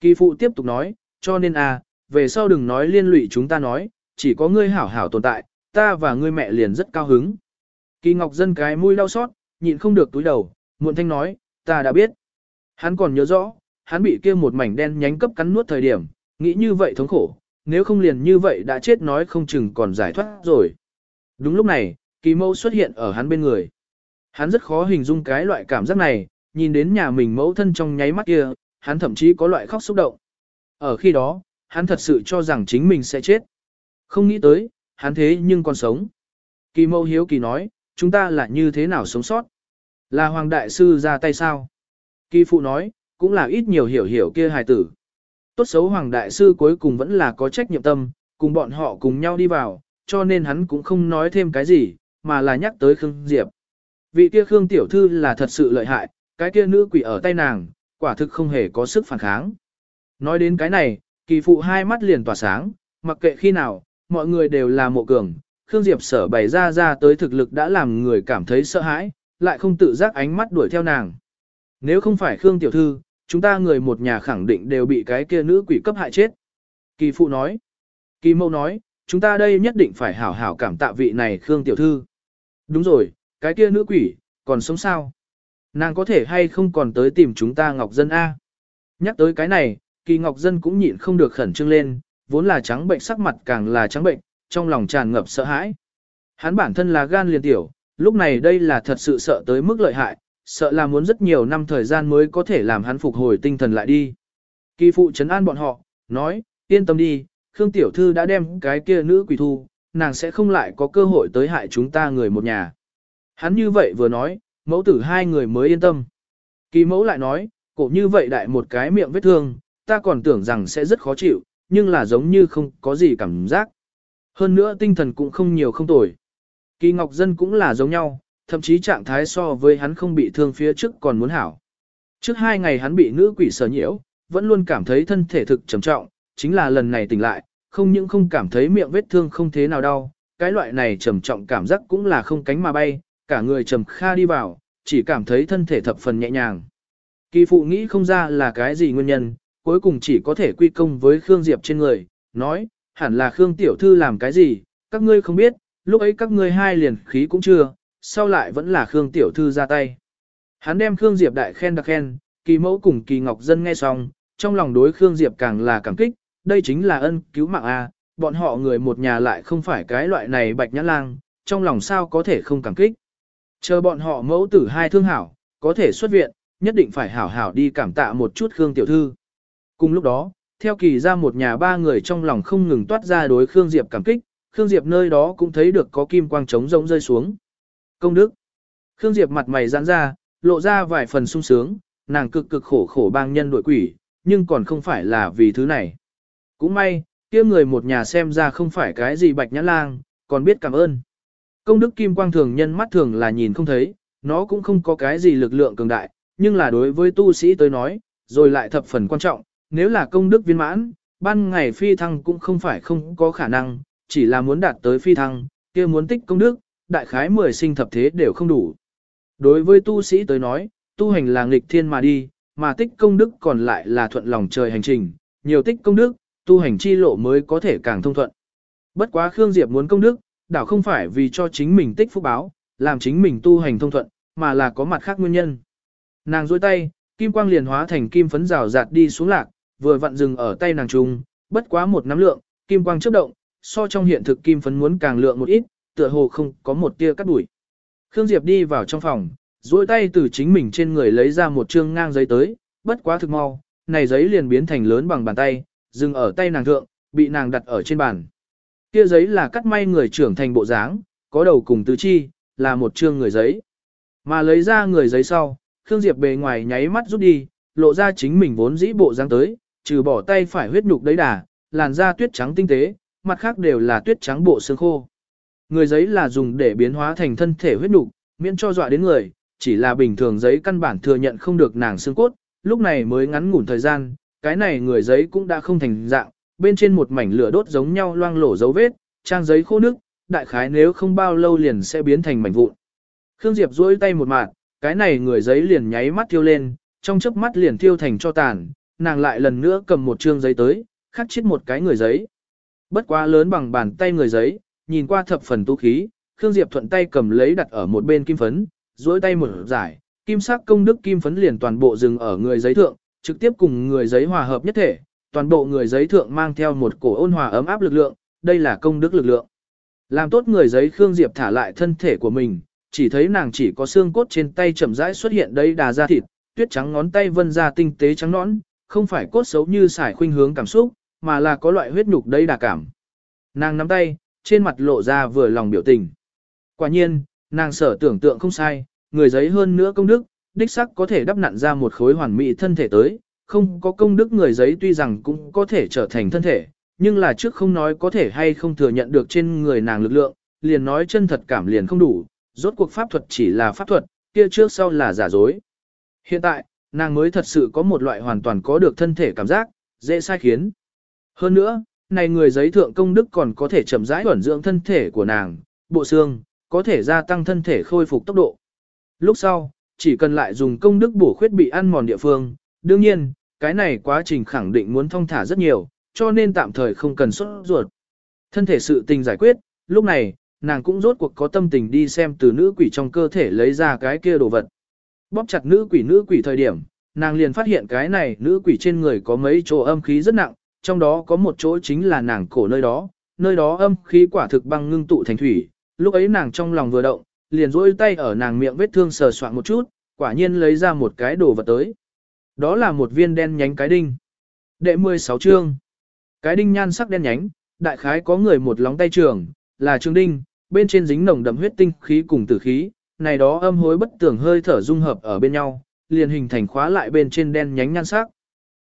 Kỳ phụ tiếp tục nói, cho nên a, về sau đừng nói liên lụy chúng ta nói, chỉ có ngươi hảo hảo tồn tại, ta và ngươi mẹ liền rất cao hứng. Kỳ Ngọc Dân cái mũi đau xót, nhịn không được túi đầu, muộn thanh nói, ta đã biết. Hắn còn nhớ rõ, hắn bị kia một mảnh đen nhánh cấp cắn nuốt thời điểm, nghĩ như vậy thống khổ, nếu không liền như vậy đã chết nói không chừng còn giải thoát rồi. Đúng lúc này, kỳ mẫu xuất hiện ở hắn bên người. Hắn rất khó hình dung cái loại cảm giác này, nhìn đến nhà mình mẫu thân trong nháy mắt kia, hắn thậm chí có loại khóc xúc động. Ở khi đó, hắn thật sự cho rằng chính mình sẽ chết. Không nghĩ tới, hắn thế nhưng còn sống. Kỳ mẫu hiếu kỳ nói, chúng ta là như thế nào sống sót? Là Hoàng Đại Sư ra tay sao? Kỳ phụ nói, cũng là ít nhiều hiểu hiểu kia hài tử. Tốt xấu Hoàng Đại Sư cuối cùng vẫn là có trách nhiệm tâm, cùng bọn họ cùng nhau đi vào, cho nên hắn cũng không nói thêm cái gì, mà là nhắc tới Khương Diệp. Vị kia Khương Tiểu Thư là thật sự lợi hại, cái kia nữ quỷ ở tay nàng, quả thực không hề có sức phản kháng. Nói đến cái này, kỳ phụ hai mắt liền tỏa sáng, mặc kệ khi nào, mọi người đều là mộ cường, Khương Diệp sở bày ra ra tới thực lực đã làm người cảm thấy sợ hãi, lại không tự giác ánh mắt đuổi theo nàng. Nếu không phải Khương Tiểu Thư, chúng ta người một nhà khẳng định đều bị cái kia nữ quỷ cấp hại chết. Kỳ phụ nói. Kỳ mâu nói, chúng ta đây nhất định phải hảo hảo cảm tạ vị này Khương Tiểu Thư. Đúng rồi, cái kia nữ quỷ, còn sống sao? Nàng có thể hay không còn tới tìm chúng ta Ngọc Dân A? Nhắc tới cái này, kỳ Ngọc Dân cũng nhịn không được khẩn trương lên, vốn là trắng bệnh sắc mặt càng là trắng bệnh, trong lòng tràn ngập sợ hãi. Hắn bản thân là gan liền tiểu, lúc này đây là thật sự sợ tới mức lợi hại, sợ là muốn rất nhiều năm thời gian mới có thể làm hắn phục hồi tinh thần lại đi. Kỳ phụ trấn an bọn họ, nói, yên tâm đi, Khương Tiểu Thư đã đem cái kia nữ quỷ thu, nàng sẽ không lại có cơ hội tới hại chúng ta người một nhà. Hắn như vậy vừa nói, mẫu tử hai người mới yên tâm. Kỳ mẫu lại nói, cổ như vậy đại một cái miệng vết thương, ta còn tưởng rằng sẽ rất khó chịu, nhưng là giống như không có gì cảm giác. Hơn nữa tinh thần cũng không nhiều không tồi. Kỳ Ngọc Dân cũng là giống nhau, thậm chí trạng thái so với hắn không bị thương phía trước còn muốn hảo. Trước hai ngày hắn bị nữ quỷ sở nhiễu, vẫn luôn cảm thấy thân thể thực trầm trọng, chính là lần này tỉnh lại, không những không cảm thấy miệng vết thương không thế nào đau, cái loại này trầm trọng cảm giác cũng là không cánh mà bay, cả người trầm kha đi vào, chỉ cảm thấy thân thể thập phần nhẹ nhàng. Kỳ phụ nghĩ không ra là cái gì nguyên nhân, cuối cùng chỉ có thể quy công với Khương Diệp trên người, nói, hẳn là Khương Tiểu Thư làm cái gì, các ngươi không biết, lúc ấy các ngươi hai liền khí cũng chưa, sau lại vẫn là Khương Tiểu Thư ra tay. Hắn đem Khương Diệp đại khen đặc khen, kỳ mẫu cùng kỳ ngọc dân nghe xong, trong lòng đối Khương Diệp càng là cảm kích, đây chính là ân cứu mạng A, bọn họ người một nhà lại không phải cái loại này bạch nhã lang, trong lòng sao có thể không cảm kích. Chờ bọn họ mẫu tử hai thương hảo, có thể xuất viện, nhất định phải hảo hảo đi cảm tạ một chút Khương Tiểu Thư. Cùng lúc đó, theo kỳ ra một nhà ba người trong lòng không ngừng toát ra đối Khương Diệp cảm kích, Khương Diệp nơi đó cũng thấy được có kim quang trống rỗng rơi xuống. Công đức. Khương Diệp mặt mày giãn ra, lộ ra vài phần sung sướng, nàng cực cực khổ khổ bang nhân đội quỷ, nhưng còn không phải là vì thứ này. Cũng may, kia người một nhà xem ra không phải cái gì bạch nhã lang, còn biết cảm ơn. Công đức kim quang thường nhân mắt thường là nhìn không thấy, nó cũng không có cái gì lực lượng cường đại, nhưng là đối với tu sĩ tới nói, rồi lại thập phần quan trọng, nếu là công đức viên mãn, ban ngày phi thăng cũng không phải không có khả năng, chỉ là muốn đạt tới phi thăng, kia muốn tích công đức, đại khái mười sinh thập thế đều không đủ. Đối với tu sĩ tới nói, tu hành là nghịch thiên mà đi, mà tích công đức còn lại là thuận lòng trời hành trình, nhiều tích công đức, tu hành chi lộ mới có thể càng thông thuận. Bất quá Khương Diệp muốn công đức, đảo không phải vì cho chính mình tích phúc báo, làm chính mình tu hành thông thuận, mà là có mặt khác nguyên nhân. Nàng duỗi tay, kim quang liền hóa thành kim phấn rào rạt đi xuống lạc, vừa vặn dừng ở tay nàng trùng, bất quá một nắm lượng, kim quang chớp động, so trong hiện thực kim phấn muốn càng lượng một ít, tựa hồ không có một tia cắt đuổi. Khương Diệp đi vào trong phòng, duỗi tay từ chính mình trên người lấy ra một trương ngang giấy tới, bất quá thực mau, này giấy liền biến thành lớn bằng bàn tay, dừng ở tay nàng thượng, bị nàng đặt ở trên bàn. Kia giấy là cắt may người trưởng thành bộ dáng, có đầu cùng tứ chi, là một trương người giấy. Mà lấy ra người giấy sau, Khương Diệp bề ngoài nháy mắt rút đi, lộ ra chính mình vốn dĩ bộ dáng tới, trừ bỏ tay phải huyết nhục đấy đà, làn da tuyết trắng tinh tế, mặt khác đều là tuyết trắng bộ xương khô. Người giấy là dùng để biến hóa thành thân thể huyết nhục, miễn cho dọa đến người, chỉ là bình thường giấy căn bản thừa nhận không được nàng xương cốt, lúc này mới ngắn ngủn thời gian, cái này người giấy cũng đã không thành dạng, bên trên một mảnh lửa đốt giống nhau loang lổ dấu vết, trang giấy khô nước, đại khái nếu không bao lâu liền sẽ biến thành mảnh vụn. Khương Diệp duỗi tay một mạt, cái này người giấy liền nháy mắt thiêu lên, trong chớp mắt liền thiêu thành cho tàn, nàng lại lần nữa cầm một trương giấy tới, khắc chết một cái người giấy. Bất quá lớn bằng bàn tay người giấy, nhìn qua thập phần tu khí, Khương Diệp thuận tay cầm lấy đặt ở một bên kim phấn, duỗi tay một giải, kim sắc công đức kim phấn liền toàn bộ dừng ở người giấy thượng, trực tiếp cùng người giấy hòa hợp nhất thể, toàn bộ người giấy thượng mang theo một cổ ôn hòa ấm áp lực lượng, đây là công đức lực lượng. Làm tốt người giấy Khương Diệp thả lại thân thể của mình, chỉ thấy nàng chỉ có xương cốt trên tay chậm rãi xuất hiện đây đà ra thịt, tuyết trắng ngón tay vân ra tinh tế trắng nõn, không phải cốt xấu như xài khuynh hướng cảm xúc, mà là có loại huyết nhục đây đà cảm. Nàng nắm tay, trên mặt lộ ra vừa lòng biểu tình. Quả nhiên, nàng sở tưởng tượng không sai, người giấy hơn nữa công đức, đích sắc có thể đắp nặn ra một khối hoàn mỹ thân thể tới, không có công đức người giấy tuy rằng cũng có thể trở thành thân thể, nhưng là trước không nói có thể hay không thừa nhận được trên người nàng lực lượng, liền nói chân thật cảm liền không đủ, rốt cuộc pháp thuật chỉ là pháp thuật, kia trước sau là giả dối. Hiện tại, nàng mới thật sự có một loại hoàn toàn có được thân thể cảm giác, dễ sai khiến. Hơn nữa, này người giấy thượng công đức còn có thể chậm rãi ẩn dưỡng thân thể của nàng, bộ xương, có thể gia tăng thân thể khôi phục tốc độ. Lúc sau, chỉ cần lại dùng công đức bổ khuyết bị ăn mòn địa phương, đương nhiên, cái này quá trình khẳng định muốn thông thả rất nhiều, cho nên tạm thời không cần xuất ruột. Thân thể sự tình giải quyết, lúc này, nàng cũng rốt cuộc có tâm tình đi xem từ nữ quỷ trong cơ thể lấy ra cái kia đồ vật. Bóp chặt nữ quỷ nữ quỷ thời điểm, nàng liền phát hiện cái này nữ quỷ trên người có mấy chỗ âm khí rất nặng, trong đó có một chỗ chính là nàng cổ nơi đó, nơi đó âm khí quả thực băng ngưng tụ thành thủy, lúc ấy nàng trong lòng vừa động, liền rỗi tay ở nàng miệng vết thương sờ soạn một chút, quả nhiên lấy ra một cái đồ vật tới. Đó là một viên đen nhánh cái đinh. Đệ 16 chương. Cái đinh nhan sắc đen nhánh, đại khái có người một lóng tay trường, là trường đinh, bên trên dính nồng đậm huyết tinh khí cùng tử khí, này đó âm hối bất tưởng hơi thở dung hợp ở bên nhau, liền hình thành khóa lại bên trên đen nhánh nhan sắc.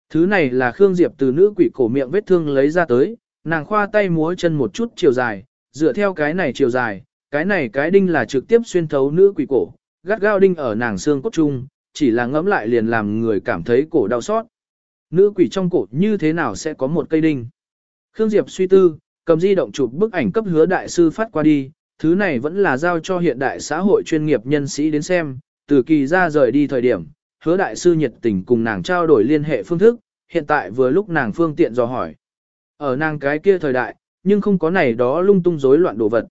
Thứ này là Khương Diệp từ nữ quỷ cổ miệng vết thương lấy ra tới, nàng khoa tay múa chân một chút chiều dài, dựa theo cái này chiều dài, cái này cái đinh là trực tiếp xuyên thấu nữ quỷ cổ, gắt gao đinh ở nàng xương cốt trung chỉ là ngẫm lại liền làm người cảm thấy cổ đau xót. Nữ quỷ trong cổ như thế nào sẽ có một cây đinh? Khương Diệp suy tư, cầm di động chụp bức ảnh cấp hứa đại sư phát qua đi, thứ này vẫn là giao cho hiện đại xã hội chuyên nghiệp nhân sĩ đến xem, từ kỳ ra rời đi thời điểm, hứa đại sư nhiệt tình cùng nàng trao đổi liên hệ phương thức, hiện tại vừa lúc nàng phương tiện dò hỏi. Ở nàng cái kia thời đại, nhưng không có này đó lung tung rối loạn đồ vật.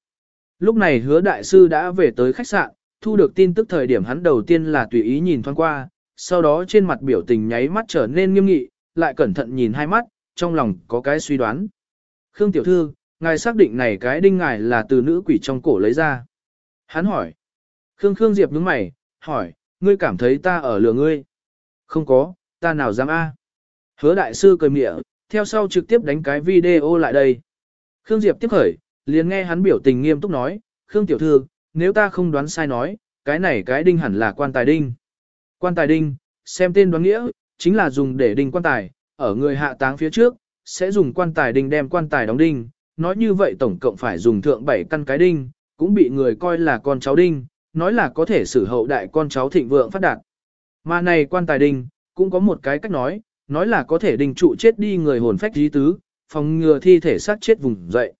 Lúc này hứa đại sư đã về tới khách sạn, thu được tin tức thời điểm hắn đầu tiên là tùy ý nhìn thoáng qua, sau đó trên mặt biểu tình nháy mắt trở nên nghiêm nghị, lại cẩn thận nhìn hai mắt, trong lòng có cái suy đoán. Khương tiểu thư, ngài xác định này cái đinh ngài là từ nữ quỷ trong cổ lấy ra. Hắn hỏi. Khương Khương Diệp nhướng mày, hỏi, ngươi cảm thấy ta ở lừa ngươi? Không có, ta nào dám a? Hứa đại sư cười mỉa, theo sau trực tiếp đánh cái video lại đây. Khương Diệp tiếp khởi, liền nghe hắn biểu tình nghiêm túc nói, Khương tiểu thư, nếu ta không đoán sai nói, cái này cái đinh hẳn là quan tài đinh. Quan tài đinh, xem tên đoán nghĩa, chính là dùng để đinh quan tài, ở người hạ táng phía trước, sẽ dùng quan tài đinh đem quan tài đóng đinh, nói như vậy tổng cộng phải dùng thượng bảy căn cái đinh, cũng bị người coi là con cháu đinh, nói là có thể xử hậu đại con cháu thịnh vượng phát đạt. Mà này quan tài đinh, cũng có một cái cách nói, nói là có thể đinh trụ chết đi người hồn phách dí tứ, phòng ngừa thi thể sát chết vùng dậy.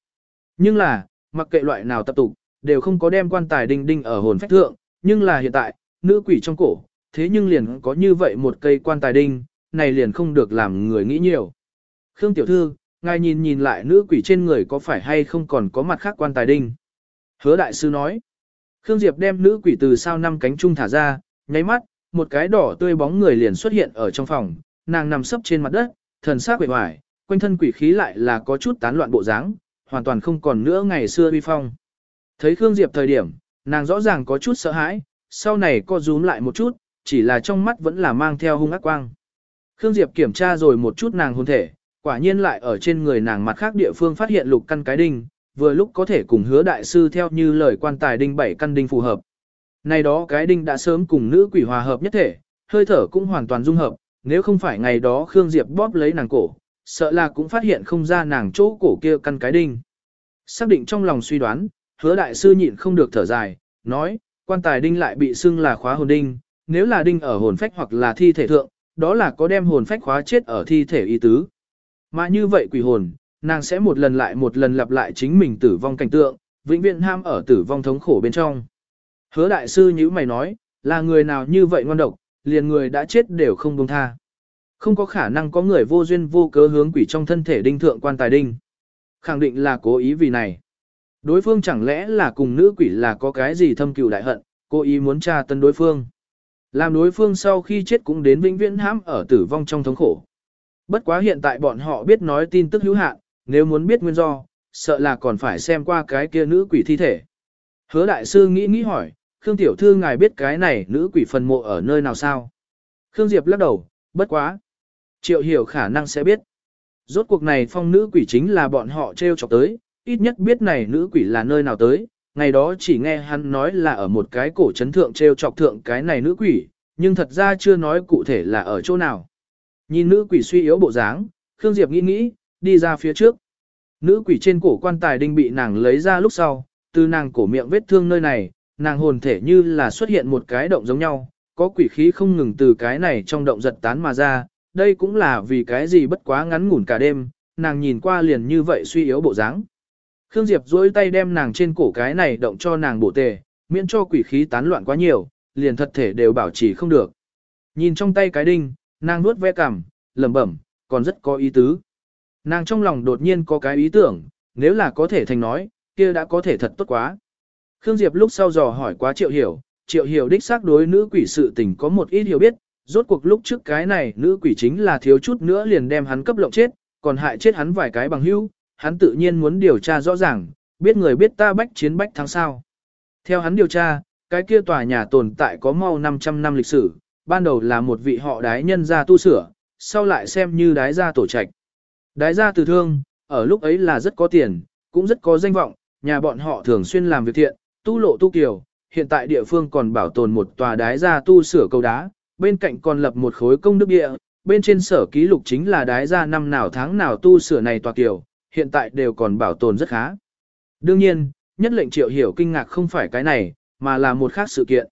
Nhưng là, mặc kệ loại nào tập tục, đều không có đem quan tài đinh đinh ở hồn phách thượng, nhưng là hiện tại, nữ quỷ trong cổ, thế nhưng liền có như vậy một cây quan tài đinh, này liền không được làm người nghĩ nhiều. Khương tiểu thư, ngài nhìn nhìn lại nữ quỷ trên người có phải hay không còn có mặt khác quan tài đinh. Hứa đại sư nói. Khương Diệp đem nữ quỷ từ sau năm cánh trung thả ra, nháy mắt, một cái đỏ tươi bóng người liền xuất hiện ở trong phòng, nàng nằm sấp trên mặt đất, thần sắc quệ hoài, quanh thân quỷ khí lại là có chút tán loạn bộ dáng, hoàn toàn không còn nữa ngày xưa uy phong. Thấy Khương Diệp thời điểm, nàng rõ ràng có chút sợ hãi, sau này co rúm lại một chút, chỉ là trong mắt vẫn là mang theo hung ác quang. Khương Diệp kiểm tra rồi một chút nàng hồn thể, quả nhiên lại ở trên người nàng mặt khác địa phương phát hiện lục căn cái đinh, vừa lúc có thể cùng hứa đại sư theo như lời quan tài đinh bảy căn đinh phù hợp. Này đó cái đinh đã sớm cùng nữ quỷ hòa hợp nhất thể, hơi thở cũng hoàn toàn dung hợp, nếu không phải ngày đó Khương Diệp bóp lấy nàng cổ, sợ là cũng phát hiện không ra nàng chỗ cổ kia căn cái đinh. Xác định trong lòng suy đoán, hứa đại sư nhịn không được thở dài, nói, quan tài đinh lại bị xưng là khóa hồn đinh, nếu là đinh ở hồn phách hoặc là thi thể thượng, đó là có đem hồn phách khóa chết ở thi thể y tứ. Mà như vậy quỷ hồn, nàng sẽ một lần lại một lần lặp lại chính mình tử vong cảnh tượng, vĩnh viễn ham ở tử vong thống khổ bên trong. Hứa đại sư như mày nói, là người nào như vậy ngon độc, liền người đã chết đều không buông tha. Không có khả năng có người vô duyên vô cớ hướng quỷ trong thân thể đinh thượng quan tài đinh. Khẳng định là cố ý vì này. Đối phương chẳng lẽ là cùng nữ quỷ là có cái gì thâm cừu đại hận, Cô ý muốn tra tân đối phương. Làm đối phương sau khi chết cũng đến vĩnh viễn hãm ở tử vong trong thống khổ. Bất quá hiện tại bọn họ biết nói tin tức hữu hạn, nếu muốn biết nguyên do, sợ là còn phải xem qua cái kia nữ quỷ thi thể. Hứa đại sư nghĩ nghĩ hỏi, Khương tiểu thư ngài biết cái này nữ quỷ phần mộ ở nơi nào sao? Khương Diệp lắc đầu, bất quá. Triệu hiểu khả năng sẽ biết. Rốt cuộc này phong nữ quỷ chính là bọn họ treo chọc tới, ít nhất biết này nữ quỷ là nơi nào tới, ngày đó chỉ nghe hắn nói là ở một cái cổ trấn thượng treo chọc thượng cái này nữ quỷ, nhưng thật ra chưa nói cụ thể là ở chỗ nào. Nhìn nữ quỷ suy yếu bộ dáng, Khương Diệp nghĩ nghĩ, đi ra phía trước. Nữ quỷ trên cổ quan tài đinh bị nàng lấy ra lúc sau, từ nàng cổ miệng vết thương nơi này, nàng hồn thể như là xuất hiện một cái động giống nhau, có quỷ khí không ngừng từ cái này trong động giật tán mà ra, đây cũng là vì cái gì bất quá ngắn ngủn cả đêm, nàng nhìn qua liền như vậy suy yếu bộ dáng. Khương Diệp duỗi tay đem nàng trên cổ cái này động cho nàng bổ tề, miễn cho quỷ khí tán loạn quá nhiều, liền thật thể đều bảo trì không được. Nhìn trong tay cái đinh, nàng nuốt ve cằm, lẩm bẩm, còn rất có ý tứ. Nàng trong lòng đột nhiên có cái ý tưởng, nếu là có thể thành nói, kia đã có thể thật tốt quá. Khương Diệp lúc sau dò hỏi quá Triệu Hiểu, Triệu Hiểu đích xác đối nữ quỷ sự tình có một ít hiểu biết, rốt cuộc lúc trước cái này nữ quỷ chính là thiếu chút nữa liền đem hắn cấp lộng chết, còn hại chết hắn vài cái bằng hữu, hắn tự nhiên muốn điều tra rõ ràng, biết người biết ta bách chiến bách thắng sao. Theo hắn điều tra, cái kia tòa nhà tồn tại có mau 500 năm lịch sử, ban đầu là một vị họ đái nhân gia tu sửa, sau lại xem như đái gia tổ trạch. Đái gia từ thương, ở lúc ấy là rất có tiền, cũng rất có danh vọng, nhà bọn họ thường xuyên làm việc thiện, tu lộ tu kiều, hiện tại địa phương còn bảo tồn một tòa đái gia tu sửa cầu đá, bên cạnh còn lập một khối công đức địa, bên trên sở ký lục chính là đái gia năm nào tháng nào tu sửa này tòa kiều, hiện tại đều còn bảo tồn rất khá. Đương nhiên, nhất lệnh triệu hiểu kinh ngạc không phải cái này, mà là một khác sự kiện.